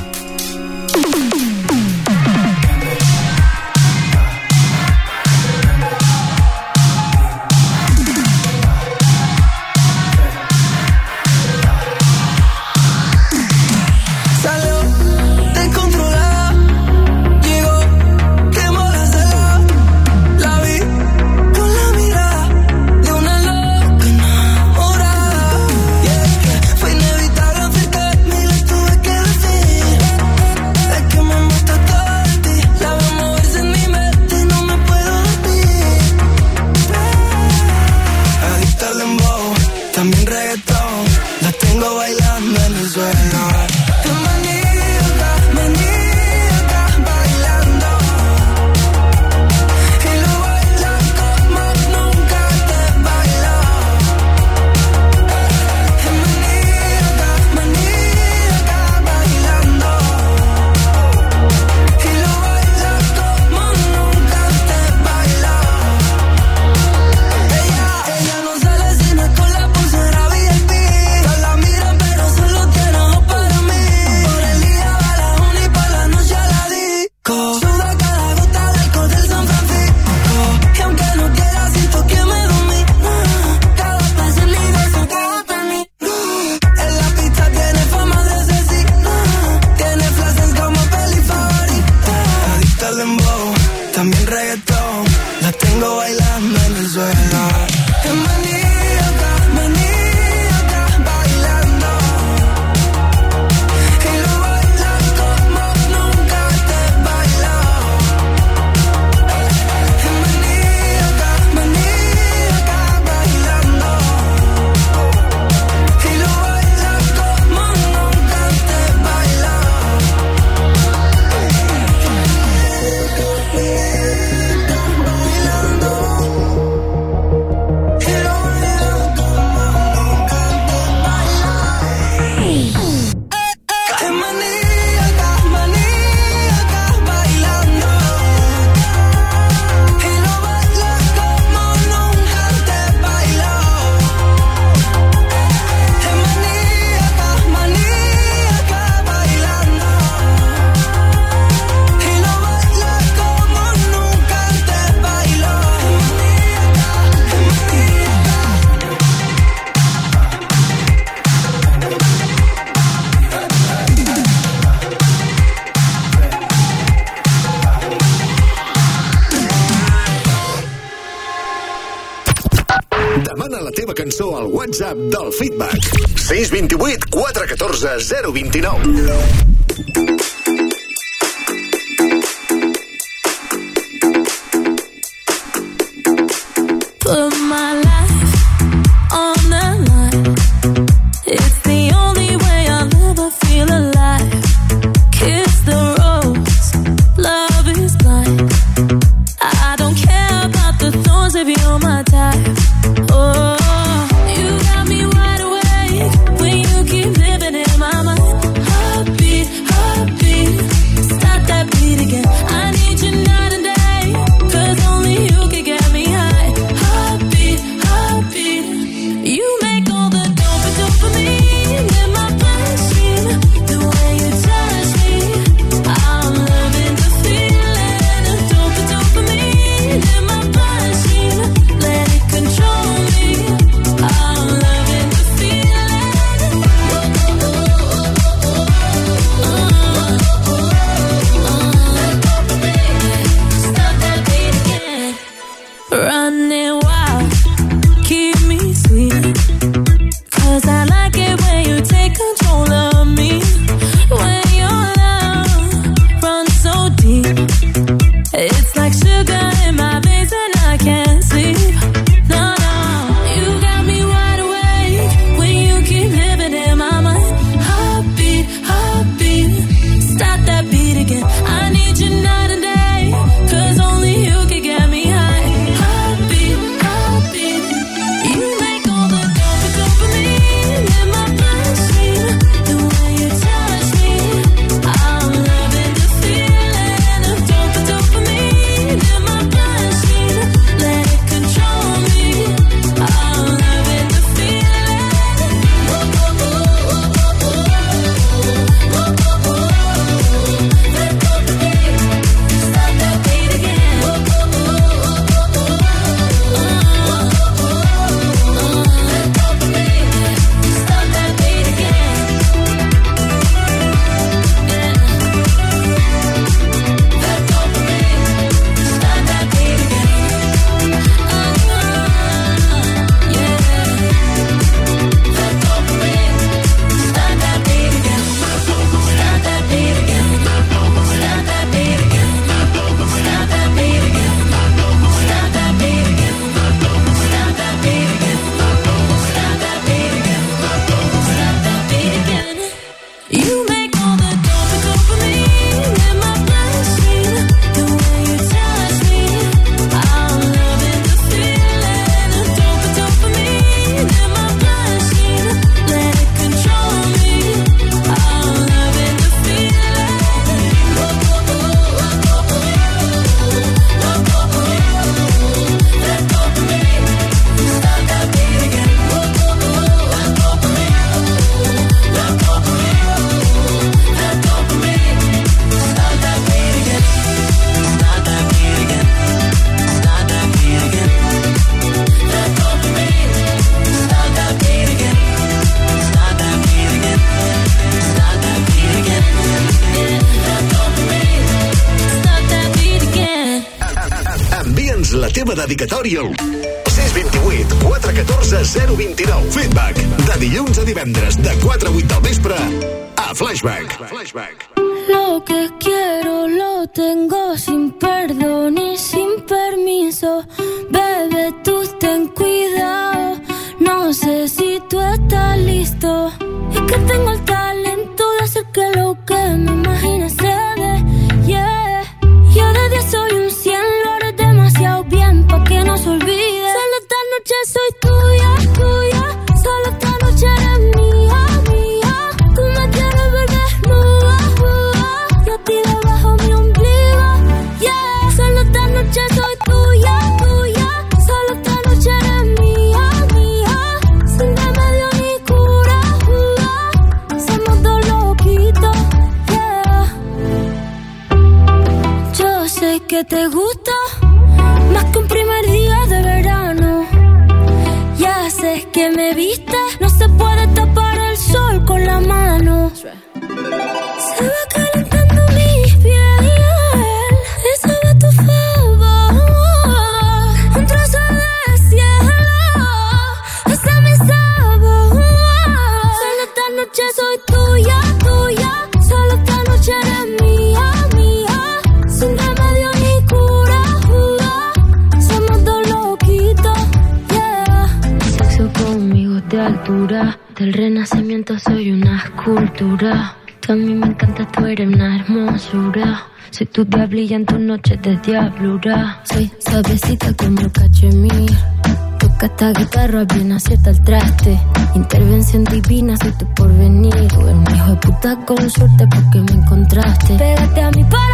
Dedicatòria de diablura. Soy suavecita como cachemir. Toca esta guitarra bien acierta el traste. Intervención divina, soy tu porvenir. Tú eres un hijo de puta con suerte porque me encontraste. Pégate a mí para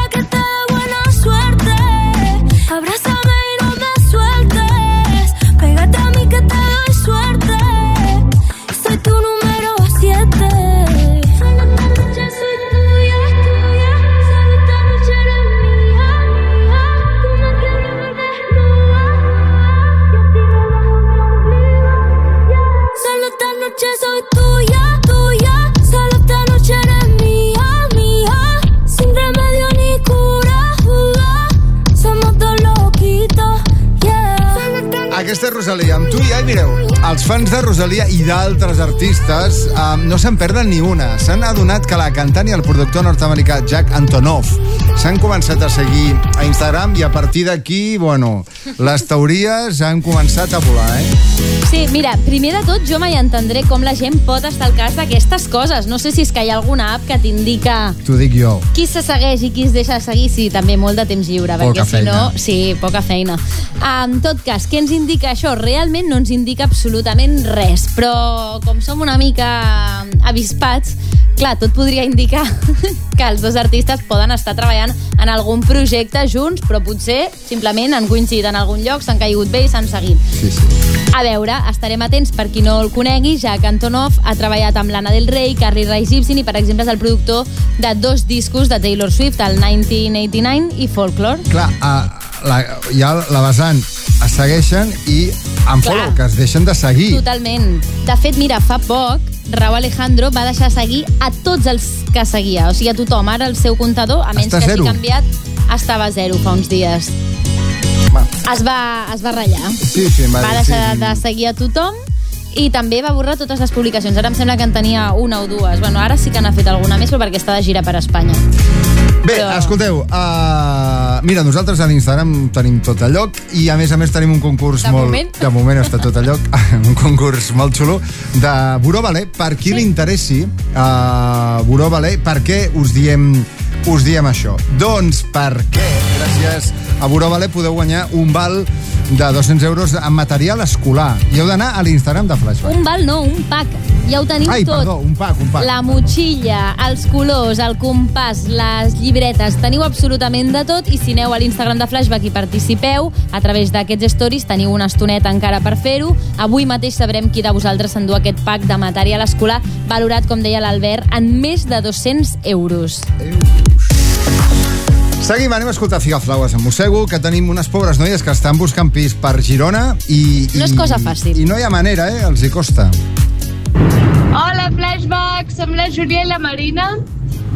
fans de Rosalia i d'altres artistes um, no se'n perden ni una. S'han adonat que la cantant i el productor nord-americà Jack Antonoff s'han començat a seguir a Instagram i a partir d'aquí, bueno, les teories han començat a volar, eh? Sí, mira, primer de tot, jo mai entendré com la gent pot estar al cas d'aquestes coses. No sé si és que hi ha alguna app que t'indica T'ho dic jo. qui se segueix i qui es deixa de seguir, sí, també molt de temps lliure, Poca perquè si no... Sí, poca feina. En tot cas, què ens indica això? Realment no ens indica absolutament res, però com som una mica avispats, clar, tot podria indicar que els dos artistes poden estar treballant en algun projecte junts, però potser simplement han coincidit en algun lloc, s'han caigut bé i s'han seguit. Sí, sí. A veure, estarem atents per qui no el conegui. Jack Antonoff ha treballat amb Lana Del Rey, Carly Rae Jepsen i, per exemple, és el productor de dos discos de Taylor Swift, el 1989 i Folklore. Clar, uh, la, hi ha la vessant, es segueixen i en follow, que es deixen de seguir. Totalment. De fet, mira, fa poc, Raúl Alejandro va deixar seguir a tots els que seguia, o sigui, a tothom. Ara el seu comptador, a menys Està que zero. canviat, estava a zero fa uns dies. Es va, es va ratllar. Sí, sí, va va deixar sí. de seguir a tothom i també va borrar totes les publicacions. Ara em sembla que en tenia una o dues. Bueno, ara sí que n'ha fet alguna més, però perquè està de gira per Espanya. Bé, escolteu, uh, mira, nosaltres a l'Instagram tenim tot a lloc i a més a més tenim un concurs De molt... moment. De moment està tot a lloc, un concurs molt xulo de Buró Balé, per qui li interessi uh, Buró Balé, per què us diem, us diem això? Doncs perquè, gràcies a Buró Balé, podeu guanyar un val de 200 euros en material escolar. I heu d'anar a l'Instagram de Flashback. Un val no, un pack. Ja ho teniu Ai, tot. perdó, un pack, un pack. La motxilla, els colors, el compàs, les llibretes, teniu absolutament de tot i si aneu a l'Instagram de Flashback i participeu, a través d'aquests stories teniu una estoneta encara per fer-ho. Avui mateix sabrem qui de vosaltres s'endú aquest pack de material escolar valorat, com deia l'Albert, en més de 200 euros. Seguim, anem a escoltar Figaflaues amb Mossego, que tenim unes pobres noies que estan buscant pis per Girona i... No és i- cosa fàcil. I no hi ha manera, eh? Els hi costa. Hola, Flashback! Som la Júlia i la Marina.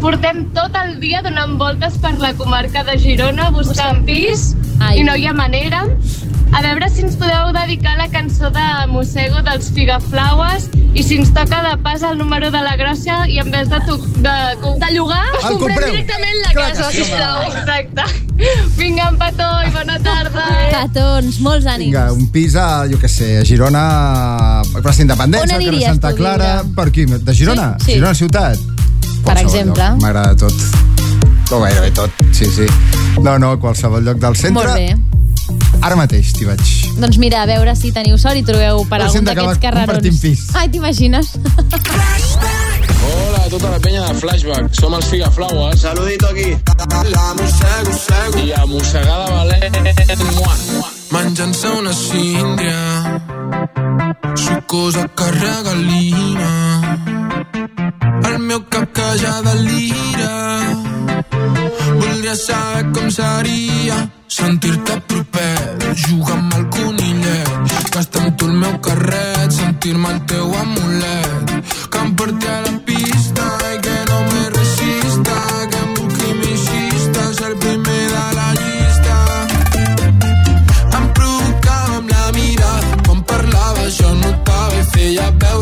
Portem tot el dia donant voltes per la comarca de Girona buscant pis Ai. i no hi ha manera. A veure si ens podeu dedicar la cançó de Mossego dels Figaflaues i si ens toca de pas el número de la gràcia i en vez de, tu, de, de llogar, El comprem directament la Clar casa, sisplau. Exacte. Vinga, en petó i bona tarda. Eh? Petons, molts ànims. Vinga, un pis a, jo què sé, a Girona, a Plaça Independència, On al carrer aniries Santa tu a Clara... viure? Per aquí? De Girona? Sí, sí. Girona ciutat? Per Qualsevol exemple. lloc. M'agrada tot. O gairebé tot, sí, sí. No, no, qualsevol lloc del centre. Molt bé. Ara mateix t'hi vaig. Doncs mira, a veure si teniu sort i trobeu per Però algun d'aquests carrerons. pis. Ai, t'imagines? Tota la penya de Flashback. Som els Figaflaues. Saludito aquí. La mossego, mossego. I a mossegada valent. Mua, mua. Menjant-se una síndria sucosa que regalina el meu cap que ja delira voldria saber com seria sentir-te proper jugar amb el conillet gastar amb tu el meu carret sentir-me el teu amulet que em porti a la pista feia veure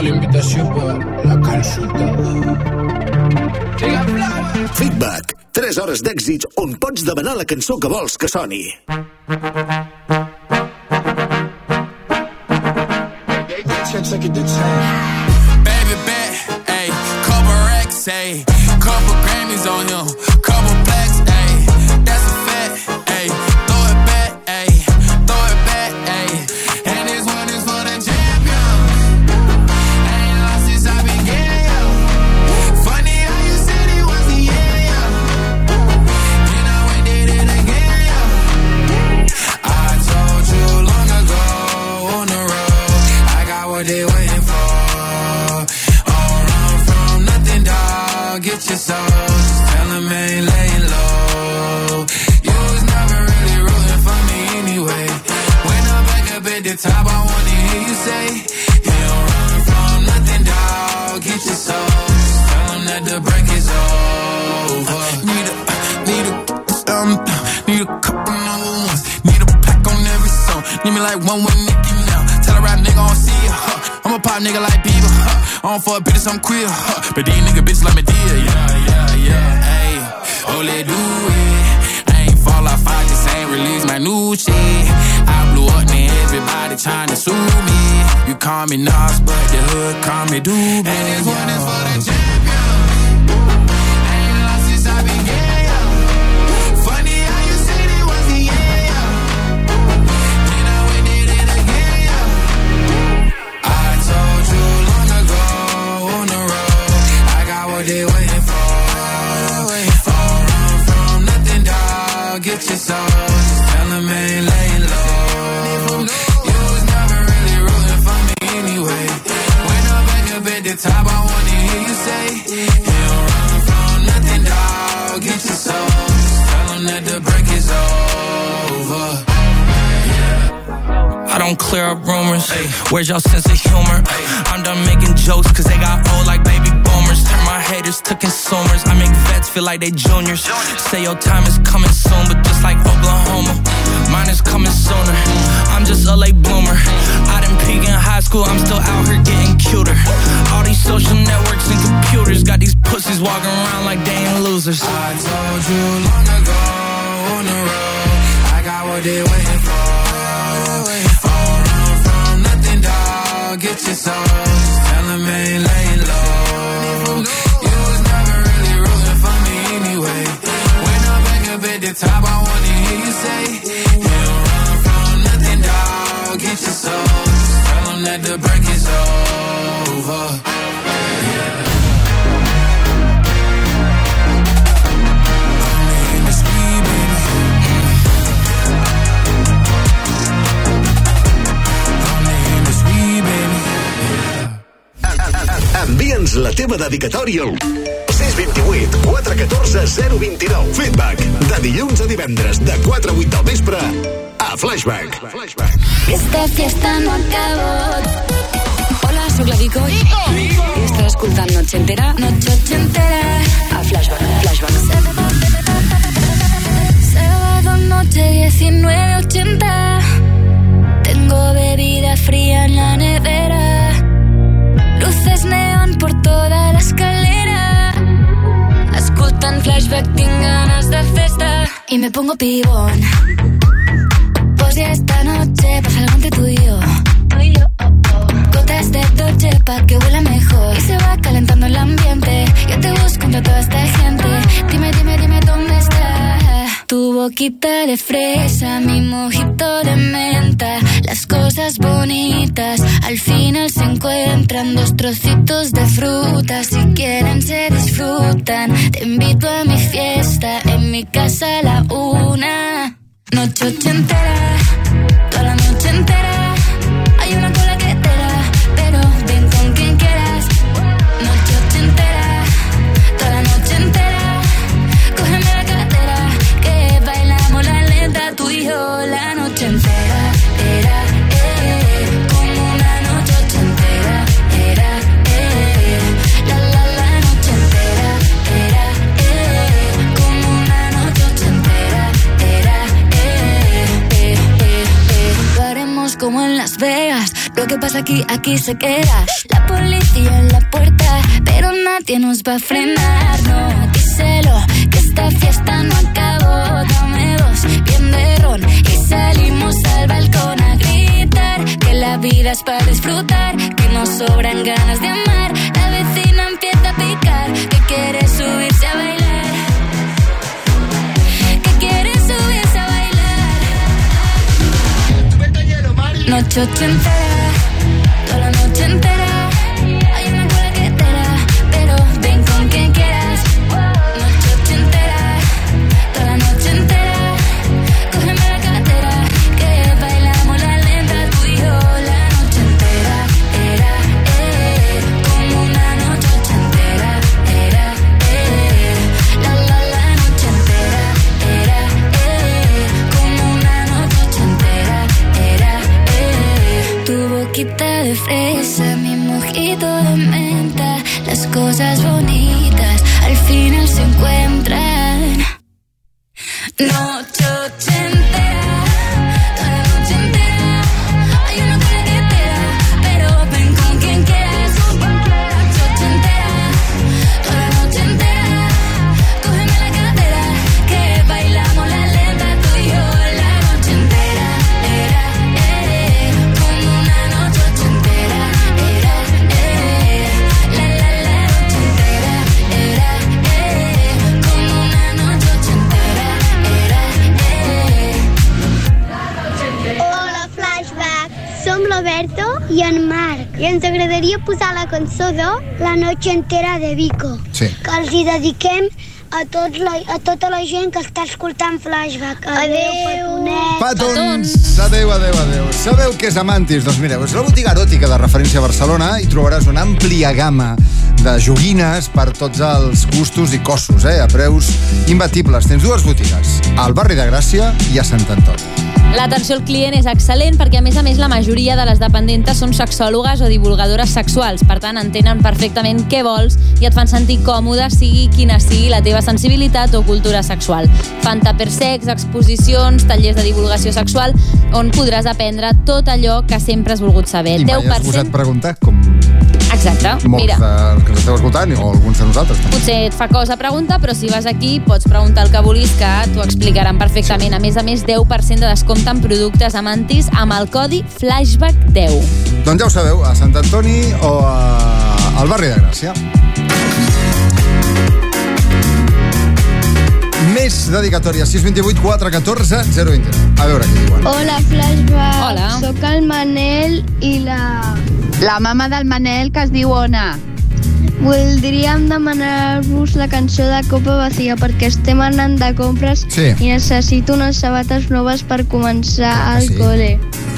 La invitació per la flava. Feedback. 3 hores d'èxits on pots demanar la cançó que vols que soni. Baby bet, ayy, couple racks, ayy, I'm queer, huh? But these nigga bitches like me dear, yeah, yeah, yeah. Ayy, oh, let do it. I ain't fall off, I just ain't release my new shit. I blew up, man, everybody trying to sue me. You call me Nas, but the hood call me Doobie. And this one is for the Where's your sense of humor? I'm done making jokes cause they got old like baby boomers. Turn my haters to consumers. I make vets feel like they juniors. Say your time is coming soon, but just like Oklahoma, mine is coming sooner. I'm just a late bloomer. I didn't peak in high school, I'm still out here getting cuter. All these social networks and computers got these pussies walking around like they ain't losers. I told you long ago on the road, I got what they waiting for. Get your soul. Just tell them ain't laying low. You was never really rooting for me anyway. When I'm back up at the top, I wanna hear you say, You don't run from nothing, dog. Get your soul. Just tell that the break is over. Envia'ns la teva dedicatòria al 628 414 029. Feedback. De dilluns a divendres, de 4 a 8 del vespre, a Flashback. Esta fiesta no acabó. Hola, soc la Vico. I estàs escoltant Noche Entera. Noche Entera. A Flashback. Flashback. Sábado noche 19.80 Tengo bebida fría en la nevera por toda la escalera. Escoltant Flashback tinc ganes de festa. Y me pongo pibón. Pues ya esta noche pasa algo entre tú y yo. Gotas de Dolce pa' que huela mejor. Y se va calentando el ambiente. Yo te busco entre toda esta gente. Dime, dime, dime dónde está Tu boquita de fresa, mi mojito de menta Las cosas bonitas al final se encuentran Dos trocitos de fruta, si quieren se disfrutan Te invito a mi fiesta, en mi casa a la una Noche ochentera, toda la noche entera. Aquí, se queda. La policía en la puerta, pero nadie nos va a frenar. No, díselo, que esta fiesta no acabó. Dame dos, bien de ron. Y salimos al balcón a gritar. Que la vida es para disfrutar. Que nos sobran ganas de amar. La vecina empieza a picar. Que quiere subirse a bailar. Que quiere subirse a bailar. Noche ochentera, toda la cosas bonitas. Al final cançó de La noche entera de Vico. Sí. Que els hi dediquem a, tot la, a tota la gent que està escoltant Flashback. Adéu, petonet. Petons! Adéu, adéu, adéu. Sabeu què és Amantis? Doncs mireu, és la botiga eròtica de referència a Barcelona i trobaràs una àmplia gamma de joguines per tots els gustos i cossos, eh? a preus imbatibles. Tens dues botigues, al barri de Gràcia i a Sant Antoni. L'atenció al client és excel·lent perquè, a més a més, la majoria de les dependentes són sexòlogues o divulgadores sexuals. Per tant, entenen perfectament què vols i et fan sentir còmode, sigui quina sigui la teva sensibilitat o cultura sexual. Fan per sex, exposicions, tallers de divulgació sexual, on podràs aprendre tot allò que sempre has volgut saber. I mai has gosat preguntar, com Exacte. molts Mira, dels que ens esteu escoltant, o alguns de nosaltres. també. potser et fa cosa preguntar, però si vas aquí pots preguntar el que vulguis que t'ho explicaran perfectament. A més a més, 10% de descompte en productes amantis amb el codi FLASHBACK10. Doncs ja ho sabeu, a Sant Antoni o a... al barri de Gràcia. Més dedicatòria, 628 414 029. A veure què diuen. Hola, Flashback. Hola. Soc el Manel i la... La mama del Manel, que es diu Ona. Voldríem demanar-vos la cançó de Copa Vacía perquè estem anant de compres Sí. i necessito unes sabates noves per començar al sí? col·le.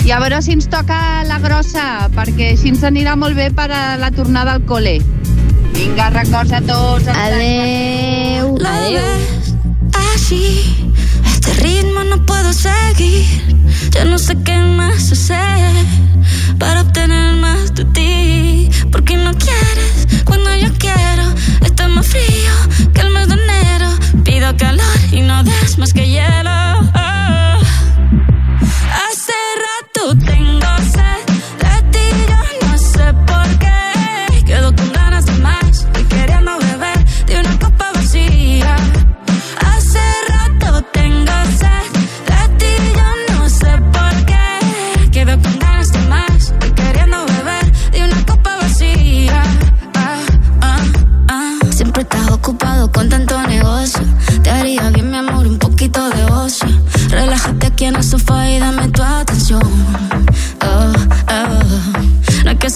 I a veure si ens toca la grossa, perquè així ens anirà molt bé per a la tornada al col·le. Vinga, records a tots. Adeu. Ves así, este ritmo no puedo seguir. Ya no sé qué más hacer para obtener más de ti. Porque no quieres cuando yo quiero. Está más frío que el mes de enero. Pido calor y no des más que hielo. Hace rato tengo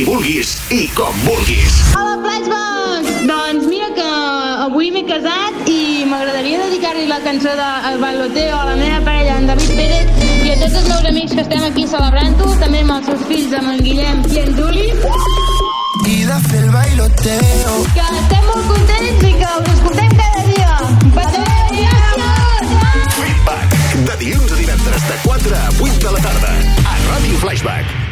qui vulguis i com vulguis. Hola, Flashback! Doncs mira que avui m'he casat i m'agradaria dedicar-li la cançó de El a la meva parella, en David Pérez, i a tots els meus amics que estem aquí celebrant-ho, també amb els seus fills, amb en Guillem i en Juli. I de fer el bailoteo. Que estem molt contents i que us escoltem cada dia. Passeu de dilluns a divendres de 4 a 8 de la tarda, a Ràdio Flashback.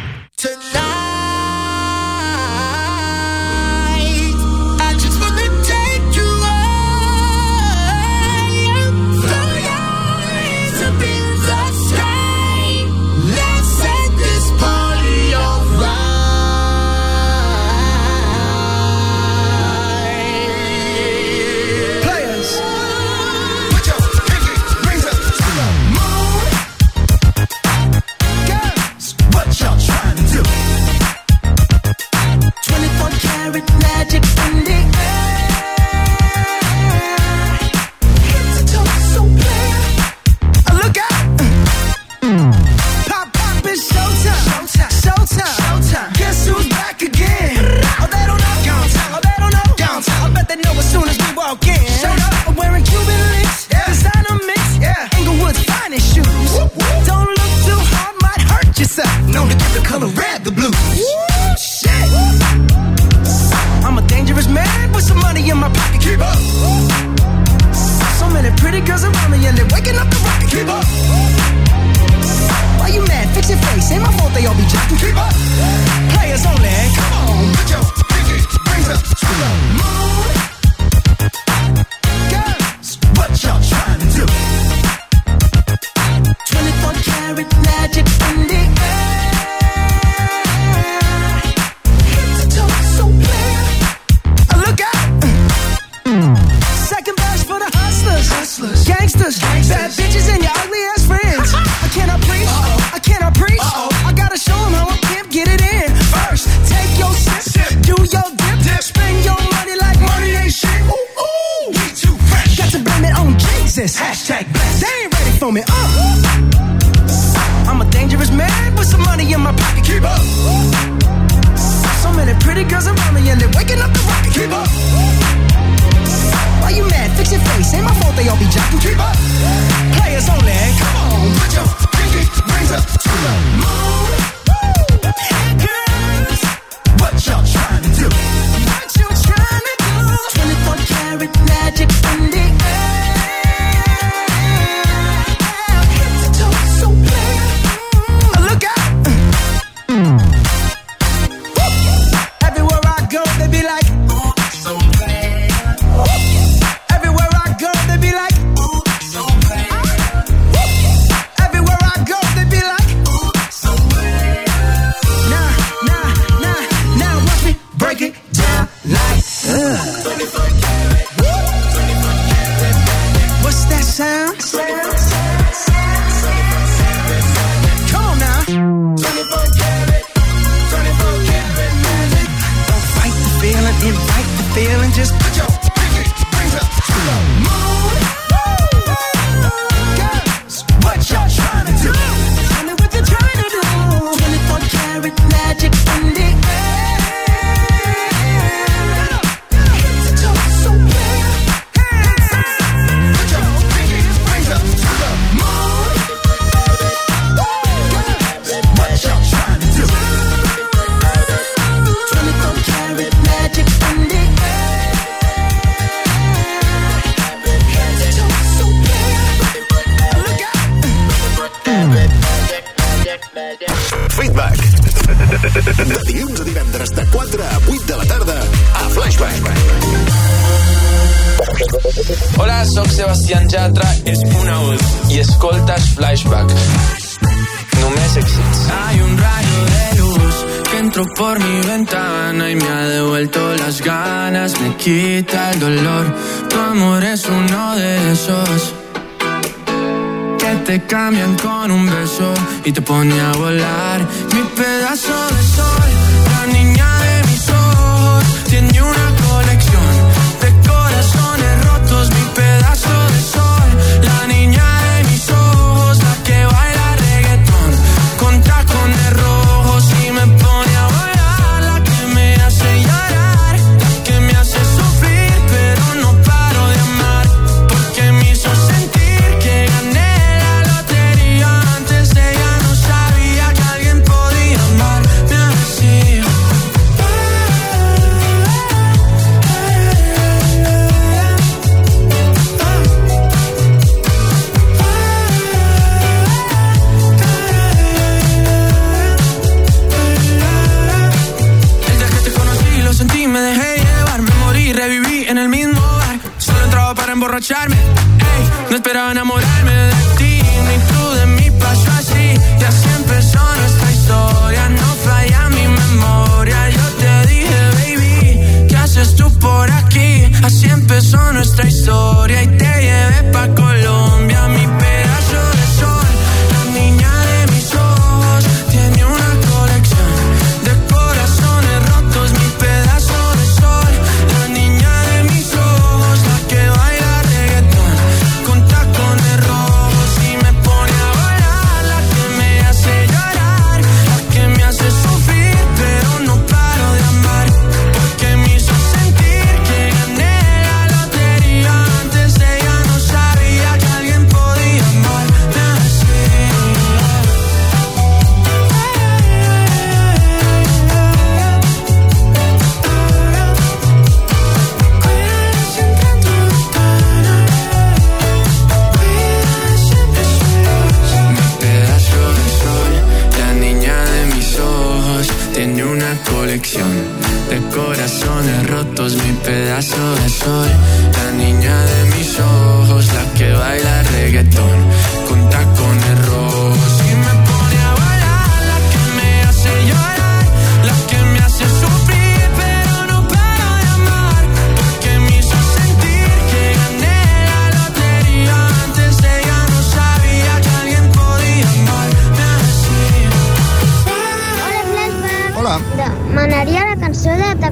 La niña de mis ojos, la que baila reggaetón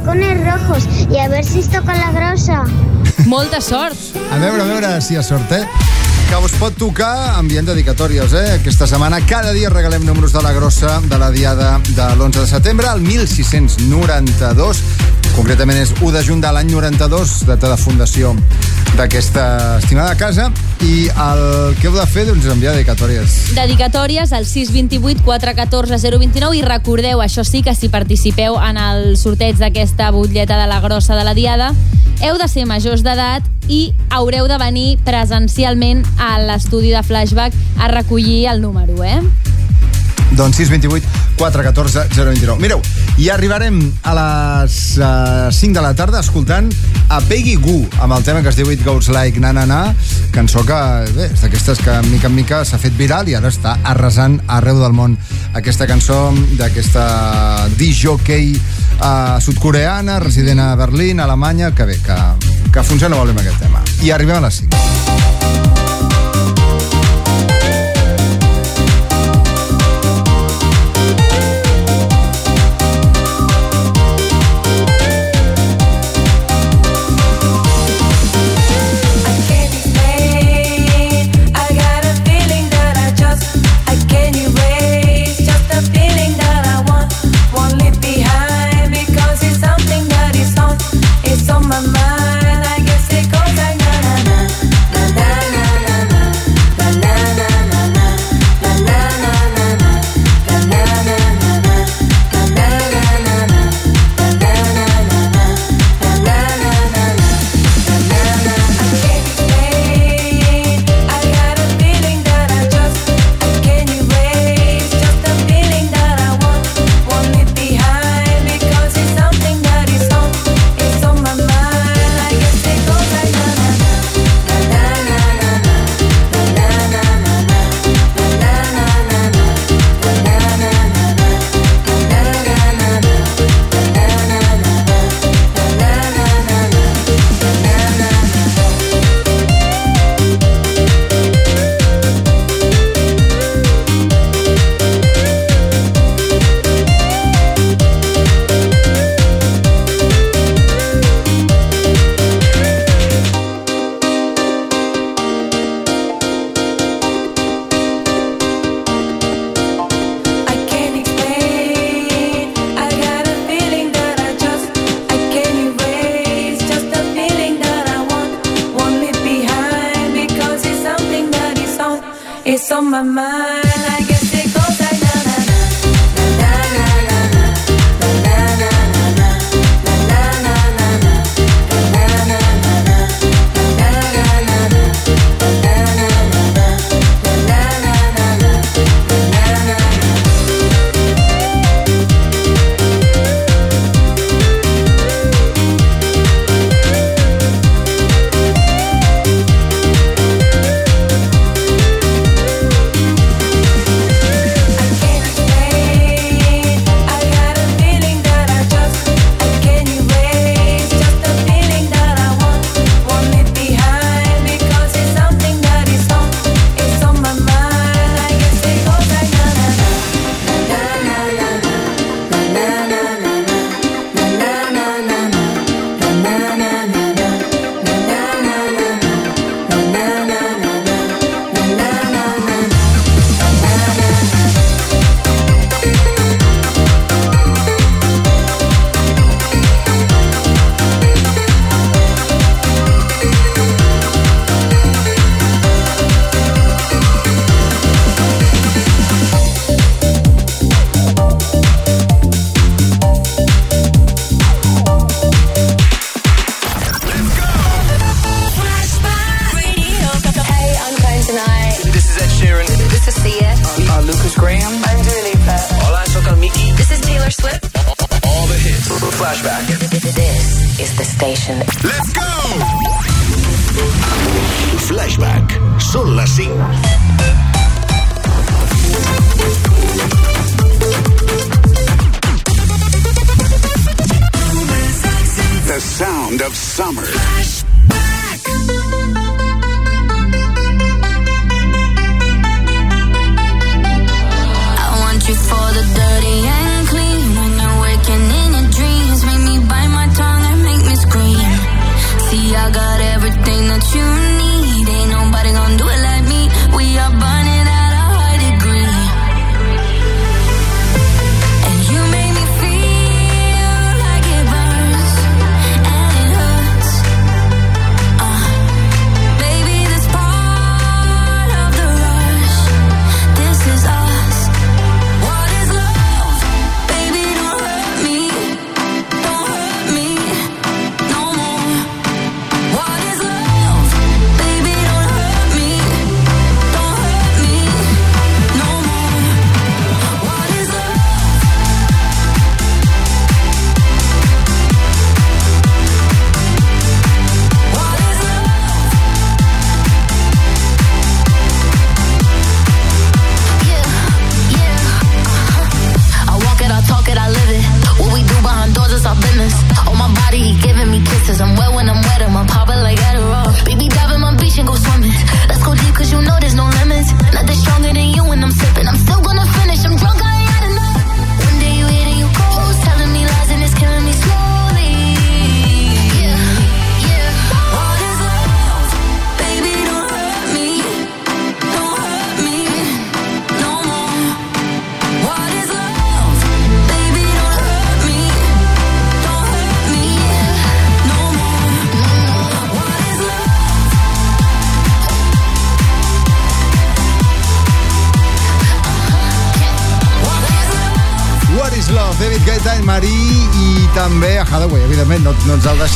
Tacones Rojos i a veure si es toca la grossa. Molta sort. A veure, a veure si hi ha sort, eh? Que us pot tocar enviant dedicatòries, eh? Aquesta setmana cada dia regalem números de la grossa de la diada de l'11 de setembre, el 1692. Concretament és 1 de juny de l'any 92, data de fundació d'aquesta estimada casa. I el que heu de fer, doncs, enviar dedicatòries. Dedicatòries al 628 414 029 i recordeu, això sí, que si participeu en el sorteig d'aquesta butlleta de la grossa de la Diada, heu de ser majors d'edat i haureu de venir presencialment a l'estudi de Flashback a recollir el número, eh? Doncs 628 414 029. Mireu, i arribarem a les uh, 5 de la tarda escoltant a Peggy Goo amb el tema que es diu It Goes Like Na Na Na, cançó que, bé, és d'aquestes que mica en mica s'ha fet viral i ara està arrasant arreu del món. Aquesta cançó d'aquesta disjockey uh, sudcoreana, resident a Berlín, Alemanya, que bé, que, que funciona molt bé amb aquest tema. I arribem a les 5.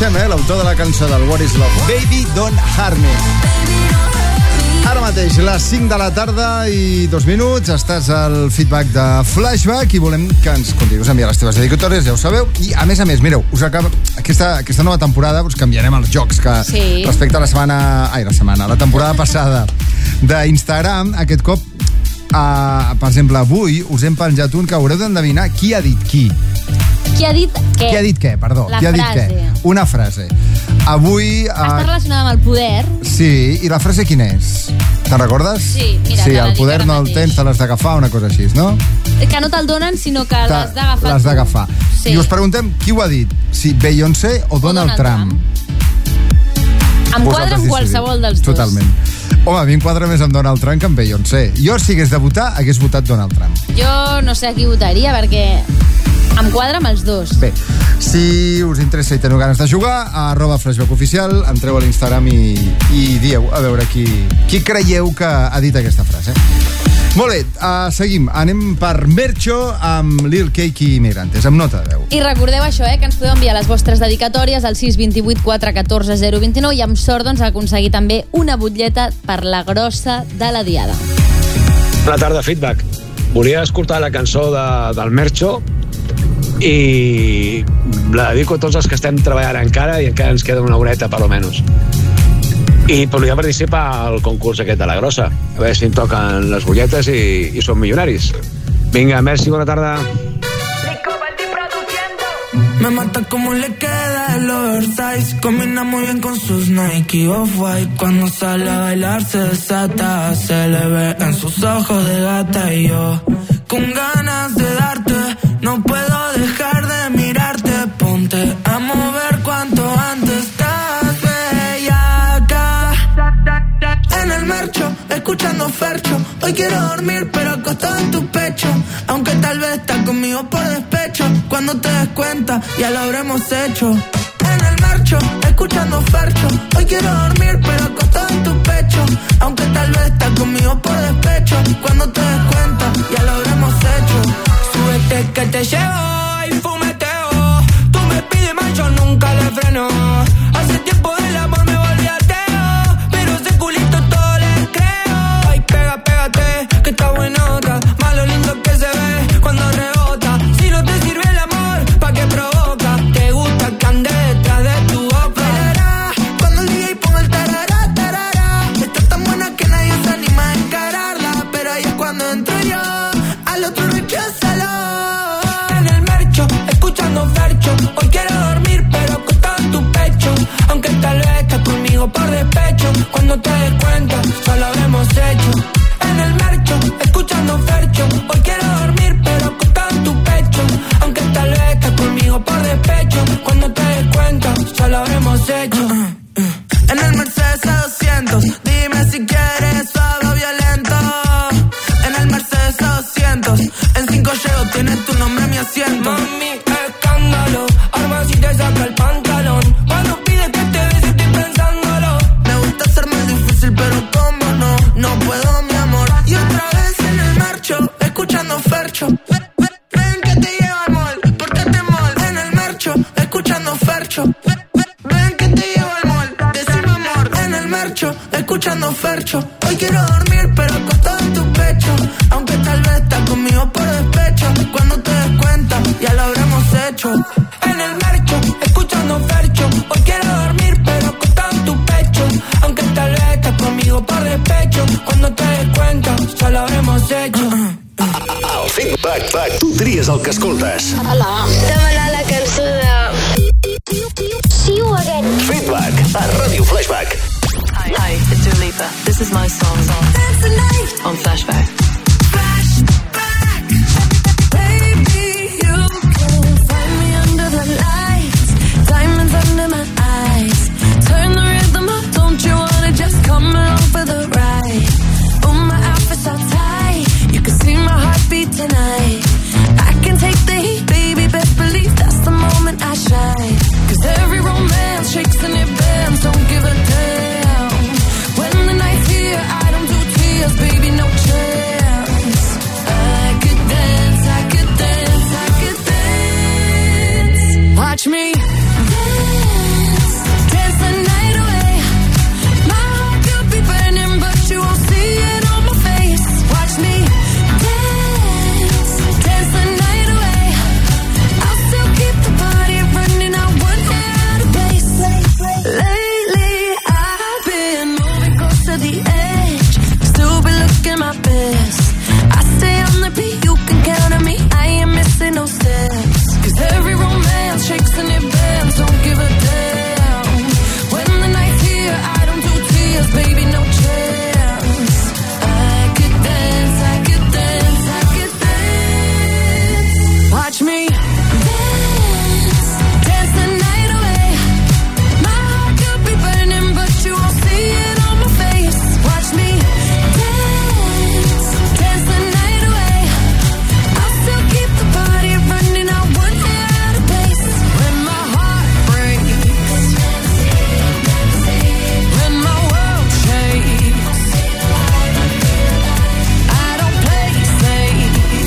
Deixem, eh? L'autor de la cançó del What is Love, Baby Don't Harm Me. Ara mateix, les 5 de la tarda i dos minuts, estàs al feedback de Flashback i volem que ens continuïs enviant les teves dedicatòries, ja ho sabeu. I, a més a més, mireu, us acaba... aquesta, aquesta nova temporada us canviarem els jocs que Sí. respecte a la setmana... Ai, la setmana, la temporada passada d'Instagram, aquest cop Uh, per exemple, avui us hem penjat un que haureu d'endevinar qui ha dit qui. Qui ha dit què? Qui ha dit què, perdó. La qui ha dit frase. què? Una frase. Avui... Està Uh, relacionada amb el poder. sí, i la frase quina és? Te'n recordes? Sí, mira, Sí, el poder no el tens, te l'has d'agafar, una cosa així, no? Que no te'l donen, sinó que l'has d'agafar. L'has d'agafar. Sí. I us preguntem qui ho ha dit, si Beyoncé o Donald, Donald Trump. Em quadra amb qualsevol dels dos. Totalment. Home, a mi em quadra més amb Donald Trump que amb Beyoncé. Jo, si hagués de votar, hagués votat Donald Trump. Jo no sé a qui votaria, perquè Em quadra amb els dos. Bé, si us interessa i teniu ganes de jugar, a arroba flashback oficial, entreu a l'Instagram i, i dieu a veure qui, qui creieu que ha dit aquesta frase. Molt bé, uh, seguim. Anem per Mercho amb Lil Cake i Migrantes, amb nota de 10. I recordeu això, eh, que ens podeu enviar les vostres dedicatòries al 628 414 029 i amb sort doncs, aconseguir també una butlleta per la grossa de la diada. Bona tarda, feedback. Volia escoltar la cançó de, del Mercho i la dedico a tots els que estem treballant encara i encara ens queda una horeta, per almenys. I volia participar al concurs aquest de la grossa. A veure si em toquen les bulletes i, i som milionaris. Vinga, merci, bona tarda. Me mata como le queda el oversize Combina muy bien con sus Nike Off-White Cuando sale a bailar se desata Se le ve en sus ojos de gata Y yo con ganas de darte No puedo dejar de mirarte. Ponte a mover cuanto antes. Estás bellaca En el marcho, escuchando Fercho. Hoy quiero dormir pero acostado en tu pecho. Aunque tal vez estás conmigo por despecho. Cuando te des cuenta ya lo habremos hecho. En el marcho, escuchando Fercho. Hoy quiero dormir pero acostado en tu pecho. Aunque tal vez estás conmigo por despecho. Cuando te des cuenta ya lo habremos hecho. Súbete que te llevo nunca